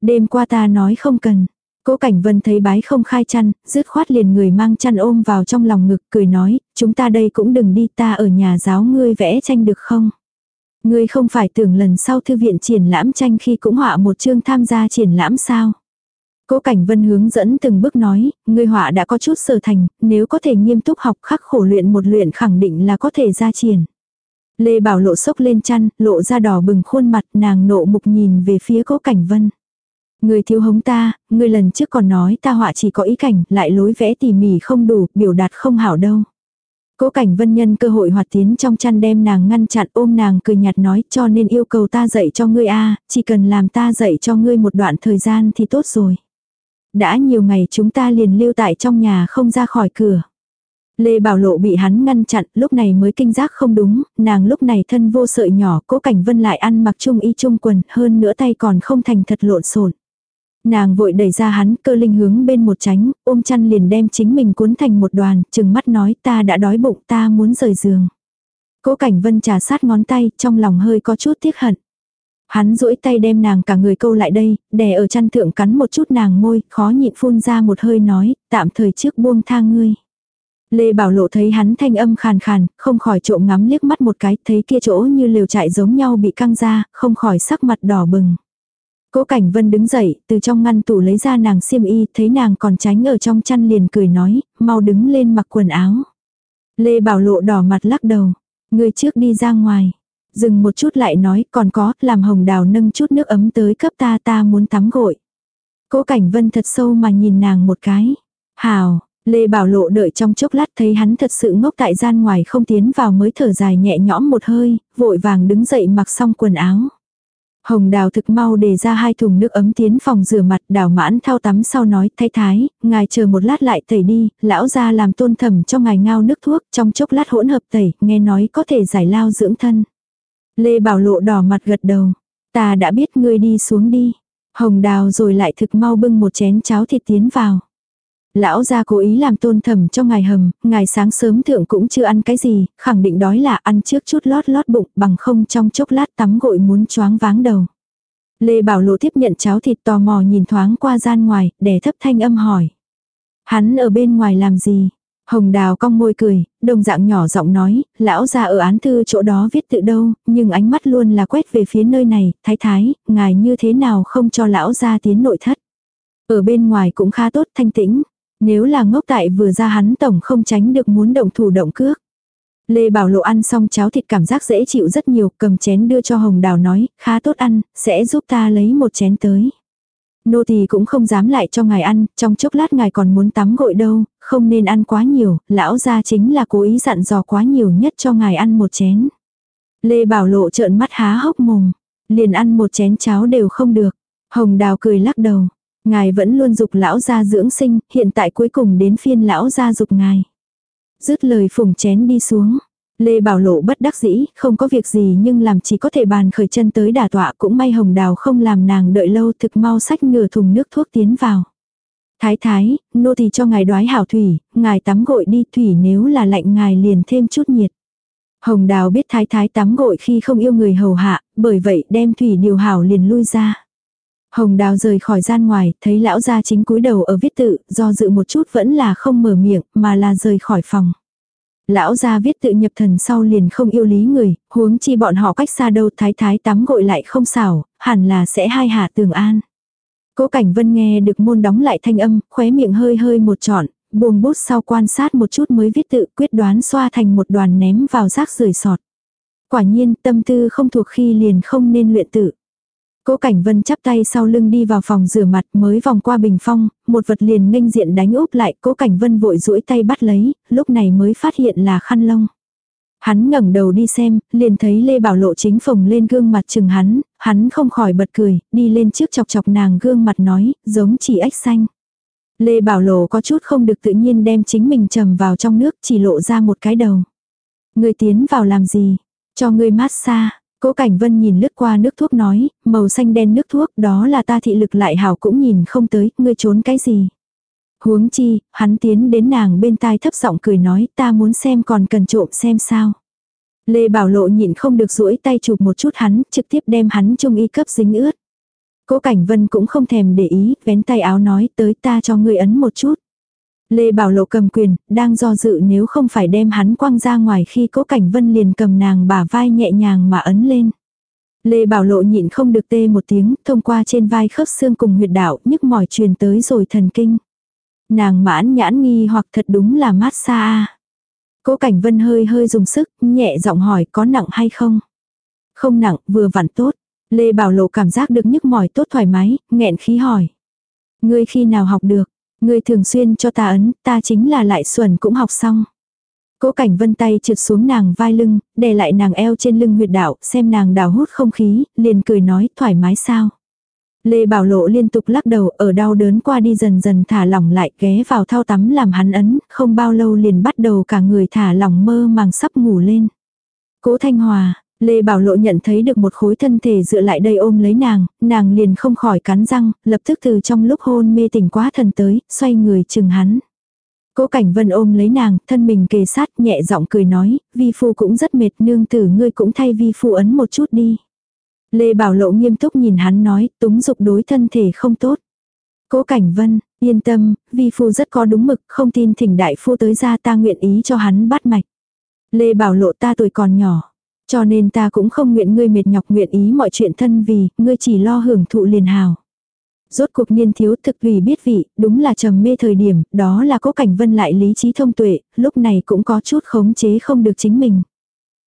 Đêm qua ta nói không cần. Cố Cảnh Vân thấy bái không khai chăn, dứt khoát liền người mang chăn ôm vào trong lòng ngực cười nói, chúng ta đây cũng đừng đi ta ở nhà giáo ngươi vẽ tranh được không. Ngươi không phải tưởng lần sau thư viện triển lãm tranh khi cũng họa một chương tham gia triển lãm sao? Cố Cảnh Vân hướng dẫn từng bước nói, ngươi họa đã có chút sở thành, nếu có thể nghiêm túc học khắc khổ luyện một luyện khẳng định là có thể ra triển. Lê Bảo lộ sốc lên chăn, lộ ra đỏ bừng khuôn mặt, nàng nộ mục nhìn về phía Cố Cảnh Vân. Người thiếu hống ta, người lần trước còn nói ta họa chỉ có ý cảnh, lại lối vẽ tỉ mỉ không đủ, biểu đạt không hảo đâu. Cố cảnh vân nhân cơ hội hoạt tiến trong chăn đem nàng ngăn chặn ôm nàng cười nhạt nói cho nên yêu cầu ta dạy cho ngươi a chỉ cần làm ta dạy cho ngươi một đoạn thời gian thì tốt rồi. Đã nhiều ngày chúng ta liền lưu tại trong nhà không ra khỏi cửa. Lê Bảo Lộ bị hắn ngăn chặn, lúc này mới kinh giác không đúng, nàng lúc này thân vô sợi nhỏ, cố cảnh vân lại ăn mặc chung y chung quần, hơn nữa tay còn không thành thật lộn xộn. Nàng vội đẩy ra hắn, cơ linh hướng bên một tránh, ôm chăn liền đem chính mình cuốn thành một đoàn, chừng mắt nói ta đã đói bụng ta muốn rời giường. Cố cảnh vân trà sát ngón tay, trong lòng hơi có chút tiếc hận. Hắn duỗi tay đem nàng cả người câu lại đây, đè ở chăn thượng cắn một chút nàng môi, khó nhịn phun ra một hơi nói, tạm thời trước buông tha ngươi. Lê Bảo Lộ thấy hắn thanh âm khàn khàn, không khỏi trộm ngắm liếc mắt một cái, thấy kia chỗ như liều trại giống nhau bị căng ra, không khỏi sắc mặt đỏ bừng. Cố Cảnh Vân đứng dậy, từ trong ngăn tủ lấy ra nàng xiêm y, thấy nàng còn tránh ở trong chăn liền cười nói, mau đứng lên mặc quần áo. Lê Bảo Lộ đỏ mặt lắc đầu, người trước đi ra ngoài. Dừng một chút lại nói, còn có, làm hồng đào nâng chút nước ấm tới cấp ta ta muốn tắm gội. Cố Cảnh Vân thật sâu mà nhìn nàng một cái. Hào, Lê Bảo Lộ đợi trong chốc lát thấy hắn thật sự ngốc tại gian ngoài không tiến vào mới thở dài nhẹ nhõm một hơi, vội vàng đứng dậy mặc xong quần áo. Hồng đào thực mau để ra hai thùng nước ấm tiến phòng rửa mặt đào mãn thao tắm sau nói thay thái, ngài chờ một lát lại tẩy đi, lão ra làm tôn thẩm cho ngài ngao nước thuốc trong chốc lát hỗn hợp tẩy, nghe nói có thể giải lao dưỡng thân. Lê Bảo Lộ đỏ mặt gật đầu, ta đã biết ngươi đi xuống đi. Hồng đào rồi lại thực mau bưng một chén cháo thịt tiến vào. Lão gia cố ý làm tôn thầm cho ngài hầm, ngài sáng sớm thượng cũng chưa ăn cái gì, khẳng định đói là ăn trước chút lót lót bụng bằng không trong chốc lát tắm gội muốn choáng váng đầu. Lê Bảo Lộ tiếp nhận cháo thịt tò mò nhìn thoáng qua gian ngoài, để thấp thanh âm hỏi. Hắn ở bên ngoài làm gì? Hồng Đào cong môi cười, đồng dạng nhỏ giọng nói, lão gia ở án thư chỗ đó viết tự đâu, nhưng ánh mắt luôn là quét về phía nơi này, thái thái, ngài như thế nào không cho lão gia tiến nội thất. Ở bên ngoài cũng khá tốt thanh tĩnh, nếu là ngốc tại vừa ra hắn tổng không tránh được muốn động thủ động cước. Lê Bảo Lộ ăn xong cháo thịt cảm giác dễ chịu rất nhiều, cầm chén đưa cho Hồng Đào nói, khá tốt ăn, sẽ giúp ta lấy một chén tới. Nô tỳ cũng không dám lại cho ngài ăn, trong chốc lát ngài còn muốn tắm gội đâu, không nên ăn quá nhiều, lão gia chính là cố ý dặn dò quá nhiều nhất cho ngài ăn một chén. Lê Bảo Lộ trợn mắt há hốc mồm, liền ăn một chén cháo đều không được. Hồng Đào cười lắc đầu, Ngài vẫn luôn dục lão gia dưỡng sinh, hiện tại cuối cùng đến phiên lão gia dục ngài. Dứt lời phùng chén đi xuống. Lê Bảo Lộ bất đắc dĩ, không có việc gì nhưng làm chỉ có thể bàn khởi chân tới đả tọa cũng may hồng đào không làm nàng đợi lâu thực mau sách nửa thùng nước thuốc tiến vào. Thái thái, nô thì cho ngài đoái hảo thủy, ngài tắm gội đi thủy nếu là lạnh ngài liền thêm chút nhiệt. Hồng đào biết thái thái tắm gội khi không yêu người hầu hạ, bởi vậy đem thủy điều hảo liền lui ra. Hồng đào rời khỏi gian ngoài, thấy lão gia chính cúi đầu ở viết tự, do dự một chút vẫn là không mở miệng, mà là rời khỏi phòng. Lão gia viết tự nhập thần sau liền không yêu lý người, huống chi bọn họ cách xa đâu thái thái tắm gội lại không xảo, hẳn là sẽ hai hạ tường an. Cố Cảnh Vân nghe được môn đóng lại thanh âm, khóe miệng hơi hơi một trọn, buông bút sau quan sát một chút mới viết tự quyết đoán xoa thành một đoàn ném vào rác rưởi sọt. Quả nhiên tâm tư không thuộc khi liền không nên luyện tự. Cố Cảnh Vân chắp tay sau lưng đi vào phòng rửa mặt mới vòng qua bình phong, một vật liền nghênh diện đánh úp lại, Cố Cảnh Vân vội duỗi tay bắt lấy, lúc này mới phát hiện là khăn lông. Hắn ngẩng đầu đi xem, liền thấy Lê Bảo Lộ chính phồng lên gương mặt chừng hắn, hắn không khỏi bật cười, đi lên trước chọc chọc nàng gương mặt nói, giống chỉ ếch xanh. Lê Bảo Lộ có chút không được tự nhiên đem chính mình trầm vào trong nước chỉ lộ ra một cái đầu. Người tiến vào làm gì? Cho người mát xa. Cố Cảnh Vân nhìn lướt qua nước thuốc nói, màu xanh đen nước thuốc đó là ta thị lực lại hảo cũng nhìn không tới, ngươi trốn cái gì. Huống chi, hắn tiến đến nàng bên tai thấp giọng cười nói ta muốn xem còn cần trộm xem sao. Lê Bảo Lộ nhịn không được duỗi tay chụp một chút hắn, trực tiếp đem hắn trung y cấp dính ướt. Cố Cảnh Vân cũng không thèm để ý, vén tay áo nói tới ta cho ngươi ấn một chút. Lê Bảo Lộ cầm quyền, đang do dự nếu không phải đem hắn quăng ra ngoài khi cố cảnh vân liền cầm nàng bả vai nhẹ nhàng mà ấn lên. Lê Bảo Lộ nhịn không được tê một tiếng, thông qua trên vai khớp xương cùng huyệt đạo, nhức mỏi truyền tới rồi thần kinh. Nàng mãn nhãn nghi hoặc thật đúng là mát xa. Cố cảnh vân hơi hơi dùng sức, nhẹ giọng hỏi có nặng hay không. Không nặng, vừa vặn tốt. Lê Bảo Lộ cảm giác được nhức mỏi tốt thoải mái, nghẹn khí hỏi. Ngươi khi nào học được? Ngươi thường xuyên cho ta ấn, ta chính là lại xuẩn cũng học xong. Cố cảnh vân tay trượt xuống nàng vai lưng, đè lại nàng eo trên lưng huyệt đạo, xem nàng đào hút không khí, liền cười nói thoải mái sao. Lê Bảo Lộ liên tục lắc đầu ở đau đớn qua đi dần dần thả lỏng lại ghé vào thao tắm làm hắn ấn, không bao lâu liền bắt đầu cả người thả lỏng mơ màng sắp ngủ lên. Cố Thanh Hòa, Lê Bảo Lộ nhận thấy được một khối thân thể dựa lại đây ôm lấy nàng, nàng liền không khỏi cắn răng, lập tức từ trong lúc hôn mê tỉnh quá thần tới, xoay người chừng hắn. Cố Cảnh Vân ôm lấy nàng, thân mình kề sát, nhẹ giọng cười nói, vi phu cũng rất mệt, nương tử ngươi cũng thay vi phu ấn một chút đi. Lê Bảo Lộ nghiêm túc nhìn hắn nói, túng dục đối thân thể không tốt. Cố Cảnh Vân, yên tâm, vi phu rất có đúng mực, không tin thỉnh đại phu tới ra ta nguyện ý cho hắn bắt mạch. Lê Bảo Lộ ta tuổi còn nhỏ, cho nên ta cũng không nguyện ngươi mệt nhọc nguyện ý mọi chuyện thân vì, ngươi chỉ lo hưởng thụ liền hào. Rốt cuộc niên thiếu thực vì biết vị, đúng là trầm mê thời điểm, đó là cố cảnh vân lại lý trí thông tuệ, lúc này cũng có chút khống chế không được chính mình.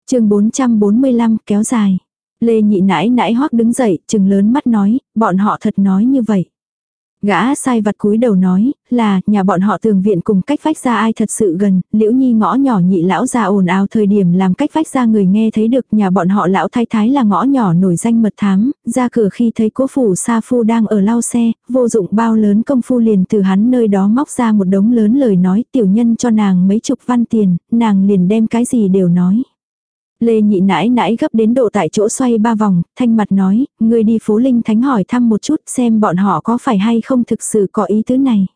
chương 445 kéo dài. Lê nhị nãi nãi hoắc đứng dậy, chừng lớn mắt nói, bọn họ thật nói như vậy. Gã sai vặt cúi đầu nói, là, nhà bọn họ tường viện cùng cách vách ra ai thật sự gần, liễu nhi ngõ nhỏ nhị lão ra ồn ào thời điểm làm cách vách ra người nghe thấy được nhà bọn họ lão thái thái là ngõ nhỏ nổi danh mật thám, ra cửa khi thấy cố phủ sa phu đang ở lau xe, vô dụng bao lớn công phu liền từ hắn nơi đó móc ra một đống lớn lời nói tiểu nhân cho nàng mấy chục văn tiền, nàng liền đem cái gì đều nói. Lê nhị nãi nãi gấp đến độ tại chỗ xoay ba vòng, thanh mặt nói, người đi phố Linh Thánh hỏi thăm một chút xem bọn họ có phải hay không thực sự có ý tứ này.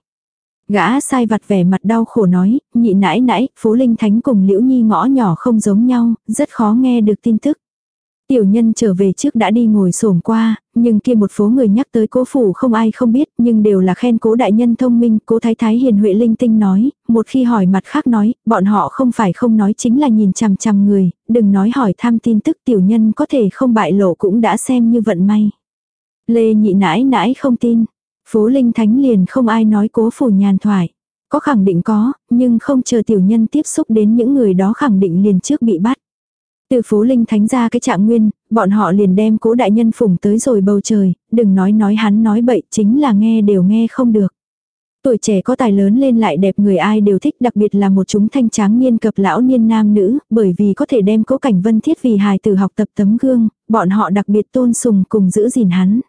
Gã sai vặt vẻ mặt đau khổ nói, nhị nãi nãi, phố Linh Thánh cùng Liễu Nhi ngõ nhỏ không giống nhau, rất khó nghe được tin tức. Tiểu nhân trở về trước đã đi ngồi xổm qua, nhưng kia một phố người nhắc tới cố phủ không ai không biết, nhưng đều là khen cố đại nhân thông minh, cố thái thái hiền huệ linh tinh nói, một khi hỏi mặt khác nói, bọn họ không phải không nói chính là nhìn chằm chằm người, đừng nói hỏi tham tin tức tiểu nhân có thể không bại lộ cũng đã xem như vận may. Lê nhị nãi nãi không tin, phố linh thánh liền không ai nói cố phủ nhàn thoại. Có khẳng định có, nhưng không chờ tiểu nhân tiếp xúc đến những người đó khẳng định liền trước bị bắt. Từ phố linh thánh ra cái trạng nguyên, bọn họ liền đem cố đại nhân phủng tới rồi bầu trời, đừng nói nói hắn nói bậy chính là nghe đều nghe không được. Tuổi trẻ có tài lớn lên lại đẹp người ai đều thích đặc biệt là một chúng thanh tráng niên cập lão niên nam nữ, bởi vì có thể đem cố cảnh vân thiết vì hài tử học tập tấm gương, bọn họ đặc biệt tôn sùng cùng giữ gìn hắn.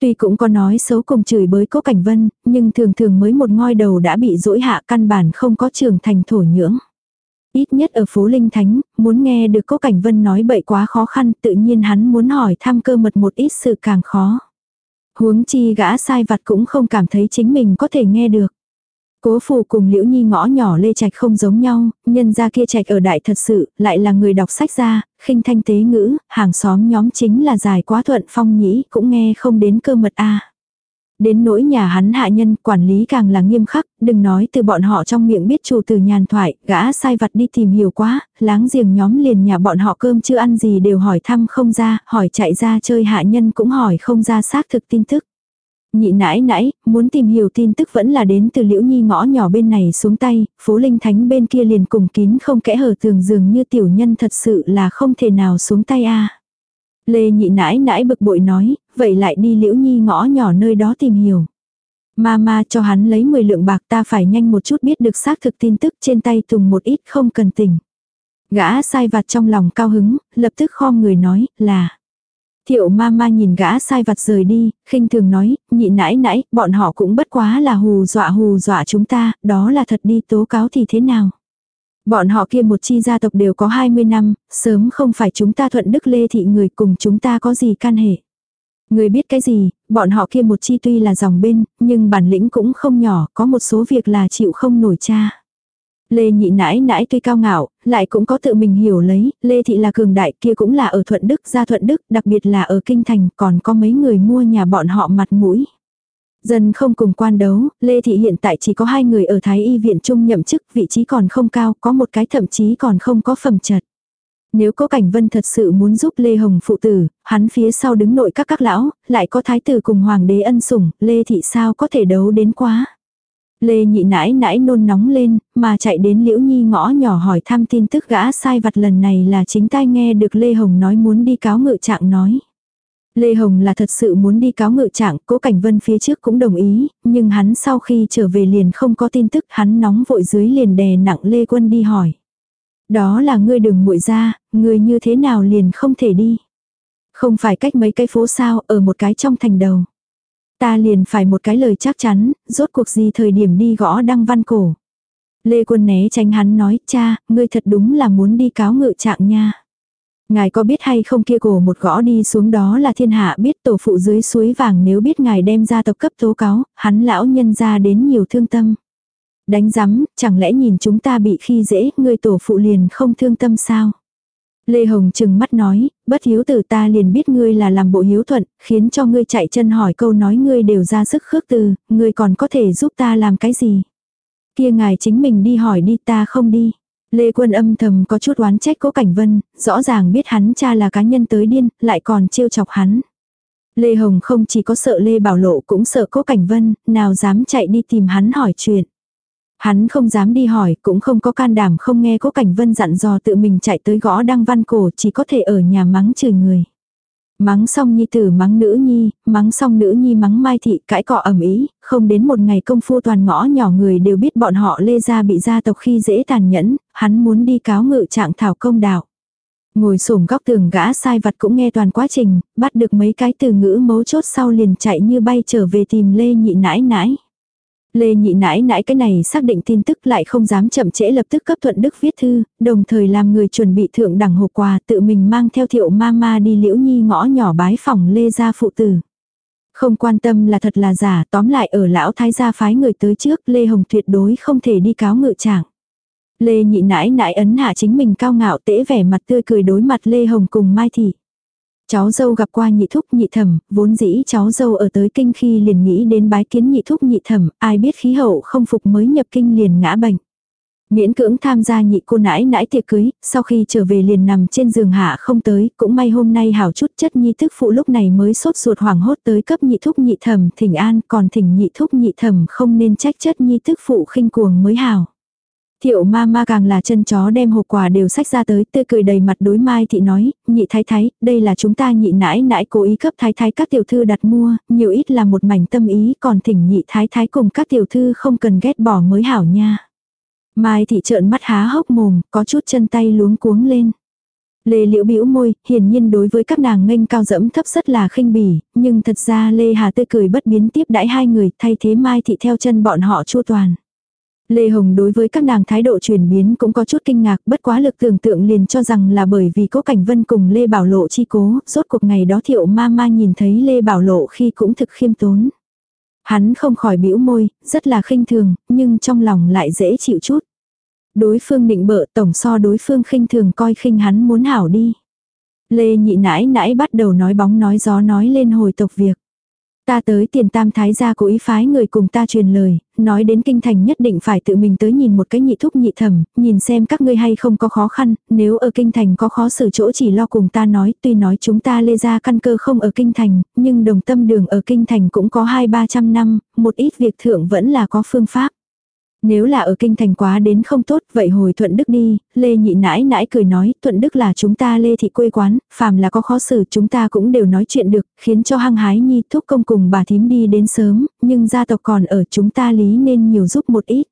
Tuy cũng có nói xấu cùng chửi bới cố cảnh vân, nhưng thường thường mới một ngôi đầu đã bị dỗi hạ căn bản không có trưởng thành thổ nhưỡng. Ít nhất ở phố Linh Thánh, muốn nghe được Cố Cảnh Vân nói bậy quá khó khăn, tự nhiên hắn muốn hỏi thăm cơ mật một ít sự càng khó. Huống chi gã sai vặt cũng không cảm thấy chính mình có thể nghe được. Cố phù cùng liễu nhi ngõ nhỏ lê trạch không giống nhau, nhân gia kia trạch ở đại thật sự, lại là người đọc sách ra, khinh thanh tế ngữ, hàng xóm nhóm chính là dài quá thuận phong nhĩ, cũng nghe không đến cơ mật a Đến nỗi nhà hắn hạ nhân quản lý càng là nghiêm khắc, đừng nói từ bọn họ trong miệng biết chủ từ nhàn thoại, gã sai vặt đi tìm hiểu quá, láng giềng nhóm liền nhà bọn họ cơm chưa ăn gì đều hỏi thăm không ra, hỏi chạy ra chơi hạ nhân cũng hỏi không ra xác thực tin tức. Nhị nãi nãi, muốn tìm hiểu tin tức vẫn là đến từ liễu nhi ngõ nhỏ bên này xuống tay, phố linh thánh bên kia liền cùng kín không kẽ hở tường dường như tiểu nhân thật sự là không thể nào xuống tay a Lê nhị nãi nãi bực bội nói, vậy lại đi liễu nhi ngõ nhỏ nơi đó tìm hiểu. Mama cho hắn lấy 10 lượng bạc ta phải nhanh một chút biết được xác thực tin tức trên tay tùng một ít không cần tỉnh. Gã sai vặt trong lòng cao hứng, lập tức khom người nói là. Thiệu mama nhìn gã sai vặt rời đi, khinh thường nói, nhị nãi nãi, bọn họ cũng bất quá là hù dọa hù dọa chúng ta, đó là thật đi tố cáo thì thế nào. Bọn họ kia một chi gia tộc đều có 20 năm, sớm không phải chúng ta thuận đức lê thị người cùng chúng ta có gì can hệ. Người biết cái gì, bọn họ kia một chi tuy là dòng bên, nhưng bản lĩnh cũng không nhỏ, có một số việc là chịu không nổi cha. Lê nhị nãi nãi tuy cao ngạo, lại cũng có tự mình hiểu lấy, Lê thị là cường đại kia cũng là ở Thuận Đức, gia Thuận Đức, đặc biệt là ở Kinh Thành, còn có mấy người mua nhà bọn họ mặt mũi. Dân không cùng quan đấu, Lê Thị hiện tại chỉ có hai người ở Thái Y viện trung nhậm chức, vị trí còn không cao, có một cái thậm chí còn không có phẩm chật. Nếu có cảnh vân thật sự muốn giúp Lê Hồng phụ tử, hắn phía sau đứng nội các các lão, lại có thái tử cùng hoàng đế ân sủng, Lê Thị sao có thể đấu đến quá. Lê nhị nãi nãi nôn nóng lên, mà chạy đến Liễu Nhi ngõ nhỏ hỏi thăm tin tức gã sai vặt lần này là chính tai nghe được Lê Hồng nói muốn đi cáo ngự trạng nói. Lê Hồng là thật sự muốn đi cáo ngự trạng, cố cảnh vân phía trước cũng đồng ý, nhưng hắn sau khi trở về liền không có tin tức, hắn nóng vội dưới liền đè nặng Lê Quân đi hỏi. Đó là ngươi đừng muội ra, ngươi như thế nào liền không thể đi. Không phải cách mấy cái phố sao, ở một cái trong thành đầu. Ta liền phải một cái lời chắc chắn, rốt cuộc gì thời điểm đi gõ đăng văn cổ. Lê Quân né tránh hắn nói, cha, ngươi thật đúng là muốn đi cáo ngự trạng nha. Ngài có biết hay không kia cổ một gõ đi xuống đó là thiên hạ biết tổ phụ dưới suối vàng nếu biết ngài đem ra tộc cấp tố cáo, hắn lão nhân ra đến nhiều thương tâm. Đánh rắm, chẳng lẽ nhìn chúng ta bị khi dễ, người tổ phụ liền không thương tâm sao? Lê Hồng chừng mắt nói, bất hiếu tử ta liền biết ngươi là làm bộ hiếu thuận, khiến cho ngươi chạy chân hỏi câu nói ngươi đều ra sức khước từ, ngươi còn có thể giúp ta làm cái gì. Kia ngài chính mình đi hỏi đi ta không đi. Lê Quân âm thầm có chút oán trách cố Cảnh Vân, rõ ràng biết hắn cha là cá nhân tới điên, lại còn trêu chọc hắn. Lê Hồng không chỉ có sợ Lê Bảo Lộ cũng sợ cố Cảnh Vân, nào dám chạy đi tìm hắn hỏi chuyện. Hắn không dám đi hỏi, cũng không có can đảm không nghe cố Cảnh Vân dặn dò tự mình chạy tới gõ đăng văn cổ chỉ có thể ở nhà mắng chửi người. Mắng xong nhi tử mắng nữ nhi, mắng xong nữ nhi mắng mai thị cãi cọ ẩm ý, không đến một ngày công phu toàn ngõ nhỏ người đều biết bọn họ lê ra bị gia tộc khi dễ tàn nhẫn, hắn muốn đi cáo ngự trạng thảo công đạo. Ngồi sổm góc tường gã sai vặt cũng nghe toàn quá trình, bắt được mấy cái từ ngữ mấu chốt sau liền chạy như bay trở về tìm lê nhị nãi nãi. Lê nhị nãi nãi cái này xác định tin tức lại không dám chậm trễ lập tức cấp thuận đức viết thư, đồng thời làm người chuẩn bị thượng đẳng hộp quà tự mình mang theo thiệu ma ma đi liễu nhi ngõ nhỏ bái phòng Lê gia phụ tử. Không quan tâm là thật là giả, tóm lại ở lão thái gia phái người tới trước, Lê Hồng tuyệt đối không thể đi cáo ngự trạng. Lê nhị nãi nãi ấn hạ chính mình cao ngạo tễ vẻ mặt tươi cười đối mặt Lê Hồng cùng Mai Thị. Cháu dâu gặp qua nhị thúc nhị thẩm, vốn dĩ cháu dâu ở tới kinh khi liền nghĩ đến bái kiến nhị thúc nhị thẩm, ai biết khí hậu không phục mới nhập kinh liền ngã bệnh. Miễn cưỡng tham gia nhị cô nãi nãi tiệc cưới, sau khi trở về liền nằm trên giường hạ không tới, cũng may hôm nay hảo chút chất nhi thức phụ lúc này mới sốt ruột hoảng hốt tới cấp nhị thúc nhị thẩm thỉnh an, còn thỉnh nhị thúc nhị thẩm không nên trách chất nhi thức phụ khinh cuồng mới hảo. Thiệu ma ma càng là chân chó đem hộp quà đều sách ra tới tươi cười đầy mặt đối mai thị nói, nhị thái thái, đây là chúng ta nhị nãi nãi cố ý cấp thái thái các tiểu thư đặt mua, nhiều ít là một mảnh tâm ý còn thỉnh nhị thái thái cùng các tiểu thư không cần ghét bỏ mới hảo nha. Mai thị trợn mắt há hốc mồm, có chút chân tay luống cuống lên. Lê Liễu bĩu môi, hiển nhiên đối với các nàng nghênh cao dẫm thấp rất là khinh bỉ, nhưng thật ra Lê Hà tươi cười bất biến tiếp đãi hai người, thay thế Mai thị theo chân bọn họ chu toàn. Lê Hồng đối với các nàng thái độ chuyển biến cũng có chút kinh ngạc, bất quá lực tưởng tượng liền cho rằng là bởi vì Cố Cảnh Vân cùng Lê Bảo Lộ chi cố, rốt cuộc ngày đó Thiệu Ma Ma nhìn thấy Lê Bảo Lộ khi cũng thực khiêm tốn. Hắn không khỏi bĩu môi, rất là khinh thường, nhưng trong lòng lại dễ chịu chút. Đối phương định bợ tổng so đối phương khinh thường coi khinh hắn muốn hảo đi. Lê nhị nãi nãi bắt đầu nói bóng nói gió nói lên hồi tộc việc. Ta tới tiền tam thái gia cố ý phái người cùng ta truyền lời, nói đến kinh thành nhất định phải tự mình tới nhìn một cái nhị thúc nhị thẩm, nhìn xem các ngươi hay không có khó khăn, nếu ở kinh thành có khó xử chỗ chỉ lo cùng ta nói, tuy nói chúng ta lê ra căn cơ không ở kinh thành, nhưng đồng tâm đường ở kinh thành cũng có hai ba trăm năm, một ít việc thượng vẫn là có phương pháp. Nếu là ở kinh thành quá đến không tốt, vậy hồi thuận đức đi, Lê nhị nãi nãi cười nói, thuận đức là chúng ta Lê thị quê quán, phàm là có khó xử chúng ta cũng đều nói chuyện được, khiến cho hăng hái nhi thúc công cùng bà thím đi đến sớm, nhưng gia tộc còn ở chúng ta lý nên nhiều giúp một ít.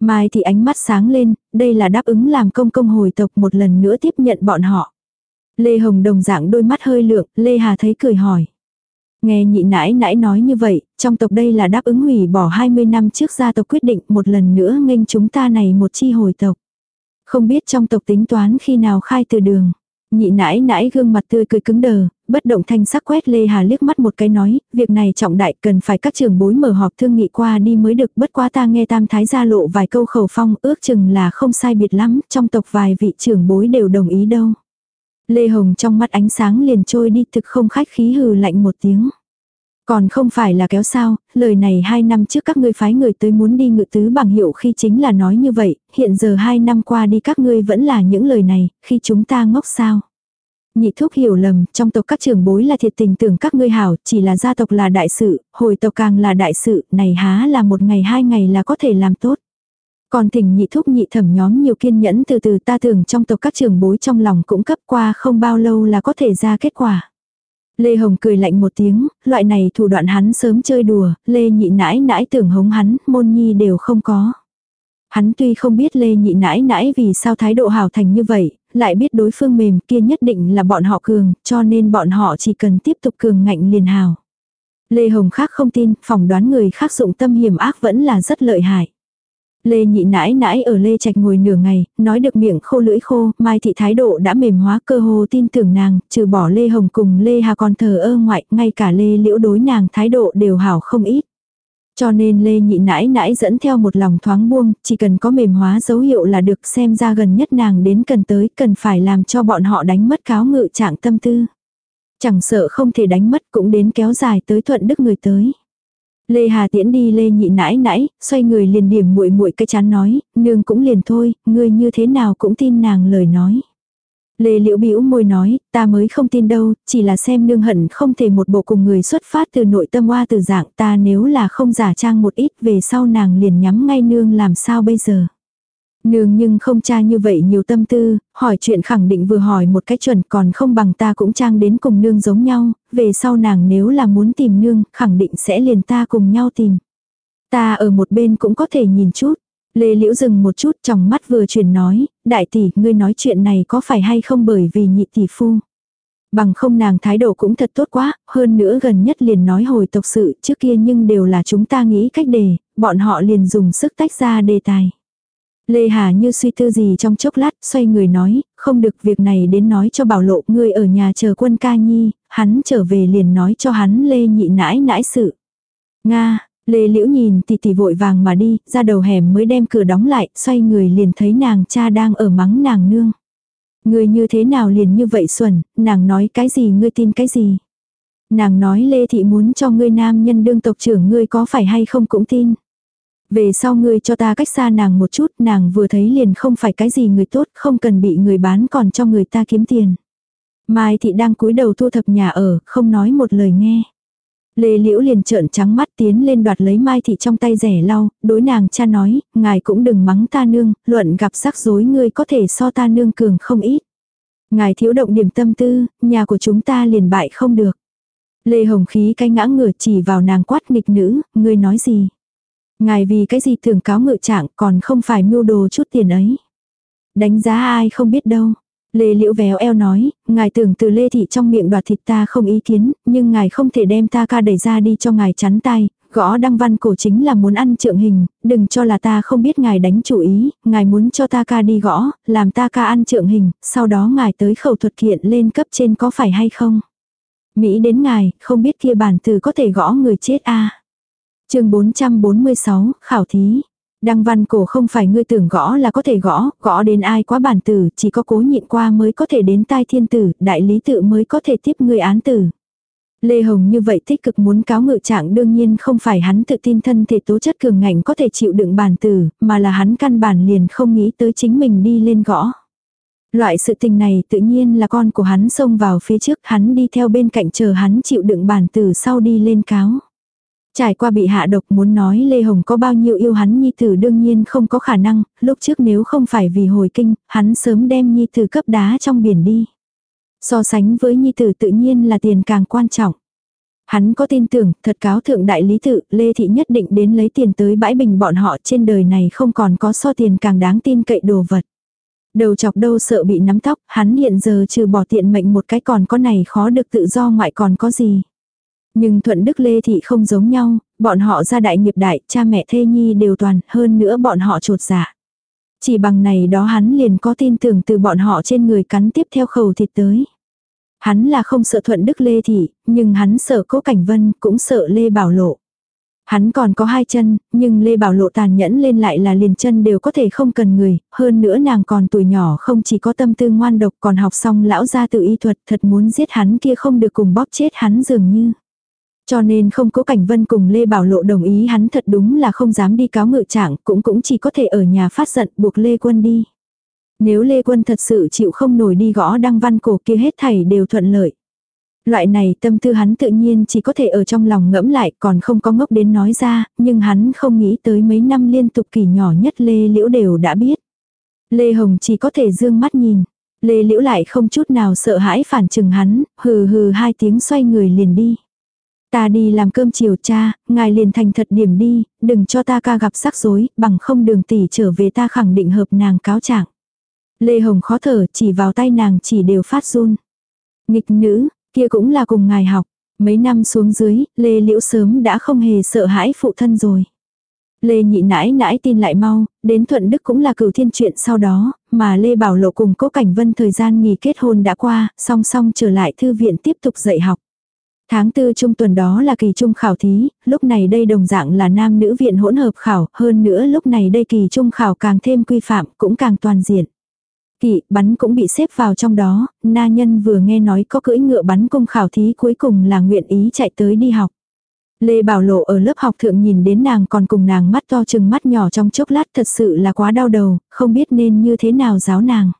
Mai thì ánh mắt sáng lên, đây là đáp ứng làm công công hồi tộc một lần nữa tiếp nhận bọn họ. Lê Hồng đồng dạng đôi mắt hơi lượng, Lê Hà thấy cười hỏi. Nghe nhị nãi nãi nói như vậy, trong tộc đây là đáp ứng hủy bỏ 20 năm trước gia tộc quyết định một lần nữa nghênh chúng ta này một chi hồi tộc. Không biết trong tộc tính toán khi nào khai từ đường. Nhị nãi nãi gương mặt tươi cười cứng đờ, bất động thanh sắc quét Lê Hà liếc mắt một cái nói, việc này trọng đại cần phải các trường bối mở họp thương nghị qua đi mới được bất quá ta nghe tam thái gia lộ vài câu khẩu phong ước chừng là không sai biệt lắm, trong tộc vài vị trưởng bối đều đồng ý đâu. Lê Hồng trong mắt ánh sáng liền trôi đi thực không khách khí hừ lạnh một tiếng. Còn không phải là kéo sao, lời này hai năm trước các ngươi phái người tới muốn đi ngự tứ bằng hiệu khi chính là nói như vậy, hiện giờ hai năm qua đi các ngươi vẫn là những lời này, khi chúng ta ngốc sao. Nhị thúc hiểu lầm, trong tộc các trưởng bối là thiệt tình tưởng các ngươi hảo, chỉ là gia tộc là đại sự, hồi tộc càng là đại sự, này há là một ngày hai ngày là có thể làm tốt. Còn thỉnh nhị thúc nhị thẩm nhóm nhiều kiên nhẫn từ từ ta tưởng trong tộc các trường bối trong lòng cũng cấp qua không bao lâu là có thể ra kết quả. Lê Hồng cười lạnh một tiếng, loại này thủ đoạn hắn sớm chơi đùa, Lê nhị nãi nãi tưởng hống hắn, môn nhi đều không có. Hắn tuy không biết Lê nhị nãi nãi vì sao thái độ hào thành như vậy, lại biết đối phương mềm kia nhất định là bọn họ cường, cho nên bọn họ chỉ cần tiếp tục cường ngạnh liền hào. Lê Hồng khác không tin, phỏng đoán người khác dụng tâm hiểm ác vẫn là rất lợi hại. Lê nhị nãi nãi ở Lê Trạch ngồi nửa ngày, nói được miệng khô lưỡi khô, Mai thị thái độ đã mềm hóa cơ hồ tin tưởng nàng, trừ bỏ Lê Hồng cùng Lê Hà còn thờ ơ ngoại, ngay cả Lê Liễu đối nàng thái độ đều hảo không ít. Cho nên Lê Nhị nãi nãi dẫn theo một lòng thoáng buông, chỉ cần có mềm hóa dấu hiệu là được xem ra gần nhất nàng đến cần tới, cần phải làm cho bọn họ đánh mất cáo ngự trạng tâm tư. Chẳng sợ không thể đánh mất cũng đến kéo dài tới thuận đức người tới. Lê Hà Tiễn đi Lê Nhị nãi nãi, xoay người liền điểm muội muội cái chán nói, nương cũng liền thôi, ngươi như thế nào cũng tin nàng lời nói. Lê Liễu bĩu môi nói, ta mới không tin đâu, chỉ là xem nương hận không thể một bộ cùng người xuất phát từ nội tâm hoa từ dạng ta nếu là không giả trang một ít về sau nàng liền nhắm ngay nương làm sao bây giờ. Nương nhưng không tra như vậy nhiều tâm tư, hỏi chuyện khẳng định vừa hỏi một cách chuẩn còn không bằng ta cũng trang đến cùng nương giống nhau, về sau nàng nếu là muốn tìm nương, khẳng định sẽ liền ta cùng nhau tìm. Ta ở một bên cũng có thể nhìn chút. Lê Liễu dừng một chút trong mắt vừa chuyển nói, đại tỷ, ngươi nói chuyện này có phải hay không bởi vì nhị tỷ phu. Bằng không nàng thái độ cũng thật tốt quá, hơn nữa gần nhất liền nói hồi tộc sự trước kia nhưng đều là chúng ta nghĩ cách đề, bọn họ liền dùng sức tách ra đề tài. Lê Hà như suy tư gì trong chốc lát, xoay người nói, không được việc này đến nói cho bảo lộ, ngươi ở nhà chờ quân ca nhi, hắn trở về liền nói cho hắn Lê nhị nãi nãi sự. Nga, Lê Liễu nhìn tỷ tỷ vội vàng mà đi, ra đầu hẻm mới đem cửa đóng lại, xoay người liền thấy nàng cha đang ở mắng nàng nương. Ngươi như thế nào liền như vậy xuẩn, nàng nói cái gì ngươi tin cái gì. Nàng nói Lê Thị muốn cho ngươi nam nhân đương tộc trưởng ngươi có phải hay không cũng tin. Về sau ngươi cho ta cách xa nàng một chút, nàng vừa thấy liền không phải cái gì người tốt, không cần bị người bán còn cho người ta kiếm tiền. Mai thị đang cúi đầu thu thập nhà ở, không nói một lời nghe. Lê Liễu liền trợn trắng mắt tiến lên đoạt lấy Mai thị trong tay rẻ lau, đối nàng cha nói, ngài cũng đừng mắng ta nương, luận gặp rắc rối ngươi có thể so ta nương cường không ít. Ngài thiếu động điểm tâm tư, nhà của chúng ta liền bại không được. Lê Hồng khí cái ngã ngửa chỉ vào nàng quát nghịch nữ, ngươi nói gì? Ngài vì cái gì thường cáo ngự trạng còn không phải mưu đồ chút tiền ấy. Đánh giá ai không biết đâu. Lê Liễu véo eo nói, ngài tưởng từ Lê Thị trong miệng đoạt thịt ta không ý kiến, nhưng ngài không thể đem ta ca đẩy ra đi cho ngài chắn tay, gõ đăng văn cổ chính là muốn ăn trượng hình, đừng cho là ta không biết ngài đánh chủ ý, ngài muốn cho ta ca đi gõ, làm ta ca ăn trượng hình, sau đó ngài tới khẩu thuật kiện lên cấp trên có phải hay không. Mỹ đến ngài, không biết kia bản từ có thể gõ người chết a à chương 446, khảo thí. Đăng văn cổ không phải ngươi tưởng gõ là có thể gõ, gõ đến ai quá bản tử, chỉ có cố nhịn qua mới có thể đến tai thiên tử, đại lý tự mới có thể tiếp ngươi án tử. Lê Hồng như vậy tích cực muốn cáo ngự trạng đương nhiên không phải hắn tự tin thân thể tố chất cường ngạnh có thể chịu đựng bản tử, mà là hắn căn bản liền không nghĩ tới chính mình đi lên gõ. Loại sự tình này tự nhiên là con của hắn xông vào phía trước hắn đi theo bên cạnh chờ hắn chịu đựng bản tử sau đi lên cáo. Trải qua bị hạ độc muốn nói Lê Hồng có bao nhiêu yêu hắn Nhi Tử đương nhiên không có khả năng, lúc trước nếu không phải vì hồi kinh, hắn sớm đem Nhi Tử cấp đá trong biển đi. So sánh với Nhi Tử tự nhiên là tiền càng quan trọng. Hắn có tin tưởng, thật cáo thượng đại lý tự, Lê Thị nhất định đến lấy tiền tới bãi bình bọn họ trên đời này không còn có so tiền càng đáng tin cậy đồ vật. Đầu chọc đâu sợ bị nắm tóc, hắn hiện giờ trừ bỏ tiện mệnh một cái còn có này khó được tự do ngoại còn có gì. Nhưng thuận đức lê thị không giống nhau, bọn họ ra đại nghiệp đại, cha mẹ thê nhi đều toàn, hơn nữa bọn họ trột dạ. Chỉ bằng này đó hắn liền có tin tưởng từ bọn họ trên người cắn tiếp theo khẩu thịt tới. Hắn là không sợ thuận đức lê thị, nhưng hắn sợ cố cảnh vân, cũng sợ lê bảo lộ. Hắn còn có hai chân, nhưng Lê Bảo Lộ tàn nhẫn lên lại là liền chân đều có thể không cần người, hơn nữa nàng còn tuổi nhỏ không chỉ có tâm tư ngoan độc còn học xong lão gia tự y thuật thật muốn giết hắn kia không được cùng bóp chết hắn dường như. Cho nên không có cảnh vân cùng Lê Bảo Lộ đồng ý hắn thật đúng là không dám đi cáo ngự trạng, cũng cũng chỉ có thể ở nhà phát giận buộc Lê Quân đi. Nếu Lê Quân thật sự chịu không nổi đi gõ đăng văn cổ kia hết thảy đều thuận lợi. Loại này tâm tư hắn tự nhiên chỉ có thể ở trong lòng ngẫm lại còn không có ngốc đến nói ra, nhưng hắn không nghĩ tới mấy năm liên tục kỳ nhỏ nhất Lê Liễu đều đã biết. Lê Hồng chỉ có thể dương mắt nhìn. Lê Liễu lại không chút nào sợ hãi phản chừng hắn, hừ hừ hai tiếng xoay người liền đi. Ta đi làm cơm chiều cha, ngài liền thành thật điểm đi, đừng cho ta ca gặp rắc rối, bằng không đường tỷ trở về ta khẳng định hợp nàng cáo trạng. Lê Hồng khó thở, chỉ vào tay nàng chỉ đều phát run. Nghịch nữ, kia cũng là cùng ngài học. Mấy năm xuống dưới, Lê Liễu sớm đã không hề sợ hãi phụ thân rồi. Lê nhị nãi nãi tin lại mau, đến Thuận Đức cũng là cửu thiên chuyện sau đó, mà Lê Bảo Lộ cùng Cố Cảnh Vân thời gian nghỉ kết hôn đã qua, song song trở lại thư viện tiếp tục dạy học. Tháng tư trung tuần đó là kỳ trung khảo thí, lúc này đây đồng dạng là nam nữ viện hỗn hợp khảo, hơn nữa lúc này đây kỳ trung khảo càng thêm quy phạm, cũng càng toàn diện. Kỵ, bắn cũng bị xếp vào trong đó, na nhân vừa nghe nói có cưỡi ngựa bắn cung khảo thí cuối cùng là nguyện ý chạy tới đi học. Lê Bảo Lộ ở lớp học thượng nhìn đến nàng còn cùng nàng mắt to chừng mắt nhỏ trong chốc lát thật sự là quá đau đầu, không biết nên như thế nào giáo nàng.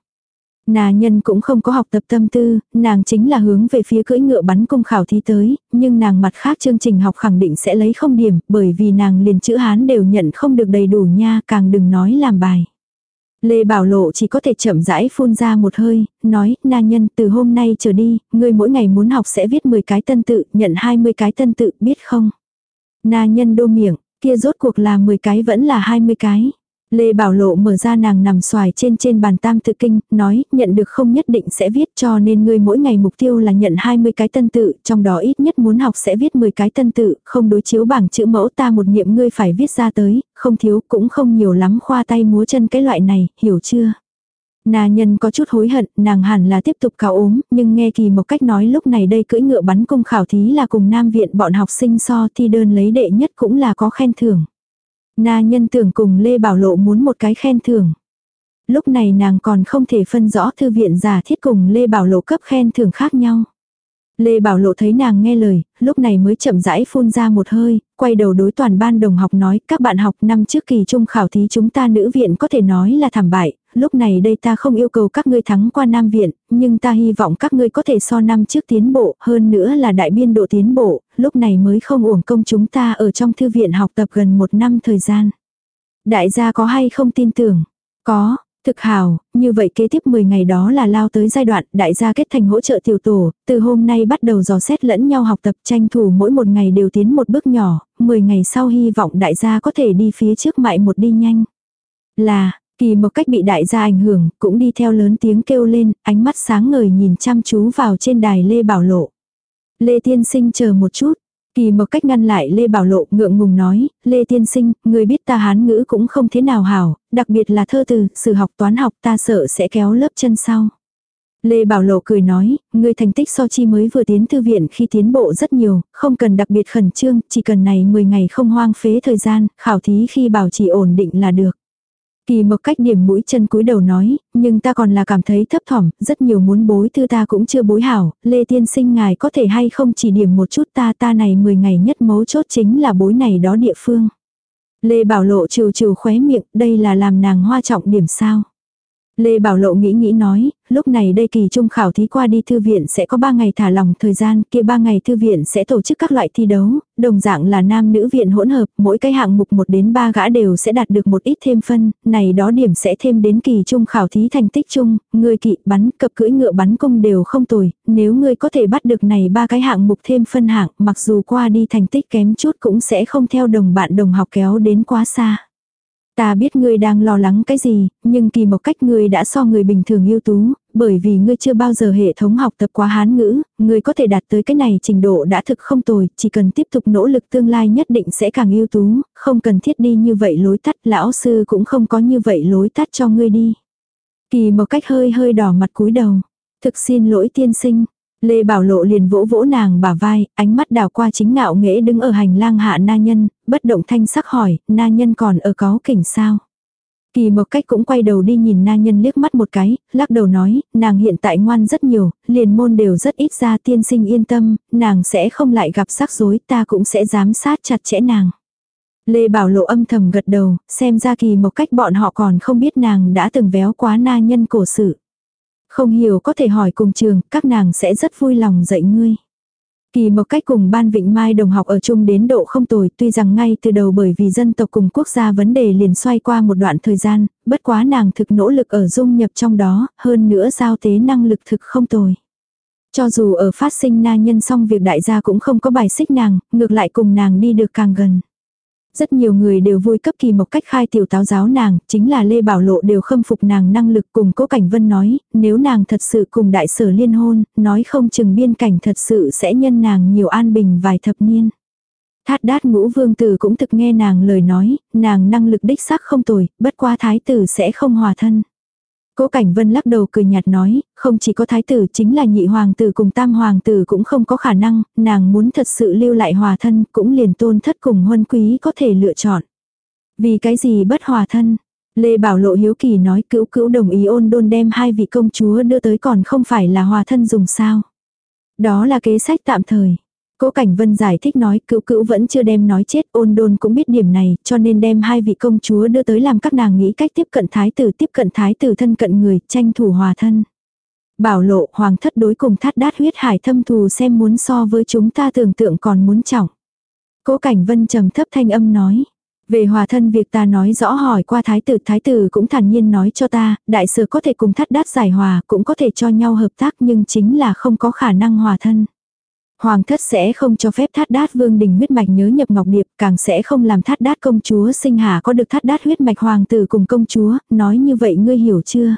Nà nhân cũng không có học tập tâm tư, nàng chính là hướng về phía cưỡi ngựa bắn cung khảo thí tới, nhưng nàng mặt khác chương trình học khẳng định sẽ lấy không điểm, bởi vì nàng liền chữ Hán đều nhận không được đầy đủ nha, càng đừng nói làm bài. Lê Bảo Lộ chỉ có thể chậm rãi phun ra một hơi, nói, na nhân từ hôm nay trở đi, ngươi mỗi ngày muốn học sẽ viết 10 cái tân tự, nhận 20 cái tân tự, biết không? Na nhân đô miệng, kia rốt cuộc là 10 cái vẫn là 20 cái. Lê Bảo Lộ mở ra nàng nằm xoài trên trên bàn tam tự kinh, nói, nhận được không nhất định sẽ viết cho nên ngươi mỗi ngày mục tiêu là nhận 20 cái tân tự, trong đó ít nhất muốn học sẽ viết 10 cái tân tự, không đối chiếu bảng chữ mẫu ta một niệm ngươi phải viết ra tới, không thiếu cũng không nhiều lắm khoa tay múa chân cái loại này, hiểu chưa? Nà nhân có chút hối hận, nàng hẳn là tiếp tục cao ốm, nhưng nghe kỳ một cách nói lúc này đây cưỡi ngựa bắn cung khảo thí là cùng nam viện bọn học sinh so thi đơn lấy đệ nhất cũng là có khen thưởng. Na nhân tưởng cùng Lê Bảo Lộ muốn một cái khen thưởng. Lúc này nàng còn không thể phân rõ thư viện giả thiết cùng Lê Bảo Lộ cấp khen thưởng khác nhau. Lê Bảo Lộ thấy nàng nghe lời, lúc này mới chậm rãi phun ra một hơi, quay đầu đối toàn ban đồng học nói các bạn học năm trước kỳ trung khảo thí chúng ta nữ viện có thể nói là thảm bại, lúc này đây ta không yêu cầu các ngươi thắng qua nam viện, nhưng ta hy vọng các ngươi có thể so năm trước tiến bộ, hơn nữa là đại biên độ tiến bộ, lúc này mới không uổng công chúng ta ở trong thư viện học tập gần một năm thời gian. Đại gia có hay không tin tưởng? Có, Thực hào, như vậy kế tiếp 10 ngày đó là lao tới giai đoạn đại gia kết thành hỗ trợ tiểu tổ, từ hôm nay bắt đầu dò xét lẫn nhau học tập tranh thủ mỗi một ngày đều tiến một bước nhỏ, 10 ngày sau hy vọng đại gia có thể đi phía trước mại một đi nhanh. Là, kỳ một cách bị đại gia ảnh hưởng, cũng đi theo lớn tiếng kêu lên, ánh mắt sáng ngời nhìn chăm chú vào trên đài Lê Bảo Lộ. Lê Tiên Sinh chờ một chút, Kỳ một cách ngăn lại Lê Bảo Lộ ngượng ngùng nói, Lê Tiên Sinh, người biết ta hán ngữ cũng không thế nào hảo, đặc biệt là thơ từ, sử học toán học ta sợ sẽ kéo lớp chân sau. Lê Bảo Lộ cười nói, người thành tích so chi mới vừa tiến thư viện khi tiến bộ rất nhiều, không cần đặc biệt khẩn trương, chỉ cần này 10 ngày không hoang phế thời gian, khảo thí khi bảo trì ổn định là được. Kỳ Mộc cách điểm mũi chân cúi đầu nói, nhưng ta còn là cảm thấy thấp thỏm, rất nhiều muốn bối thư ta cũng chưa bối hảo, Lê Tiên Sinh ngài có thể hay không chỉ điểm một chút ta ta này 10 ngày nhất mấu chốt chính là bối này đó địa phương. Lê Bảo Lộ trừ trừ khóe miệng, đây là làm nàng hoa trọng điểm sao. Lê Bảo Lộ nghĩ nghĩ nói, lúc này đây kỳ trung khảo thí qua đi thư viện sẽ có 3 ngày thả lỏng thời gian, kia 3 ngày thư viện sẽ tổ chức các loại thi đấu, đồng dạng là nam nữ viện hỗn hợp, mỗi cái hạng mục 1 đến 3 gã đều sẽ đạt được một ít thêm phân, này đó điểm sẽ thêm đến kỳ trung khảo thí thành tích chung, người kỵ bắn, cập cưỡi ngựa bắn cung đều không tồi, nếu ngươi có thể bắt được này ba cái hạng mục thêm phân hạng, mặc dù qua đi thành tích kém chút cũng sẽ không theo đồng bạn đồng học kéo đến quá xa. Ta biết ngươi đang lo lắng cái gì, nhưng kỳ một cách ngươi đã so người bình thường ưu tú, bởi vì ngươi chưa bao giờ hệ thống học tập quá hán ngữ, ngươi có thể đạt tới cái này trình độ đã thực không tồi, chỉ cần tiếp tục nỗ lực tương lai nhất định sẽ càng ưu tú, không cần thiết đi như vậy lối tắt, lão sư cũng không có như vậy lối tắt cho ngươi đi. Kỳ một cách hơi hơi đỏ mặt cúi đầu. Thực xin lỗi tiên sinh, Lê Bảo Lộ liền vỗ vỗ nàng bả vai, ánh mắt đào qua chính ngạo nghễ đứng ở hành lang hạ na nhân, bất động thanh sắc hỏi, na nhân còn ở có kỉnh sao? Kỳ một cách cũng quay đầu đi nhìn na nhân liếc mắt một cái, lắc đầu nói, nàng hiện tại ngoan rất nhiều, liền môn đều rất ít ra tiên sinh yên tâm, nàng sẽ không lại gặp rắc rối ta cũng sẽ giám sát chặt chẽ nàng. Lê Bảo Lộ âm thầm gật đầu, xem ra kỳ một cách bọn họ còn không biết nàng đã từng véo quá na nhân cổ sự. Không hiểu có thể hỏi cùng trường, các nàng sẽ rất vui lòng dạy ngươi. Kỳ một cách cùng ban vịnh mai đồng học ở chung đến độ không tồi tuy rằng ngay từ đầu bởi vì dân tộc cùng quốc gia vấn đề liền xoay qua một đoạn thời gian, bất quá nàng thực nỗ lực ở dung nhập trong đó, hơn nữa giao tế năng lực thực không tồi. Cho dù ở phát sinh na nhân xong việc đại gia cũng không có bài xích nàng, ngược lại cùng nàng đi được càng gần. Rất nhiều người đều vui cấp kỳ một cách khai tiểu táo giáo nàng, chính là Lê Bảo Lộ đều khâm phục nàng năng lực cùng Cố Cảnh Vân nói, nếu nàng thật sự cùng đại sở liên hôn, nói không chừng biên cảnh thật sự sẽ nhân nàng nhiều an bình vài thập niên. Thát đát ngũ vương tử cũng thực nghe nàng lời nói, nàng năng lực đích xác không tồi, bất qua thái tử sẽ không hòa thân. Cố Cảnh Vân lắc đầu cười nhạt nói, không chỉ có thái tử chính là nhị hoàng tử cùng tam hoàng tử cũng không có khả năng, nàng muốn thật sự lưu lại hòa thân cũng liền tôn thất cùng huân quý có thể lựa chọn. Vì cái gì bất hòa thân? Lê Bảo Lộ hiếu kỳ nói cữu cữu đồng ý ôn đôn đem hai vị công chúa đưa tới còn không phải là hòa thân dùng sao. Đó là kế sách tạm thời. Cố Cảnh Vân giải thích nói cữu cữu vẫn chưa đem nói chết ôn đôn cũng biết điểm này cho nên đem hai vị công chúa đưa tới làm các nàng nghĩ cách tiếp cận thái tử tiếp cận thái tử thân cận người tranh thủ hòa thân. Bảo lộ hoàng thất đối cùng thắt đát huyết hải thâm thù xem muốn so với chúng ta tưởng tượng còn muốn trọng. Cố Cảnh Vân trầm thấp thanh âm nói. Về hòa thân việc ta nói rõ hỏi qua thái tử, thái tử cũng thản nhiên nói cho ta, đại sở có thể cùng thắt đát giải hòa, cũng có thể cho nhau hợp tác nhưng chính là không có khả năng hòa thân. Hoàng thất sẽ không cho phép thát đát vương đình huyết mạch nhớ nhập ngọc điệp, càng sẽ không làm thát đát công chúa sinh hạ có được thát đát huyết mạch hoàng tử cùng công chúa, nói như vậy ngươi hiểu chưa?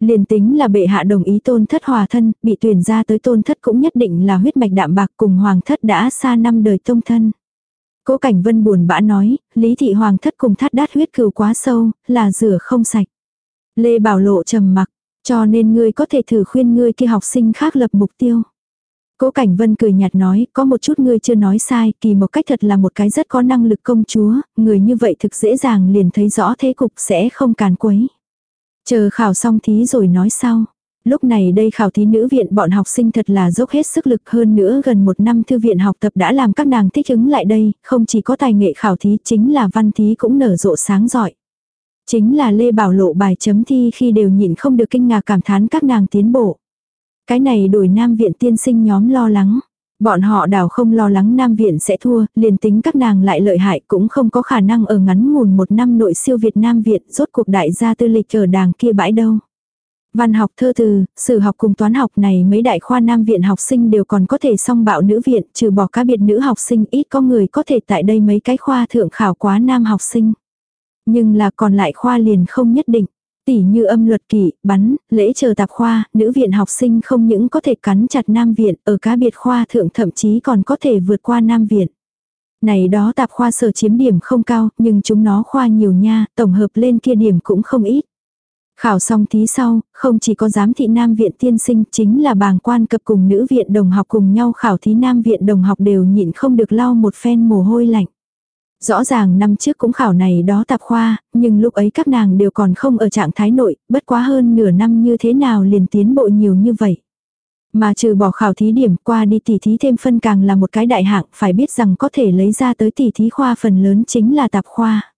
Liền tính là bệ hạ đồng ý tôn thất hòa thân, bị tuyển ra tới tôn thất cũng nhất định là huyết mạch đạm bạc cùng hoàng thất đã xa năm đời tông thân. Cố Cảnh Vân buồn bã nói, Lý Thị Hoàng thất cùng thắt đát huyết cừu quá sâu, là rửa không sạch. Lê Bảo Lộ trầm mặc, cho nên ngươi có thể thử khuyên ngươi kia học sinh khác lập mục tiêu. Cố Cảnh Vân cười nhạt nói, có một chút ngươi chưa nói sai, kỳ một cách thật là một cái rất có năng lực công chúa, người như vậy thực dễ dàng liền thấy rõ thế cục sẽ không càn quấy. Chờ khảo xong thí rồi nói sau. Lúc này đây khảo thí nữ viện bọn học sinh thật là dốc hết sức lực hơn nữa gần một năm thư viện học tập đã làm các nàng thích ứng lại đây, không chỉ có tài nghệ khảo thí chính là văn thí cũng nở rộ sáng giỏi. Chính là Lê Bảo lộ bài chấm thi khi đều nhịn không được kinh ngạc cảm thán các nàng tiến bộ. Cái này đổi nam viện tiên sinh nhóm lo lắng. Bọn họ đảo không lo lắng Nam Viện sẽ thua, liền tính các nàng lại lợi hại cũng không có khả năng ở ngắn ngủn một năm nội siêu Việt Nam Viện rốt cuộc đại gia tư lịch ở đàng kia bãi đâu. Văn học thơ từ, sử học cùng toán học này mấy đại khoa nam viện học sinh đều còn có thể song bạo nữ viện, trừ bỏ cá biệt nữ học sinh ít có người có thể tại đây mấy cái khoa thượng khảo quá nam học sinh. Nhưng là còn lại khoa liền không nhất định. Tỷ như âm luật kỷ, bắn, lễ chờ tạp khoa, nữ viện học sinh không những có thể cắn chặt nam viện, ở cá biệt khoa thượng thậm chí còn có thể vượt qua nam viện. Này đó tạp khoa sở chiếm điểm không cao, nhưng chúng nó khoa nhiều nha, tổng hợp lên kia điểm cũng không ít. Khảo xong thí sau, không chỉ có giám thị nam viện tiên sinh chính là bàng quan cập cùng nữ viện đồng học cùng nhau khảo thí nam viện đồng học đều nhịn không được lau một phen mồ hôi lạnh. Rõ ràng năm trước cũng khảo này đó tạp khoa, nhưng lúc ấy các nàng đều còn không ở trạng thái nội, bất quá hơn nửa năm như thế nào liền tiến bộ nhiều như vậy. Mà trừ bỏ khảo thí điểm qua đi tỉ thí thêm phân càng là một cái đại hạng, phải biết rằng có thể lấy ra tới tỉ thí khoa phần lớn chính là tạp khoa.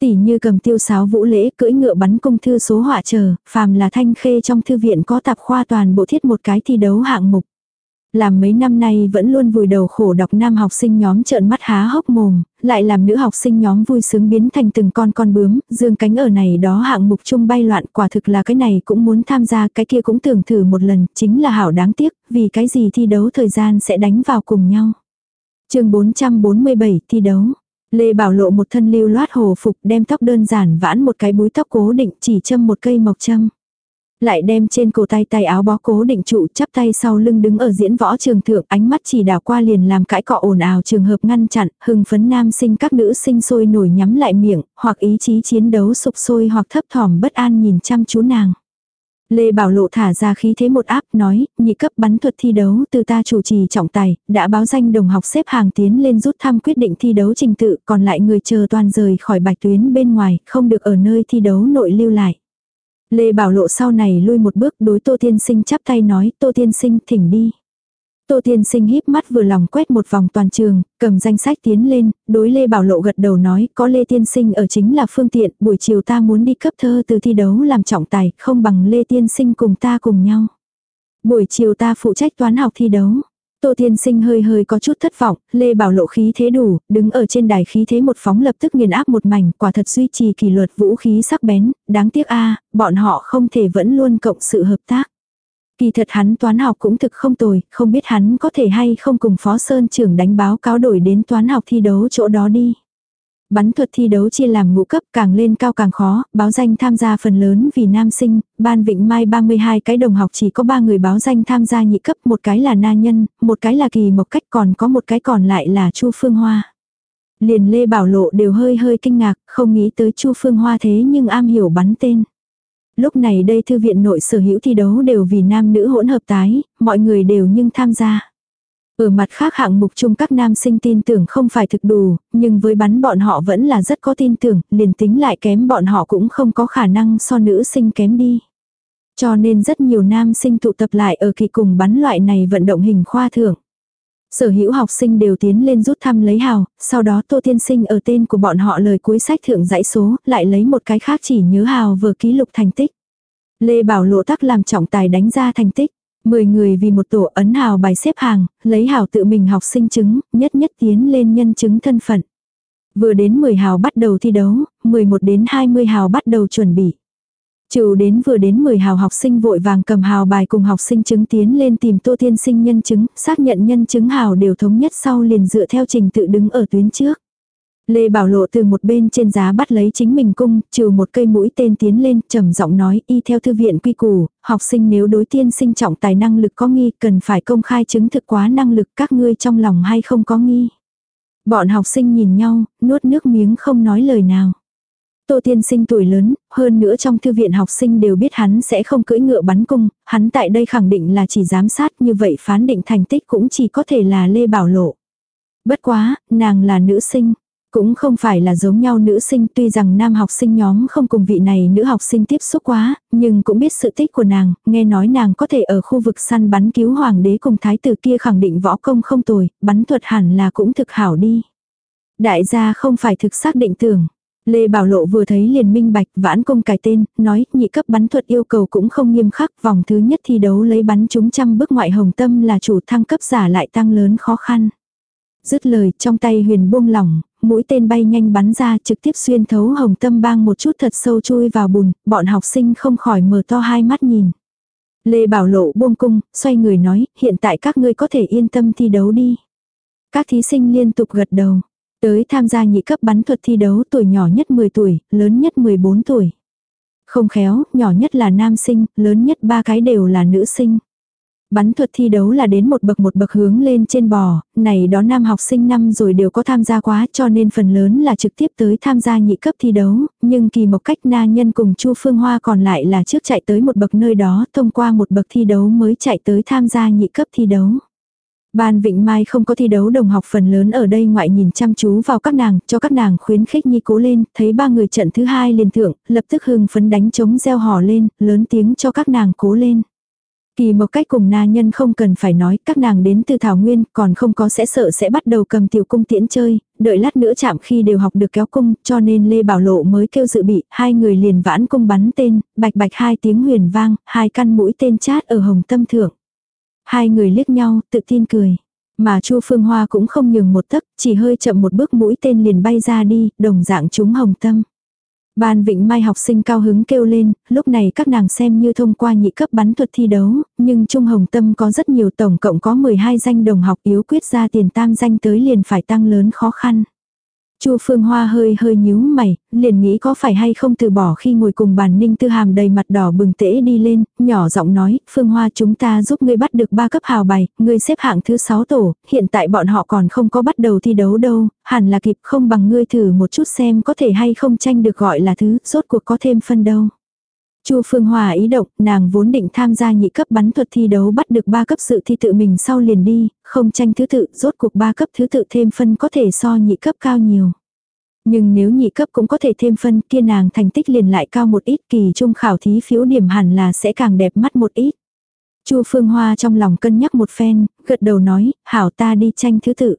Tỉ như cầm tiêu sáo vũ lễ cưỡi ngựa bắn cung thư số họa chờ, phàm là thanh khê trong thư viện có tạp khoa toàn bộ thiết một cái thi đấu hạng mục. Làm mấy năm nay vẫn luôn vùi đầu khổ đọc nam học sinh nhóm trợn mắt há hốc mồm, lại làm nữ học sinh nhóm vui sướng biến thành từng con con bướm, dương cánh ở này đó hạng mục chung bay loạn quả thực là cái này cũng muốn tham gia cái kia cũng tưởng thử một lần, chính là hảo đáng tiếc, vì cái gì thi đấu thời gian sẽ đánh vào cùng nhau. chương 447 thi đấu. Lê Bảo Lộ một thân lưu loát hồ phục đem tóc đơn giản vãn một cái búi tóc cố định chỉ châm một cây mộc châm. Lại đem trên cổ tay tay áo bó cố định trụ chắp tay sau lưng đứng ở diễn võ trường thượng ánh mắt chỉ đảo qua liền làm cãi cọ ồn ào trường hợp ngăn chặn, hưng phấn nam sinh các nữ sinh sôi nổi nhắm lại miệng, hoặc ý chí chiến đấu sụp sôi hoặc thấp thỏm bất an nhìn chăm chú nàng. Lê Bảo Lộ thả ra khí thế một áp nói, nhị cấp bắn thuật thi đấu từ ta chủ trì trọng tài, đã báo danh đồng học xếp hàng tiến lên rút thăm quyết định thi đấu trình tự, còn lại người chờ toàn rời khỏi bạch tuyến bên ngoài, không được ở nơi thi đấu nội lưu lại. Lê Bảo Lộ sau này lui một bước đối Tô Thiên Sinh chắp tay nói, Tô Thiên Sinh thỉnh đi. Tô Thiên Sinh híp mắt vừa lòng quét một vòng toàn trường, cầm danh sách tiến lên, đối Lê Bảo Lộ gật đầu nói, có Lê Thiên Sinh ở chính là phương tiện, buổi chiều ta muốn đi cấp thơ từ thi đấu làm trọng tài, không bằng Lê Thiên Sinh cùng ta cùng nhau. Buổi chiều ta phụ trách toán học thi đấu. Tô Thiên Sinh hơi hơi có chút thất vọng, Lê Bảo Lộ khí thế đủ, đứng ở trên đài khí thế một phóng lập tức nghiền áp một mảnh, quả thật duy trì kỷ luật vũ khí sắc bén, đáng tiếc a, bọn họ không thể vẫn luôn cộng sự hợp tác. Kỳ thật hắn toán học cũng thực không tồi, không biết hắn có thể hay không cùng Phó Sơn trưởng đánh báo cáo đổi đến toán học thi đấu chỗ đó đi. Bắn thuật thi đấu chia làm ngũ cấp càng lên cao càng khó, báo danh tham gia phần lớn vì nam sinh, ban Vịnh Mai 32 cái đồng học chỉ có 3 người báo danh tham gia nhị cấp, một cái là na nhân, một cái là kỳ một cách còn có một cái còn lại là Chu Phương Hoa. Liền Lê Bảo Lộ đều hơi hơi kinh ngạc, không nghĩ tới Chu Phương Hoa thế nhưng am hiểu bắn tên. Lúc này đây thư viện nội sở hữu thi đấu đều vì nam nữ hỗn hợp tái, mọi người đều nhưng tham gia. Ở mặt khác hạng mục chung các nam sinh tin tưởng không phải thực đủ, nhưng với bắn bọn họ vẫn là rất có tin tưởng, liền tính lại kém bọn họ cũng không có khả năng so nữ sinh kém đi. Cho nên rất nhiều nam sinh tụ tập lại ở kỳ cùng bắn loại này vận động hình khoa thưởng. Sở hữu học sinh đều tiến lên rút thăm lấy hào, sau đó Tô Tiên Sinh ở tên của bọn họ lời cuối sách thượng dãy số, lại lấy một cái khác chỉ nhớ hào vừa ký lục thành tích. Lê Bảo Lộ tắc làm trọng tài đánh ra thành tích. Mười người vì một tổ ấn hào bài xếp hàng, lấy hào tự mình học sinh chứng, nhất nhất tiến lên nhân chứng thân phận. Vừa đến 10 hào bắt đầu thi đấu, 11 đến 20 hào bắt đầu chuẩn bị. Trừ đến vừa đến 10 hào học sinh vội vàng cầm hào bài cùng học sinh chứng tiến lên tìm tô thiên sinh nhân chứng, xác nhận nhân chứng hào đều thống nhất sau liền dựa theo trình tự đứng ở tuyến trước. Lê Bảo Lộ từ một bên trên giá bắt lấy chính mình cung, trừ một cây mũi tên tiến lên, trầm giọng nói, y theo thư viện quy củ, học sinh nếu đối tiên sinh trọng tài năng lực có nghi, cần phải công khai chứng thực quá năng lực các ngươi trong lòng hay không có nghi. Bọn học sinh nhìn nhau, nuốt nước miếng không nói lời nào. Tô tiên sinh tuổi lớn, hơn nữa trong thư viện học sinh đều biết hắn sẽ không cưỡi ngựa bắn cung, hắn tại đây khẳng định là chỉ giám sát như vậy phán định thành tích cũng chỉ có thể là Lê Bảo Lộ. Bất quá, nàng là nữ sinh. Cũng không phải là giống nhau nữ sinh tuy rằng nam học sinh nhóm không cùng vị này nữ học sinh tiếp xúc quá, nhưng cũng biết sự tích của nàng, nghe nói nàng có thể ở khu vực săn bắn cứu hoàng đế cùng thái tử kia khẳng định võ công không tồi, bắn thuật hẳn là cũng thực hảo đi. Đại gia không phải thực xác định tưởng. Lê Bảo Lộ vừa thấy liền minh bạch vãn công cải tên, nói nhị cấp bắn thuật yêu cầu cũng không nghiêm khắc, vòng thứ nhất thi đấu lấy bắn chúng trăm bước ngoại hồng tâm là chủ thăng cấp giả lại tăng lớn khó khăn. Dứt lời trong tay huyền buông lỏng, mũi tên bay nhanh bắn ra trực tiếp xuyên thấu hồng tâm bang một chút thật sâu chui vào bùn, bọn học sinh không khỏi mở to hai mắt nhìn. Lê Bảo Lộ buông cung, xoay người nói, hiện tại các ngươi có thể yên tâm thi đấu đi. Các thí sinh liên tục gật đầu. Tới tham gia nhị cấp bắn thuật thi đấu tuổi nhỏ nhất 10 tuổi, lớn nhất 14 tuổi. Không khéo, nhỏ nhất là nam sinh, lớn nhất ba cái đều là nữ sinh. Bắn thuật thi đấu là đến một bậc một bậc hướng lên trên bò, này đó nam học sinh năm rồi đều có tham gia quá cho nên phần lớn là trực tiếp tới tham gia nhị cấp thi đấu, nhưng kỳ một cách na nhân cùng Chu Phương Hoa còn lại là trước chạy tới một bậc nơi đó thông qua một bậc thi đấu mới chạy tới tham gia nhị cấp thi đấu. Ban Vịnh Mai không có thi đấu đồng học phần lớn ở đây ngoại nhìn chăm chú vào các nàng, cho các nàng khuyến khích nhi cố lên, thấy ba người trận thứ hai liền thượng, lập tức hưng phấn đánh chống gieo hò lên, lớn tiếng cho các nàng cố lên. Kỳ một cách cùng na nhân không cần phải nói, các nàng đến từ Thảo Nguyên, còn không có sẽ sợ sẽ bắt đầu cầm tiểu cung tiễn chơi, đợi lát nữa chạm khi đều học được kéo cung, cho nên Lê Bảo Lộ mới kêu dự bị, hai người liền vãn cung bắn tên, bạch bạch hai tiếng huyền vang, hai căn mũi tên chát ở hồng tâm thượng. Hai người liếc nhau, tự tin cười. Mà Chu Phương Hoa cũng không nhường một tấc, chỉ hơi chậm một bước mũi tên liền bay ra đi, đồng dạng chúng hồng tâm. Ban Vịnh Mai học sinh cao hứng kêu lên, lúc này các nàng xem như thông qua nhị cấp bắn thuật thi đấu, nhưng Trung Hồng Tâm có rất nhiều tổng cộng có 12 danh đồng học yếu quyết ra tiền tam danh tới liền phải tăng lớn khó khăn. Chu Phương Hoa hơi hơi nhíu mày, liền nghĩ có phải hay không từ bỏ khi ngồi cùng bàn Ninh Tư Hàm đầy mặt đỏ bừng tễ đi lên, nhỏ giọng nói, Phương Hoa chúng ta giúp ngươi bắt được ba cấp hào bài, ngươi xếp hạng thứ 6 tổ, hiện tại bọn họ còn không có bắt đầu thi đấu đâu, hẳn là kịp không bằng ngươi thử một chút xem có thể hay không tranh được gọi là thứ, rốt cuộc có thêm phân đâu. Chu Phương Hòa ý động, nàng vốn định tham gia nhị cấp bắn thuật thi đấu bắt được ba cấp sự thi tự mình sau liền đi, không tranh thứ tự, rốt cuộc ba cấp thứ tự thêm phân có thể so nhị cấp cao nhiều. Nhưng nếu nhị cấp cũng có thể thêm phân kia nàng thành tích liền lại cao một ít kỳ trung khảo thí phiếu điểm hẳn là sẽ càng đẹp mắt một ít. Chu Phương Hoa trong lòng cân nhắc một phen, gật đầu nói, hảo ta đi tranh thứ tự.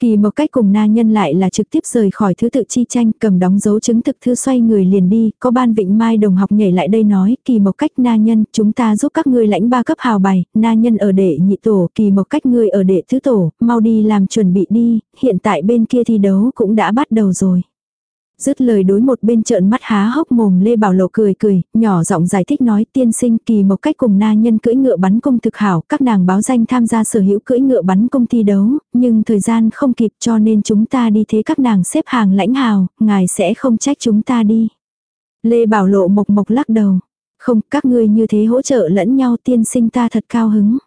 Kỳ một cách cùng na nhân lại là trực tiếp rời khỏi thứ tự chi tranh cầm đóng dấu chứng thực thư xoay người liền đi, có ban vịnh mai đồng học nhảy lại đây nói, kỳ một cách na nhân, chúng ta giúp các ngươi lãnh ba cấp hào bài, na nhân ở đệ nhị tổ, kỳ một cách ngươi ở đệ thứ tổ, mau đi làm chuẩn bị đi, hiện tại bên kia thi đấu cũng đã bắt đầu rồi. Dứt lời đối một bên trợn mắt há hốc mồm Lê Bảo Lộ cười cười, nhỏ giọng giải thích nói tiên sinh kỳ một cách cùng na nhân cưỡi ngựa bắn cung thực hảo, các nàng báo danh tham gia sở hữu cưỡi ngựa bắn cung thi đấu, nhưng thời gian không kịp cho nên chúng ta đi thế các nàng xếp hàng lãnh hào, ngài sẽ không trách chúng ta đi. Lê Bảo Lộ mộc mộc lắc đầu, không các ngươi như thế hỗ trợ lẫn nhau tiên sinh ta thật cao hứng.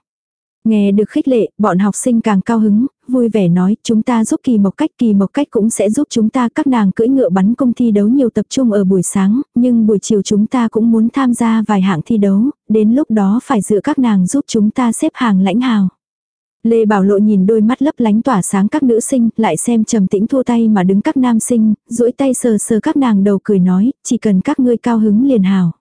Nghe được khích lệ, bọn học sinh càng cao hứng, vui vẻ nói, chúng ta giúp kỳ mộc cách, kỳ mộc cách cũng sẽ giúp chúng ta các nàng cưỡi ngựa bắn công thi đấu nhiều tập trung ở buổi sáng, nhưng buổi chiều chúng ta cũng muốn tham gia vài hạng thi đấu, đến lúc đó phải dựa các nàng giúp chúng ta xếp hàng lãnh hào. Lê Bảo Lộ nhìn đôi mắt lấp lánh tỏa sáng các nữ sinh, lại xem trầm tĩnh thua tay mà đứng các nam sinh, duỗi tay sờ sờ các nàng đầu cười nói, chỉ cần các ngươi cao hứng liền hào.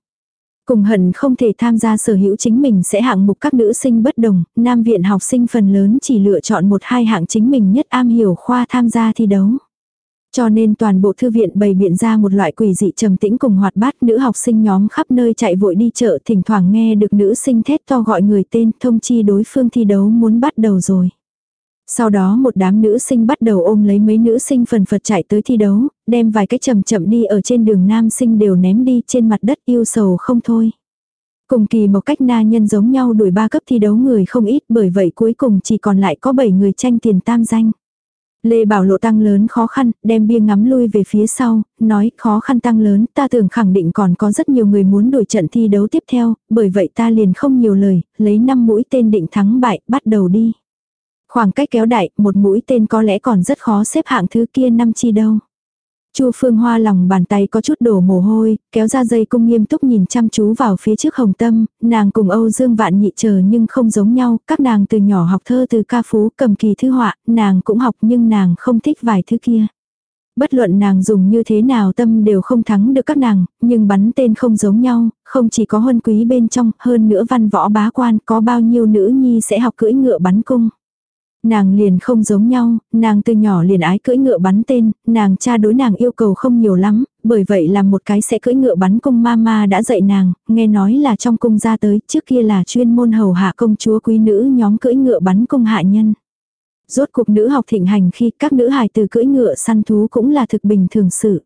Cùng hận không thể tham gia sở hữu chính mình sẽ hạng mục các nữ sinh bất đồng, nam viện học sinh phần lớn chỉ lựa chọn một hai hạng chính mình nhất am hiểu khoa tham gia thi đấu. Cho nên toàn bộ thư viện bày biện ra một loại quỷ dị trầm tĩnh cùng hoạt bát nữ học sinh nhóm khắp nơi chạy vội đi chợ thỉnh thoảng nghe được nữ sinh thét to gọi người tên thông chi đối phương thi đấu muốn bắt đầu rồi. Sau đó một đám nữ sinh bắt đầu ôm lấy mấy nữ sinh phần phật chạy tới thi đấu, đem vài cái chậm chậm đi ở trên đường nam sinh đều ném đi trên mặt đất yêu sầu không thôi. Cùng kỳ một cách na nhân giống nhau đuổi ba cấp thi đấu người không ít bởi vậy cuối cùng chỉ còn lại có 7 người tranh tiền tam danh. Lê Bảo Lộ tăng lớn khó khăn, đem bia ngắm lui về phía sau, nói khó khăn tăng lớn, ta tưởng khẳng định còn có rất nhiều người muốn đổi trận thi đấu tiếp theo, bởi vậy ta liền không nhiều lời, lấy 5 mũi tên định thắng bại, bắt đầu đi. Khoảng cách kéo đại, một mũi tên có lẽ còn rất khó xếp hạng thứ kia năm chi đâu. Chu Phương Hoa lòng bàn tay có chút đổ mồ hôi, kéo ra dây cung nghiêm túc nhìn chăm chú vào phía trước Hồng Tâm, nàng cùng Âu Dương Vạn Nhị chờ nhưng không giống nhau, các nàng từ nhỏ học thơ từ ca phú cầm kỳ thư họa, nàng cũng học nhưng nàng không thích vài thứ kia. Bất luận nàng dùng như thế nào tâm đều không thắng được các nàng, nhưng bắn tên không giống nhau, không chỉ có huân quý bên trong, hơn nữa văn võ bá quan, có bao nhiêu nữ nhi sẽ học cưỡi ngựa bắn cung. Nàng liền không giống nhau, nàng từ nhỏ liền ái cưỡi ngựa bắn tên, nàng cha đối nàng yêu cầu không nhiều lắm, bởi vậy là một cái sẽ cưỡi ngựa bắn cung mama đã dạy nàng, nghe nói là trong cung ra tới, trước kia là chuyên môn hầu hạ công chúa quý nữ nhóm cưỡi ngựa bắn cung hạ nhân. Rốt cuộc nữ học thịnh hành khi các nữ hài từ cưỡi ngựa săn thú cũng là thực bình thường sự.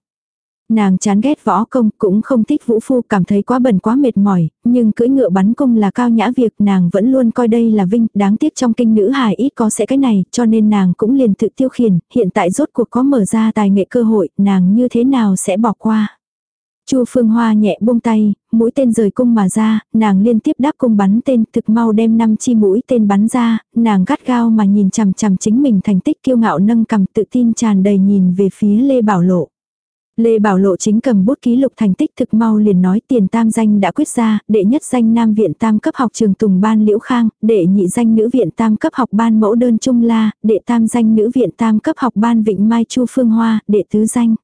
Nàng chán ghét võ công, cũng không thích vũ phu, cảm thấy quá bẩn quá mệt mỏi, nhưng cưỡi ngựa bắn cung là cao nhã việc, nàng vẫn luôn coi đây là vinh, đáng tiếc trong kinh nữ hài ít có sẽ cái này, cho nên nàng cũng liền tự tiêu khiển, hiện tại rốt cuộc có mở ra tài nghệ cơ hội, nàng như thế nào sẽ bỏ qua. Chu Phương Hoa nhẹ buông tay, mũi tên rời cung mà ra, nàng liên tiếp đáp cung bắn tên, thực mau đem năm chi mũi tên bắn ra, nàng gắt gao mà nhìn chằm chằm chính mình thành tích kiêu ngạo nâng cầm tự tin tràn đầy nhìn về phía Lê Bảo Lộ. Lê Bảo Lộ chính cầm bút ký lục thành tích thực mau liền nói tiền tam danh đã quyết ra, đệ nhất danh nam viện tam cấp học trường Tùng Ban Liễu Khang, đệ nhị danh nữ viện tam cấp học ban mẫu đơn Trung La, đệ tam danh nữ viện tam cấp học ban Vịnh Mai Chu Phương Hoa, đệ tứ danh.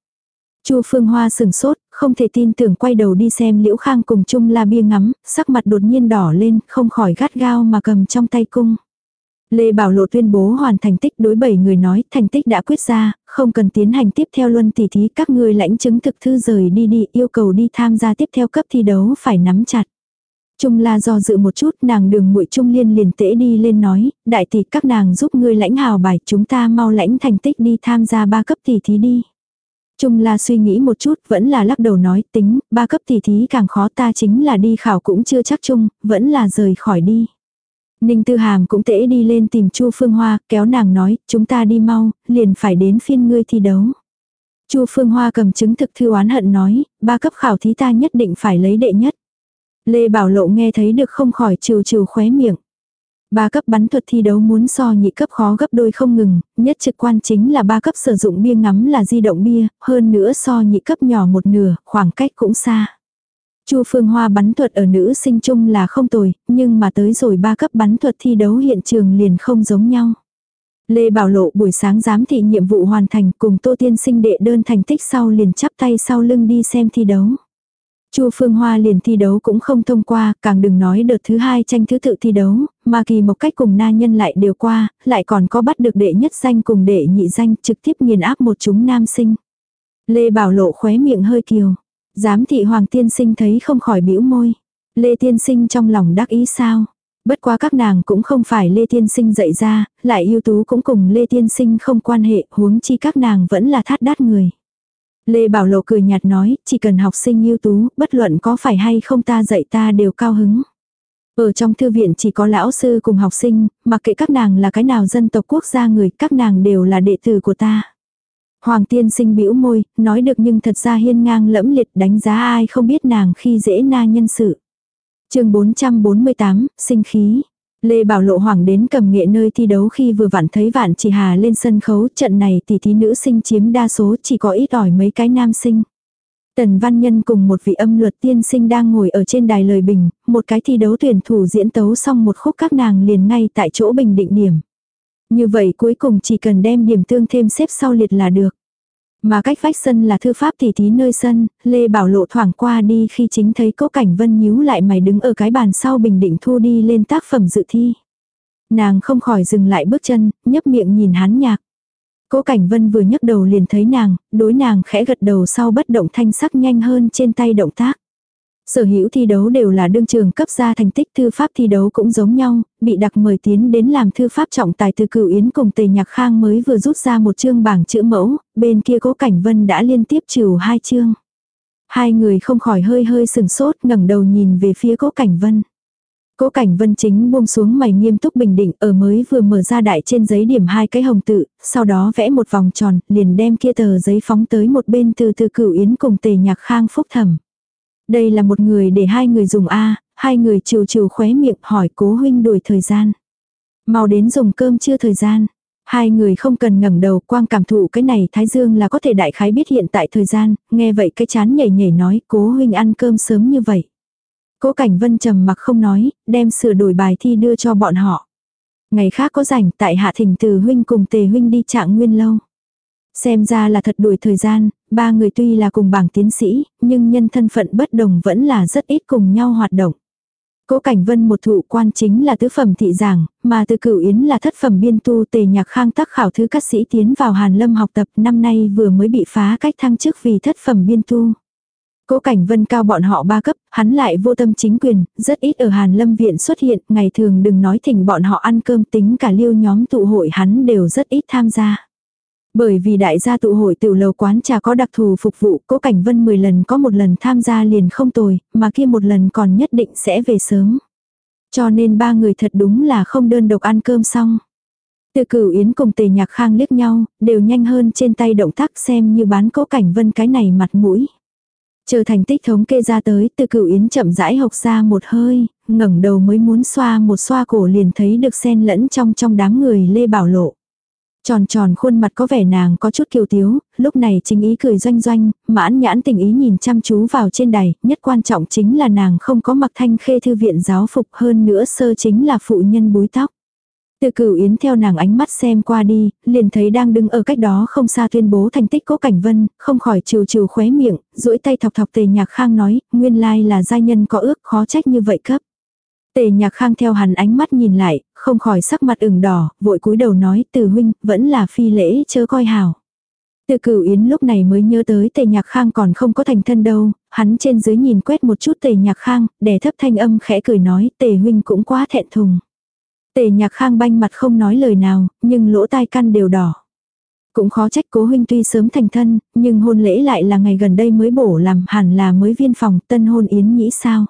Chu Phương Hoa sừng sốt, không thể tin tưởng quay đầu đi xem Liễu Khang cùng Trung La bia ngắm, sắc mặt đột nhiên đỏ lên, không khỏi gắt gao mà cầm trong tay cung. Lê Bảo Lộ tuyên bố hoàn thành tích đối bảy người nói thành tích đã quyết ra, không cần tiến hành tiếp theo luân tỷ thí các người lãnh chứng thực thư rời đi đi yêu cầu đi tham gia tiếp theo cấp thi đấu phải nắm chặt. Trung la do dự một chút nàng đường muội trung liên liền tễ đi lên nói, đại tỷ các nàng giúp ngươi lãnh hào bài chúng ta mau lãnh thành tích đi tham gia ba cấp tỷ thí đi. Trung la suy nghĩ một chút vẫn là lắc đầu nói tính, ba cấp tỷ thí càng khó ta chính là đi khảo cũng chưa chắc chung, vẫn là rời khỏi đi. Ninh Tư Hàm cũng tễ đi lên tìm Chu Phương Hoa, kéo nàng nói, chúng ta đi mau, liền phải đến phiên ngươi thi đấu. Chu Phương Hoa cầm chứng thực thư oán hận nói, ba cấp khảo thí ta nhất định phải lấy đệ nhất. Lê Bảo Lộ nghe thấy được không khỏi trừ trừ khóe miệng. Ba cấp bắn thuật thi đấu muốn so nhị cấp khó gấp đôi không ngừng, nhất trực quan chính là ba cấp sử dụng bia ngắm là di động bia, hơn nữa so nhị cấp nhỏ một nửa, khoảng cách cũng xa. Chu Phương Hoa bắn thuật ở nữ sinh chung là không tồi, nhưng mà tới rồi ba cấp bắn thuật thi đấu hiện trường liền không giống nhau. Lê Bảo Lộ buổi sáng giám thị nhiệm vụ hoàn thành cùng Tô Tiên sinh đệ đơn thành tích sau liền chắp tay sau lưng đi xem thi đấu. Chu Phương Hoa liền thi đấu cũng không thông qua, càng đừng nói đợt thứ hai tranh thứ tự thi đấu, mà kỳ một cách cùng na nhân lại đều qua, lại còn có bắt được đệ nhất danh cùng đệ nhị danh trực tiếp nghiền áp một chúng nam sinh. Lê Bảo Lộ khóe miệng hơi kiều. Giám thị Hoàng tiên sinh thấy không khỏi bĩu môi. Lê tiên sinh trong lòng đắc ý sao? Bất quá các nàng cũng không phải Lê tiên sinh dạy ra, lại ưu tú cũng cùng Lê tiên sinh không quan hệ, huống chi các nàng vẫn là thát đát người. Lê Bảo Lộ cười nhạt nói, chỉ cần học sinh ưu tú, bất luận có phải hay không ta dạy ta đều cao hứng. Ở trong thư viện chỉ có lão sư cùng học sinh, mặc kệ các nàng là cái nào dân tộc quốc gia người, các nàng đều là đệ tử của ta. Hoàng tiên sinh bĩu môi, nói được nhưng thật ra hiên ngang lẫm liệt đánh giá ai không biết nàng khi dễ na nhân sự. chương 448, sinh khí. Lê Bảo Lộ hoàng đến cầm nghệ nơi thi đấu khi vừa vặn thấy Vạn Chỉ Hà lên sân khấu, trận này tỷ thí nữ sinh chiếm đa số chỉ có ít ỏi mấy cái nam sinh. Tần Văn Nhân cùng một vị âm luật tiên sinh đang ngồi ở trên đài lời bình, một cái thi đấu tuyển thủ diễn tấu xong một khúc các nàng liền ngay tại chỗ bình định điểm. Như vậy cuối cùng chỉ cần đem điểm tương thêm xếp sau liệt là được. Mà cách vách sân là thư pháp tỷ thí nơi sân, Lê Bảo Lộ thoảng qua đi khi chính thấy Cố Cảnh Vân nhíu lại mày đứng ở cái bàn sau bình định thu đi lên tác phẩm dự thi. Nàng không khỏi dừng lại bước chân, nhấp miệng nhìn hắn nhạc. Cố Cảnh Vân vừa nhấc đầu liền thấy nàng, đối nàng khẽ gật đầu sau bất động thanh sắc nhanh hơn trên tay động tác. Sở hữu thi đấu đều là đương trường cấp ra thành tích thư pháp thi đấu cũng giống nhau, bị đặc mời tiến đến làm thư pháp trọng tài từ cửu yến cùng tề nhạc khang mới vừa rút ra một chương bảng chữ mẫu, bên kia cố cảnh vân đã liên tiếp trừ hai chương. Hai người không khỏi hơi hơi sừng sốt ngẩng đầu nhìn về phía cố cảnh vân. Cố cảnh vân chính buông xuống mày nghiêm túc bình định ở mới vừa mở ra đại trên giấy điểm hai cái hồng tự, sau đó vẽ một vòng tròn, liền đem kia tờ giấy phóng tới một bên từ từ cửu yến cùng tề nhạc khang phúc thẩm. Đây là một người để hai người dùng A, hai người chiều chiều khóe miệng hỏi cố huynh đổi thời gian. Mau đến dùng cơm chưa thời gian. Hai người không cần ngẩng đầu quang cảm thụ cái này Thái Dương là có thể đại khái biết hiện tại thời gian, nghe vậy cái chán nhảy nhảy nói cố huynh ăn cơm sớm như vậy. Cố cảnh vân trầm mặc không nói, đem sửa đổi bài thi đưa cho bọn họ. Ngày khác có rảnh tại hạ thỉnh từ huynh cùng tề huynh đi trạng nguyên lâu. Xem ra là thật đuổi thời gian, ba người tuy là cùng bảng tiến sĩ, nhưng nhân thân phận bất đồng vẫn là rất ít cùng nhau hoạt động. Cố Cảnh Vân một thụ quan chính là tứ phẩm thị giảng, mà từ cửu yến là thất phẩm biên tu tề nhạc khang tác khảo thứ các sĩ tiến vào Hàn Lâm học tập năm nay vừa mới bị phá cách thăng chức vì thất phẩm biên tu. Cố Cảnh Vân cao bọn họ ba cấp, hắn lại vô tâm chính quyền, rất ít ở Hàn Lâm viện xuất hiện, ngày thường đừng nói thỉnh bọn họ ăn cơm tính cả liêu nhóm tụ hội hắn đều rất ít tham gia. Bởi vì đại gia tụ hội tiểu lầu quán trà có đặc thù phục vụ, cố cảnh vân 10 lần có một lần tham gia liền không tồi, mà kia một lần còn nhất định sẽ về sớm. Cho nên ba người thật đúng là không đơn độc ăn cơm xong. Từ cửu yến cùng tề nhạc khang liếc nhau, đều nhanh hơn trên tay động tác xem như bán cố cảnh vân cái này mặt mũi. Chờ thành tích thống kê ra tới, từ cửu yến chậm rãi hộc ra một hơi, ngẩng đầu mới muốn xoa một xoa cổ liền thấy được xen lẫn trong trong đám người lê bảo lộ. Tròn tròn khuôn mặt có vẻ nàng có chút kiều tiếu, lúc này chính ý cười doanh doanh, mãn nhãn tình ý nhìn chăm chú vào trên đài, nhất quan trọng chính là nàng không có mặc thanh khê thư viện giáo phục hơn nữa sơ chính là phụ nhân búi tóc. Từ cửu yến theo nàng ánh mắt xem qua đi, liền thấy đang đứng ở cách đó không xa tuyên bố thành tích cố cảnh vân, không khỏi trừ trừ khóe miệng, duỗi tay thọc thọc tề nhạc khang nói, nguyên lai là giai nhân có ước khó trách như vậy cấp. Tề nhạc khang theo hắn ánh mắt nhìn lại, không khỏi sắc mặt ửng đỏ, vội cúi đầu nói từ huynh, vẫn là phi lễ chớ coi hào. Từ cửu yến lúc này mới nhớ tới tề nhạc khang còn không có thành thân đâu, hắn trên dưới nhìn quét một chút tề nhạc khang, đè thấp thanh âm khẽ cười nói tề huynh cũng quá thẹn thùng. Tề nhạc khang banh mặt không nói lời nào, nhưng lỗ tai căn đều đỏ. Cũng khó trách cố huynh tuy sớm thành thân, nhưng hôn lễ lại là ngày gần đây mới bổ làm hẳn là mới viên phòng tân hôn yến nhĩ sao.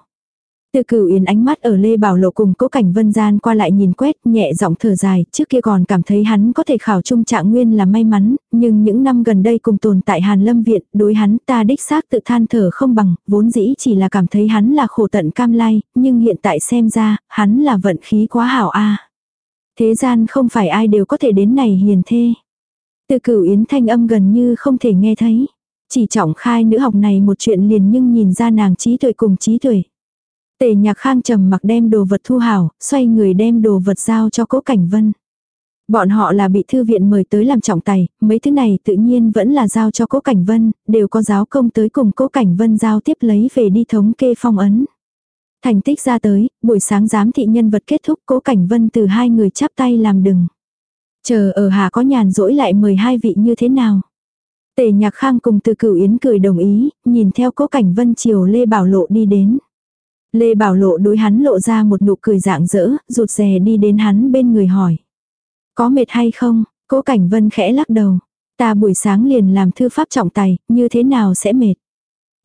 Từ cửu yến ánh mắt ở Lê Bảo Lộ cùng cố cảnh vân gian qua lại nhìn quét nhẹ giọng thở dài, trước kia còn cảm thấy hắn có thể khảo trung trạng nguyên là may mắn, nhưng những năm gần đây cùng tồn tại Hàn Lâm Viện, đối hắn ta đích xác tự than thở không bằng, vốn dĩ chỉ là cảm thấy hắn là khổ tận cam lai, nhưng hiện tại xem ra, hắn là vận khí quá hảo a. Thế gian không phải ai đều có thể đến này hiền thê. Từ cửu yến thanh âm gần như không thể nghe thấy. Chỉ trọng khai nữ học này một chuyện liền nhưng nhìn ra nàng trí tuệ cùng trí tuệ. Tề nhạc khang trầm mặc đem đồ vật thu hảo, xoay người đem đồ vật giao cho cố cảnh vân. Bọn họ là bị thư viện mời tới làm trọng tài, mấy thứ này tự nhiên vẫn là giao cho cố cảnh vân, đều có giáo công tới cùng cố cảnh vân giao tiếp lấy về đi thống kê phong ấn. Thành tích ra tới, buổi sáng giám thị nhân vật kết thúc cố cảnh vân từ hai người chắp tay làm đừng. Chờ ở hà có nhàn rỗi lại mời hai vị như thế nào. Tề nhạc khang cùng từ cửu yến cười đồng ý, nhìn theo cố cảnh vân chiều Lê Bảo Lộ đi đến. Lê Bảo Lộ đối hắn lộ ra một nụ cười dạng dỡ, rụt rè đi đến hắn bên người hỏi. Có mệt hay không? Cố Cảnh Vân khẽ lắc đầu. Ta buổi sáng liền làm thư pháp trọng tài, như thế nào sẽ mệt?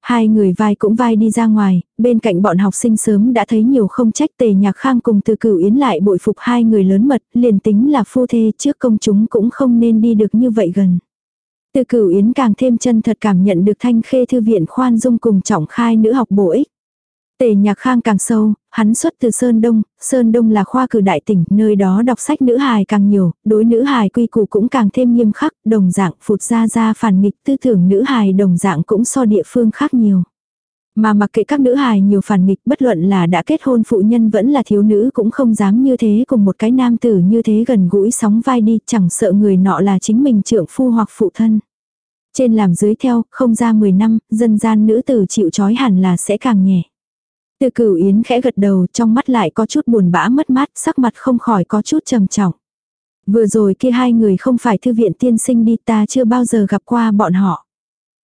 Hai người vai cũng vai đi ra ngoài, bên cạnh bọn học sinh sớm đã thấy nhiều không trách tề nhạc khang cùng từ cửu yến lại bội phục hai người lớn mật, liền tính là phu thê trước công chúng cũng không nên đi được như vậy gần. Từ cửu yến càng thêm chân thật cảm nhận được thanh khê thư viện khoan dung cùng trọng khai nữ học bổ ích. Tề nhạc khang càng sâu, hắn xuất từ Sơn Đông, Sơn Đông là khoa cử đại tỉnh, nơi đó đọc sách nữ hài càng nhiều, đối nữ hài quy củ cũng càng thêm nghiêm khắc, đồng dạng phụt ra ra phản nghịch tư tưởng nữ hài đồng dạng cũng so địa phương khác nhiều. Mà mặc kệ các nữ hài nhiều phản nghịch bất luận là đã kết hôn phụ nhân vẫn là thiếu nữ cũng không dám như thế cùng một cái nam tử như thế gần gũi sóng vai đi chẳng sợ người nọ là chính mình trưởng phu hoặc phụ thân. Trên làm dưới theo, không ra 10 năm, dân gian nữ tử chịu trói hẳn là sẽ càng nhẹ. Từ cửu yến khẽ gật đầu trong mắt lại có chút buồn bã mất mát, sắc mặt không khỏi có chút trầm trọng. Vừa rồi kia hai người không phải thư viện tiên sinh đi ta chưa bao giờ gặp qua bọn họ.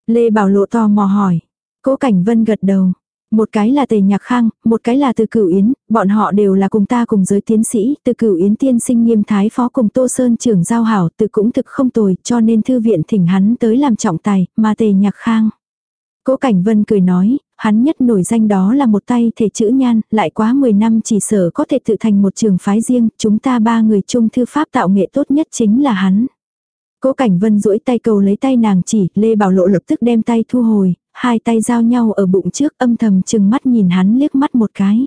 Lê Bảo Lộ tò mò hỏi. Cố Cảnh Vân gật đầu. Một cái là Tề Nhạc Khang, một cái là Từ Cửu Yến, bọn họ đều là cùng ta cùng giới tiến sĩ, Từ Cửu Yến tiên sinh nghiêm thái phó cùng Tô Sơn trưởng giao hảo, từ cũng thực không tồi, cho nên thư viện thỉnh hắn tới làm trọng tài, mà Tề Nhạc Khang. Cố Cảnh Vân cười nói, hắn nhất nổi danh đó là một tay thể chữ nhan, lại quá 10 năm chỉ sở có thể tự thành một trường phái riêng, chúng ta ba người chung thư pháp tạo nghệ tốt nhất chính là hắn. Cố Cảnh Vân duỗi tay cầu lấy tay nàng chỉ, Lê Bảo Lộ lập tức đem tay thu hồi, hai tay giao nhau ở bụng trước âm thầm chừng mắt nhìn hắn liếc mắt một cái.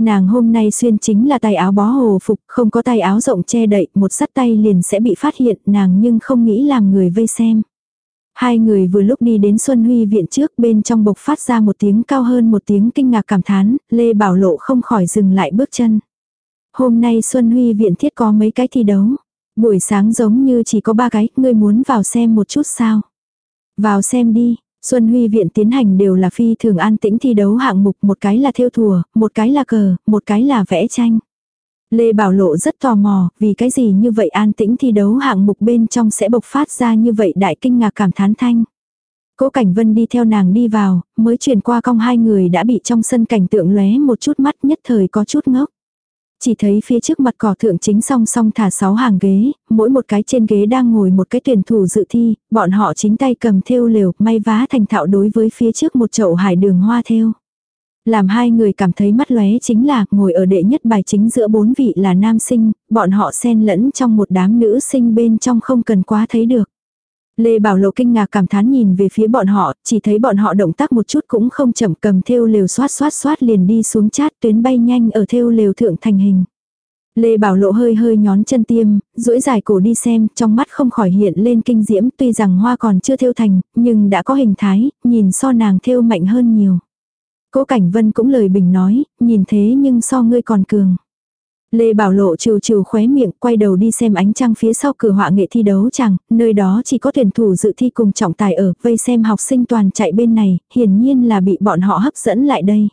Nàng hôm nay xuyên chính là tay áo bó hồ phục, không có tay áo rộng che đậy, một sắt tay liền sẽ bị phát hiện, nàng nhưng không nghĩ làm người vây xem. Hai người vừa lúc đi đến Xuân Huy viện trước bên trong bộc phát ra một tiếng cao hơn một tiếng kinh ngạc cảm thán, Lê Bảo Lộ không khỏi dừng lại bước chân. Hôm nay Xuân Huy viện thiết có mấy cái thi đấu. Buổi sáng giống như chỉ có ba cái, ngươi muốn vào xem một chút sao. Vào xem đi, Xuân Huy viện tiến hành đều là phi thường an tĩnh thi đấu hạng mục, một cái là theo thùa, một cái là cờ, một cái là vẽ tranh. Lê Bảo Lộ rất tò mò, vì cái gì như vậy an tĩnh thi đấu hạng mục bên trong sẽ bộc phát ra như vậy đại kinh ngạc cảm thán thanh. Cố Cảnh Vân đi theo nàng đi vào, mới chuyển qua cong hai người đã bị trong sân cảnh tượng lóe một chút mắt nhất thời có chút ngốc. Chỉ thấy phía trước mặt cỏ thượng chính song song thả sáu hàng ghế, mỗi một cái trên ghế đang ngồi một cái tuyển thủ dự thi, bọn họ chính tay cầm thêu lều, may vá thành thạo đối với phía trước một chậu hải đường hoa thêu. Làm hai người cảm thấy mắt lóe chính là ngồi ở đệ nhất bài chính giữa bốn vị là nam sinh, bọn họ xen lẫn trong một đám nữ sinh bên trong không cần quá thấy được. Lê Bảo Lộ kinh ngạc cảm thán nhìn về phía bọn họ, chỉ thấy bọn họ động tác một chút cũng không chậm cầm theo lều xoát xoát xoát liền đi xuống chát tuyến bay nhanh ở theo lều thượng thành hình. Lê Bảo Lộ hơi hơi nhón chân tiêm, duỗi dài cổ đi xem, trong mắt không khỏi hiện lên kinh diễm tuy rằng hoa còn chưa theo thành, nhưng đã có hình thái, nhìn so nàng theo mạnh hơn nhiều. Cố Cảnh Vân cũng lời bình nói, nhìn thế nhưng so ngươi còn cường. Lê Bảo Lộ trừ trừ khóe miệng, quay đầu đi xem ánh trăng phía sau cửa họa nghệ thi đấu chẳng, nơi đó chỉ có tuyển thủ dự thi cùng trọng tài ở, vây xem học sinh toàn chạy bên này, hiển nhiên là bị bọn họ hấp dẫn lại đây.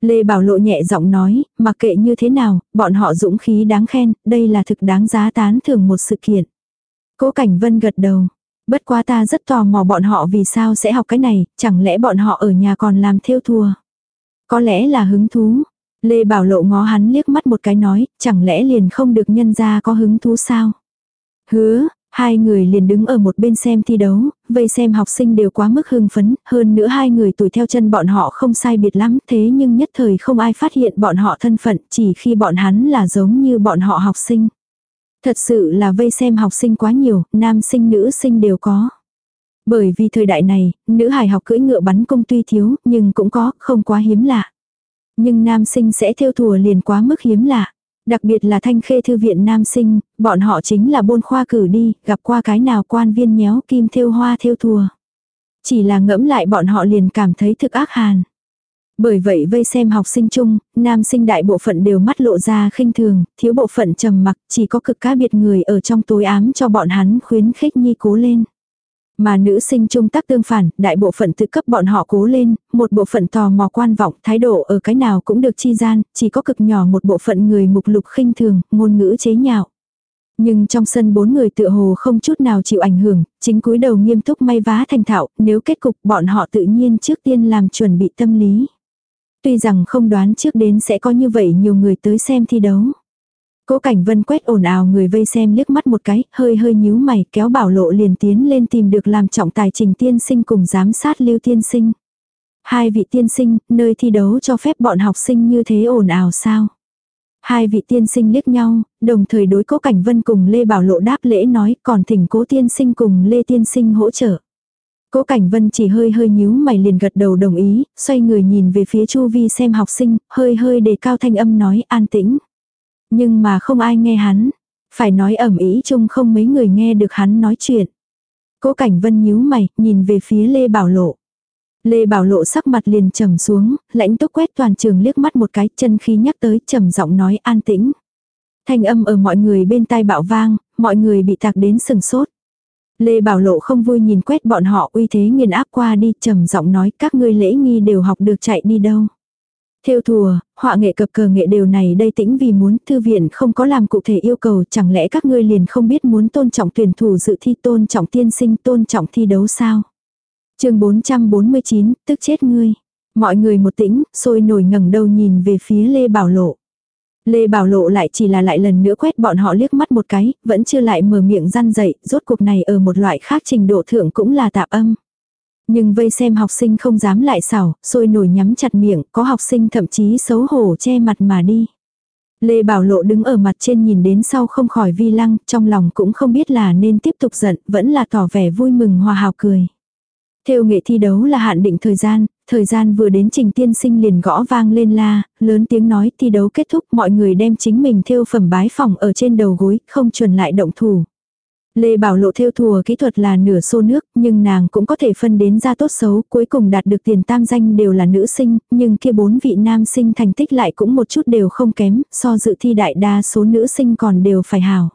Lê Bảo Lộ nhẹ giọng nói, mặc kệ như thế nào, bọn họ dũng khí đáng khen, đây là thực đáng giá tán thưởng một sự kiện. Cố Cảnh Vân gật đầu. Bất quá ta rất tò mò bọn họ vì sao sẽ học cái này, chẳng lẽ bọn họ ở nhà còn làm theo thua. Có lẽ là hứng thú. Lê Bảo Lộ ngó hắn liếc mắt một cái nói, chẳng lẽ liền không được nhân ra có hứng thú sao? Hứa, hai người liền đứng ở một bên xem thi đấu, vây xem học sinh đều quá mức hưng phấn, hơn nữa hai người tuổi theo chân bọn họ không sai biệt lắm, thế nhưng nhất thời không ai phát hiện bọn họ thân phận, chỉ khi bọn hắn là giống như bọn họ học sinh. Thật sự là vây xem học sinh quá nhiều, nam sinh nữ sinh đều có. Bởi vì thời đại này, nữ hài học cưỡi ngựa bắn cung tuy thiếu, nhưng cũng có, không quá hiếm lạ. Nhưng nam sinh sẽ theo thùa liền quá mức hiếm lạ. Đặc biệt là thanh khê thư viện nam sinh, bọn họ chính là bôn khoa cử đi, gặp qua cái nào quan viên nhéo kim thêu hoa thêu thùa. Chỉ là ngẫm lại bọn họ liền cảm thấy thực ác hàn. Bởi vậy vây xem học sinh chung, nam sinh đại bộ phận đều mắt lộ ra khinh thường, thiếu bộ phận trầm mặc, chỉ có cực cá biệt người ở trong tối ám cho bọn hắn khuyến khích nhi cố lên. Mà nữ sinh trung tác tương phản, đại bộ phận tự cấp bọn họ cố lên, một bộ phận tò mò quan vọng, thái độ ở cái nào cũng được chi gian, chỉ có cực nhỏ một bộ phận người mục lục khinh thường, ngôn ngữ chế nhạo. Nhưng trong sân bốn người tựa hồ không chút nào chịu ảnh hưởng, chính cúi đầu nghiêm túc may vá thành thạo, nếu kết cục bọn họ tự nhiên trước tiên làm chuẩn bị tâm lý. Tuy rằng không đoán trước đến sẽ có như vậy nhiều người tới xem thi đấu. Cố Cảnh Vân quét ồn ào người vây xem liếc mắt một cái, hơi hơi nhíu mày, kéo bảo lộ liền tiến lên tìm được làm trọng tài trình tiên sinh cùng giám sát lưu tiên sinh. Hai vị tiên sinh, nơi thi đấu cho phép bọn học sinh như thế ồn ào sao? Hai vị tiên sinh liếc nhau, đồng thời đối cố Cảnh Vân cùng Lê Bảo Lộ đáp lễ nói còn thỉnh cố tiên sinh cùng Lê tiên sinh hỗ trợ. Cố Cảnh Vân chỉ hơi hơi nhíu mày liền gật đầu đồng ý, xoay người nhìn về phía Chu Vi xem học sinh, hơi hơi đề cao thanh âm nói an tĩnh. Nhưng mà không ai nghe hắn, phải nói ẩm ý chung không mấy người nghe được hắn nói chuyện. Cố Cảnh Vân nhíu mày, nhìn về phía Lê Bảo Lộ. Lê Bảo Lộ sắc mặt liền trầm xuống, lãnh túc quét toàn trường liếc mắt một cái, chân khí nhắc tới, trầm giọng nói an tĩnh. Thanh âm ở mọi người bên tai bạo vang, mọi người bị tạc đến sừng sốt. Lê Bảo Lộ không vui nhìn quét bọn họ uy thế nghiền áp qua đi, trầm giọng nói các ngươi lễ nghi đều học được chạy đi đâu. Theo thùa, họa nghệ cập cờ nghệ đều này đây tĩnh vì muốn thư viện không có làm cụ thể yêu cầu chẳng lẽ các ngươi liền không biết muốn tôn trọng tuyển thủ dự thi tôn trọng tiên sinh tôn trọng thi đấu sao. chương 449, tức chết ngươi. Mọi người một tĩnh, sôi nổi ngẩng đầu nhìn về phía Lê Bảo Lộ. Lê Bảo Lộ lại chỉ là lại lần nữa quét bọn họ liếc mắt một cái, vẫn chưa lại mở miệng răn dậy, rốt cuộc này ở một loại khác trình độ thượng cũng là tạp âm. Nhưng vây xem học sinh không dám lại xảo, sôi nổi nhắm chặt miệng, có học sinh thậm chí xấu hổ che mặt mà đi. Lê Bảo Lộ đứng ở mặt trên nhìn đến sau không khỏi vi lăng, trong lòng cũng không biết là nên tiếp tục giận, vẫn là tỏ vẻ vui mừng hòa hào cười. Theo nghệ thi đấu là hạn định thời gian, thời gian vừa đến trình tiên sinh liền gõ vang lên la, lớn tiếng nói thi đấu kết thúc mọi người đem chính mình theo phẩm bái phòng ở trên đầu gối, không chuẩn lại động thủ. Lê Bảo Lộ theo thùa kỹ thuật là nửa xô nước, nhưng nàng cũng có thể phân đến ra tốt xấu, cuối cùng đạt được tiền tam danh đều là nữ sinh, nhưng kia bốn vị nam sinh thành tích lại cũng một chút đều không kém, so dự thi đại đa số nữ sinh còn đều phải hảo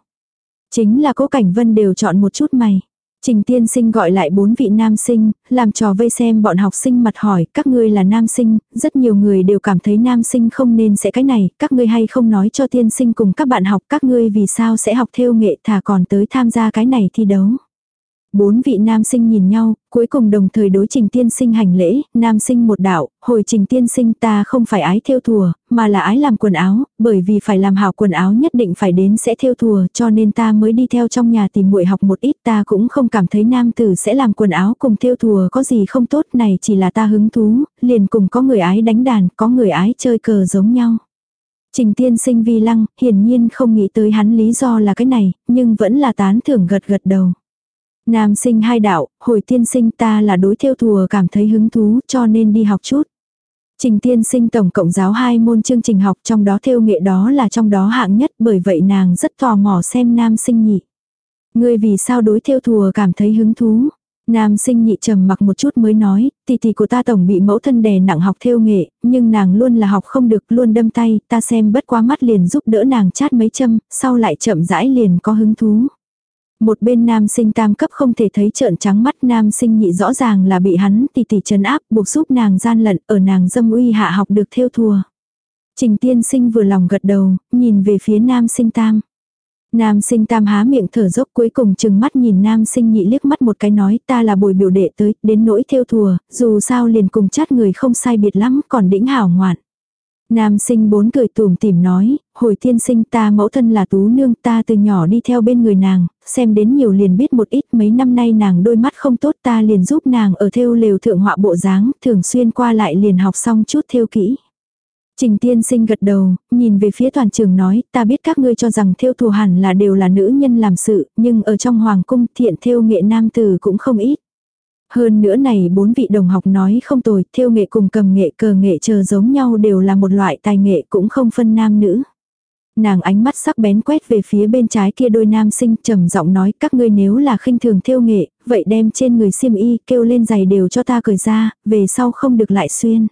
Chính là cố cảnh vân đều chọn một chút mày. Trình tiên sinh gọi lại bốn vị nam sinh, làm trò vây xem bọn học sinh mặt hỏi, các ngươi là nam sinh, rất nhiều người đều cảm thấy nam sinh không nên sẽ cái này, các ngươi hay không nói cho tiên sinh cùng các bạn học các ngươi vì sao sẽ học theo nghệ thả còn tới tham gia cái này thi đấu. Bốn vị nam sinh nhìn nhau, cuối cùng đồng thời đối trình tiên sinh hành lễ, nam sinh một đạo, hồi trình tiên sinh ta không phải ái theo thùa, mà là ái làm quần áo, bởi vì phải làm hảo quần áo nhất định phải đến sẽ theo thùa cho nên ta mới đi theo trong nhà tìm muội học một ít ta cũng không cảm thấy nam tử sẽ làm quần áo cùng theo thùa có gì không tốt này chỉ là ta hứng thú, liền cùng có người ái đánh đàn, có người ái chơi cờ giống nhau. Trình tiên sinh vi lăng, hiển nhiên không nghĩ tới hắn lý do là cái này, nhưng vẫn là tán thưởng gật gật đầu. Nam sinh hai đạo, hồi tiên sinh ta là đối theo thùa cảm thấy hứng thú cho nên đi học chút. Trình tiên sinh tổng cộng giáo hai môn chương trình học trong đó theo nghệ đó là trong đó hạng nhất bởi vậy nàng rất tò mò xem nam sinh nhị. Ngươi vì sao đối theo thùa cảm thấy hứng thú? Nam sinh nhị trầm mặc một chút mới nói, tỷ tỷ của ta tổng bị mẫu thân đè nặng học theo nghệ, nhưng nàng luôn là học không được, luôn đâm tay, ta xem bất quá mắt liền giúp đỡ nàng chát mấy châm, sau lại chậm rãi liền có hứng thú. Một bên nam sinh tam cấp không thể thấy trợn trắng mắt nam sinh nhị rõ ràng là bị hắn tỉ tỉ trấn áp buộc giúp nàng gian lận ở nàng dâm uy hạ học được theo thua Trình tiên sinh vừa lòng gật đầu, nhìn về phía nam sinh tam. Nam sinh tam há miệng thở dốc cuối cùng chừng mắt nhìn nam sinh nhị liếc mắt một cái nói ta là bồi biểu đệ tới, đến nỗi theo thùa, dù sao liền cùng chát người không sai biệt lắm còn đĩnh hảo ngoạn. Nam sinh bốn cười tùm tìm nói, hồi tiên sinh ta mẫu thân là tú nương ta từ nhỏ đi theo bên người nàng, xem đến nhiều liền biết một ít mấy năm nay nàng đôi mắt không tốt ta liền giúp nàng ở theo lều thượng họa bộ dáng, thường xuyên qua lại liền học xong chút theo kỹ. Trình tiên sinh gật đầu, nhìn về phía toàn trường nói, ta biết các ngươi cho rằng theo thù hẳn là đều là nữ nhân làm sự, nhưng ở trong hoàng cung thiện theo nghệ nam tử cũng không ít. Hơn nữa này bốn vị đồng học nói không tồi, thiêu nghệ cùng cầm nghệ cờ nghệ chờ giống nhau đều là một loại tài nghệ cũng không phân nam nữ. Nàng ánh mắt sắc bén quét về phía bên trái kia đôi nam sinh trầm giọng nói các ngươi nếu là khinh thường thiêu nghệ, vậy đem trên người xiêm y kêu lên giày đều cho ta cởi ra, về sau không được lại xuyên.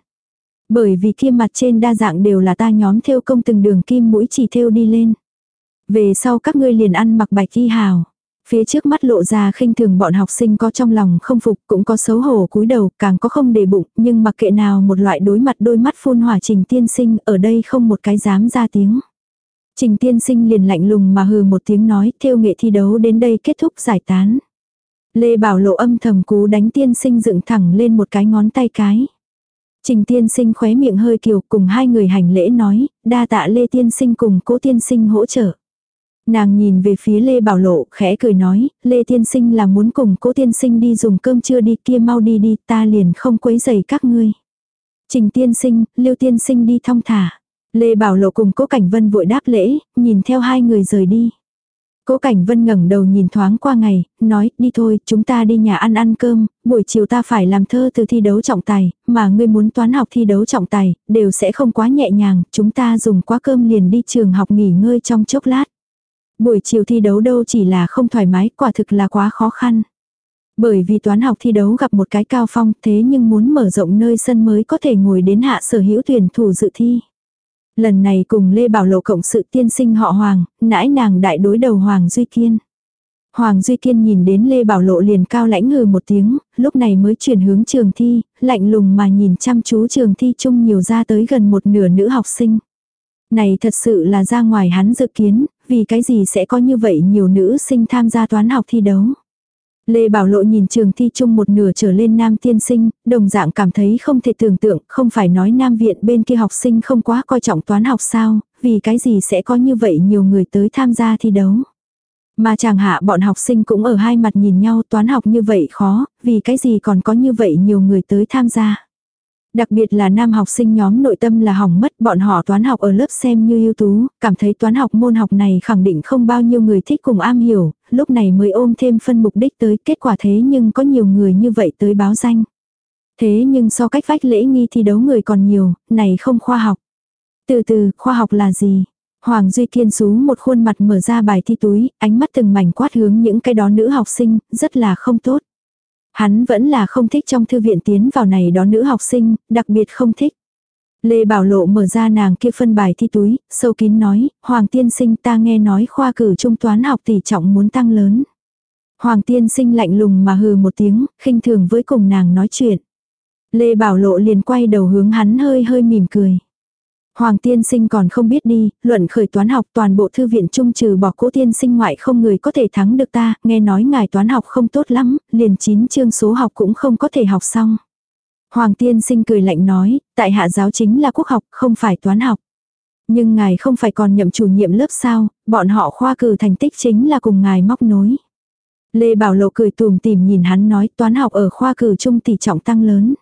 Bởi vì kia mặt trên đa dạng đều là ta nhóm thiêu công từng đường kim mũi chỉ thiêu đi lên. Về sau các ngươi liền ăn mặc bạch y hào. Phía trước mắt lộ ra khinh thường bọn học sinh có trong lòng không phục cũng có xấu hổ cúi đầu càng có không để bụng nhưng mặc kệ nào một loại đối mặt đôi mắt phun hỏa trình tiên sinh ở đây không một cái dám ra tiếng. Trình tiên sinh liền lạnh lùng mà hừ một tiếng nói theo nghệ thi đấu đến đây kết thúc giải tán. Lê Bảo lộ âm thầm cú đánh tiên sinh dựng thẳng lên một cái ngón tay cái. Trình tiên sinh khóe miệng hơi kiều cùng hai người hành lễ nói, đa tạ Lê tiên sinh cùng cố tiên sinh hỗ trợ. Nàng nhìn về phía Lê Bảo Lộ, khẽ cười nói, Lê Tiên Sinh là muốn cùng cố Tiên Sinh đi dùng cơm trưa đi kia mau đi đi, ta liền không quấy dày các ngươi. Trình Tiên Sinh, Lưu Tiên Sinh đi thong thả. Lê Bảo Lộ cùng cố Cảnh Vân vội đáp lễ, nhìn theo hai người rời đi. Cố Cảnh Vân ngẩng đầu nhìn thoáng qua ngày, nói, đi thôi, chúng ta đi nhà ăn ăn cơm, buổi chiều ta phải làm thơ từ thi đấu trọng tài, mà ngươi muốn toán học thi đấu trọng tài, đều sẽ không quá nhẹ nhàng, chúng ta dùng quá cơm liền đi trường học nghỉ ngơi trong chốc lát. Buổi chiều thi đấu đâu chỉ là không thoải mái, quả thực là quá khó khăn. Bởi vì toán học thi đấu gặp một cái cao phong thế nhưng muốn mở rộng nơi sân mới có thể ngồi đến hạ sở hữu tuyển thủ dự thi. Lần này cùng Lê Bảo Lộ cộng sự tiên sinh họ Hoàng, nãi nàng đại đối đầu Hoàng Duy Kiên. Hoàng Duy Kiên nhìn đến Lê Bảo Lộ liền cao lãnh hừ một tiếng, lúc này mới chuyển hướng trường thi, lạnh lùng mà nhìn chăm chú trường thi chung nhiều ra tới gần một nửa nữ học sinh. Này thật sự là ra ngoài hắn dự kiến, vì cái gì sẽ có như vậy nhiều nữ sinh tham gia toán học thi đấu. Lê Bảo Lộ nhìn trường thi chung một nửa trở lên nam tiên sinh, đồng dạng cảm thấy không thể tưởng tượng, không phải nói nam viện bên kia học sinh không quá coi trọng toán học sao, vì cái gì sẽ có như vậy nhiều người tới tham gia thi đấu. Mà chàng hạ bọn học sinh cũng ở hai mặt nhìn nhau toán học như vậy khó, vì cái gì còn có như vậy nhiều người tới tham gia. Đặc biệt là nam học sinh nhóm nội tâm là hỏng mất bọn họ toán học ở lớp xem như ưu tú, cảm thấy toán học môn học này khẳng định không bao nhiêu người thích cùng am hiểu, lúc này mới ôm thêm phân mục đích tới kết quả thế nhưng có nhiều người như vậy tới báo danh. Thế nhưng so cách vách lễ nghi thi đấu người còn nhiều, này không khoa học. Từ từ, khoa học là gì? Hoàng Duy Kiên xú một khuôn mặt mở ra bài thi túi, ánh mắt từng mảnh quát hướng những cái đó nữ học sinh, rất là không tốt. Hắn vẫn là không thích trong thư viện tiến vào này đó nữ học sinh, đặc biệt không thích. Lê Bảo Lộ mở ra nàng kia phân bài thi túi, sâu kín nói, Hoàng tiên sinh ta nghe nói khoa cử trung toán học tỷ trọng muốn tăng lớn. Hoàng tiên sinh lạnh lùng mà hừ một tiếng, khinh thường với cùng nàng nói chuyện. Lê Bảo Lộ liền quay đầu hướng hắn hơi hơi mỉm cười. Hoàng tiên sinh còn không biết đi, luận khởi toán học toàn bộ thư viện trung trừ bỏ cố tiên sinh ngoại không người có thể thắng được ta, nghe nói ngài toán học không tốt lắm, liền chín chương số học cũng không có thể học xong. Hoàng tiên sinh cười lạnh nói, tại hạ giáo chính là quốc học, không phải toán học. Nhưng ngài không phải còn nhậm chủ nhiệm lớp sao, bọn họ khoa cử thành tích chính là cùng ngài móc nối. Lê Bảo Lộ cười tùm tìm nhìn hắn nói toán học ở khoa cử trung tỷ trọng tăng lớn.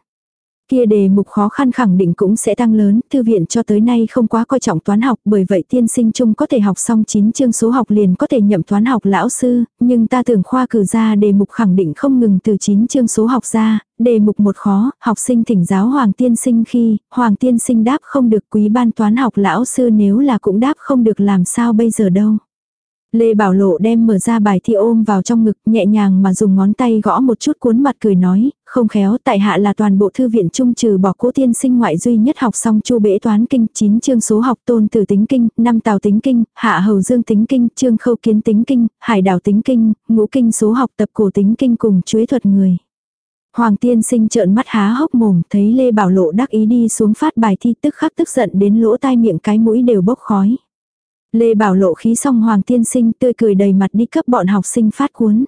Kia đề mục khó khăn khẳng định cũng sẽ tăng lớn, thư viện cho tới nay không quá coi trọng toán học, bởi vậy tiên sinh chung có thể học xong 9 chương số học liền có thể nhậm toán học lão sư, nhưng ta tưởng khoa cử ra đề mục khẳng định không ngừng từ 9 chương số học ra, đề mục một khó, học sinh thỉnh giáo hoàng tiên sinh khi, hoàng tiên sinh đáp không được quý ban toán học lão sư nếu là cũng đáp không được làm sao bây giờ đâu. Lê Bảo Lộ đem mở ra bài thi ôm vào trong ngực, nhẹ nhàng mà dùng ngón tay gõ một chút cuốn mặt cười nói, không khéo tại hạ là toàn bộ thư viện trung trừ bỏ cố tiên sinh ngoại duy nhất học xong chu bể toán kinh, 9 chương số học tôn tử tính kinh, năm tào tính kinh, hạ hầu dương tính kinh, chương khâu kiến tính kinh, hải đảo tính kinh, ngũ kinh số học tập cổ tính kinh cùng chuế thuật người. Hoàng tiên sinh trợn mắt há hốc mồm, thấy Lê Bảo Lộ đắc ý đi xuống phát bài thi tức khắc tức giận đến lỗ tai miệng cái mũi đều bốc khói. Lê Bảo lộ khí xong Hoàng tiên sinh tươi cười đầy mặt đi cấp bọn học sinh phát cuốn.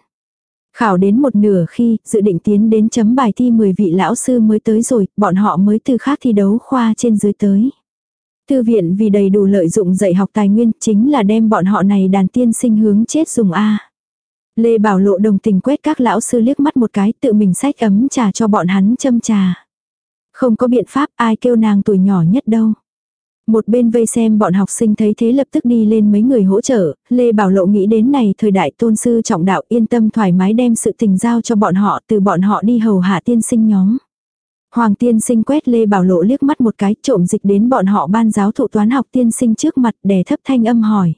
Khảo đến một nửa khi, dự định tiến đến chấm bài thi 10 vị lão sư mới tới rồi, bọn họ mới từ khác thi đấu khoa trên dưới tới. Thư viện vì đầy đủ lợi dụng dạy học tài nguyên chính là đem bọn họ này đàn tiên sinh hướng chết dùng A. Lê Bảo Lộ đồng tình quét các lão sư liếc mắt một cái tự mình sách ấm trà cho bọn hắn châm trà. Không có biện pháp ai kêu nàng tuổi nhỏ nhất đâu. Một bên vây xem bọn học sinh thấy thế lập tức đi lên mấy người hỗ trợ, Lê Bảo Lộ nghĩ đến này thời đại tôn sư trọng đạo yên tâm thoải mái đem sự tình giao cho bọn họ từ bọn họ đi hầu hạ tiên sinh nhóm. Hoàng tiên sinh quét Lê Bảo Lộ liếc mắt một cái trộm dịch đến bọn họ ban giáo thụ toán học tiên sinh trước mặt để thấp thanh âm hỏi.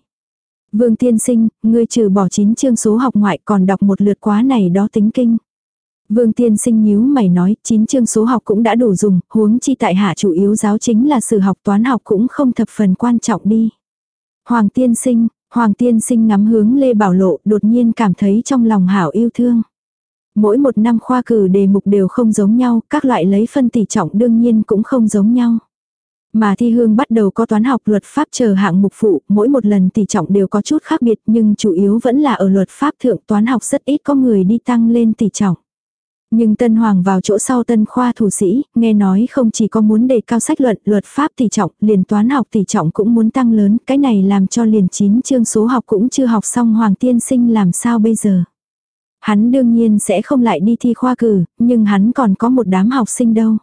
Vương tiên sinh, ngươi trừ bỏ chín chương số học ngoại còn đọc một lượt quá này đó tính kinh. Vương tiên sinh nhíu mày nói, chín chương số học cũng đã đủ dùng, huống chi tại hạ chủ yếu giáo chính là sự học toán học cũng không thập phần quan trọng đi. Hoàng tiên sinh, Hoàng tiên sinh ngắm hướng Lê Bảo Lộ đột nhiên cảm thấy trong lòng hảo yêu thương. Mỗi một năm khoa cử đề mục đều không giống nhau, các loại lấy phân tỷ trọng đương nhiên cũng không giống nhau. Mà thi hương bắt đầu có toán học luật pháp chờ hạng mục phụ, mỗi một lần tỷ trọng đều có chút khác biệt nhưng chủ yếu vẫn là ở luật pháp thượng toán học rất ít có người đi tăng lên tỷ trọng. Nhưng Tân Hoàng vào chỗ sau Tân Khoa thủ sĩ, nghe nói không chỉ có muốn đề cao sách luận, luật pháp tỷ trọng, liền toán học tỷ trọng cũng muốn tăng lớn, cái này làm cho liền chín chương số học cũng chưa học xong Hoàng tiên sinh làm sao bây giờ. Hắn đương nhiên sẽ không lại đi thi khoa cử, nhưng hắn còn có một đám học sinh đâu.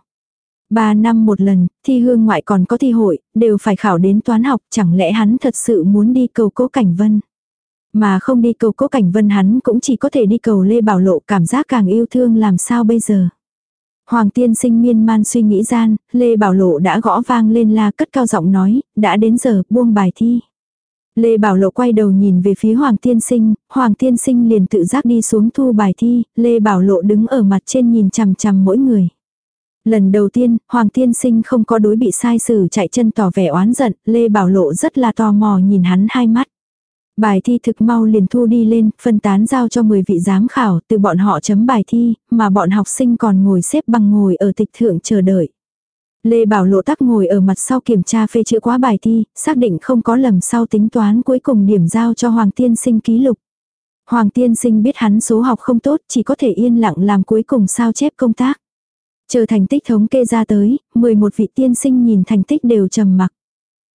Ba năm một lần, thi hương ngoại còn có thi hội, đều phải khảo đến toán học, chẳng lẽ hắn thật sự muốn đi cầu cố cảnh vân. Mà không đi cầu cố cảnh vân hắn cũng chỉ có thể đi cầu Lê Bảo Lộ cảm giác càng yêu thương làm sao bây giờ. Hoàng tiên sinh miên man suy nghĩ gian, Lê Bảo Lộ đã gõ vang lên la cất cao giọng nói, đã đến giờ buông bài thi. Lê Bảo Lộ quay đầu nhìn về phía Hoàng tiên sinh, Hoàng tiên sinh liền tự giác đi xuống thu bài thi, Lê Bảo Lộ đứng ở mặt trên nhìn chằm chằm mỗi người. Lần đầu tiên, Hoàng tiên sinh không có đối bị sai xử chạy chân tỏ vẻ oán giận, Lê Bảo Lộ rất là tò mò nhìn hắn hai mắt. Bài thi thực mau liền thu đi lên, phân tán giao cho 10 vị giám khảo, từ bọn họ chấm bài thi, mà bọn học sinh còn ngồi xếp bằng ngồi ở tịch thượng chờ đợi. Lê Bảo Lộ tắc ngồi ở mặt sau kiểm tra phê chữa quá bài thi, xác định không có lầm sau tính toán cuối cùng điểm giao cho Hoàng Tiên Sinh ký lục. Hoàng Tiên Sinh biết hắn số học không tốt, chỉ có thể yên lặng làm cuối cùng sao chép công tác. Chờ thành tích thống kê ra tới, 11 vị tiên sinh nhìn thành tích đều trầm mặc.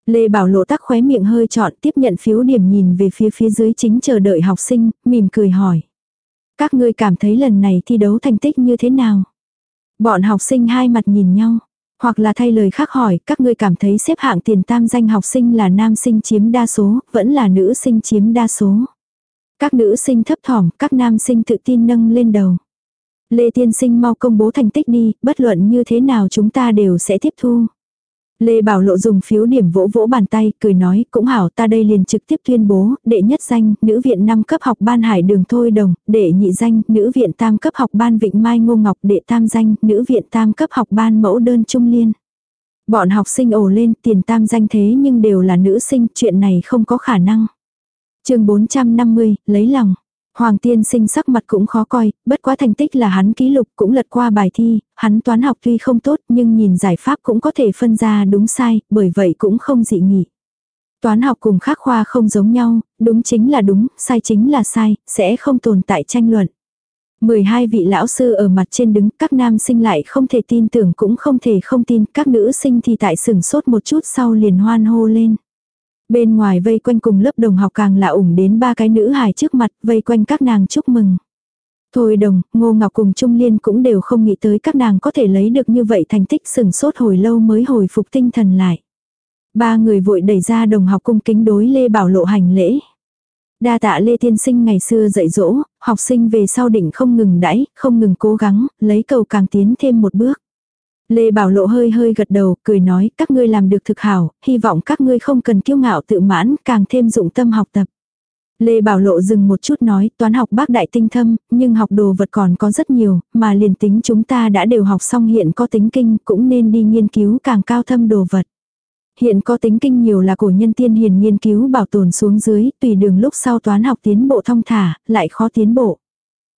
Lê Bảo Lộ tắc khóe miệng hơi trọn tiếp nhận phiếu điểm nhìn về phía phía dưới chính chờ đợi học sinh, mỉm cười hỏi. Các ngươi cảm thấy lần này thi đấu thành tích như thế nào? Bọn học sinh hai mặt nhìn nhau. Hoặc là thay lời khác hỏi, các ngươi cảm thấy xếp hạng tiền tam danh học sinh là nam sinh chiếm đa số, vẫn là nữ sinh chiếm đa số. Các nữ sinh thấp thỏm, các nam sinh tự tin nâng lên đầu. Lê Tiên Sinh mau công bố thành tích đi, bất luận như thế nào chúng ta đều sẽ tiếp thu. Lê Bảo Lộ dùng phiếu điểm vỗ vỗ bàn tay, cười nói, cũng hảo ta đây liền trực tiếp tuyên bố, đệ nhất danh, nữ viện năm cấp học ban Hải Đường Thôi Đồng, đệ nhị danh, nữ viện tam cấp học ban Vịnh Mai Ngô Ngọc, đệ tam danh, nữ viện tam cấp học ban Mẫu Đơn Trung Liên. Bọn học sinh ồ lên, tiền tam danh thế nhưng đều là nữ sinh, chuyện này không có khả năng. chương 450, lấy lòng. Hoàng tiên sinh sắc mặt cũng khó coi, bất quá thành tích là hắn ký lục cũng lật qua bài thi, hắn toán học tuy không tốt nhưng nhìn giải pháp cũng có thể phân ra đúng sai, bởi vậy cũng không dị nghị. Toán học cùng khác khoa không giống nhau, đúng chính là đúng, sai chính là sai, sẽ không tồn tại tranh luận. 12 vị lão sư ở mặt trên đứng, các nam sinh lại không thể tin tưởng cũng không thể không tin, các nữ sinh thì tại sừng sốt một chút sau liền hoan hô lên. Bên ngoài vây quanh cùng lớp đồng học càng là ủng đến ba cái nữ hài trước mặt, vây quanh các nàng chúc mừng. Thôi đồng, Ngô Ngọc cùng Trung Liên cũng đều không nghĩ tới các nàng có thể lấy được như vậy thành tích sừng sốt hồi lâu mới hồi phục tinh thần lại. Ba người vội đẩy ra đồng học cung kính đối Lê Bảo Lộ hành lễ. Đa tạ Lê Tiên Sinh ngày xưa dạy dỗ, học sinh về sau định không ngừng đãi, không ngừng cố gắng, lấy cầu càng tiến thêm một bước. Lê Bảo Lộ hơi hơi gật đầu, cười nói, các ngươi làm được thực hảo, hy vọng các ngươi không cần kiêu ngạo tự mãn, càng thêm dụng tâm học tập. Lê Bảo Lộ dừng một chút nói, toán học bác đại tinh thâm, nhưng học đồ vật còn có rất nhiều, mà liền tính chúng ta đã đều học xong hiện có tính kinh, cũng nên đi nghiên cứu càng cao thâm đồ vật. Hiện có tính kinh nhiều là cổ nhân tiên hiền nghiên cứu bảo tồn xuống dưới, tùy đường lúc sau toán học tiến bộ thông thả, lại khó tiến bộ.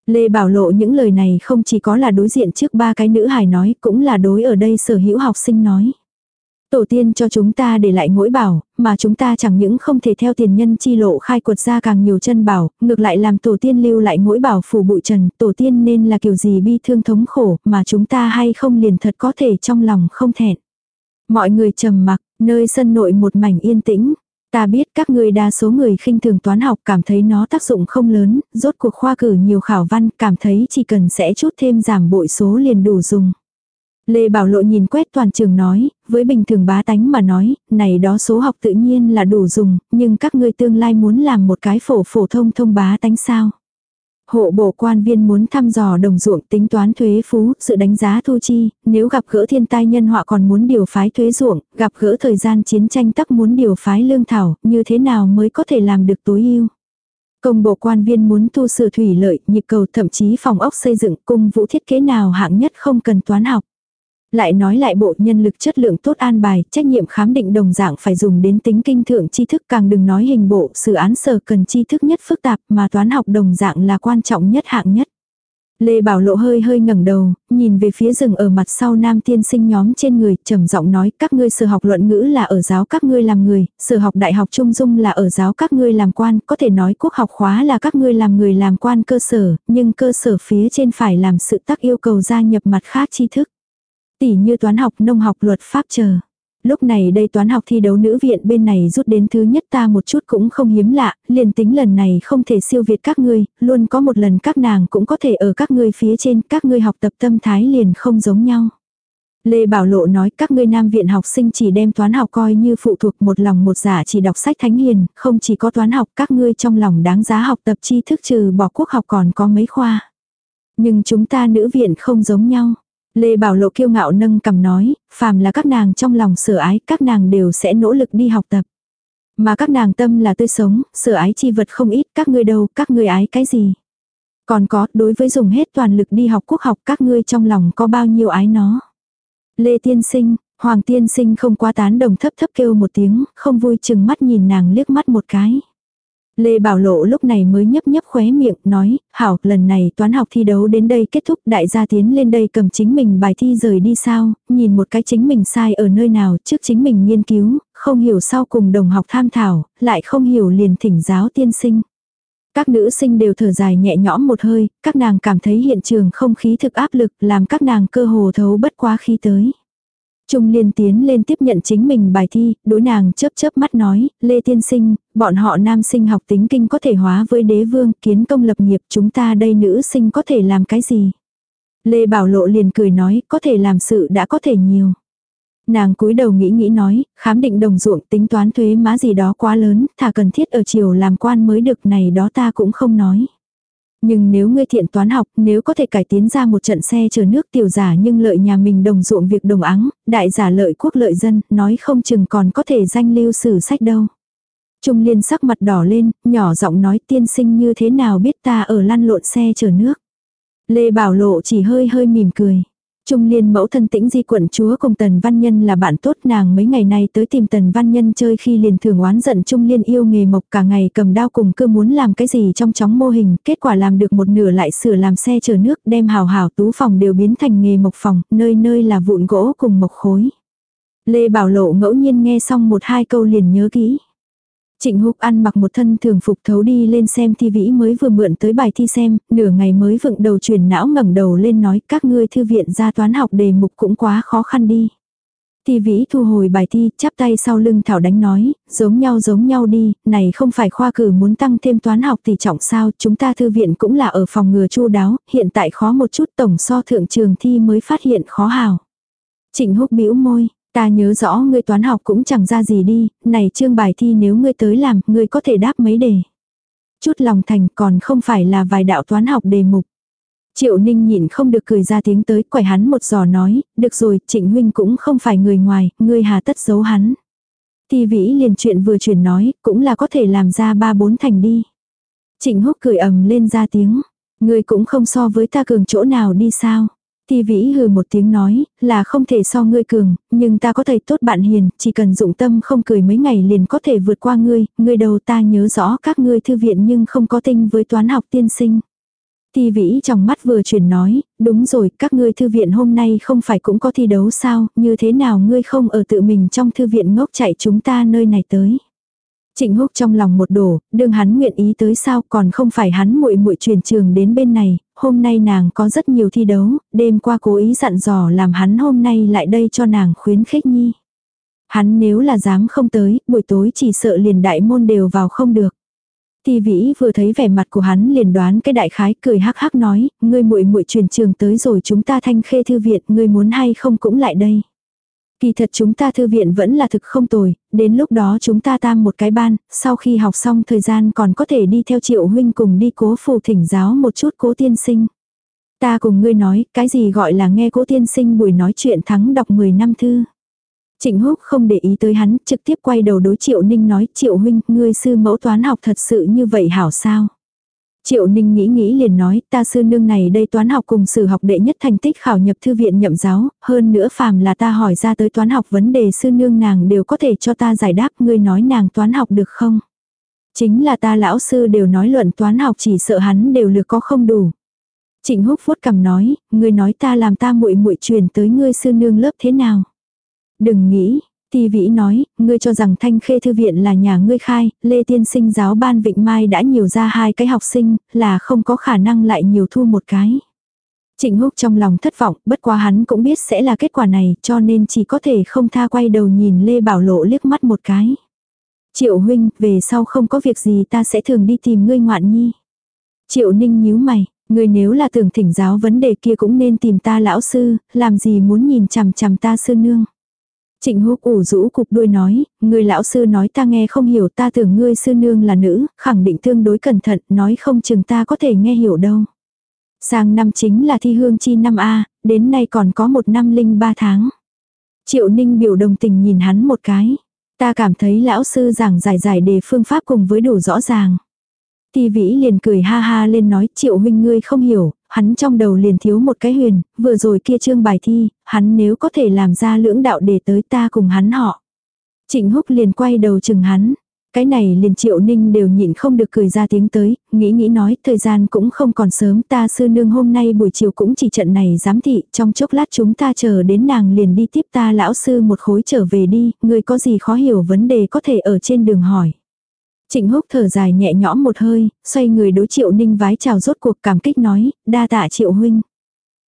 Lê Bảo Lộ những lời này không chỉ có là đối diện trước ba cái nữ hài nói, cũng là đối ở đây sở hữu học sinh nói. Tổ tiên cho chúng ta để lại ngỗi bảo, mà chúng ta chẳng những không thể theo tiền nhân chi lộ khai quật ra càng nhiều chân bảo, ngược lại làm tổ tiên lưu lại ngỗi bảo phủ bụi trần, tổ tiên nên là kiểu gì bi thương thống khổ, mà chúng ta hay không liền thật có thể trong lòng không thẹn. Mọi người trầm mặc, nơi sân nội một mảnh yên tĩnh, Ta biết các người đa số người khinh thường toán học cảm thấy nó tác dụng không lớn, rốt cuộc khoa cử nhiều khảo văn cảm thấy chỉ cần sẽ chút thêm giảm bội số liền đủ dùng. Lê Bảo Lộ nhìn quét toàn trường nói, với bình thường bá tánh mà nói, này đó số học tự nhiên là đủ dùng, nhưng các ngươi tương lai muốn làm một cái phổ phổ thông thông bá tánh sao. Hộ bộ quan viên muốn thăm dò đồng ruộng tính toán thuế phú, sự đánh giá thu chi, nếu gặp gỡ thiên tai nhân họa còn muốn điều phái thuế ruộng, gặp gỡ thời gian chiến tranh tắc muốn điều phái lương thảo, như thế nào mới có thể làm được tối ưu. Công bộ quan viên muốn tu sửa thủy lợi, nhịp cầu thậm chí phòng ốc xây dựng cung vũ thiết kế nào hạng nhất không cần toán học. Lại nói lại bộ nhân lực chất lượng tốt an bài, trách nhiệm khám định đồng dạng phải dùng đến tính kinh thượng tri thức càng đừng nói hình bộ, sự án sở cần tri thức nhất phức tạp mà toán học đồng dạng là quan trọng nhất hạng nhất. Lê Bảo Lộ hơi hơi ngẩng đầu, nhìn về phía rừng ở mặt sau nam tiên sinh nhóm trên người, trầm giọng nói, các ngươi sở học luận ngữ là ở giáo các ngươi làm người, sở học đại học trung dung là ở giáo các ngươi làm quan, có thể nói quốc học khóa là các ngươi làm người làm quan cơ sở, nhưng cơ sở phía trên phải làm sự tác yêu cầu gia nhập mặt khác tri thức tỉ như toán học, nông học, luật pháp chờ. Lúc này đây toán học thi đấu nữ viện bên này rút đến thứ nhất ta một chút cũng không hiếm lạ, liền tính lần này không thể siêu việt các ngươi, luôn có một lần các nàng cũng có thể ở các ngươi phía trên, các ngươi học tập tâm thái liền không giống nhau. Lê Bảo Lộ nói các ngươi nam viện học sinh chỉ đem toán học coi như phụ thuộc một lòng một giả chỉ đọc sách thánh hiền, không chỉ có toán học các ngươi trong lòng đáng giá học tập tri thức trừ bỏ quốc học còn có mấy khoa. Nhưng chúng ta nữ viện không giống nhau. Lê Bảo Lộ kiêu ngạo nâng cầm nói, phàm là các nàng trong lòng sở ái, các nàng đều sẽ nỗ lực đi học tập. Mà các nàng tâm là tươi sống, sở ái chi vật không ít, các ngươi đâu, các ngươi ái cái gì. Còn có, đối với dùng hết toàn lực đi học quốc học các ngươi trong lòng có bao nhiêu ái nó. Lê Tiên Sinh, Hoàng Tiên Sinh không quá tán đồng thấp thấp kêu một tiếng, không vui chừng mắt nhìn nàng liếc mắt một cái. Lê Bảo Lộ lúc này mới nhấp nhấp khóe miệng, nói, hảo, lần này toán học thi đấu đến đây kết thúc, đại gia tiến lên đây cầm chính mình bài thi rời đi sao, nhìn một cái chính mình sai ở nơi nào, trước chính mình nghiên cứu, không hiểu sau cùng đồng học tham thảo, lại không hiểu liền thỉnh giáo tiên sinh. Các nữ sinh đều thở dài nhẹ nhõm một hơi, các nàng cảm thấy hiện trường không khí thực áp lực làm các nàng cơ hồ thấu bất quá khí tới. Trung liên tiến lên tiếp nhận chính mình bài thi, đối nàng chớp chớp mắt nói, Lê Tiên Sinh, bọn họ nam sinh học tính kinh có thể hóa với đế vương, kiến công lập nghiệp, chúng ta đây nữ sinh có thể làm cái gì? Lê Bảo Lộ liền cười nói, có thể làm sự đã có thể nhiều. Nàng cúi đầu nghĩ nghĩ nói, khám định đồng ruộng tính toán thuế má gì đó quá lớn, thà cần thiết ở chiều làm quan mới được này đó ta cũng không nói. Nhưng nếu ngươi thiện toán học, nếu có thể cải tiến ra một trận xe chở nước tiểu giả nhưng lợi nhà mình đồng ruộng việc đồng áng, đại giả lợi quốc lợi dân, nói không chừng còn có thể danh lưu sử sách đâu. Trung liên sắc mặt đỏ lên, nhỏ giọng nói tiên sinh như thế nào biết ta ở lăn lộn xe chở nước. Lê Bảo Lộ chỉ hơi hơi mỉm cười. Trung liên mẫu thân tĩnh di quận chúa cùng Tần Văn Nhân là bạn tốt nàng mấy ngày nay tới tìm Tần Văn Nhân chơi khi liền thường oán giận Trung liên yêu nghề mộc cả ngày cầm đao cùng cơ muốn làm cái gì trong chóng mô hình, kết quả làm được một nửa lại sửa làm xe chở nước đem hào hào tú phòng đều biến thành nghề mộc phòng, nơi nơi là vụn gỗ cùng mộc khối. Lê Bảo Lộ ngẫu nhiên nghe xong một hai câu liền nhớ kỹ. Trịnh Húc ăn mặc một thân thường phục thấu đi lên xem thi vĩ mới vừa mượn tới bài thi xem, nửa ngày mới vựng đầu truyền não ngẩng đầu lên nói các ngươi thư viện ra toán học đề mục cũng quá khó khăn đi. Thi vĩ thu hồi bài thi, chắp tay sau lưng thảo đánh nói, giống nhau giống nhau đi, này không phải khoa cử muốn tăng thêm toán học thì trọng sao, chúng ta thư viện cũng là ở phòng ngừa chu đáo, hiện tại khó một chút tổng so thượng trường thi mới phát hiện khó hào. Trịnh húc bĩu môi, Ta nhớ rõ ngươi toán học cũng chẳng ra gì đi, này chương bài thi nếu ngươi tới làm, ngươi có thể đáp mấy đề. Chút lòng thành còn không phải là vài đạo toán học đề mục. Triệu Ninh nhịn không được cười ra tiếng tới, quẩy hắn một giò nói, được rồi, Trịnh Huynh cũng không phải người ngoài, ngươi hà tất giấu hắn. thi Vĩ liền chuyện vừa chuyển nói, cũng là có thể làm ra ba bốn thành đi. Trịnh Húc cười ầm lên ra tiếng, ngươi cũng không so với ta cường chỗ nào đi sao. Ti vĩ hừ một tiếng nói, là không thể so ngươi cường, nhưng ta có thầy tốt bạn hiền, chỉ cần dụng tâm không cười mấy ngày liền có thể vượt qua ngươi, ngươi đầu ta nhớ rõ các ngươi thư viện nhưng không có tinh với toán học tiên sinh. Ti vĩ trong mắt vừa chuyển nói, đúng rồi, các ngươi thư viện hôm nay không phải cũng có thi đấu sao, như thế nào ngươi không ở tự mình trong thư viện ngốc chạy chúng ta nơi này tới. Trịnh Húc trong lòng một đổ, đương hắn nguyện ý tới sao còn không phải hắn muội muội truyền trường đến bên này, hôm nay nàng có rất nhiều thi đấu, đêm qua cố ý dặn dò làm hắn hôm nay lại đây cho nàng khuyến khích nhi. Hắn nếu là dám không tới, buổi tối chỉ sợ liền đại môn đều vào không được. Thi vĩ vừa thấy vẻ mặt của hắn liền đoán cái đại khái cười hắc hắc nói, ngươi muội muội truyền trường tới rồi chúng ta thanh khê thư viện, ngươi muốn hay không cũng lại đây. Kỳ thật chúng ta thư viện vẫn là thực không tồi, đến lúc đó chúng ta tam một cái ban, sau khi học xong thời gian còn có thể đi theo triệu huynh cùng đi cố phù thỉnh giáo một chút cố tiên sinh. Ta cùng ngươi nói, cái gì gọi là nghe cố tiên sinh buổi nói chuyện thắng đọc 10 năm thư. Trịnh Húc không để ý tới hắn, trực tiếp quay đầu đối Triệu Ninh nói, Triệu huynh, ngươi sư mẫu toán học thật sự như vậy hảo sao? Triệu Ninh nghĩ nghĩ liền nói, ta sư nương này đây toán học cùng sử học đệ nhất thành tích khảo nhập thư viện nhậm giáo, hơn nữa phàm là ta hỏi ra tới toán học vấn đề sư nương nàng đều có thể cho ta giải đáp, ngươi nói nàng toán học được không? Chính là ta lão sư đều nói luận toán học chỉ sợ hắn đều lược có không đủ. Trịnh Húc vuốt cầm nói, ngươi nói ta làm ta muội muội truyền tới ngươi sư nương lớp thế nào? Đừng nghĩ, Ti Vĩ nói, ngươi cho rằng Thanh Khê Thư Viện là nhà ngươi khai, Lê Tiên sinh giáo ban Vịnh Mai đã nhiều ra hai cái học sinh, là không có khả năng lại nhiều thu một cái. Trịnh Húc trong lòng thất vọng, bất quá hắn cũng biết sẽ là kết quả này, cho nên chỉ có thể không tha quay đầu nhìn Lê Bảo Lộ liếc mắt một cái. Triệu huynh, về sau không có việc gì ta sẽ thường đi tìm ngươi ngoạn nhi. Triệu Ninh nhíu mày, Người nếu là tưởng thỉnh giáo vấn đề kia cũng nên tìm ta lão sư, làm gì muốn nhìn chằm chằm ta sư nương. Trịnh húc ủ rũ cục đuôi nói, người lão sư nói ta nghe không hiểu ta tưởng ngươi sư nương là nữ, khẳng định tương đối cẩn thận, nói không chừng ta có thể nghe hiểu đâu. Sang năm chính là thi hương chi năm A, đến nay còn có một năm linh ba tháng. Triệu ninh biểu đồng tình nhìn hắn một cái. Ta cảm thấy lão sư giảng giải giải đề phương pháp cùng với đủ rõ ràng. Ti vĩ liền cười ha ha lên nói triệu huynh ngươi không hiểu, hắn trong đầu liền thiếu một cái huyền, vừa rồi kia trương bài thi, hắn nếu có thể làm ra lưỡng đạo để tới ta cùng hắn họ. Trịnh húc liền quay đầu chừng hắn, cái này liền triệu ninh đều nhịn không được cười ra tiếng tới, nghĩ nghĩ nói thời gian cũng không còn sớm ta sư nương hôm nay buổi chiều cũng chỉ trận này giám thị, trong chốc lát chúng ta chờ đến nàng liền đi tiếp ta lão sư một khối trở về đi, người có gì khó hiểu vấn đề có thể ở trên đường hỏi. Trịnh húc thở dài nhẹ nhõm một hơi, xoay người đối triệu ninh vái chào rốt cuộc cảm kích nói, đa tạ triệu huynh.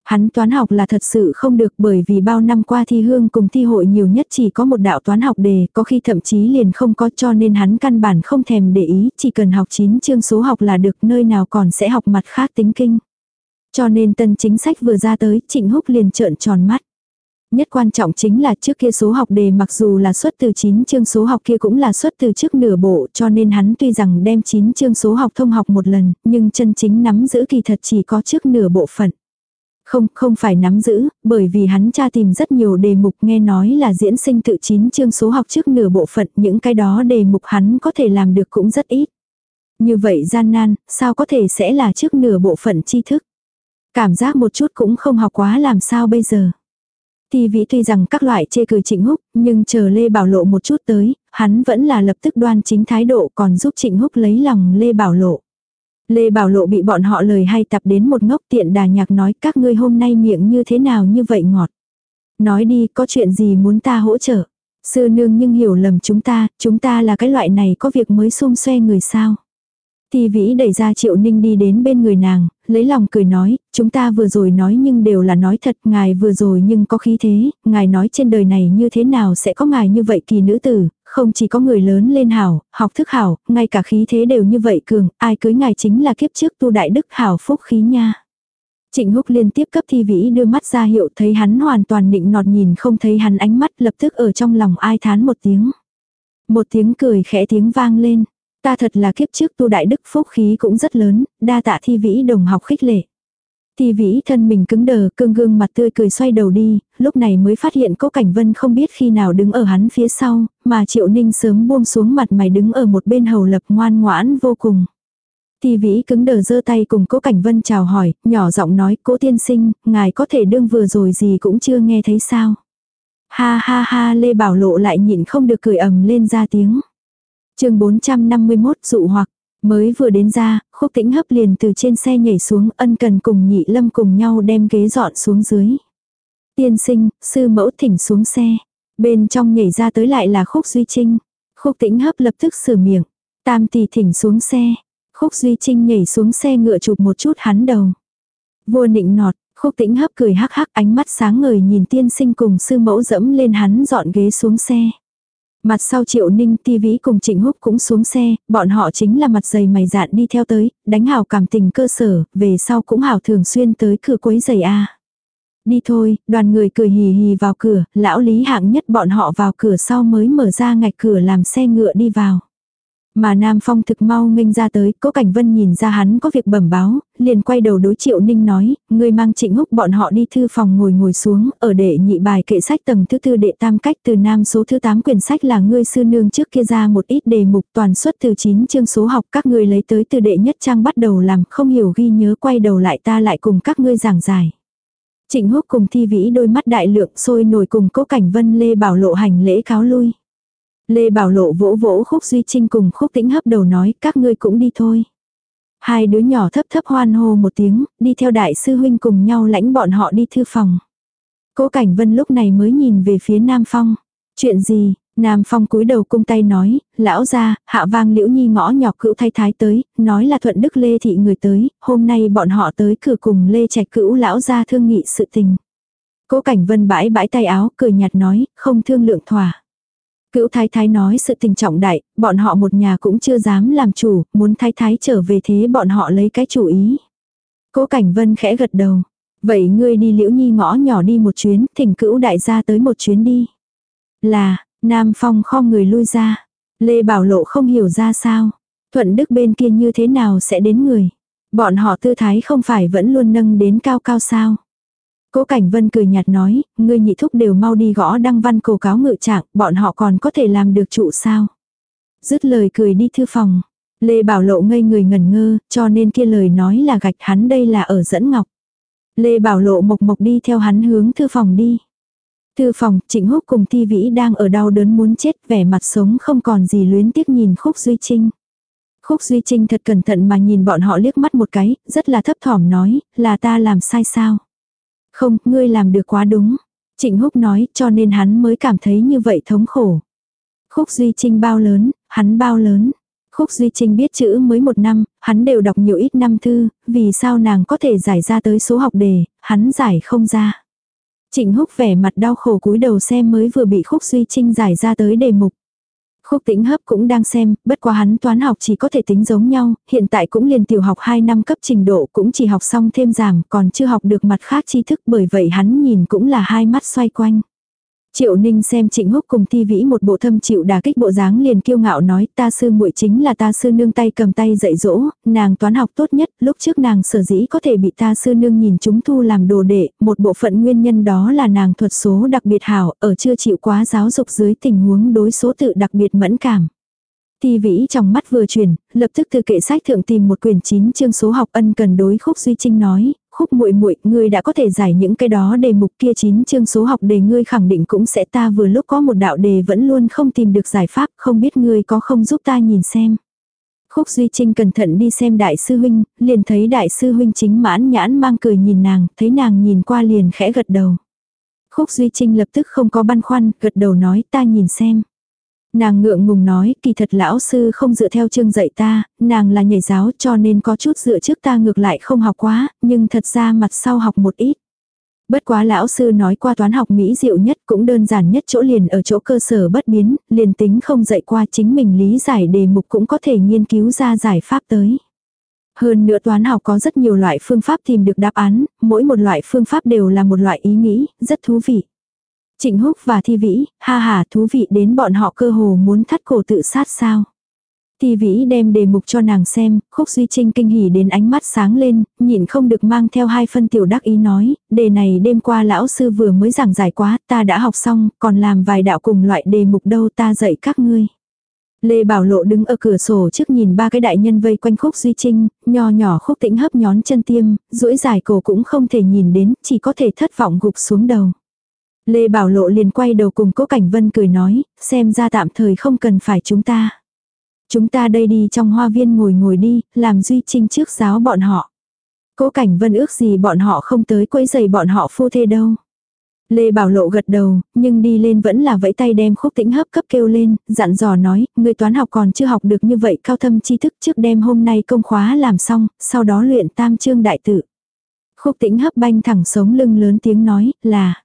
Hắn toán học là thật sự không được bởi vì bao năm qua thi hương cùng thi hội nhiều nhất chỉ có một đạo toán học đề, có khi thậm chí liền không có cho nên hắn căn bản không thèm để ý, chỉ cần học 9 chương số học là được nơi nào còn sẽ học mặt khác tính kinh. Cho nên tân chính sách vừa ra tới, trịnh húc liền trợn tròn mắt. Nhất quan trọng chính là trước kia số học đề mặc dù là xuất từ 9 chương số học kia cũng là xuất từ trước nửa bộ cho nên hắn tuy rằng đem 9 chương số học thông học một lần nhưng chân chính nắm giữ kỳ thật chỉ có trước nửa bộ phận. Không, không phải nắm giữ, bởi vì hắn tra tìm rất nhiều đề mục nghe nói là diễn sinh tự 9 chương số học trước nửa bộ phận những cái đó đề mục hắn có thể làm được cũng rất ít. Như vậy gian nan, sao có thể sẽ là trước nửa bộ phận tri thức. Cảm giác một chút cũng không học quá làm sao bây giờ. Ti vĩ tuy rằng các loại chê cười trịnh húc, nhưng chờ Lê Bảo Lộ một chút tới, hắn vẫn là lập tức đoan chính thái độ còn giúp trịnh húc lấy lòng Lê Bảo Lộ. Lê Bảo Lộ bị bọn họ lời hay tập đến một ngốc tiện đà nhạc nói các ngươi hôm nay miệng như thế nào như vậy ngọt. Nói đi có chuyện gì muốn ta hỗ trợ. Sư nương nhưng hiểu lầm chúng ta, chúng ta là cái loại này có việc mới xung xoe người sao. Thì vĩ đẩy ra triệu ninh đi đến bên người nàng, lấy lòng cười nói, chúng ta vừa rồi nói nhưng đều là nói thật, ngài vừa rồi nhưng có khí thế, ngài nói trên đời này như thế nào sẽ có ngài như vậy kỳ nữ tử, không chỉ có người lớn lên hảo, học thức hảo, ngay cả khí thế đều như vậy cường, ai cưới ngài chính là kiếp trước tu đại đức hảo phúc khí nha. Trịnh Húc liên tiếp cấp thi vĩ đưa mắt ra hiệu thấy hắn hoàn toàn nịnh nọt nhìn không thấy hắn ánh mắt lập tức ở trong lòng ai thán một tiếng. Một tiếng cười khẽ tiếng vang lên. Ta thật là kiếp trước tu đại đức phúc khí cũng rất lớn, đa tạ thi vĩ đồng học khích lệ. Thi vĩ thân mình cứng đờ, cương gương mặt tươi cười xoay đầu đi, lúc này mới phát hiện cố cảnh vân không biết khi nào đứng ở hắn phía sau, mà triệu ninh sớm buông xuống mặt mày đứng ở một bên hầu lập ngoan ngoãn vô cùng. Thi vĩ cứng đờ giơ tay cùng cố cảnh vân chào hỏi, nhỏ giọng nói cố tiên sinh, ngài có thể đương vừa rồi gì cũng chưa nghe thấy sao. Ha ha ha Lê Bảo Lộ lại nhịn không được cười ầm lên ra tiếng chương 451 dụ hoặc, mới vừa đến ra, khúc tĩnh hấp liền từ trên xe nhảy xuống ân cần cùng nhị lâm cùng nhau đem ghế dọn xuống dưới. Tiên sinh, sư mẫu thỉnh xuống xe. Bên trong nhảy ra tới lại là khúc duy trinh. Khúc tĩnh hấp lập tức sửa miệng. Tam tỷ thỉnh xuống xe. Khúc duy trinh nhảy xuống xe ngựa chụp một chút hắn đầu. Vua nịnh nọt, khúc tĩnh hấp cười hắc hắc ánh mắt sáng ngời nhìn tiên sinh cùng sư mẫu dẫm lên hắn dọn ghế xuống xe. Mặt sau triệu ninh ti vĩ cùng trịnh húc cũng xuống xe, bọn họ chính là mặt dày mày dạn đi theo tới, đánh hào cảm tình cơ sở, về sau cũng hào thường xuyên tới cửa quấy giày a Đi thôi, đoàn người cười hì hì vào cửa, lão lý hạng nhất bọn họ vào cửa sau mới mở ra ngạch cửa làm xe ngựa đi vào. Mà Nam Phong thực mau nghênh ra tới, Cố Cảnh Vân nhìn ra hắn có việc bẩm báo, liền quay đầu đối Triệu Ninh nói, người mang Trịnh Húc bọn họ đi thư phòng ngồi ngồi xuống, ở đệ nhị bài kệ sách tầng thứ tư đệ tam cách từ Nam số thứ 8 quyển sách là ngươi sư nương trước kia ra một ít đề mục toàn xuất từ 9 chương số học các ngươi lấy tới từ đệ nhất trang bắt đầu làm không hiểu ghi nhớ quay đầu lại ta lại cùng các ngươi giảng giải. Trịnh Húc cùng thi vĩ đôi mắt đại lượng sôi nổi cùng Cố Cảnh Vân lê bảo lộ hành lễ cáo lui. Lê Bảo Lộ vỗ vỗ khúc Duy Trinh cùng khúc tĩnh hấp đầu nói các ngươi cũng đi thôi. Hai đứa nhỏ thấp thấp hoan hô một tiếng, đi theo đại sư huynh cùng nhau lãnh bọn họ đi thư phòng. Cố Cảnh Vân lúc này mới nhìn về phía Nam Phong. Chuyện gì? Nam Phong cúi đầu cung tay nói, lão ra, hạ vang liễu nhi ngõ nhọc cữu thay thái tới, nói là thuận đức lê thị người tới, hôm nay bọn họ tới cửa cùng lê trạch cữu lão ra thương nghị sự tình. Cố Cảnh Vân bãi bãi tay áo, cười nhạt nói, không thương lượng thỏa. Cữu thái thái nói sự tình trọng đại, bọn họ một nhà cũng chưa dám làm chủ, muốn thái thái trở về thế bọn họ lấy cái chủ ý. Cố Cảnh Vân khẽ gật đầu. Vậy ngươi đi liễu nhi ngõ nhỏ đi một chuyến, thỉnh cữu đại gia tới một chuyến đi. Là, Nam Phong kho người lui ra. Lê Bảo Lộ không hiểu ra sao. Thuận Đức bên kia như thế nào sẽ đến người. Bọn họ tư thái không phải vẫn luôn nâng đến cao cao sao. Cố Cảnh Vân cười nhạt nói, ngươi nhị thúc đều mau đi gõ đăng văn cầu cáo ngự trạng, bọn họ còn có thể làm được trụ sao. Dứt lời cười đi thư phòng. Lê Bảo Lộ ngây người ngẩn ngơ, cho nên kia lời nói là gạch hắn đây là ở dẫn ngọc. Lê Bảo Lộ mộc mộc đi theo hắn hướng thư phòng đi. Thư phòng, Trịnh Húc cùng Thi Vĩ đang ở đau đớn muốn chết, vẻ mặt sống không còn gì luyến tiếc nhìn Khúc Duy Trinh. Khúc Duy Trinh thật cẩn thận mà nhìn bọn họ liếc mắt một cái, rất là thấp thỏm nói, là ta làm sai sao? Không, ngươi làm được quá đúng. Trịnh Húc nói, cho nên hắn mới cảm thấy như vậy thống khổ. Khúc Duy Trinh bao lớn, hắn bao lớn. Khúc Duy Trinh biết chữ mới một năm, hắn đều đọc nhiều ít năm thư, vì sao nàng có thể giải ra tới số học đề, hắn giải không ra. Trịnh Húc vẻ mặt đau khổ cúi đầu xem mới vừa bị Khúc Duy Trinh giải ra tới đề mục. Khúc tĩnh hấp cũng đang xem, bất quá hắn toán học chỉ có thể tính giống nhau, hiện tại cũng liền tiểu học 2 năm cấp trình độ cũng chỉ học xong thêm giảm, còn chưa học được mặt khác tri thức bởi vậy hắn nhìn cũng là hai mắt xoay quanh. Triệu Ninh xem Trịnh Húc cùng Thi Vĩ một bộ thâm chịu đả kích bộ dáng liền kiêu ngạo nói ta sư muội chính là ta sư nương tay cầm tay dạy dỗ, nàng toán học tốt nhất, lúc trước nàng sở dĩ có thể bị ta sư nương nhìn chúng thu làm đồ đệ, một bộ phận nguyên nhân đó là nàng thuật số đặc biệt hảo, ở chưa chịu quá giáo dục dưới tình huống đối số tự đặc biệt mẫn cảm. Thi vĩ trong mắt vừa chuyển, lập tức từ kệ sách thượng tìm một quyển chín chương số học ân cần đối khúc duy trinh nói, khúc muội muội ngươi đã có thể giải những cái đó đề mục kia chín chương số học đề ngươi khẳng định cũng sẽ ta vừa lúc có một đạo đề vẫn luôn không tìm được giải pháp, không biết ngươi có không giúp ta nhìn xem. Khúc Duy Trinh cẩn thận đi xem đại sư huynh, liền thấy đại sư huynh chính mãn nhãn mang cười nhìn nàng, thấy nàng nhìn qua liền khẽ gật đầu. Khúc Duy Trinh lập tức không có băn khoăn, gật đầu nói ta nhìn xem. Nàng ngượng ngùng nói, kỳ thật lão sư không dựa theo chương dạy ta, nàng là nhảy giáo cho nên có chút dựa trước ta ngược lại không học quá, nhưng thật ra mặt sau học một ít. Bất quá lão sư nói qua toán học mỹ diệu nhất cũng đơn giản nhất chỗ liền ở chỗ cơ sở bất biến, liền tính không dạy qua chính mình lý giải đề mục cũng có thể nghiên cứu ra giải pháp tới. Hơn nữa toán học có rất nhiều loại phương pháp tìm được đáp án, mỗi một loại phương pháp đều là một loại ý nghĩ, rất thú vị. Trịnh Húc và Thi Vĩ, ha ha thú vị đến bọn họ cơ hồ muốn thắt cổ tự sát sao. Thi Vĩ đem đề mục cho nàng xem, Khúc Duy Trinh kinh hỉ đến ánh mắt sáng lên, nhịn không được mang theo hai phân tiểu đắc ý nói, đề này đêm qua lão sư vừa mới giảng giải quá, ta đã học xong, còn làm vài đạo cùng loại đề mục đâu ta dạy các ngươi. Lê Bảo Lộ đứng ở cửa sổ trước nhìn ba cái đại nhân vây quanh khúc Duy Trinh, nho nhỏ khúc tĩnh hấp nhón chân tiêm, duỗi dài cổ cũng không thể nhìn đến, chỉ có thể thất vọng gục xuống đầu. Lê Bảo Lộ liền quay đầu cùng Cố Cảnh Vân cười nói, xem ra tạm thời không cần phải chúng ta. Chúng ta đây đi trong hoa viên ngồi ngồi đi, làm duy trinh trước giáo bọn họ. Cố Cảnh Vân ước gì bọn họ không tới quấy giày bọn họ phu thê đâu. Lê Bảo Lộ gật đầu, nhưng đi lên vẫn là vẫy tay đem khúc tĩnh hấp cấp kêu lên, dặn dò nói, người toán học còn chưa học được như vậy cao thâm tri thức trước đêm hôm nay công khóa làm xong, sau đó luyện tam chương đại tự. Khúc tĩnh hấp banh thẳng sống lưng lớn tiếng nói, là,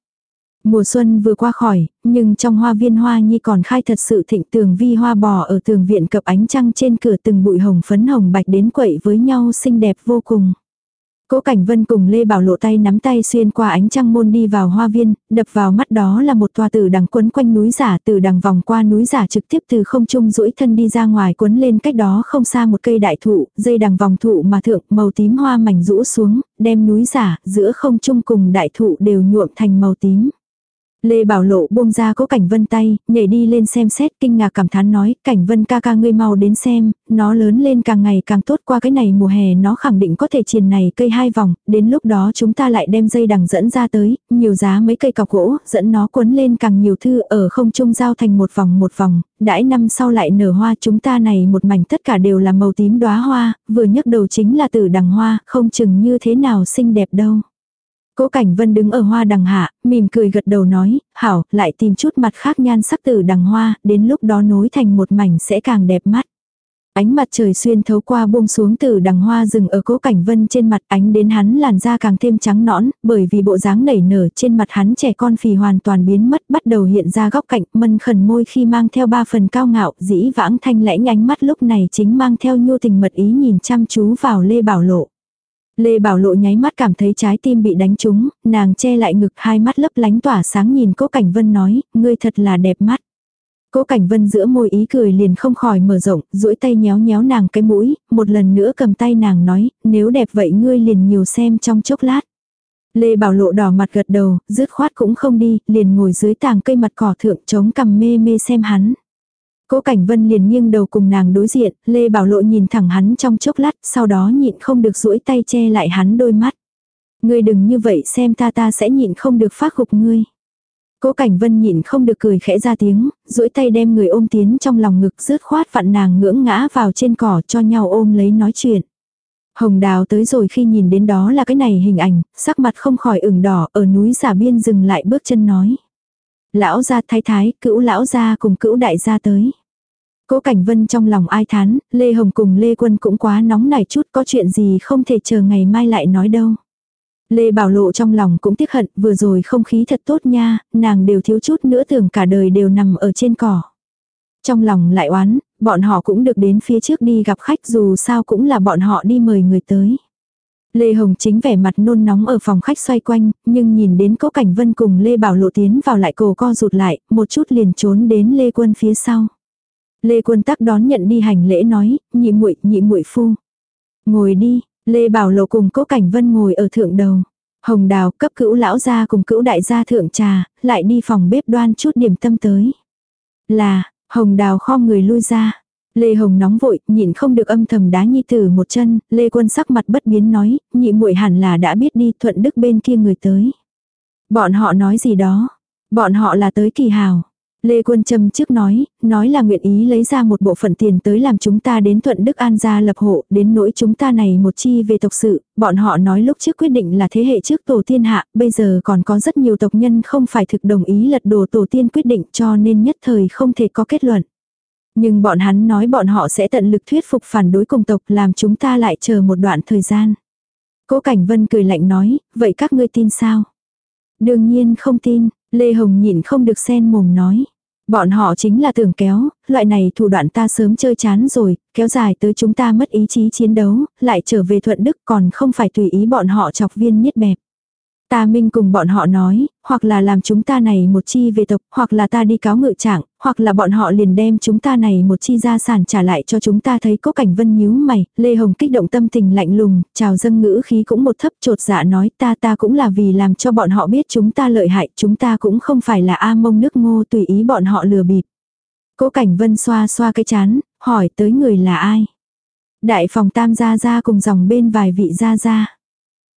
Mùa xuân vừa qua khỏi, nhưng trong hoa viên hoa nhi còn khai thật sự thịnh tường vi hoa bò ở tường viện cập ánh trăng trên cửa từng bụi hồng phấn hồng bạch đến quậy với nhau xinh đẹp vô cùng. Cố Cảnh Vân cùng Lê Bảo lộ tay nắm tay xuyên qua ánh trăng môn đi vào hoa viên, đập vào mắt đó là một tòa tử đằng quấn quanh núi giả từ đằng vòng qua núi giả trực tiếp từ không trung duỗi thân đi ra ngoài quấn lên cách đó không xa một cây đại thụ, dây đằng vòng thụ mà thượng màu tím hoa mảnh rũ xuống, đem núi giả giữa không trung cùng đại thụ đều nhuộm thành màu tím. Lê Bảo Lộ buông ra cố Cảnh Vân tay, nhảy đi lên xem xét kinh ngạc cảm thán nói, Cảnh Vân ca ca ngươi mau đến xem, nó lớn lên càng ngày càng tốt qua cái này mùa hè nó khẳng định có thể triền này cây hai vòng, đến lúc đó chúng ta lại đem dây đằng dẫn ra tới, nhiều giá mấy cây cọc gỗ, dẫn nó quấn lên càng nhiều thư ở không trung giao thành một vòng một vòng, đãi năm sau lại nở hoa chúng ta này một mảnh tất cả đều là màu tím đóa hoa, vừa nhấc đầu chính là tử đằng hoa, không chừng như thế nào xinh đẹp đâu. Cố Cảnh Vân đứng ở hoa đằng hạ, mỉm cười gật đầu nói, hảo, lại tìm chút mặt khác nhan sắc từ đằng hoa, đến lúc đó nối thành một mảnh sẽ càng đẹp mắt. Ánh mặt trời xuyên thấu qua buông xuống từ đằng hoa rừng ở cố cảnh vân trên mặt ánh đến hắn làn da càng thêm trắng nõn, bởi vì bộ dáng nảy nở trên mặt hắn trẻ con phì hoàn toàn biến mất bắt đầu hiện ra góc cạnh mân khẩn môi khi mang theo ba phần cao ngạo dĩ vãng thanh lãnh ánh mắt lúc này chính mang theo nhu tình mật ý nhìn chăm chú vào Lê Bảo Lộ. Lê Bảo Lộ nháy mắt cảm thấy trái tim bị đánh trúng, nàng che lại ngực hai mắt lấp lánh tỏa sáng nhìn Cố Cảnh Vân nói, ngươi thật là đẹp mắt. Cố Cảnh Vân giữa môi ý cười liền không khỏi mở rộng, duỗi tay nhéo nhéo nàng cái mũi, một lần nữa cầm tay nàng nói, nếu đẹp vậy ngươi liền nhiều xem trong chốc lát. Lê Bảo Lộ đỏ mặt gật đầu, dứt khoát cũng không đi, liền ngồi dưới tàng cây mặt cỏ thượng chống cằm mê mê xem hắn. Cố Cảnh Vân liền nghiêng đầu cùng nàng đối diện, Lê Bảo Lộ nhìn thẳng hắn trong chốc lát, sau đó nhịn không được duỗi tay che lại hắn đôi mắt. Ngươi đừng như vậy xem ta ta sẽ nhịn không được phát gục ngươi. Cố Cảnh Vân nhịn không được cười khẽ ra tiếng, duỗi tay đem người ôm tiến trong lòng ngực rướt khoát vặn nàng ngưỡng ngã vào trên cỏ cho nhau ôm lấy nói chuyện. Hồng đào tới rồi khi nhìn đến đó là cái này hình ảnh, sắc mặt không khỏi ửng đỏ, ở núi giả biên dừng lại bước chân nói. Lão gia thái thái, cữu lão gia cùng cữu đại gia tới. Cố Cảnh Vân trong lòng ai thán, Lê Hồng cùng Lê Quân cũng quá nóng nảy chút có chuyện gì không thể chờ ngày mai lại nói đâu. Lê Bảo Lộ trong lòng cũng tiếc hận, vừa rồi không khí thật tốt nha, nàng đều thiếu chút nữa tưởng cả đời đều nằm ở trên cỏ. Trong lòng lại oán, bọn họ cũng được đến phía trước đi gặp khách dù sao cũng là bọn họ đi mời người tới. Lê Hồng chính vẻ mặt nôn nóng ở phòng khách xoay quanh, nhưng nhìn đến Cố Cảnh Vân cùng Lê Bảo Lộ tiến vào lại cổ co rụt lại, một chút liền trốn đến Lê Quân phía sau. Lê Quân tắc đón nhận đi hành lễ nói, nhị muội nhị muội phu. Ngồi đi, Lê Bảo Lộ cùng Cố Cảnh Vân ngồi ở thượng đầu. Hồng Đào cấp cữu lão gia cùng cữu đại gia thượng trà, lại đi phòng bếp đoan chút điểm tâm tới. Là, Hồng Đào kho người lui ra. Lê Hồng nóng vội, nhịn không được âm thầm đá nhi tử một chân, Lê Quân sắc mặt bất biến nói, nhị muội hẳn là đã biết đi thuận đức bên kia người tới. Bọn họ nói gì đó? Bọn họ là tới kỳ hào. Lê Quân Trâm trước nói, nói là nguyện ý lấy ra một bộ phận tiền tới làm chúng ta đến Thuận Đức An gia lập hộ, đến nỗi chúng ta này một chi về tộc sự, bọn họ nói lúc trước quyết định là thế hệ trước tổ tiên hạ, bây giờ còn có rất nhiều tộc nhân không phải thực đồng ý lật đổ tổ tiên quyết định cho nên nhất thời không thể có kết luận. Nhưng bọn hắn nói bọn họ sẽ tận lực thuyết phục phản đối cùng tộc làm chúng ta lại chờ một đoạn thời gian. Cố Cảnh Vân cười lạnh nói, vậy các ngươi tin sao? Đương nhiên không tin, Lê Hồng nhịn không được xen mồm nói. Bọn họ chính là tưởng kéo, loại này thủ đoạn ta sớm chơi chán rồi, kéo dài tới chúng ta mất ý chí chiến đấu, lại trở về thuận đức còn không phải tùy ý bọn họ chọc viên niết bẹp. Ta minh cùng bọn họ nói, hoặc là làm chúng ta này một chi về tộc, hoặc là ta đi cáo ngự trạng, hoặc là bọn họ liền đem chúng ta này một chi gia sản trả lại cho chúng ta thấy có cảnh vân nhíu mày, Lê Hồng kích động tâm tình lạnh lùng, chào dâng ngữ khí cũng một thấp trột dạ nói ta ta cũng là vì làm cho bọn họ biết chúng ta lợi hại, chúng ta cũng không phải là A mông nước ngô tùy ý bọn họ lừa bịp. Cố cảnh vân xoa xoa cái chán, hỏi tới người là ai. Đại phòng tam gia gia cùng dòng bên vài vị gia gia.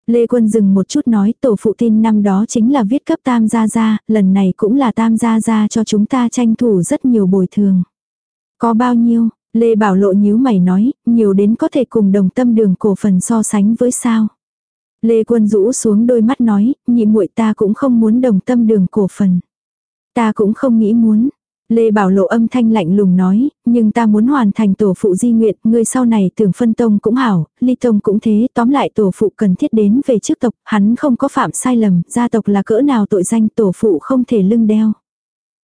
Lê Quân dừng một chút nói tổ phụ tin năm đó chính là viết cấp tam gia gia, lần này cũng là tam gia gia cho chúng ta tranh thủ rất nhiều bồi thường. Có bao nhiêu? Lê Bảo Lộ nhíu mày nói, nhiều đến có thể cùng đồng tâm đường cổ phần so sánh với sao. Lê Quân rũ xuống đôi mắt nói, nhị muội ta cũng không muốn đồng tâm đường cổ phần. Ta cũng không nghĩ muốn. Lê Bảo Lộ âm thanh lạnh lùng nói, nhưng ta muốn hoàn thành tổ phụ di nguyện, Ngươi sau này tưởng phân tông cũng hảo, ly tông cũng thế, tóm lại tổ phụ cần thiết đến về trước tộc, hắn không có phạm sai lầm, gia tộc là cỡ nào tội danh tổ phụ không thể lưng đeo.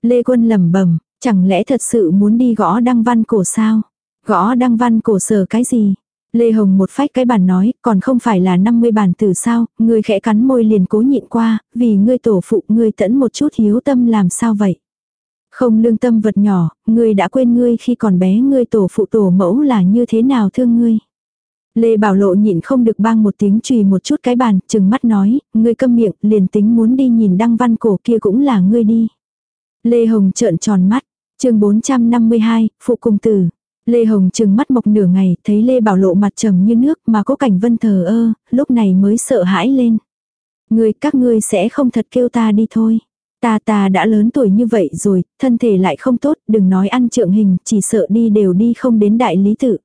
Lê Quân lẩm bẩm, chẳng lẽ thật sự muốn đi gõ đăng văn cổ sao? Gõ đăng văn cổ sở cái gì? Lê Hồng một phách cái bản nói, còn không phải là 50 bản từ sao, Ngươi khẽ cắn môi liền cố nhịn qua, vì ngươi tổ phụ ngươi tẫn một chút hiếu tâm làm sao vậy? Không lương tâm vật nhỏ, ngươi đã quên ngươi khi còn bé ngươi tổ phụ tổ mẫu là như thế nào thương ngươi. Lê Bảo Lộ nhịn không được bang một tiếng chùy một chút cái bàn, chừng mắt nói, ngươi câm miệng, liền tính muốn đi nhìn đăng văn cổ kia cũng là ngươi đi. Lê Hồng trợn tròn mắt, chương 452, phụ cung tử. Lê Hồng chừng mắt mộc nửa ngày, thấy Lê Bảo Lộ mặt trầm như nước mà có cảnh vân thờ ơ, lúc này mới sợ hãi lên. Ngươi các ngươi sẽ không thật kêu ta đi thôi. Ta ta đã lớn tuổi như vậy rồi, thân thể lại không tốt, đừng nói ăn trượng hình, chỉ sợ đi đều đi không đến đại lý tự.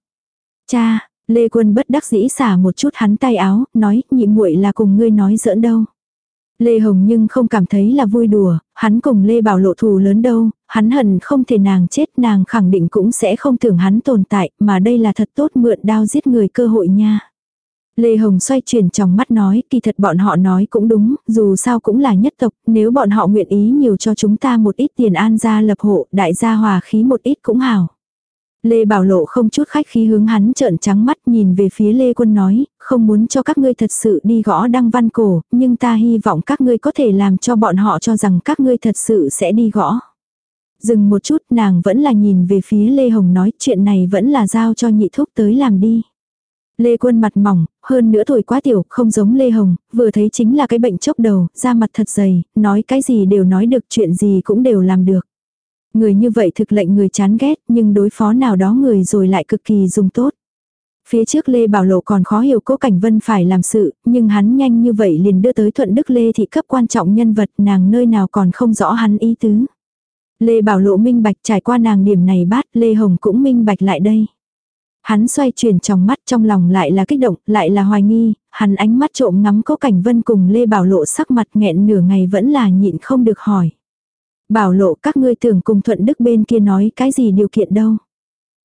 Cha, Lê Quân bất đắc dĩ xả một chút hắn tay áo, nói, nhị muội là cùng ngươi nói giỡn đâu. Lê Hồng nhưng không cảm thấy là vui đùa, hắn cùng Lê Bảo lộ thù lớn đâu, hắn hận không thể nàng chết nàng khẳng định cũng sẽ không tưởng hắn tồn tại, mà đây là thật tốt mượn đao giết người cơ hội nha. Lê Hồng xoay chuyển trong mắt nói, kỳ thật bọn họ nói cũng đúng, dù sao cũng là nhất tộc, nếu bọn họ nguyện ý nhiều cho chúng ta một ít tiền an gia lập hộ, đại gia hòa khí một ít cũng hảo. Lê Bảo Lộ không chút khách khí hướng hắn trợn trắng mắt nhìn về phía Lê Quân nói, không muốn cho các ngươi thật sự đi gõ đăng văn cổ, nhưng ta hy vọng các ngươi có thể làm cho bọn họ cho rằng các ngươi thật sự sẽ đi gõ. Dừng một chút nàng vẫn là nhìn về phía Lê Hồng nói chuyện này vẫn là giao cho nhị thúc tới làm đi. Lê Quân mặt mỏng, hơn nữa tuổi quá tiểu, không giống Lê Hồng, vừa thấy chính là cái bệnh chốc đầu, da mặt thật dày, nói cái gì đều nói được, chuyện gì cũng đều làm được. Người như vậy thực lệnh người chán ghét, nhưng đối phó nào đó người rồi lại cực kỳ dùng tốt. Phía trước Lê Bảo Lộ còn khó hiểu Cố Cảnh Vân phải làm sự, nhưng hắn nhanh như vậy liền đưa tới Thuận Đức Lê thị cấp quan trọng nhân vật nàng nơi nào còn không rõ hắn ý tứ. Lê Bảo Lộ minh bạch trải qua nàng điểm này bát Lê Hồng cũng minh bạch lại đây. Hắn xoay chuyển trong mắt trong lòng lại là kích động, lại là hoài nghi, hắn ánh mắt trộm ngắm Cố Cảnh Vân cùng Lê Bảo Lộ sắc mặt nghẹn nửa ngày vẫn là nhịn không được hỏi. Bảo lộ các ngươi tưởng cùng thuận đức bên kia nói cái gì điều kiện đâu.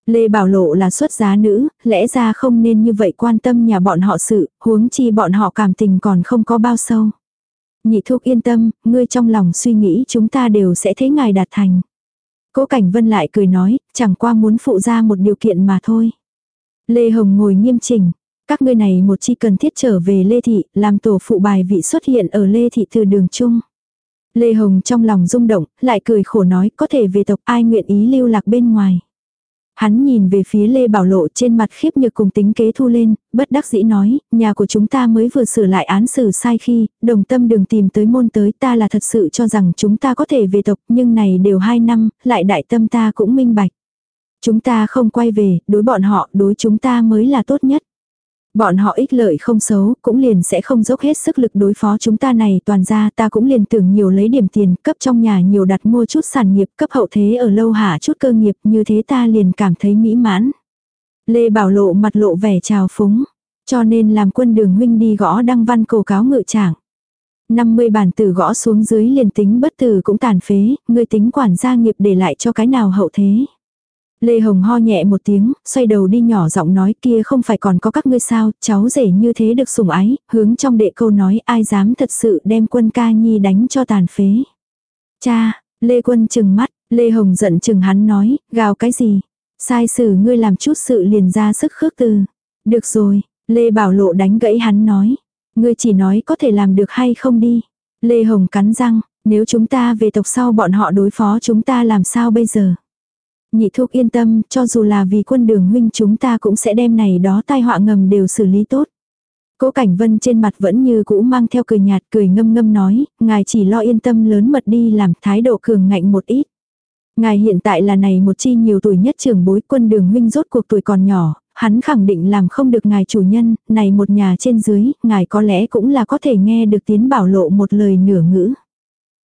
Lê Bảo Lộ là xuất giá nữ, lẽ ra không nên như vậy quan tâm nhà bọn họ sự, huống chi bọn họ cảm tình còn không có bao sâu. Nhị thúc yên tâm, ngươi trong lòng suy nghĩ chúng ta đều sẽ thấy ngài đạt thành. Cố Cảnh Vân lại cười nói, chẳng qua muốn phụ ra một điều kiện mà thôi. Lê Hồng ngồi nghiêm chỉnh, các ngươi này một chi cần thiết trở về Lê Thị, làm tổ phụ bài vị xuất hiện ở Lê Thị từ đường chung. Lê Hồng trong lòng rung động, lại cười khổ nói có thể về tộc ai nguyện ý lưu lạc bên ngoài. Hắn nhìn về phía Lê Bảo Lộ trên mặt khiếp nhược cùng tính kế thu lên, bất đắc dĩ nói, nhà của chúng ta mới vừa sửa lại án xử sai khi, đồng tâm đừng tìm tới môn tới ta là thật sự cho rằng chúng ta có thể về tộc, nhưng này đều hai năm, lại đại tâm ta cũng minh bạch. Chúng ta không quay về, đối bọn họ, đối chúng ta mới là tốt nhất. Bọn họ ích lợi không xấu, cũng liền sẽ không dốc hết sức lực đối phó chúng ta này toàn ra ta cũng liền tưởng nhiều lấy điểm tiền, cấp trong nhà nhiều đặt mua chút sản nghiệp, cấp hậu thế ở lâu hạ chút cơ nghiệp, như thế ta liền cảm thấy mỹ mãn. Lê Bảo Lộ mặt lộ vẻ trào phúng, cho nên làm quân đường huynh đi gõ đăng văn cầu cáo ngự trạng. 50 bản tử gõ xuống dưới liền tính bất tử cũng tàn phế, người tính quản gia nghiệp để lại cho cái nào hậu thế. Lê Hồng ho nhẹ một tiếng, xoay đầu đi nhỏ giọng nói kia không phải còn có các ngươi sao, cháu rể như thế được sủng ái, hướng trong đệ câu nói ai dám thật sự đem quân ca nhi đánh cho tàn phế. Cha, Lê Quân chừng mắt, Lê Hồng giận chừng hắn nói, gào cái gì? Sai xử ngươi làm chút sự liền ra sức khước từ. Được rồi, Lê Bảo Lộ đánh gãy hắn nói. Ngươi chỉ nói có thể làm được hay không đi. Lê Hồng cắn răng, nếu chúng ta về tộc sau bọn họ đối phó chúng ta làm sao bây giờ? Nhị thúc yên tâm, cho dù là vì quân đường huynh chúng ta cũng sẽ đem này đó tai họa ngầm đều xử lý tốt. Cố Cảnh Vân trên mặt vẫn như cũ mang theo cười nhạt cười ngâm ngâm nói, ngài chỉ lo yên tâm lớn mật đi làm thái độ cường ngạnh một ít. Ngài hiện tại là này một chi nhiều tuổi nhất trưởng bối quân đường huynh rốt cuộc tuổi còn nhỏ, hắn khẳng định làm không được ngài chủ nhân, này một nhà trên dưới, ngài có lẽ cũng là có thể nghe được tiến bảo lộ một lời nửa ngữ.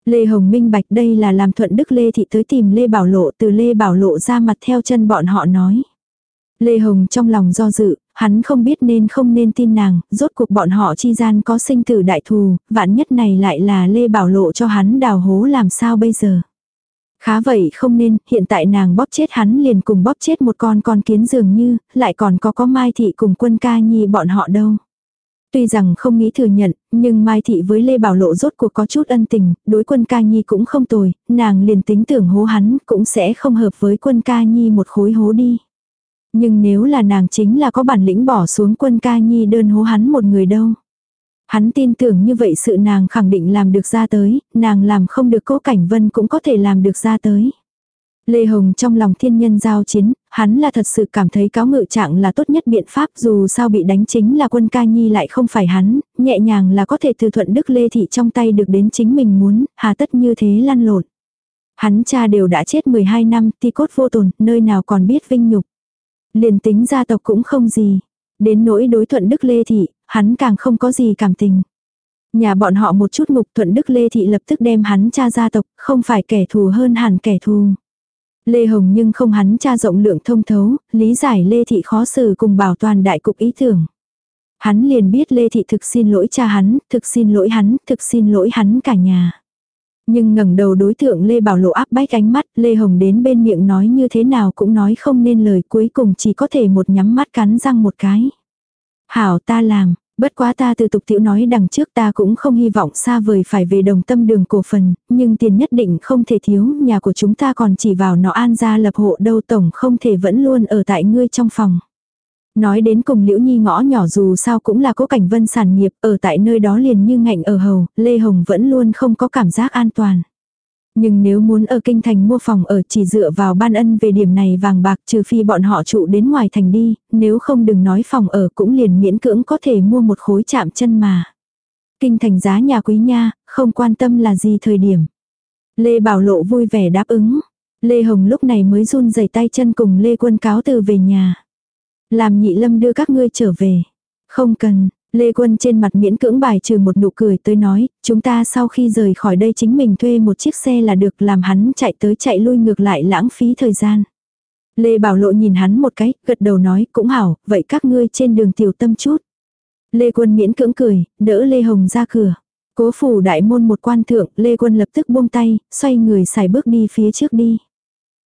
Lê Hồng minh bạch đây là làm thuận đức Lê Thị tới tìm Lê Bảo Lộ từ Lê Bảo Lộ ra mặt theo chân bọn họ nói. Lê Hồng trong lòng do dự, hắn không biết nên không nên tin nàng, rốt cuộc bọn họ chi gian có sinh tử đại thù, vạn nhất này lại là Lê Bảo Lộ cho hắn đào hố làm sao bây giờ. Khá vậy không nên, hiện tại nàng bóp chết hắn liền cùng bóp chết một con con kiến dường như, lại còn có có Mai Thị cùng quân ca nhi bọn họ đâu. Tuy rằng không nghĩ thừa nhận, nhưng Mai Thị với Lê Bảo Lộ rốt cuộc có chút ân tình, đối quân ca nhi cũng không tồi, nàng liền tính tưởng hố hắn cũng sẽ không hợp với quân ca nhi một khối hố đi. Nhưng nếu là nàng chính là có bản lĩnh bỏ xuống quân ca nhi đơn hố hắn một người đâu. Hắn tin tưởng như vậy sự nàng khẳng định làm được ra tới, nàng làm không được cố cảnh vân cũng có thể làm được ra tới. Lê Hồng trong lòng thiên nhân giao chiến, hắn là thật sự cảm thấy cáo ngự trạng là tốt nhất biện pháp dù sao bị đánh chính là quân ca nhi lại không phải hắn, nhẹ nhàng là có thể từ thuận đức Lê Thị trong tay được đến chính mình muốn, hà tất như thế lăn lộn. Hắn cha đều đã chết 12 năm, ti cốt vô tồn, nơi nào còn biết vinh nhục. Liền tính gia tộc cũng không gì. Đến nỗi đối thuận đức Lê Thị, hắn càng không có gì cảm tình. Nhà bọn họ một chút ngục thuận đức Lê Thị lập tức đem hắn cha gia tộc, không phải kẻ thù hơn hẳn kẻ thù. Lê Hồng nhưng không hắn cha rộng lượng thông thấu, lý giải Lê Thị khó xử cùng bảo toàn đại cục ý tưởng. Hắn liền biết Lê Thị thực xin lỗi cha hắn, thực xin lỗi hắn, thực xin lỗi hắn cả nhà. Nhưng ngẩng đầu đối tượng Lê Bảo Lộ áp bách ánh mắt, Lê Hồng đến bên miệng nói như thế nào cũng nói không nên lời cuối cùng chỉ có thể một nhắm mắt cắn răng một cái. Hảo ta làm, Bất quá ta từ tục tiểu nói đằng trước ta cũng không hy vọng xa vời phải về đồng tâm đường cổ phần, nhưng tiền nhất định không thể thiếu, nhà của chúng ta còn chỉ vào nó an ra lập hộ đâu tổng không thể vẫn luôn ở tại ngươi trong phòng. Nói đến cùng Liễu Nhi ngõ nhỏ dù sao cũng là cố cảnh vân sản nghiệp, ở tại nơi đó liền như ngạnh ở hầu, Lê Hồng vẫn luôn không có cảm giác an toàn. Nhưng nếu muốn ở kinh thành mua phòng ở chỉ dựa vào ban ân về điểm này vàng bạc trừ phi bọn họ trụ đến ngoài thành đi, nếu không đừng nói phòng ở cũng liền miễn cưỡng có thể mua một khối chạm chân mà. Kinh thành giá nhà quý nha, không quan tâm là gì thời điểm. Lê Bảo Lộ vui vẻ đáp ứng. Lê Hồng lúc này mới run rẩy tay chân cùng Lê Quân cáo từ về nhà. Làm nhị lâm đưa các ngươi trở về. Không cần, Lê Quân trên mặt miễn cưỡng bài trừ một nụ cười tới nói, chúng ta sau khi rời khỏi đây chính mình thuê một chiếc xe là được làm hắn chạy tới chạy lui ngược lại lãng phí thời gian. Lê Bảo Lộ nhìn hắn một cái, gật đầu nói, cũng hảo, vậy các ngươi trên đường tiểu tâm chút. Lê Quân miễn cưỡng cười, đỡ Lê Hồng ra cửa. Cố phủ đại môn một quan thượng, Lê Quân lập tức buông tay, xoay người xài bước đi phía trước đi.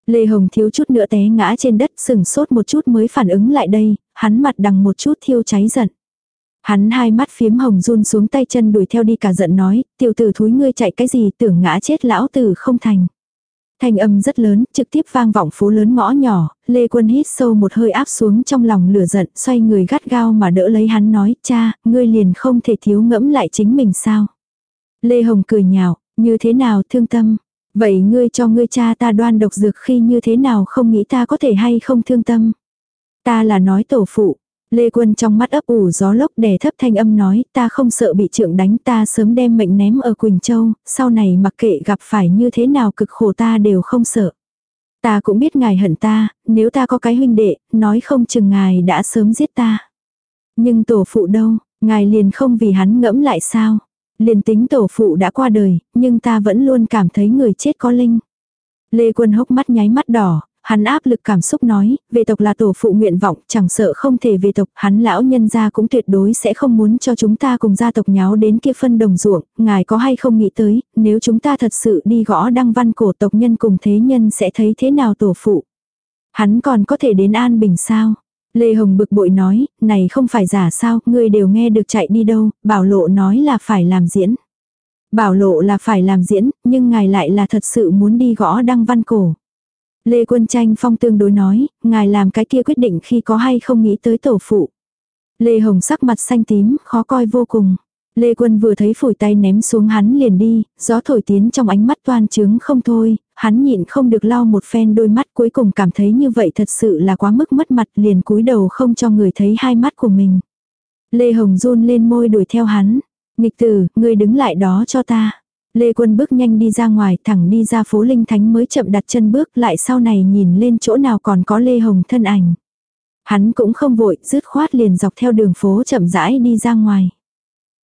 Lê Hồng thiếu chút nữa té ngã trên đất sừng sốt một chút mới phản ứng lại đây, hắn mặt đằng một chút thiêu cháy giận. Hắn hai mắt phiếm hồng run xuống tay chân đuổi theo đi cả giận nói, tiểu tử thúi ngươi chạy cái gì tưởng ngã chết lão tử không thành. Thanh âm rất lớn, trực tiếp vang vọng phố lớn ngõ nhỏ, Lê Quân hít sâu một hơi áp xuống trong lòng lửa giận, xoay người gắt gao mà đỡ lấy hắn nói, cha, ngươi liền không thể thiếu ngẫm lại chính mình sao. Lê Hồng cười nhạo, như thế nào thương tâm, vậy ngươi cho ngươi cha ta đoan độc dược khi như thế nào không nghĩ ta có thể hay không thương tâm. Ta là nói tổ phụ, Lê Quân trong mắt ấp ủ gió lốc đè thấp thanh âm nói ta không sợ bị trượng đánh ta sớm đem mệnh ném ở Quỳnh Châu, sau này mặc kệ gặp phải như thế nào cực khổ ta đều không sợ. Ta cũng biết ngài hận ta, nếu ta có cái huynh đệ, nói không chừng ngài đã sớm giết ta. Nhưng tổ phụ đâu, ngài liền không vì hắn ngẫm lại sao. Liền tính tổ phụ đã qua đời, nhưng ta vẫn luôn cảm thấy người chết có linh. Lê Quân hốc mắt nháy mắt đỏ, Hắn áp lực cảm xúc nói, về tộc là tổ phụ nguyện vọng, chẳng sợ không thể về tộc, hắn lão nhân gia cũng tuyệt đối sẽ không muốn cho chúng ta cùng gia tộc nháo đến kia phân đồng ruộng, ngài có hay không nghĩ tới, nếu chúng ta thật sự đi gõ đăng văn cổ tộc nhân cùng thế nhân sẽ thấy thế nào tổ phụ. Hắn còn có thể đến an bình sao? Lê Hồng bực bội nói, này không phải giả sao, ngươi đều nghe được chạy đi đâu, bảo lộ nói là phải làm diễn. Bảo lộ là phải làm diễn, nhưng ngài lại là thật sự muốn đi gõ đăng văn cổ. Lê Quân Tranh Phong tương đối nói, ngài làm cái kia quyết định khi có hay không nghĩ tới tổ phụ. Lê Hồng sắc mặt xanh tím, khó coi vô cùng. Lê Quân vừa thấy phổi tay ném xuống hắn liền đi, gió thổi tiến trong ánh mắt toan trướng không thôi, hắn nhịn không được lau một phen đôi mắt cuối cùng cảm thấy như vậy thật sự là quá mức mất mặt liền cúi đầu không cho người thấy hai mắt của mình. Lê Hồng run lên môi đuổi theo hắn. Nghịch tử, ngươi đứng lại đó cho ta. Lê Quân bước nhanh đi ra ngoài, thẳng đi ra phố Linh Thánh mới chậm đặt chân bước lại sau này nhìn lên chỗ nào còn có Lê Hồng thân ảnh. Hắn cũng không vội, dứt khoát liền dọc theo đường phố chậm rãi đi ra ngoài.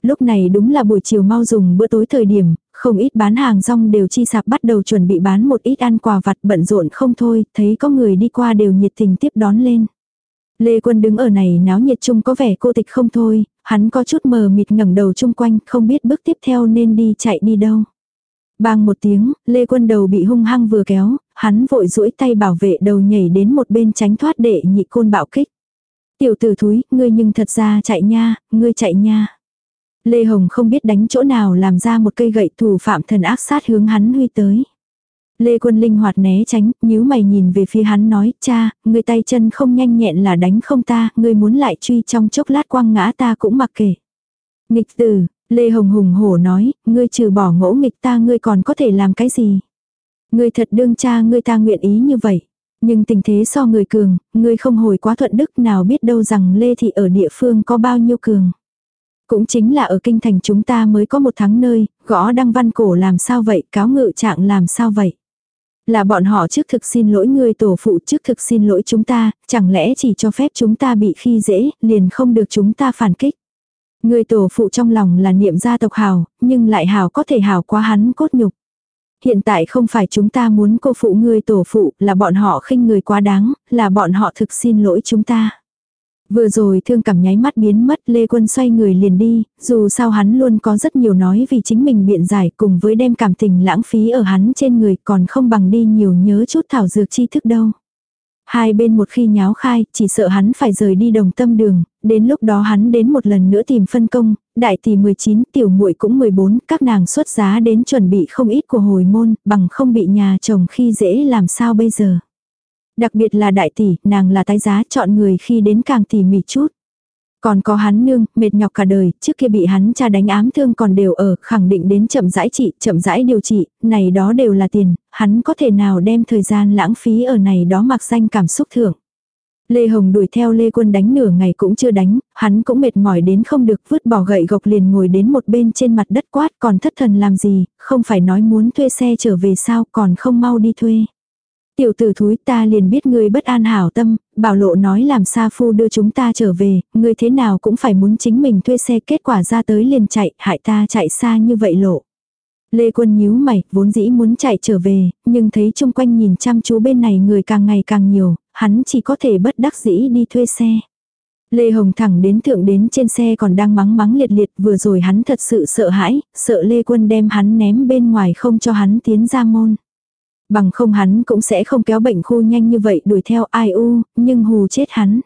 Lúc này đúng là buổi chiều mau dùng bữa tối thời điểm, không ít bán hàng rong đều chi sạp bắt đầu chuẩn bị bán một ít ăn quà vặt bận rộn không thôi, thấy có người đi qua đều nhiệt tình tiếp đón lên. Lê Quân đứng ở này náo nhiệt chung có vẻ cô tịch không thôi, hắn có chút mờ mịt ngẩng đầu chung quanh, không biết bước tiếp theo nên đi chạy đi đâu. Bang một tiếng, Lê Quân đầu bị hung hăng vừa kéo, hắn vội duỗi tay bảo vệ đầu nhảy đến một bên tránh thoát đệ nhị côn bạo kích. Tiểu tử thúi, ngươi nhưng thật ra chạy nha, ngươi chạy nha. Lê Hồng không biết đánh chỗ nào làm ra một cây gậy thủ phạm thần ác sát hướng hắn huy tới. Lê Quân linh hoạt né tránh, nhíu mày nhìn về phía hắn nói, cha, người tay chân không nhanh nhẹn là đánh không ta, người muốn lại truy trong chốc lát quăng ngã ta cũng mặc kệ. Nghịch tử, Lê Hồng hùng hổ nói, ngươi trừ bỏ ngỗ nghịch ta ngươi còn có thể làm cái gì? Ngươi thật đương cha ngươi ta nguyện ý như vậy. Nhưng tình thế so người cường, ngươi không hồi quá thuận đức nào biết đâu rằng Lê Thị ở địa phương có bao nhiêu cường. Cũng chính là ở kinh thành chúng ta mới có một tháng nơi, gõ đăng văn cổ làm sao vậy, cáo ngự trạng làm sao vậy. Là bọn họ trước thực xin lỗi người tổ phụ trước thực xin lỗi chúng ta, chẳng lẽ chỉ cho phép chúng ta bị khi dễ, liền không được chúng ta phản kích. Người tổ phụ trong lòng là niệm gia tộc hào, nhưng lại hào có thể hào quá hắn cốt nhục. Hiện tại không phải chúng ta muốn cô phụ người tổ phụ, là bọn họ khinh người quá đáng, là bọn họ thực xin lỗi chúng ta. Vừa rồi thương cảm nháy mắt biến mất Lê Quân xoay người liền đi, dù sao hắn luôn có rất nhiều nói vì chính mình biện giải cùng với đem cảm tình lãng phí ở hắn trên người còn không bằng đi nhiều nhớ chút thảo dược chi thức đâu. Hai bên một khi nháo khai, chỉ sợ hắn phải rời đi đồng tâm đường, đến lúc đó hắn đến một lần nữa tìm phân công, đại tỷ 19, tiểu muội cũng 14, các nàng xuất giá đến chuẩn bị không ít của hồi môn, bằng không bị nhà chồng khi dễ làm sao bây giờ. Đặc biệt là đại tỷ, nàng là tái giá chọn người khi đến càng tỉ mỉ chút. Còn có hắn nương, mệt nhọc cả đời, trước kia bị hắn cha đánh ám thương còn đều ở, khẳng định đến chậm rãi trị, chậm rãi điều trị, này đó đều là tiền, hắn có thể nào đem thời gian lãng phí ở này đó mặc danh cảm xúc thưởng. Lê Hồng đuổi theo Lê Quân đánh nửa ngày cũng chưa đánh, hắn cũng mệt mỏi đến không được vứt bỏ gậy gộc liền ngồi đến một bên trên mặt đất quát còn thất thần làm gì, không phải nói muốn thuê xe trở về sao còn không mau đi thuê. Tiểu tử thúi ta liền biết ngươi bất an hảo tâm, bảo lộ nói làm sa phu đưa chúng ta trở về, ngươi thế nào cũng phải muốn chính mình thuê xe kết quả ra tới liền chạy, hại ta chạy xa như vậy lộ. Lê Quân nhíu mày, vốn dĩ muốn chạy trở về, nhưng thấy chung quanh nhìn chăm chú bên này người càng ngày càng nhiều, hắn chỉ có thể bất đắc dĩ đi thuê xe. Lê Hồng thẳng đến thượng đến trên xe còn đang mắng mắng liệt liệt vừa rồi hắn thật sự sợ hãi, sợ Lê Quân đem hắn ném bên ngoài không cho hắn tiến ra môn. Bằng không hắn cũng sẽ không kéo bệnh khu nhanh như vậy đuổi theo ai u, nhưng hù chết hắn.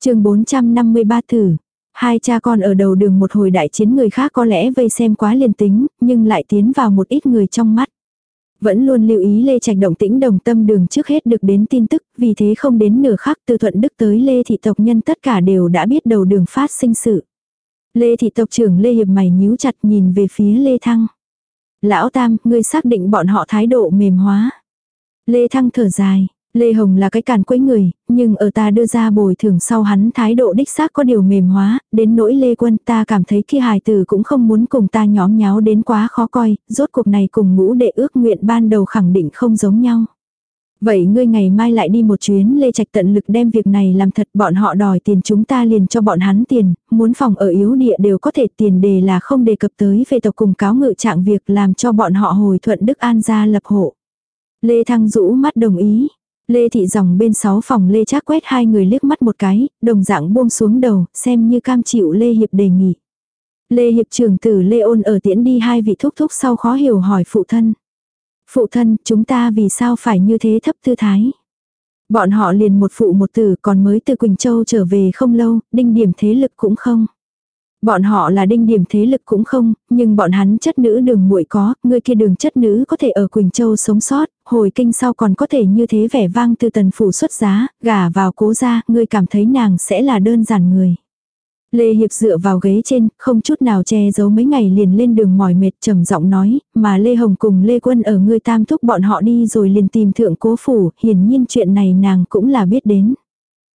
chương 453 thử. Hai cha con ở đầu đường một hồi đại chiến người khác có lẽ vây xem quá liền tính, nhưng lại tiến vào một ít người trong mắt. Vẫn luôn lưu ý Lê Trạch động tĩnh đồng tâm đường trước hết được đến tin tức, vì thế không đến nửa khắc từ thuận đức tới Lê Thị tộc nhân tất cả đều đã biết đầu đường phát sinh sự. Lê Thị tộc trưởng Lê Hiệp mày nhíu chặt nhìn về phía Lê Thăng. Lão Tam, ngươi xác định bọn họ thái độ mềm hóa. Lê Thăng thở dài. Lê Hồng là cái càn quấy người, nhưng ở ta đưa ra bồi thường sau hắn thái độ đích xác có điều mềm hóa, đến nỗi Lê Quân ta cảm thấy khi hài tử cũng không muốn cùng ta nhóm nháo đến quá khó coi, rốt cuộc này cùng ngũ đệ ước nguyện ban đầu khẳng định không giống nhau. Vậy ngươi ngày mai lại đi một chuyến Lê Trạch tận lực đem việc này làm thật bọn họ đòi tiền chúng ta liền cho bọn hắn tiền, muốn phòng ở yếu địa đều có thể tiền đề là không đề cập tới về tộc cùng cáo ngự trạng việc làm cho bọn họ hồi thuận Đức An gia lập hộ. Lê Thăng rũ mắt đồng ý. Lê Thị dòng bên sáu phòng Lê Trác quét hai người liếc mắt một cái, đồng dạng buông xuống đầu, xem như cam chịu Lê Hiệp đề nghị. Lê Hiệp trưởng tử Lê ôn ở tiễn đi hai vị thúc thúc sau khó hiểu hỏi phụ thân. Phụ thân, chúng ta vì sao phải như thế thấp tư thái? Bọn họ liền một phụ một tử còn mới từ Quỳnh Châu trở về không lâu, đinh điểm thế lực cũng không. Bọn họ là đinh điểm thế lực cũng không, nhưng bọn hắn chất nữ đường muội có, người kia đường chất nữ có thể ở Quỳnh Châu sống sót, hồi kinh sau còn có thể như thế vẻ vang từ tần phủ xuất giá, gả vào cố gia, người cảm thấy nàng sẽ là đơn giản người. Lê Hiệp dựa vào ghế trên, không chút nào che giấu mấy ngày liền lên đường mỏi mệt trầm giọng nói, mà Lê Hồng cùng Lê Quân ở người tam thúc bọn họ đi rồi liền tìm thượng cố phủ, hiển nhiên chuyện này nàng cũng là biết đến.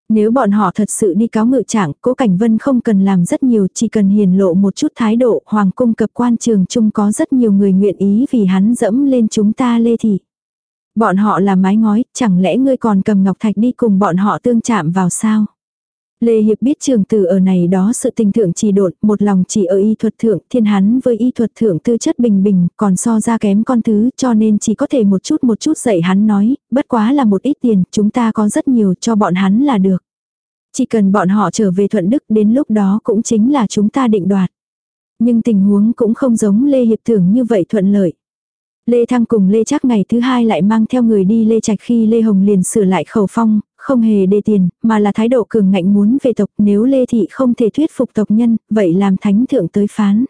Nếu bọn họ thật sự đi cáo ngự trạng, cố Cảnh Vân không cần làm rất nhiều, chỉ cần hiền lộ một chút thái độ, hoàng cung cập quan trường chung có rất nhiều người nguyện ý vì hắn dẫm lên chúng ta lê thị. Bọn họ là mái ngói, chẳng lẽ ngươi còn cầm ngọc thạch đi cùng bọn họ tương chạm vào sao? Lê Hiệp biết trường tử ở này đó sự tình thượng chỉ đột một lòng chỉ ở y thuật thượng, thiên hắn với y thuật thượng tư chất bình bình, còn so ra kém con thứ, cho nên chỉ có thể một chút một chút dạy hắn nói, bất quá là một ít tiền, chúng ta có rất nhiều cho bọn hắn là được. Chỉ cần bọn họ trở về thuận đức đến lúc đó cũng chính là chúng ta định đoạt. Nhưng tình huống cũng không giống Lê Hiệp tưởng như vậy thuận lợi. Lê Thăng cùng Lê Chắc ngày thứ hai lại mang theo người đi Lê Trạch khi Lê Hồng liền sửa lại khẩu phong, không hề đề tiền, mà là thái độ cường ngạnh muốn về tộc nếu Lê Thị không thể thuyết phục tộc nhân, vậy làm thánh thượng tới phán.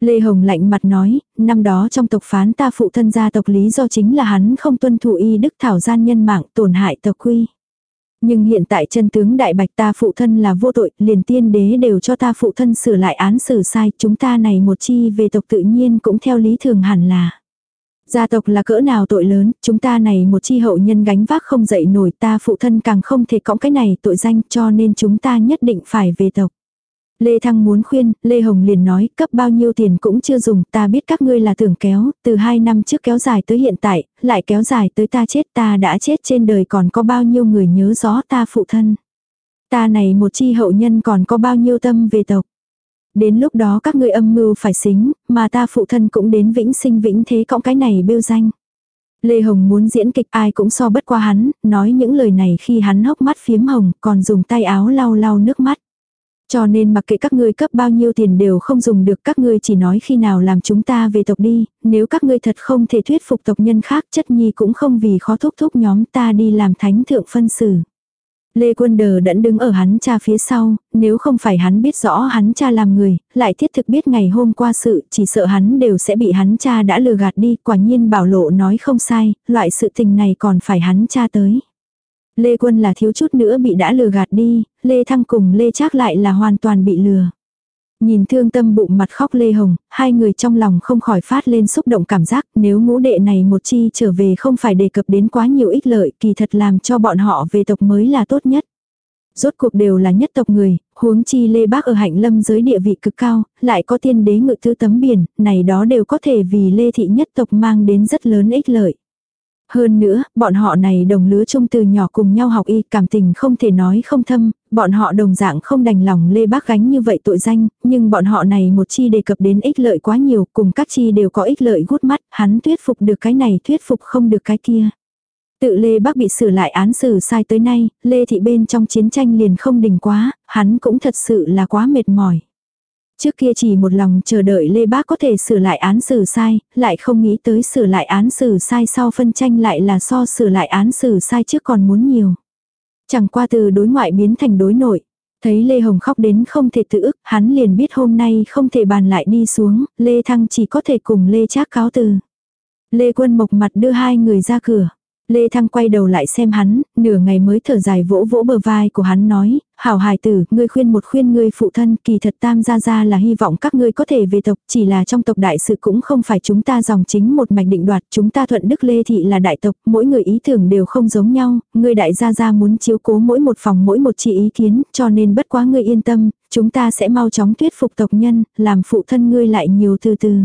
Lê Hồng lạnh mặt nói, năm đó trong tộc phán ta phụ thân gia tộc lý do chính là hắn không tuân thủ y đức thảo gian nhân mạng tổn hại tộc quy. Nhưng hiện tại chân tướng đại bạch ta phụ thân là vô tội, liền tiên đế đều cho ta phụ thân sửa lại án xử sai, chúng ta này một chi về tộc tự nhiên cũng theo lý thường hẳn là. Gia tộc là cỡ nào tội lớn, chúng ta này một chi hậu nhân gánh vác không dậy nổi ta phụ thân càng không thể cõng cái này tội danh cho nên chúng ta nhất định phải về tộc. Lê Thăng muốn khuyên, Lê Hồng liền nói cấp bao nhiêu tiền cũng chưa dùng, ta biết các ngươi là tưởng kéo, từ hai năm trước kéo dài tới hiện tại, lại kéo dài tới ta chết ta đã chết trên đời còn có bao nhiêu người nhớ rõ ta phụ thân. Ta này một chi hậu nhân còn có bao nhiêu tâm về tộc. Đến lúc đó các ngươi âm mưu phải xính, mà ta phụ thân cũng đến vĩnh sinh vĩnh thế cõng cái này bêu danh. Lê Hồng muốn diễn kịch ai cũng so bất qua hắn, nói những lời này khi hắn hốc mắt phiếm hồng, còn dùng tay áo lau lau nước mắt. Cho nên mặc kệ các ngươi cấp bao nhiêu tiền đều không dùng được các ngươi chỉ nói khi nào làm chúng ta về tộc đi, nếu các ngươi thật không thể thuyết phục tộc nhân khác chất nhi cũng không vì khó thúc thúc nhóm ta đi làm thánh thượng phân xử. Lê Quân Đờ đẫn đứng ở hắn cha phía sau, nếu không phải hắn biết rõ hắn cha làm người, lại thiết thực biết ngày hôm qua sự, chỉ sợ hắn đều sẽ bị hắn cha đã lừa gạt đi, quả nhiên bảo lộ nói không sai, loại sự tình này còn phải hắn cha tới. Lê Quân là thiếu chút nữa bị đã lừa gạt đi, Lê Thăng cùng Lê Trác lại là hoàn toàn bị lừa. Nhìn thương tâm bụng mặt khóc Lê Hồng, hai người trong lòng không khỏi phát lên xúc động cảm giác nếu ngũ đệ này một chi trở về không phải đề cập đến quá nhiều ích lợi kỳ thật làm cho bọn họ về tộc mới là tốt nhất. Rốt cuộc đều là nhất tộc người, huống chi Lê Bác ở hạnh lâm giới địa vị cực cao, lại có tiên đế ngự tứ tấm biển, này đó đều có thể vì Lê Thị nhất tộc mang đến rất lớn ích lợi. Hơn nữa, bọn họ này đồng lứa chung từ nhỏ cùng nhau học y, cảm tình không thể nói không thâm, bọn họ đồng dạng không đành lòng lê bác gánh như vậy tội danh, nhưng bọn họ này một chi đề cập đến ích lợi quá nhiều, cùng các chi đều có ích lợi gút mắt, hắn thuyết phục được cái này thuyết phục không được cái kia. Tự Lê Bác bị xử lại án xử sai tới nay, Lê Thị bên trong chiến tranh liền không đình quá, hắn cũng thật sự là quá mệt mỏi. Trước kia chỉ một lòng chờ đợi Lê Bác có thể sửa lại án xử sai, lại không nghĩ tới sửa lại án xử sai sau phân tranh lại là so sửa lại án xử sai trước còn muốn nhiều. Chẳng qua từ đối ngoại biến thành đối nội. Thấy Lê Hồng khóc đến không thể tự ức, hắn liền biết hôm nay không thể bàn lại đi xuống, Lê Thăng chỉ có thể cùng Lê Trác cáo từ. Lê Quân Mộc mặt đưa hai người ra cửa. Lê Thăng quay đầu lại xem hắn, nửa ngày mới thở dài vỗ vỗ bờ vai của hắn nói, hảo hài tử, ngươi khuyên một khuyên ngươi phụ thân, kỳ thật tam gia gia là hy vọng các ngươi có thể về tộc, chỉ là trong tộc đại sự cũng không phải chúng ta dòng chính một mạch định đoạt, chúng ta thuận đức Lê Thị là đại tộc, mỗi người ý tưởng đều không giống nhau, ngươi đại gia gia muốn chiếu cố mỗi một phòng mỗi một chi ý kiến, cho nên bất quá ngươi yên tâm, chúng ta sẽ mau chóng thuyết phục tộc nhân, làm phụ thân ngươi lại nhiều từ từ.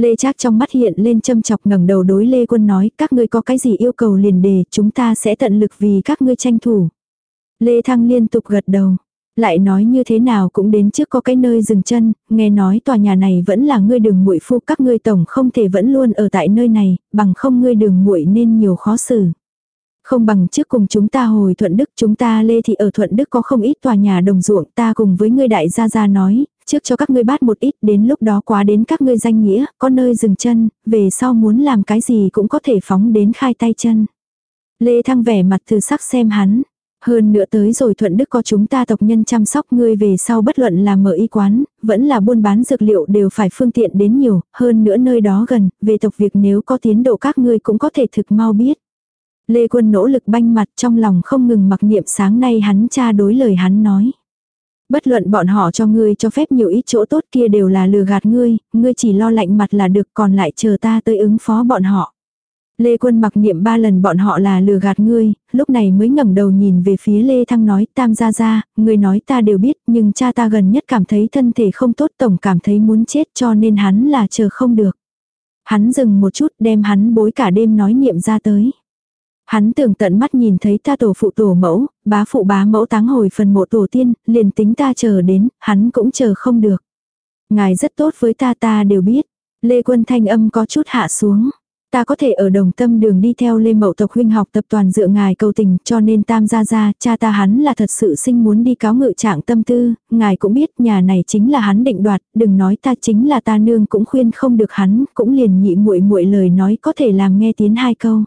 Lê Trác trong mắt hiện lên châm chọc ngẩng đầu đối Lê Quân nói, các ngươi có cái gì yêu cầu liền đề, chúng ta sẽ tận lực vì các ngươi tranh thủ. Lê Thăng liên tục gật đầu. Lại nói như thế nào cũng đến trước có cái nơi dừng chân, nghe nói tòa nhà này vẫn là ngươi đường muội phu các ngươi tổng không thể vẫn luôn ở tại nơi này, bằng không ngươi đường muội nên nhiều khó xử. Không bằng trước cùng chúng ta hồi Thuận Đức, chúng ta Lê Thị ở Thuận Đức có không ít tòa nhà đồng ruộng, ta cùng với ngươi đại gia gia nói, trước cho các ngươi bát một ít, đến lúc đó quá đến các ngươi danh nghĩa, có nơi dừng chân, về sau muốn làm cái gì cũng có thể phóng đến khai tay chân. Lê Thăng vẻ mặt từ sắc xem hắn. Hơn nữa tới rồi thuận đức có chúng ta tộc nhân chăm sóc ngươi về sau bất luận là mở y quán, vẫn là buôn bán dược liệu đều phải phương tiện đến nhiều, hơn nữa nơi đó gần, về tộc việc nếu có tiến độ các ngươi cũng có thể thực mau biết. Lê Quân nỗ lực banh mặt trong lòng không ngừng mặc niệm sáng nay hắn cha đối lời hắn nói. Bất luận bọn họ cho ngươi cho phép nhiều ít chỗ tốt kia đều là lừa gạt ngươi, ngươi chỉ lo lạnh mặt là được còn lại chờ ta tới ứng phó bọn họ. Lê Quân mặc niệm ba lần bọn họ là lừa gạt ngươi, lúc này mới ngẩng đầu nhìn về phía Lê Thăng nói tam gia gia, ngươi nói ta đều biết nhưng cha ta gần nhất cảm thấy thân thể không tốt tổng cảm thấy muốn chết cho nên hắn là chờ không được. Hắn dừng một chút đem hắn bối cả đêm nói niệm ra tới. Hắn tưởng tận mắt nhìn thấy ta tổ phụ tổ mẫu, bá phụ bá mẫu táng hồi phần mộ tổ tiên, liền tính ta chờ đến, hắn cũng chờ không được. Ngài rất tốt với ta ta đều biết. Lê Quân thanh âm có chút hạ xuống. Ta có thể ở đồng tâm đường đi theo Lê Mậu tộc huynh học tập toàn dựa ngài cầu tình cho nên tam gia gia, cha ta hắn là thật sự sinh muốn đi cáo ngự trạng tâm tư, ngài cũng biết nhà này chính là hắn định đoạt, đừng nói ta chính là ta nương cũng khuyên không được hắn, cũng liền nhị muội muội lời nói có thể làm nghe tiếng hai câu.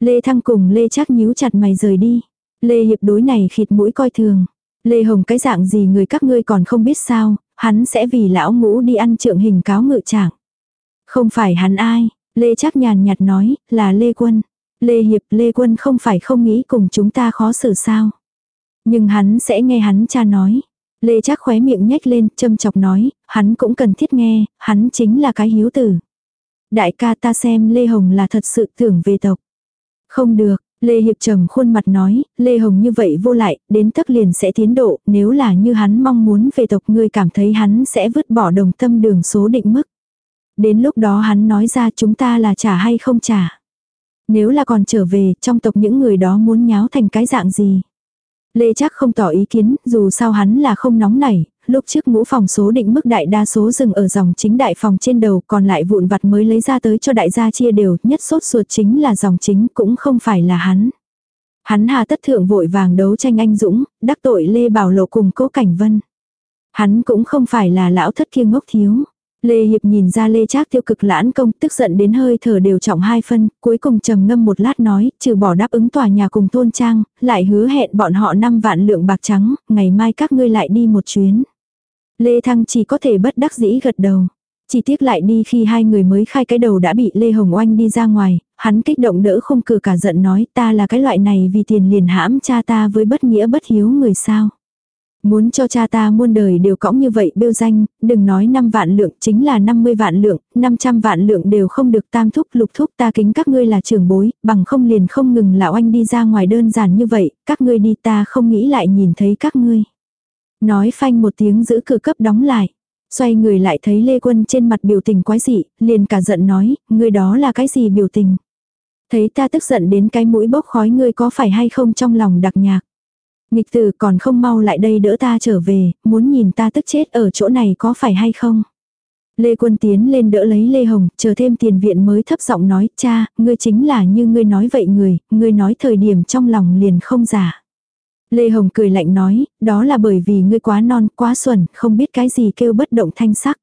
Lê Thăng cùng Lê Trác nhíu chặt mày rời đi. Lê Hiệp đối này khịt mũi coi thường. Lê Hồng cái dạng gì người các ngươi còn không biết sao, hắn sẽ vì lão ngũ đi ăn trượng hình cáo ngự trạng. Không phải hắn ai, Lê Trác nhàn nhạt nói, là Lê Quân. Lê Hiệp Lê Quân không phải không nghĩ cùng chúng ta khó xử sao. Nhưng hắn sẽ nghe hắn cha nói. Lê Trác khóe miệng nhếch lên, châm chọc nói, hắn cũng cần thiết nghe, hắn chính là cái hiếu tử. Đại ca ta xem Lê Hồng là thật sự tưởng về tộc. Không được, Lê Hiệp trầm khuôn mặt nói, Lê Hồng như vậy vô lại, đến tức liền sẽ tiến độ, nếu là như hắn mong muốn về tộc ngươi cảm thấy hắn sẽ vứt bỏ đồng tâm đường số định mức. Đến lúc đó hắn nói ra chúng ta là trả hay không trả. Nếu là còn trở về, trong tộc những người đó muốn nháo thành cái dạng gì. Lê chắc không tỏ ý kiến, dù sao hắn là không nóng nảy, lúc trước ngũ phòng số định mức đại đa số dừng ở dòng chính đại phòng trên đầu còn lại vụn vặt mới lấy ra tới cho đại gia chia đều, nhất sốt ruột chính là dòng chính cũng không phải là hắn. Hắn hà tất thượng vội vàng đấu tranh anh dũng, đắc tội Lê Bảo Lộ cùng cố Cảnh Vân. Hắn cũng không phải là lão thất kia ngốc thiếu. Lê Hiệp nhìn ra Lê Trác tiêu cực lãn công tức giận đến hơi thở đều trọng hai phân, cuối cùng trầm ngâm một lát nói, trừ bỏ đáp ứng tòa nhà cùng thôn trang, lại hứa hẹn bọn họ 5 vạn lượng bạc trắng, ngày mai các ngươi lại đi một chuyến. Lê Thăng chỉ có thể bất đắc dĩ gật đầu. Chỉ tiếc lại đi khi hai người mới khai cái đầu đã bị Lê Hồng Oanh đi ra ngoài, hắn kích động đỡ không cử cả giận nói ta là cái loại này vì tiền liền hãm cha ta với bất nghĩa bất hiếu người sao. Muốn cho cha ta muôn đời đều cõng như vậy bêu danh, đừng nói 5 vạn lượng chính là 50 vạn lượng, 500 vạn lượng đều không được tam thúc lục thúc ta kính các ngươi là trưởng bối, bằng không liền không ngừng lão anh đi ra ngoài đơn giản như vậy, các ngươi đi ta không nghĩ lại nhìn thấy các ngươi. Nói phanh một tiếng giữ cửa cấp đóng lại. Xoay người lại thấy Lê Quân trên mặt biểu tình quái dị, liền cả giận nói, người đó là cái gì biểu tình. Thấy ta tức giận đến cái mũi bốc khói ngươi có phải hay không trong lòng đặc nhạc. Nghịch tử còn không mau lại đây đỡ ta trở về, muốn nhìn ta tức chết ở chỗ này có phải hay không. Lê Quân tiến lên đỡ lấy Lê Hồng, chờ thêm tiền viện mới thấp giọng nói, cha, ngươi chính là như ngươi nói vậy người, ngươi nói thời điểm trong lòng liền không giả. Lê Hồng cười lạnh nói, đó là bởi vì ngươi quá non, quá xuẩn, không biết cái gì kêu bất động thanh sắc.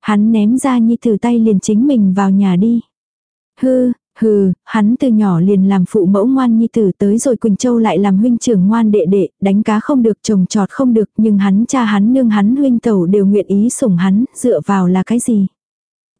Hắn ném ra nhi từ tay liền chính mình vào nhà đi. Hư, hừ, hắn từ nhỏ liền làm phụ mẫu ngoan nhi tử tới rồi Quỳnh Châu lại làm huynh trưởng ngoan đệ đệ, đánh cá không được trồng trọt không được, nhưng hắn cha hắn nương hắn huynh tẩu đều nguyện ý sủng hắn, dựa vào là cái gì?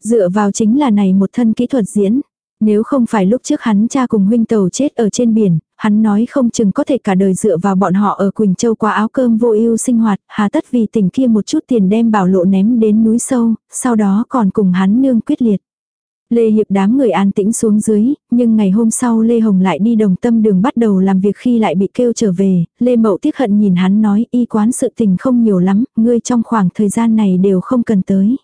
Dựa vào chính là này một thân kỹ thuật diễn. Nếu không phải lúc trước hắn cha cùng huynh tàu chết ở trên biển, hắn nói không chừng có thể cả đời dựa vào bọn họ ở Quỳnh Châu qua áo cơm vô ưu sinh hoạt, hà tất vì tình kia một chút tiền đem bảo lộ ném đến núi sâu, sau đó còn cùng hắn nương quyết liệt. Lê Hiệp đám người an tĩnh xuống dưới, nhưng ngày hôm sau Lê Hồng lại đi đồng tâm đường bắt đầu làm việc khi lại bị kêu trở về, Lê Mậu tiếc hận nhìn hắn nói y quán sự tình không nhiều lắm, ngươi trong khoảng thời gian này đều không cần tới.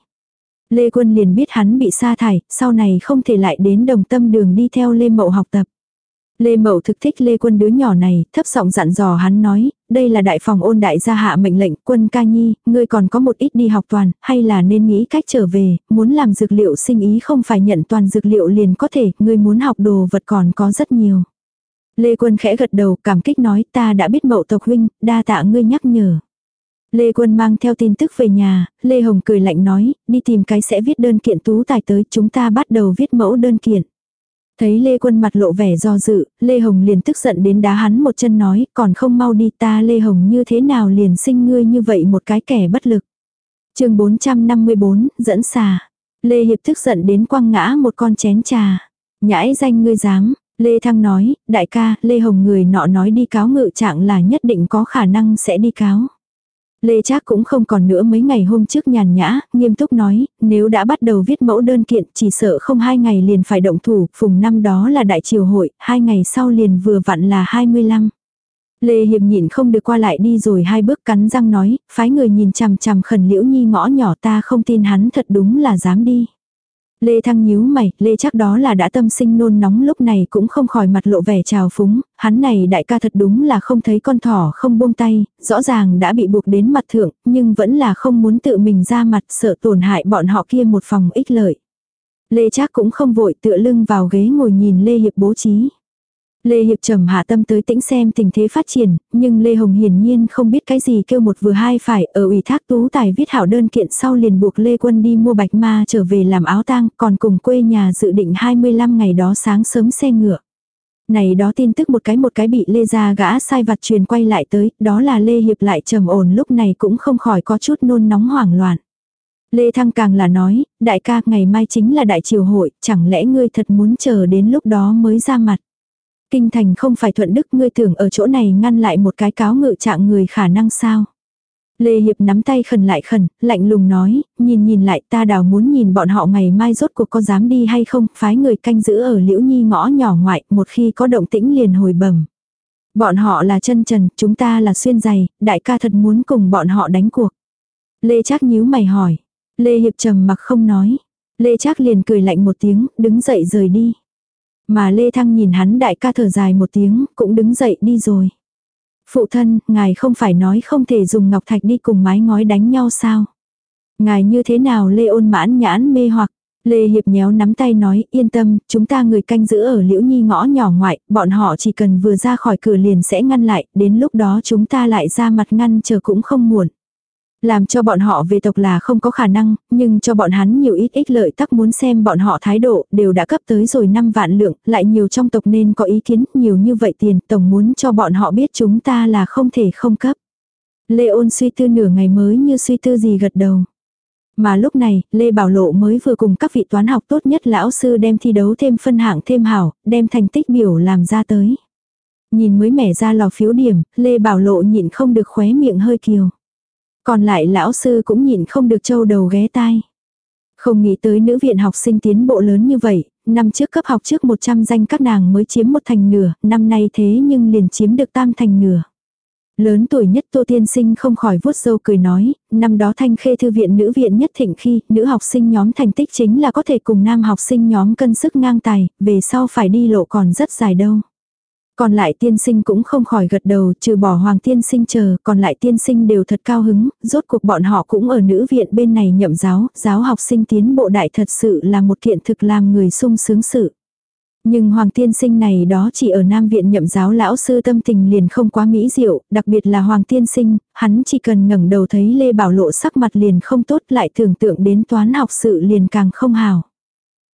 Lê Quân liền biết hắn bị sa thải, sau này không thể lại đến đồng tâm đường đi theo Lê Mậu học tập. Lê Mậu thực thích Lê Quân đứa nhỏ này, thấp giọng dặn dò hắn nói, đây là đại phòng ôn đại gia hạ mệnh lệnh, quân ca nhi, ngươi còn có một ít đi học toàn, hay là nên nghĩ cách trở về, muốn làm dược liệu sinh ý không phải nhận toàn dược liệu liền có thể, ngươi muốn học đồ vật còn có rất nhiều. Lê Quân khẽ gật đầu, cảm kích nói ta đã biết mậu tộc huynh, đa tạ ngươi nhắc nhở. Lê Quân mang theo tin tức về nhà, Lê Hồng cười lạnh nói, đi tìm cái sẽ viết đơn kiện tú tài tới, chúng ta bắt đầu viết mẫu đơn kiện. Thấy Lê Quân mặt lộ vẻ do dự, Lê Hồng liền tức giận đến đá hắn một chân nói, còn không mau đi ta Lê Hồng như thế nào liền sinh ngươi như vậy một cái kẻ bất lực. chương 454, dẫn xà. Lê Hiệp tức giận đến quăng ngã một con chén trà. Nhãi danh ngươi dám, Lê Thăng nói, đại ca, Lê Hồng người nọ nói đi cáo ngự trạng là nhất định có khả năng sẽ đi cáo. Lê Trác cũng không còn nữa mấy ngày hôm trước nhàn nhã, nghiêm túc nói, nếu đã bắt đầu viết mẫu đơn kiện chỉ sợ không hai ngày liền phải động thủ, phùng năm đó là đại triều hội, hai ngày sau liền vừa vặn là 25. Lê Hiệp nhịn không được qua lại đi rồi hai bước cắn răng nói, phái người nhìn chằm chằm khẩn liễu nhi ngõ nhỏ ta không tin hắn thật đúng là dám đi. Lê Thăng nhíu mày, Lê chắc đó là đã tâm sinh nôn nóng lúc này cũng không khỏi mặt lộ vẻ trào phúng, hắn này đại ca thật đúng là không thấy con thỏ không buông tay, rõ ràng đã bị buộc đến mặt thượng, nhưng vẫn là không muốn tự mình ra mặt sợ tổn hại bọn họ kia một phòng ích lợi. Lê chắc cũng không vội tựa lưng vào ghế ngồi nhìn Lê Hiệp bố trí. Lê Hiệp trầm hạ tâm tới tĩnh xem tình thế phát triển, nhưng Lê Hồng hiển nhiên không biết cái gì kêu một vừa hai phải ở ủy thác tú tài viết hảo đơn kiện sau liền buộc Lê Quân đi mua bạch ma trở về làm áo tang, còn cùng quê nhà dự định 25 ngày đó sáng sớm xe ngựa. Này đó tin tức một cái một cái bị Lê ra gã sai vặt truyền quay lại tới, đó là Lê Hiệp lại trầm ổn lúc này cũng không khỏi có chút nôn nóng hoảng loạn. Lê Thăng càng là nói, đại ca ngày mai chính là đại triều hội, chẳng lẽ ngươi thật muốn chờ đến lúc đó mới ra mặt. Kinh thành không phải thuận đức ngươi tưởng ở chỗ này ngăn lại một cái cáo ngự trạng người khả năng sao. Lê Hiệp nắm tay khẩn lại khẩn, lạnh lùng nói, nhìn nhìn lại ta đào muốn nhìn bọn họ ngày mai rốt cuộc có dám đi hay không, phái người canh giữ ở liễu nhi ngõ nhỏ ngoại, một khi có động tĩnh liền hồi bẩm. Bọn họ là chân trần, chúng ta là xuyên giày, đại ca thật muốn cùng bọn họ đánh cuộc. Lê Trác nhíu mày hỏi. Lê Hiệp trầm mặc không nói. Lê Trác liền cười lạnh một tiếng, đứng dậy rời đi. Mà Lê Thăng nhìn hắn đại ca thở dài một tiếng, cũng đứng dậy đi rồi. Phụ thân, ngài không phải nói không thể dùng ngọc thạch đi cùng mái ngói đánh nhau sao? Ngài như thế nào Lê ôn mãn nhãn mê hoặc? Lê Hiệp nhéo nắm tay nói, yên tâm, chúng ta người canh giữ ở liễu nhi ngõ nhỏ ngoại, bọn họ chỉ cần vừa ra khỏi cửa liền sẽ ngăn lại, đến lúc đó chúng ta lại ra mặt ngăn chờ cũng không muộn. Làm cho bọn họ về tộc là không có khả năng, nhưng cho bọn hắn nhiều ít ích lợi tắc muốn xem bọn họ thái độ, đều đã cấp tới rồi 5 vạn lượng, lại nhiều trong tộc nên có ý kiến, nhiều như vậy tiền, tổng muốn cho bọn họ biết chúng ta là không thể không cấp. Lê ôn suy tư nửa ngày mới như suy tư gì gật đầu. Mà lúc này, Lê Bảo Lộ mới vừa cùng các vị toán học tốt nhất lão sư đem thi đấu thêm phân hạng thêm hảo, đem thành tích biểu làm ra tới. Nhìn mới mẻ ra lò phiếu điểm, Lê Bảo Lộ nhịn không được khóe miệng hơi kiều. Còn lại lão sư cũng nhìn không được châu đầu ghé tai. Không nghĩ tới nữ viện học sinh tiến bộ lớn như vậy, năm trước cấp học trước 100 danh các nàng mới chiếm một thành nửa, năm nay thế nhưng liền chiếm được tam thành nửa. Lớn tuổi nhất Tô Tiên Sinh không khỏi vuốt râu cười nói, năm đó thanh khê thư viện nữ viện nhất thịnh khi, nữ học sinh nhóm thành tích chính là có thể cùng nam học sinh nhóm cân sức ngang tài, về sau phải đi lộ còn rất dài đâu. Còn lại tiên sinh cũng không khỏi gật đầu, trừ bỏ hoàng tiên sinh chờ, còn lại tiên sinh đều thật cao hứng, rốt cuộc bọn họ cũng ở nữ viện bên này nhậm giáo, giáo học sinh tiến bộ đại thật sự là một kiện thực làm người sung sướng sự. Nhưng Hoàng Tiên Sinh này đó chỉ ở Nam Viện nhậm giáo lão sư tâm tình liền không quá mỹ diệu, đặc biệt là Hoàng Tiên Sinh, hắn chỉ cần ngẩng đầu thấy Lê Bảo Lộ sắc mặt liền không tốt lại tưởng tượng đến toán học sự liền càng không hào.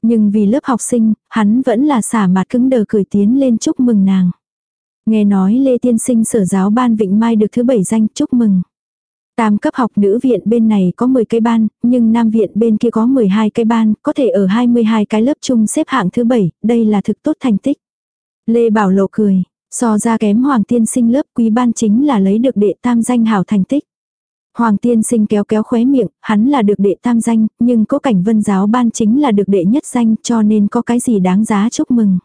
Nhưng vì lớp học sinh, hắn vẫn là xả mặt cứng đờ cười tiến lên chúc mừng nàng. Nghe nói Lê Tiên Sinh sở giáo ban Vịnh Mai được thứ bảy danh chúc mừng. Tam cấp học nữ viện bên này có 10 cái ban, nhưng nam viện bên kia có 12 cái ban, có thể ở 22 cái lớp chung xếp hạng thứ bảy, đây là thực tốt thành tích. Lê Bảo Lộ cười, so ra kém Hoàng Tiên Sinh lớp quý ban chính là lấy được đệ tam danh hảo thành tích. Hoàng tiên sinh kéo kéo khóe miệng, hắn là được đệ tam danh, nhưng có cảnh vân giáo ban chính là được đệ nhất danh cho nên có cái gì đáng giá chúc mừng.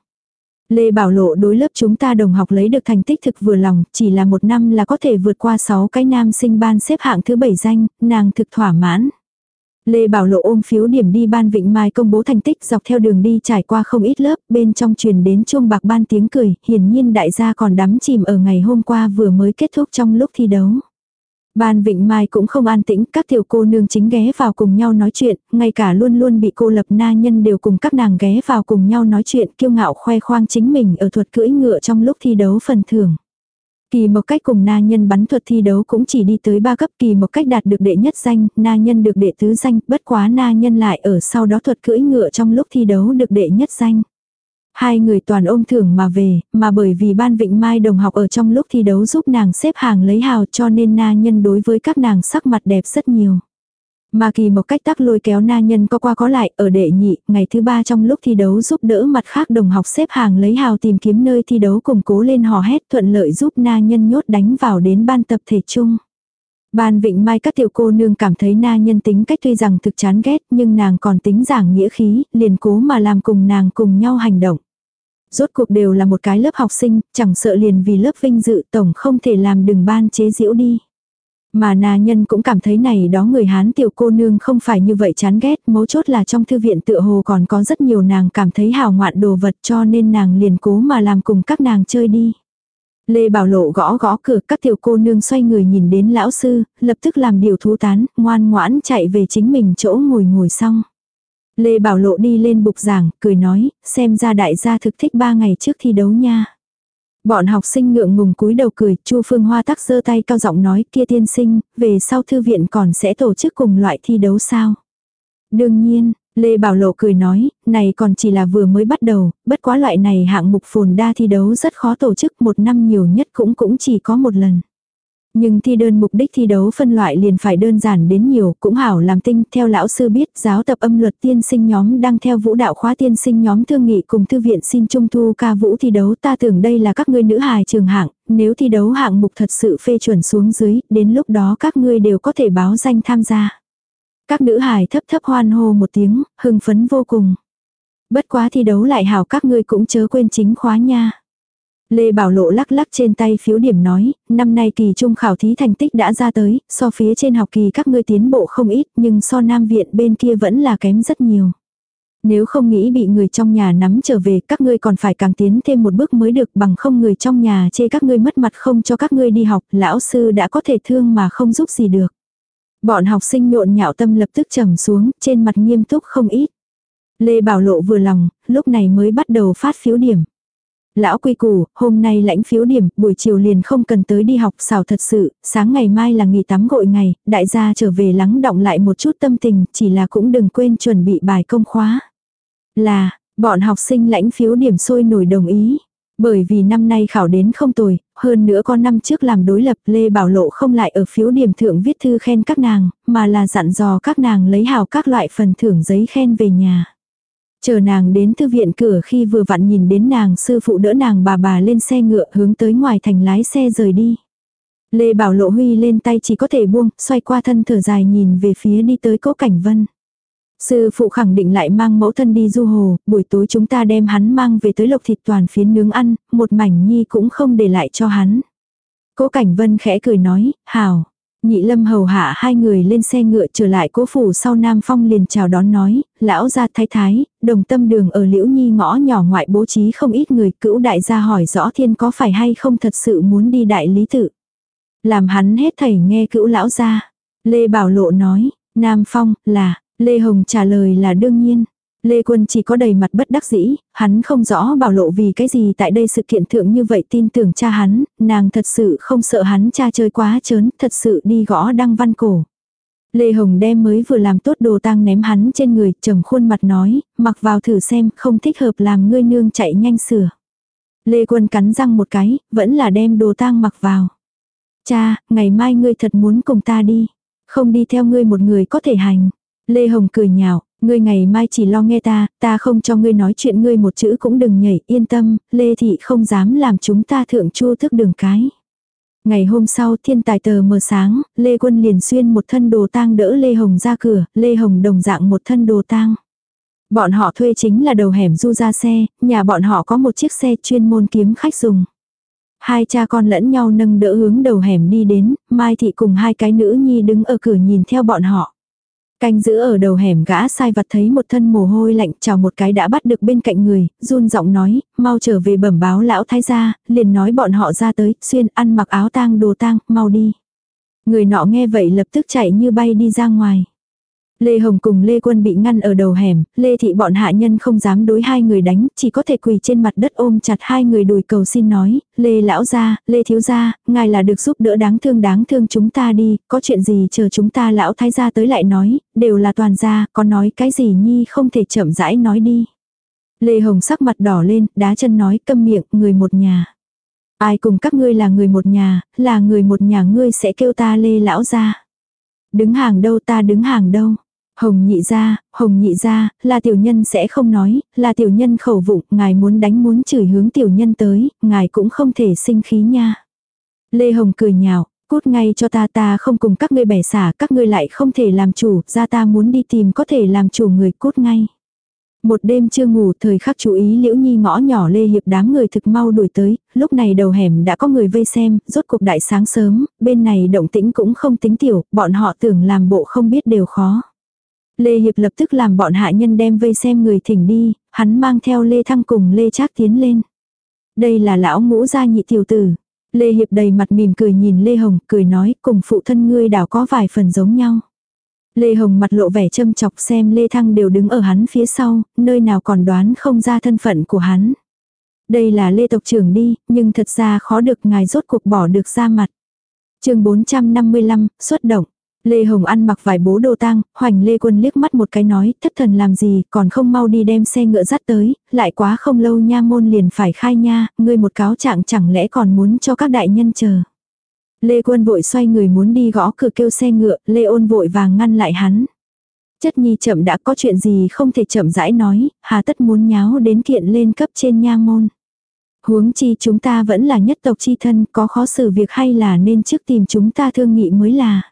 Lê Bảo Lộ đối lớp chúng ta đồng học lấy được thành tích thực vừa lòng, chỉ là một năm là có thể vượt qua 6 cái nam sinh ban xếp hạng thứ 7 danh, nàng thực thỏa mãn. Lê Bảo Lộ ôm phiếu điểm đi ban Vịnh Mai công bố thành tích dọc theo đường đi trải qua không ít lớp, bên trong truyền đến chuông bạc ban tiếng cười, hiển nhiên đại gia còn đắm chìm ở ngày hôm qua vừa mới kết thúc trong lúc thi đấu. Ban Vịnh Mai cũng không an tĩnh, các tiểu cô nương chính ghé vào cùng nhau nói chuyện, ngay cả luôn luôn bị cô lập na nhân đều cùng các nàng ghé vào cùng nhau nói chuyện kiêu ngạo khoe khoang chính mình ở thuật cưỡi ngựa trong lúc thi đấu phần thưởng. Kỳ một cách cùng na nhân bắn thuật thi đấu cũng chỉ đi tới ba cấp kỳ một cách đạt được đệ nhất danh, na nhân được đệ tứ danh, bất quá na nhân lại ở sau đó thuật cưỡi ngựa trong lúc thi đấu được đệ nhất danh. Hai người toàn ôm thưởng mà về, mà bởi vì ban vịnh mai đồng học ở trong lúc thi đấu giúp nàng xếp hàng lấy hào cho nên na nhân đối với các nàng sắc mặt đẹp rất nhiều. Mà kỳ một cách tắc lôi kéo na nhân có qua có lại ở đệ nhị, ngày thứ ba trong lúc thi đấu giúp đỡ mặt khác đồng học xếp hàng lấy hào tìm kiếm nơi thi đấu củng cố lên hò hét thuận lợi giúp na nhân nhốt đánh vào đến ban tập thể chung. Ban Vịnh Mai các tiểu cô nương cảm thấy na nhân tính cách tuy rằng thực chán ghét nhưng nàng còn tính giảng nghĩa khí, liền cố mà làm cùng nàng cùng nhau hành động. Rốt cuộc đều là một cái lớp học sinh, chẳng sợ liền vì lớp vinh dự tổng không thể làm đừng ban chế diễu đi. Mà na nhân cũng cảm thấy này đó người Hán tiểu cô nương không phải như vậy chán ghét, mấu chốt là trong thư viện tựa hồ còn có rất nhiều nàng cảm thấy hào ngoạn đồ vật cho nên nàng liền cố mà làm cùng các nàng chơi đi. Lê Bảo Lộ gõ gõ cửa các tiểu cô nương xoay người nhìn đến lão sư, lập tức làm điều thú tán, ngoan ngoãn chạy về chính mình chỗ ngồi ngồi xong. Lê Bảo Lộ đi lên bục giảng, cười nói, xem ra đại gia thực thích ba ngày trước thi đấu nha. Bọn học sinh ngượng ngùng cúi đầu cười, Chu Phương Hoa tắc giơ tay cao giọng nói kia tiên sinh, về sau thư viện còn sẽ tổ chức cùng loại thi đấu sao? Đương nhiên, Lê Bảo Lộ cười nói, này còn chỉ là vừa mới bắt đầu, bất quá loại này hạng mục phồn đa thi đấu rất khó tổ chức một năm nhiều nhất cũng cũng chỉ có một lần. Nhưng thi đơn mục đích thi đấu phân loại liền phải đơn giản đến nhiều, cũng hảo làm tinh, theo lão sư biết, giáo tập âm luật tiên sinh nhóm đang theo vũ đạo khóa tiên sinh nhóm thương nghị cùng thư viện xin trung thu ca vũ thi đấu ta tưởng đây là các ngươi nữ hài trường hạng, nếu thi đấu hạng mục thật sự phê chuẩn xuống dưới, đến lúc đó các ngươi đều có thể báo danh tham gia. Các nữ hài thấp thấp hoan hô một tiếng, hưng phấn vô cùng. Bất quá thi đấu lại hảo các ngươi cũng chớ quên chính khóa nha. Lê Bảo Lộ lắc lắc trên tay phiếu điểm nói, năm nay kỳ trung khảo thí thành tích đã ra tới, so phía trên học kỳ các ngươi tiến bộ không ít nhưng so nam viện bên kia vẫn là kém rất nhiều. Nếu không nghĩ bị người trong nhà nắm trở về các ngươi còn phải càng tiến thêm một bước mới được bằng không người trong nhà chê các ngươi mất mặt không cho các ngươi đi học, lão sư đã có thể thương mà không giúp gì được. Bọn học sinh nhộn nhạo tâm lập tức trầm xuống, trên mặt nghiêm túc không ít. Lê Bảo Lộ vừa lòng, lúc này mới bắt đầu phát phiếu điểm. Lão quy củ, hôm nay lãnh phiếu điểm, buổi chiều liền không cần tới đi học xào thật sự, sáng ngày mai là nghỉ tắm gội ngày, đại gia trở về lắng động lại một chút tâm tình, chỉ là cũng đừng quên chuẩn bị bài công khóa. Là, bọn học sinh lãnh phiếu điểm sôi nổi đồng ý. Bởi vì năm nay khảo đến không tồi, hơn nữa có năm trước làm đối lập Lê Bảo Lộ không lại ở phiếu điểm thượng viết thư khen các nàng, mà là dặn dò các nàng lấy hào các loại phần thưởng giấy khen về nhà. Chờ nàng đến thư viện cửa khi vừa vặn nhìn đến nàng sư phụ đỡ nàng bà bà lên xe ngựa hướng tới ngoài thành lái xe rời đi. Lê Bảo Lộ Huy lên tay chỉ có thể buông, xoay qua thân thở dài nhìn về phía đi tới cố cảnh vân. Sư phụ khẳng định lại mang mẫu thân đi du hồ, buổi tối chúng ta đem hắn mang về tới lộc thịt toàn phiến nướng ăn, một mảnh nhi cũng không để lại cho hắn. Cố Cảnh Vân khẽ cười nói, hào. Nhị lâm hầu hạ hai người lên xe ngựa trở lại cố phủ sau Nam Phong liền chào đón nói, lão gia thái thái, đồng tâm đường ở liễu nhi ngõ nhỏ ngoại bố trí không ít người cữu đại gia hỏi rõ thiên có phải hay không thật sự muốn đi đại lý tự. Làm hắn hết thảy nghe cữu lão gia. Lê Bảo Lộ nói, Nam Phong, là, Lê Hồng trả lời là đương nhiên. Lê Quân chỉ có đầy mặt bất đắc dĩ, hắn không rõ bảo lộ vì cái gì tại đây sự kiện thượng như vậy tin tưởng cha hắn, nàng thật sự không sợ hắn cha chơi quá chớn, thật sự đi gõ đăng văn cổ. Lê Hồng đem mới vừa làm tốt đồ tang ném hắn trên người, trầm khuôn mặt nói, mặc vào thử xem, không thích hợp làm ngươi nương chạy nhanh sửa. Lê Quân cắn răng một cái, vẫn là đem đồ tang mặc vào. Cha, ngày mai ngươi thật muốn cùng ta đi. Không đi theo ngươi một người có thể hành. Lê Hồng cười nhạo, ngươi ngày mai chỉ lo nghe ta, ta không cho ngươi nói chuyện ngươi một chữ cũng đừng nhảy, yên tâm, Lê Thị không dám làm chúng ta thượng chua thức đường cái. Ngày hôm sau thiên tài tờ mờ sáng, Lê Quân liền xuyên một thân đồ tang đỡ Lê Hồng ra cửa, Lê Hồng đồng dạng một thân đồ tang. Bọn họ thuê chính là đầu hẻm du ra xe, nhà bọn họ có một chiếc xe chuyên môn kiếm khách dùng. Hai cha con lẫn nhau nâng đỡ hướng đầu hẻm đi đến, Mai Thị cùng hai cái nữ nhi đứng ở cửa nhìn theo bọn họ. Canh giữ ở đầu hẻm gã sai vặt thấy một thân mồ hôi lạnh chào một cái đã bắt được bên cạnh người, run giọng nói, mau trở về bẩm báo lão thái gia, liền nói bọn họ ra tới, xuyên ăn mặc áo tang đồ tang, mau đi. Người nọ nghe vậy lập tức chạy như bay đi ra ngoài. Lê Hồng cùng Lê Quân bị ngăn ở đầu hẻm, Lê Thị bọn hạ nhân không dám đối hai người đánh, chỉ có thể quỳ trên mặt đất ôm chặt hai người đùi cầu xin nói, Lê Lão gia, Lê Thiếu gia, ngài là được giúp đỡ đáng thương đáng thương chúng ta đi, có chuyện gì chờ chúng ta Lão Thái gia tới lại nói, đều là toàn gia, có nói cái gì nhi không thể chậm rãi nói đi. Lê Hồng sắc mặt đỏ lên, đá chân nói câm miệng, người một nhà. Ai cùng các ngươi là người một nhà, là người một nhà ngươi sẽ kêu ta Lê Lão gia. Đứng hàng đâu ta đứng hàng đâu. Hồng nhị ra, hồng nhị ra, là tiểu nhân sẽ không nói, là tiểu nhân khẩu vụng, ngài muốn đánh muốn chửi hướng tiểu nhân tới, ngài cũng không thể sinh khí nha. Lê Hồng cười nhạo, cút ngay cho ta ta không cùng các ngươi bẻ xả, các ngươi lại không thể làm chủ, ra ta muốn đi tìm có thể làm chủ người cút ngay. Một đêm chưa ngủ thời khắc chú ý liễu nhi ngõ nhỏ lê hiệp đám người thực mau đuổi tới, lúc này đầu hẻm đã có người vây xem, rốt cuộc đại sáng sớm, bên này động tĩnh cũng không tính tiểu, bọn họ tưởng làm bộ không biết đều khó. Lê Hiệp lập tức làm bọn hạ nhân đem vây xem người thỉnh đi, hắn mang theo Lê Thăng cùng Lê Trác tiến lên. Đây là lão ngũ gia nhị tiểu tử. Lê Hiệp đầy mặt mỉm cười nhìn Lê Hồng, cười nói cùng phụ thân ngươi đảo có vài phần giống nhau. Lê Hồng mặt lộ vẻ châm chọc xem Lê Thăng đều đứng ở hắn phía sau, nơi nào còn đoán không ra thân phận của hắn. Đây là Lê tộc trưởng đi, nhưng thật ra khó được ngài rốt cuộc bỏ được ra mặt. chương 455, xuất động. Lê Hồng ăn mặc vài bố đồ tang, hoành Lê Quân liếc mắt một cái nói, thất thần làm gì, còn không mau đi đem xe ngựa dắt tới, lại quá không lâu nha môn liền phải khai nha, ngươi một cáo trạng chẳng lẽ còn muốn cho các đại nhân chờ. Lê Quân vội xoay người muốn đi gõ cửa kêu xe ngựa, Lê ôn vội vàng ngăn lại hắn. Chất nhi chậm đã có chuyện gì không thể chậm rãi nói, hà tất muốn nháo đến kiện lên cấp trên nha môn. Huống chi chúng ta vẫn là nhất tộc chi thân, có khó xử việc hay là nên trước tìm chúng ta thương nghị mới là.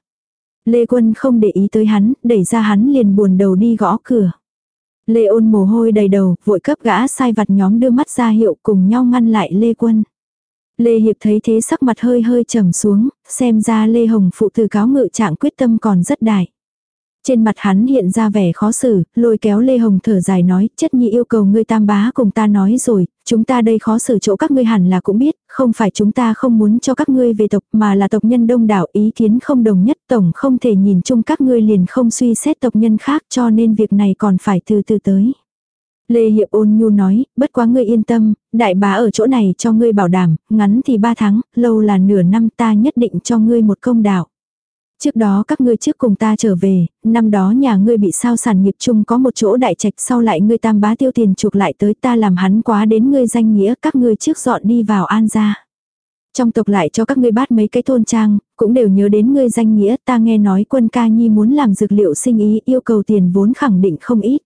Lê Quân không để ý tới hắn, đẩy ra hắn liền buồn đầu đi gõ cửa. Lê ôn mồ hôi đầy đầu, vội cấp gã sai vặt nhóm đưa mắt ra hiệu cùng nhau ngăn lại Lê Quân. Lê Hiệp thấy thế sắc mặt hơi hơi trầm xuống, xem ra Lê Hồng phụ từ cáo ngự trạng quyết tâm còn rất đại. Trên mặt hắn hiện ra vẻ khó xử, lôi kéo Lê Hồng thở dài nói, chất nhi yêu cầu ngươi tam bá cùng ta nói rồi, chúng ta đây khó xử chỗ các ngươi hẳn là cũng biết, không phải chúng ta không muốn cho các ngươi về tộc mà là tộc nhân đông đảo ý kiến không đồng nhất tổng không thể nhìn chung các ngươi liền không suy xét tộc nhân khác cho nên việc này còn phải từ từ tới. Lê Hiệp ôn nhu nói, bất quá ngươi yên tâm, đại bá ở chỗ này cho ngươi bảo đảm, ngắn thì ba tháng, lâu là nửa năm ta nhất định cho ngươi một công đạo. Trước đó các ngươi trước cùng ta trở về, năm đó nhà ngươi bị sao sản nghiệp chung có một chỗ đại trạch sau lại ngươi tam bá tiêu tiền chuộc lại tới ta làm hắn quá đến ngươi danh nghĩa các ngươi trước dọn đi vào an gia. Trong tộc lại cho các ngươi bát mấy cái thôn trang, cũng đều nhớ đến ngươi danh nghĩa ta nghe nói quân ca nhi muốn làm dược liệu sinh ý yêu cầu tiền vốn khẳng định không ít.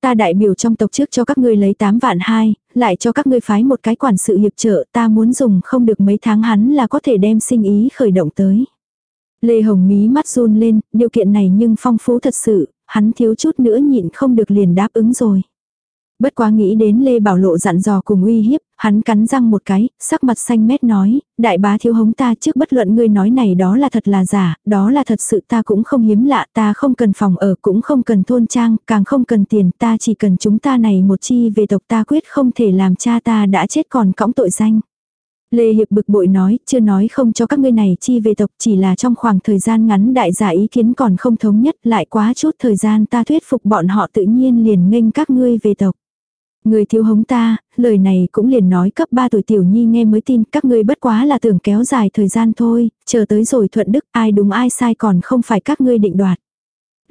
Ta đại biểu trong tộc trước cho các ngươi lấy 8 vạn 2, lại cho các ngươi phái một cái quản sự hiệp trợ ta muốn dùng không được mấy tháng hắn là có thể đem sinh ý khởi động tới. Lê Hồng mí mắt run lên, điều kiện này nhưng phong phú thật sự, hắn thiếu chút nữa nhịn không được liền đáp ứng rồi. Bất quá nghĩ đến Lê Bảo Lộ dặn dò cùng uy hiếp, hắn cắn răng một cái, sắc mặt xanh mét nói, đại bá thiếu hống ta trước bất luận ngươi nói này đó là thật là giả, đó là thật sự ta cũng không hiếm lạ, ta không cần phòng ở, cũng không cần thôn trang, càng không cần tiền, ta chỉ cần chúng ta này một chi về tộc ta quyết không thể làm cha ta đã chết còn cõng tội danh. Lê Hiệp bực bội nói, chưa nói không cho các ngươi này chi về tộc chỉ là trong khoảng thời gian ngắn đại giả ý kiến còn không thống nhất lại quá chút thời gian ta thuyết phục bọn họ tự nhiên liền nghênh các ngươi về tộc. Người thiếu hống ta, lời này cũng liền nói cấp 3 tuổi tiểu nhi nghe mới tin các ngươi bất quá là tưởng kéo dài thời gian thôi, chờ tới rồi thuận đức ai đúng ai sai còn không phải các ngươi định đoạt.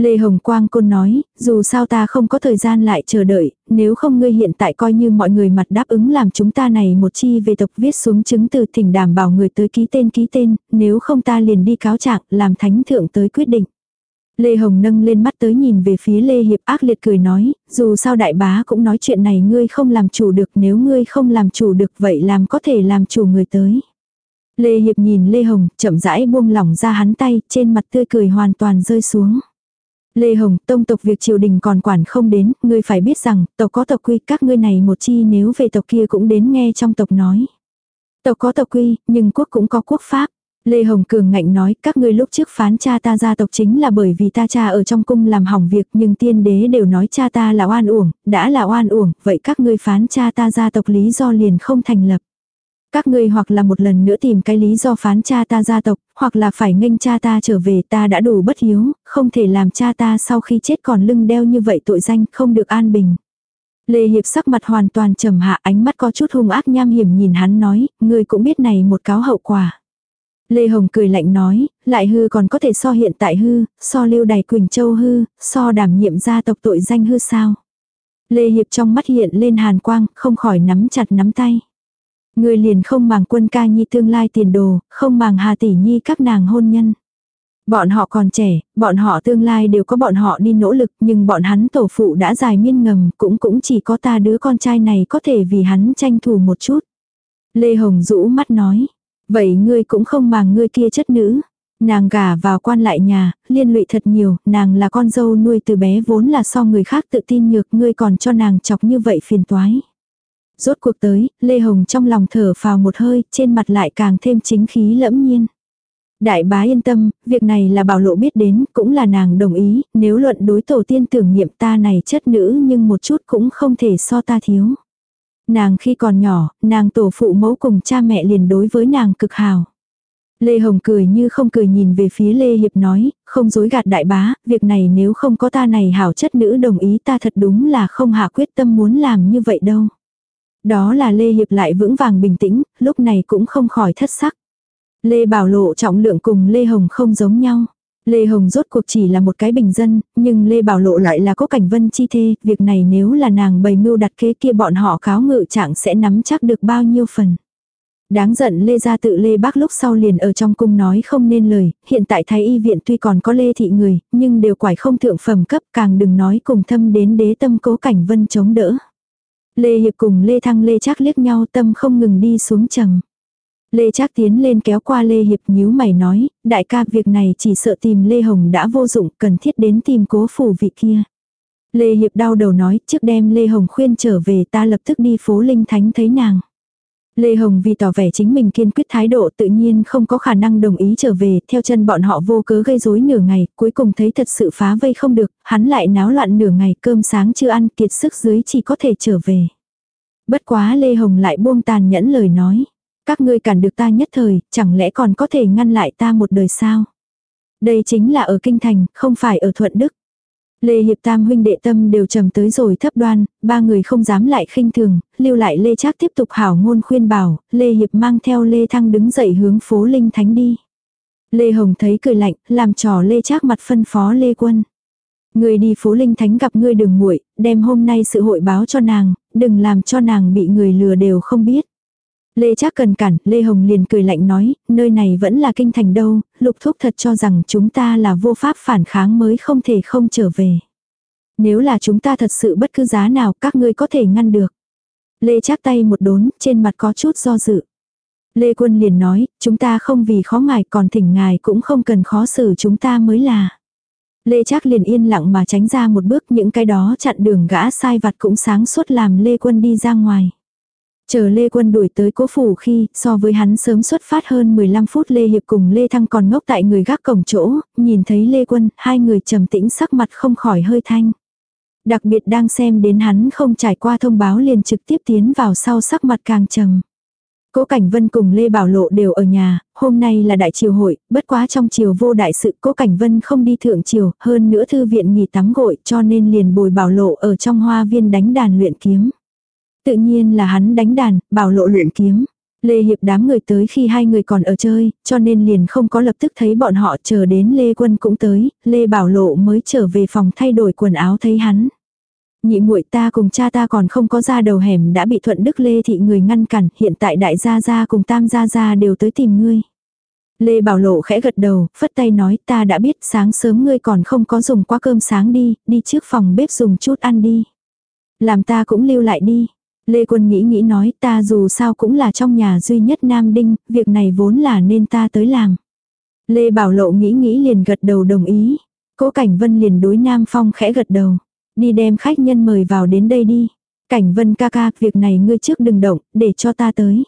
Lê Hồng Quang Côn nói, dù sao ta không có thời gian lại chờ đợi, nếu không ngươi hiện tại coi như mọi người mặt đáp ứng làm chúng ta này một chi về tộc viết xuống chứng từ thỉnh đảm bảo người tới ký tên ký tên, nếu không ta liền đi cáo trạng làm thánh thượng tới quyết định. Lê Hồng nâng lên mắt tới nhìn về phía Lê Hiệp ác liệt cười nói, dù sao đại bá cũng nói chuyện này ngươi không làm chủ được nếu ngươi không làm chủ được vậy làm có thể làm chủ người tới. Lê Hiệp nhìn Lê Hồng, chậm rãi buông lỏng ra hắn tay, trên mặt tươi cười hoàn toàn rơi xuống. Lê Hồng, tông tộc việc triều đình còn quản không đến, ngươi phải biết rằng, tộc có tộc quy, các ngươi này một chi nếu về tộc kia cũng đến nghe trong tộc nói. Tộc có tộc quy, nhưng quốc cũng có quốc pháp. Lê Hồng Cường ngạnh nói, các ngươi lúc trước phán cha ta gia tộc chính là bởi vì ta cha ở trong cung làm hỏng việc, nhưng tiên đế đều nói cha ta là oan uổng, đã là oan uổng, vậy các ngươi phán cha ta gia tộc lý do liền không thành lập. Các ngươi hoặc là một lần nữa tìm cái lý do phán cha ta gia tộc, hoặc là phải nghênh cha ta trở về ta đã đủ bất hiếu, không thể làm cha ta sau khi chết còn lưng đeo như vậy tội danh, không được an bình. Lê Hiệp sắc mặt hoàn toàn trầm hạ ánh mắt có chút hung ác nham hiểm nhìn hắn nói, ngươi cũng biết này một cáo hậu quả. Lê Hồng cười lạnh nói, lại hư còn có thể so hiện tại hư, so lưu đài Quỳnh Châu hư, so đảm nhiệm gia tộc tội danh hư sao. Lê Hiệp trong mắt hiện lên hàn quang, không khỏi nắm chặt nắm tay. Người liền không màng quân ca nhi tương lai tiền đồ, không màng hà tỷ nhi các nàng hôn nhân. Bọn họ còn trẻ, bọn họ tương lai đều có bọn họ đi nỗ lực nhưng bọn hắn tổ phụ đã dài miên ngầm cũng cũng chỉ có ta đứa con trai này có thể vì hắn tranh thủ một chút. Lê Hồng rũ mắt nói, vậy ngươi cũng không màng ngươi kia chất nữ. Nàng gả vào quan lại nhà, liên lụy thật nhiều, nàng là con dâu nuôi từ bé vốn là so người khác tự tin nhược ngươi còn cho nàng chọc như vậy phiền toái. Rốt cuộc tới, Lê Hồng trong lòng thở phào một hơi, trên mặt lại càng thêm chính khí lẫm nhiên. Đại bá yên tâm, việc này là bảo lộ biết đến, cũng là nàng đồng ý, nếu luận đối tổ tiên tưởng niệm ta này chất nữ nhưng một chút cũng không thể so ta thiếu. Nàng khi còn nhỏ, nàng tổ phụ mẫu cùng cha mẹ liền đối với nàng cực hào. Lê Hồng cười như không cười nhìn về phía Lê Hiệp nói, không dối gạt đại bá, việc này nếu không có ta này hảo chất nữ đồng ý ta thật đúng là không hạ quyết tâm muốn làm như vậy đâu. Đó là Lê Hiệp lại vững vàng bình tĩnh, lúc này cũng không khỏi thất sắc. Lê Bảo Lộ trọng lượng cùng Lê Hồng không giống nhau. Lê Hồng rốt cuộc chỉ là một cái bình dân, nhưng Lê Bảo Lộ lại là có cảnh vân chi thê, việc này nếu là nàng bày mưu đặt kế kia bọn họ cáo ngự trạng sẽ nắm chắc được bao nhiêu phần. Đáng giận Lê gia tự Lê Bác lúc sau liền ở trong cung nói không nên lời, hiện tại thái y viện tuy còn có Lê thị người, nhưng đều quải không thượng phẩm cấp càng đừng nói cùng thâm đến đế tâm cố cảnh vân chống đỡ. Lê Hiệp cùng Lê Thăng Lê Trác liếc nhau tâm không ngừng đi xuống trầm. Lê Trác tiến lên kéo qua Lê Hiệp nhíu mày nói, đại ca việc này chỉ sợ tìm Lê Hồng đã vô dụng, cần thiết đến tìm cố phủ vị kia. Lê Hiệp đau đầu nói, trước đem Lê Hồng khuyên trở về ta lập tức đi phố Linh Thánh thấy nàng. Lê Hồng vì tỏ vẻ chính mình kiên quyết thái độ tự nhiên không có khả năng đồng ý trở về, theo chân bọn họ vô cớ gây rối nửa ngày, cuối cùng thấy thật sự phá vây không được, hắn lại náo loạn nửa ngày cơm sáng chưa ăn kiệt sức dưới chỉ có thể trở về. Bất quá Lê Hồng lại buông tàn nhẫn lời nói. Các ngươi cản được ta nhất thời, chẳng lẽ còn có thể ngăn lại ta một đời sao? Đây chính là ở Kinh Thành, không phải ở Thuận Đức. Lê Hiệp Tam huynh đệ tâm đều trầm tới rồi thấp đoan, ba người không dám lại khinh thường, lưu lại Lê Trác tiếp tục hảo ngôn khuyên bảo, Lê Hiệp mang theo Lê Thăng đứng dậy hướng phố Linh Thánh đi. Lê Hồng thấy cười lạnh, làm trò Lê Trác mặt phân phó Lê Quân. Người đi phố Linh Thánh gặp ngươi đừng muội, đem hôm nay sự hội báo cho nàng, đừng làm cho nàng bị người lừa đều không biết. Lê Trác cần cản, Lê Hồng liền cười lạnh nói, nơi này vẫn là kinh thành đâu, lục thúc thật cho rằng chúng ta là vô pháp phản kháng mới không thể không trở về. Nếu là chúng ta thật sự bất cứ giá nào các ngươi có thể ngăn được. Lê chắc tay một đốn, trên mặt có chút do dự. Lê Quân liền nói, chúng ta không vì khó ngài còn thỉnh ngài cũng không cần khó xử chúng ta mới là. Lê Trác liền yên lặng mà tránh ra một bước những cái đó chặn đường gã sai vặt cũng sáng suốt làm Lê Quân đi ra ngoài. Chờ Lê Quân đuổi tới cố phủ khi, so với hắn sớm xuất phát hơn 15 phút Lê Hiệp cùng Lê Thăng còn ngốc tại người gác cổng chỗ, nhìn thấy Lê Quân, hai người trầm tĩnh sắc mặt không khỏi hơi thanh. Đặc biệt đang xem đến hắn không trải qua thông báo liền trực tiếp tiến vào sau sắc mặt càng trầm. Cố Cảnh Vân cùng Lê Bảo Lộ đều ở nhà, hôm nay là đại triều hội, bất quá trong triều vô đại sự Cố Cảnh Vân không đi thượng triều, hơn nữa thư viện nghỉ tắm gội cho nên liền bồi Bảo Lộ ở trong hoa viên đánh đàn luyện kiếm. Tự nhiên là hắn đánh đàn, Bảo Lộ luyện kiếm. Lê Hiệp đám người tới khi hai người còn ở chơi, cho nên liền không có lập tức thấy bọn họ chờ đến Lê Quân cũng tới, Lê Bảo Lộ mới trở về phòng thay đổi quần áo thấy hắn. Nhị muội ta cùng cha ta còn không có ra đầu hẻm đã bị thuận đức Lê thị người ngăn cản, hiện tại đại gia gia cùng tam gia gia đều tới tìm ngươi. Lê Bảo Lộ khẽ gật đầu, phất tay nói ta đã biết sáng sớm ngươi còn không có dùng qua cơm sáng đi, đi trước phòng bếp dùng chút ăn đi. Làm ta cũng lưu lại đi. Lê Quân nghĩ nghĩ nói ta dù sao cũng là trong nhà duy nhất Nam Đinh, việc này vốn là nên ta tới làm. Lê Bảo Lộ nghĩ nghĩ liền gật đầu đồng ý. Cố Cảnh Vân liền đối Nam Phong khẽ gật đầu. Đi đem khách nhân mời vào đến đây đi. Cảnh Vân ca ca, việc này ngươi trước đừng động, để cho ta tới.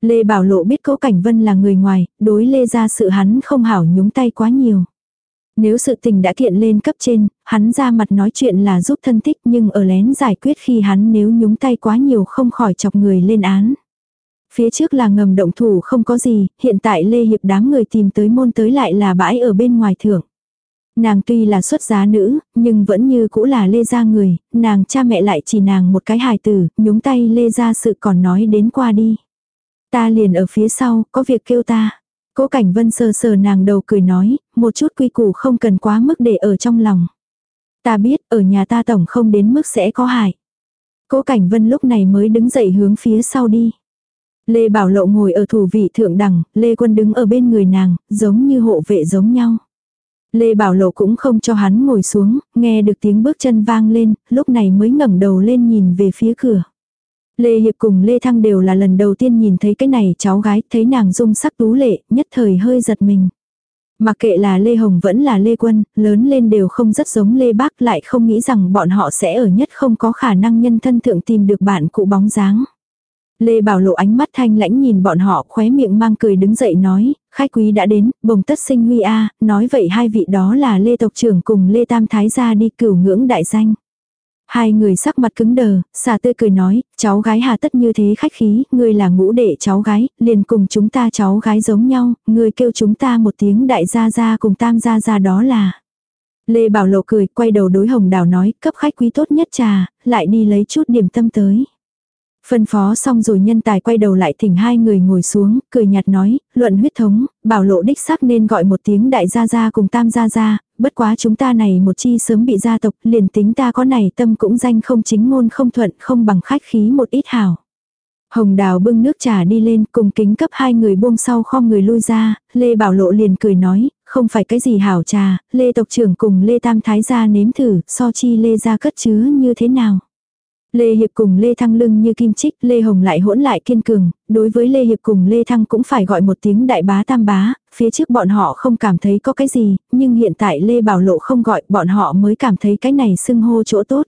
Lê Bảo Lộ biết Cố Cảnh Vân là người ngoài, đối Lê ra sự hắn không hảo nhúng tay quá nhiều. Nếu sự tình đã kiện lên cấp trên, hắn ra mặt nói chuyện là giúp thân thích nhưng ở lén giải quyết khi hắn nếu nhúng tay quá nhiều không khỏi chọc người lên án. Phía trước là ngầm động thủ không có gì, hiện tại Lê Hiệp đám người tìm tới môn tới lại là bãi ở bên ngoài thưởng. Nàng tuy là xuất giá nữ, nhưng vẫn như cũ là Lê gia người, nàng cha mẹ lại chỉ nàng một cái hài tử, nhúng tay Lê gia sự còn nói đến qua đi. Ta liền ở phía sau, có việc kêu ta. Cố Cảnh Vân sờ sờ nàng đầu cười nói, một chút quy củ không cần quá mức để ở trong lòng. Ta biết, ở nhà ta tổng không đến mức sẽ có hại. Cố Cảnh Vân lúc này mới đứng dậy hướng phía sau đi. Lê Bảo Lộ ngồi ở thủ vị thượng đẳng, Lê Quân đứng ở bên người nàng, giống như hộ vệ giống nhau. Lê Bảo Lộ cũng không cho hắn ngồi xuống, nghe được tiếng bước chân vang lên, lúc này mới ngẩng đầu lên nhìn về phía cửa. Lê Hiệp cùng Lê Thăng đều là lần đầu tiên nhìn thấy cái này cháu gái, thấy nàng dung sắc tú lệ, nhất thời hơi giật mình. Mặc kệ là Lê Hồng vẫn là Lê Quân, lớn lên đều không rất giống Lê Bác lại không nghĩ rằng bọn họ sẽ ở nhất không có khả năng nhân thân thượng tìm được bạn cụ bóng dáng. Lê Bảo Lộ ánh mắt thanh lãnh nhìn bọn họ khóe miệng mang cười đứng dậy nói, khách quý đã đến, bồng tất sinh huy a nói vậy hai vị đó là Lê Tộc trưởng cùng Lê Tam Thái gia đi cửu ngưỡng đại danh. Hai người sắc mặt cứng đờ, xà tươi cười nói, cháu gái hà tất như thế khách khí, ngươi là ngũ đệ cháu gái, liền cùng chúng ta cháu gái giống nhau, ngươi kêu chúng ta một tiếng đại gia gia cùng tam gia gia đó là. Lê Bảo Lộ cười, quay đầu đối hồng đào nói, cấp khách quý tốt nhất trà, lại đi lấy chút điểm tâm tới. Phân phó xong rồi nhân tài quay đầu lại thỉnh hai người ngồi xuống, cười nhạt nói, luận huyết thống, bảo lộ đích xác nên gọi một tiếng đại gia gia cùng tam gia gia, bất quá chúng ta này một chi sớm bị gia tộc, liền tính ta có này tâm cũng danh không chính ngôn không thuận không bằng khách khí một ít hảo. Hồng đào bưng nước trà đi lên cùng kính cấp hai người buông sau khom người lui ra, Lê Bảo Lộ liền cười nói, không phải cái gì hảo trà, Lê tộc trưởng cùng Lê Tam Thái gia nếm thử, so chi Lê gia cất chứa như thế nào. Lê Hiệp cùng Lê Thăng lưng như kim chích, Lê Hồng lại hỗn lại kiên cường, đối với Lê Hiệp cùng Lê Thăng cũng phải gọi một tiếng đại bá tam bá, phía trước bọn họ không cảm thấy có cái gì, nhưng hiện tại Lê Bảo Lộ không gọi bọn họ mới cảm thấy cái này xưng hô chỗ tốt.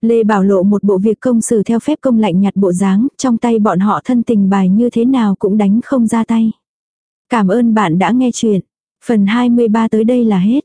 Lê Bảo Lộ một bộ việc công xử theo phép công lạnh nhặt bộ dáng, trong tay bọn họ thân tình bài như thế nào cũng đánh không ra tay. Cảm ơn bạn đã nghe chuyện. Phần 23 tới đây là hết.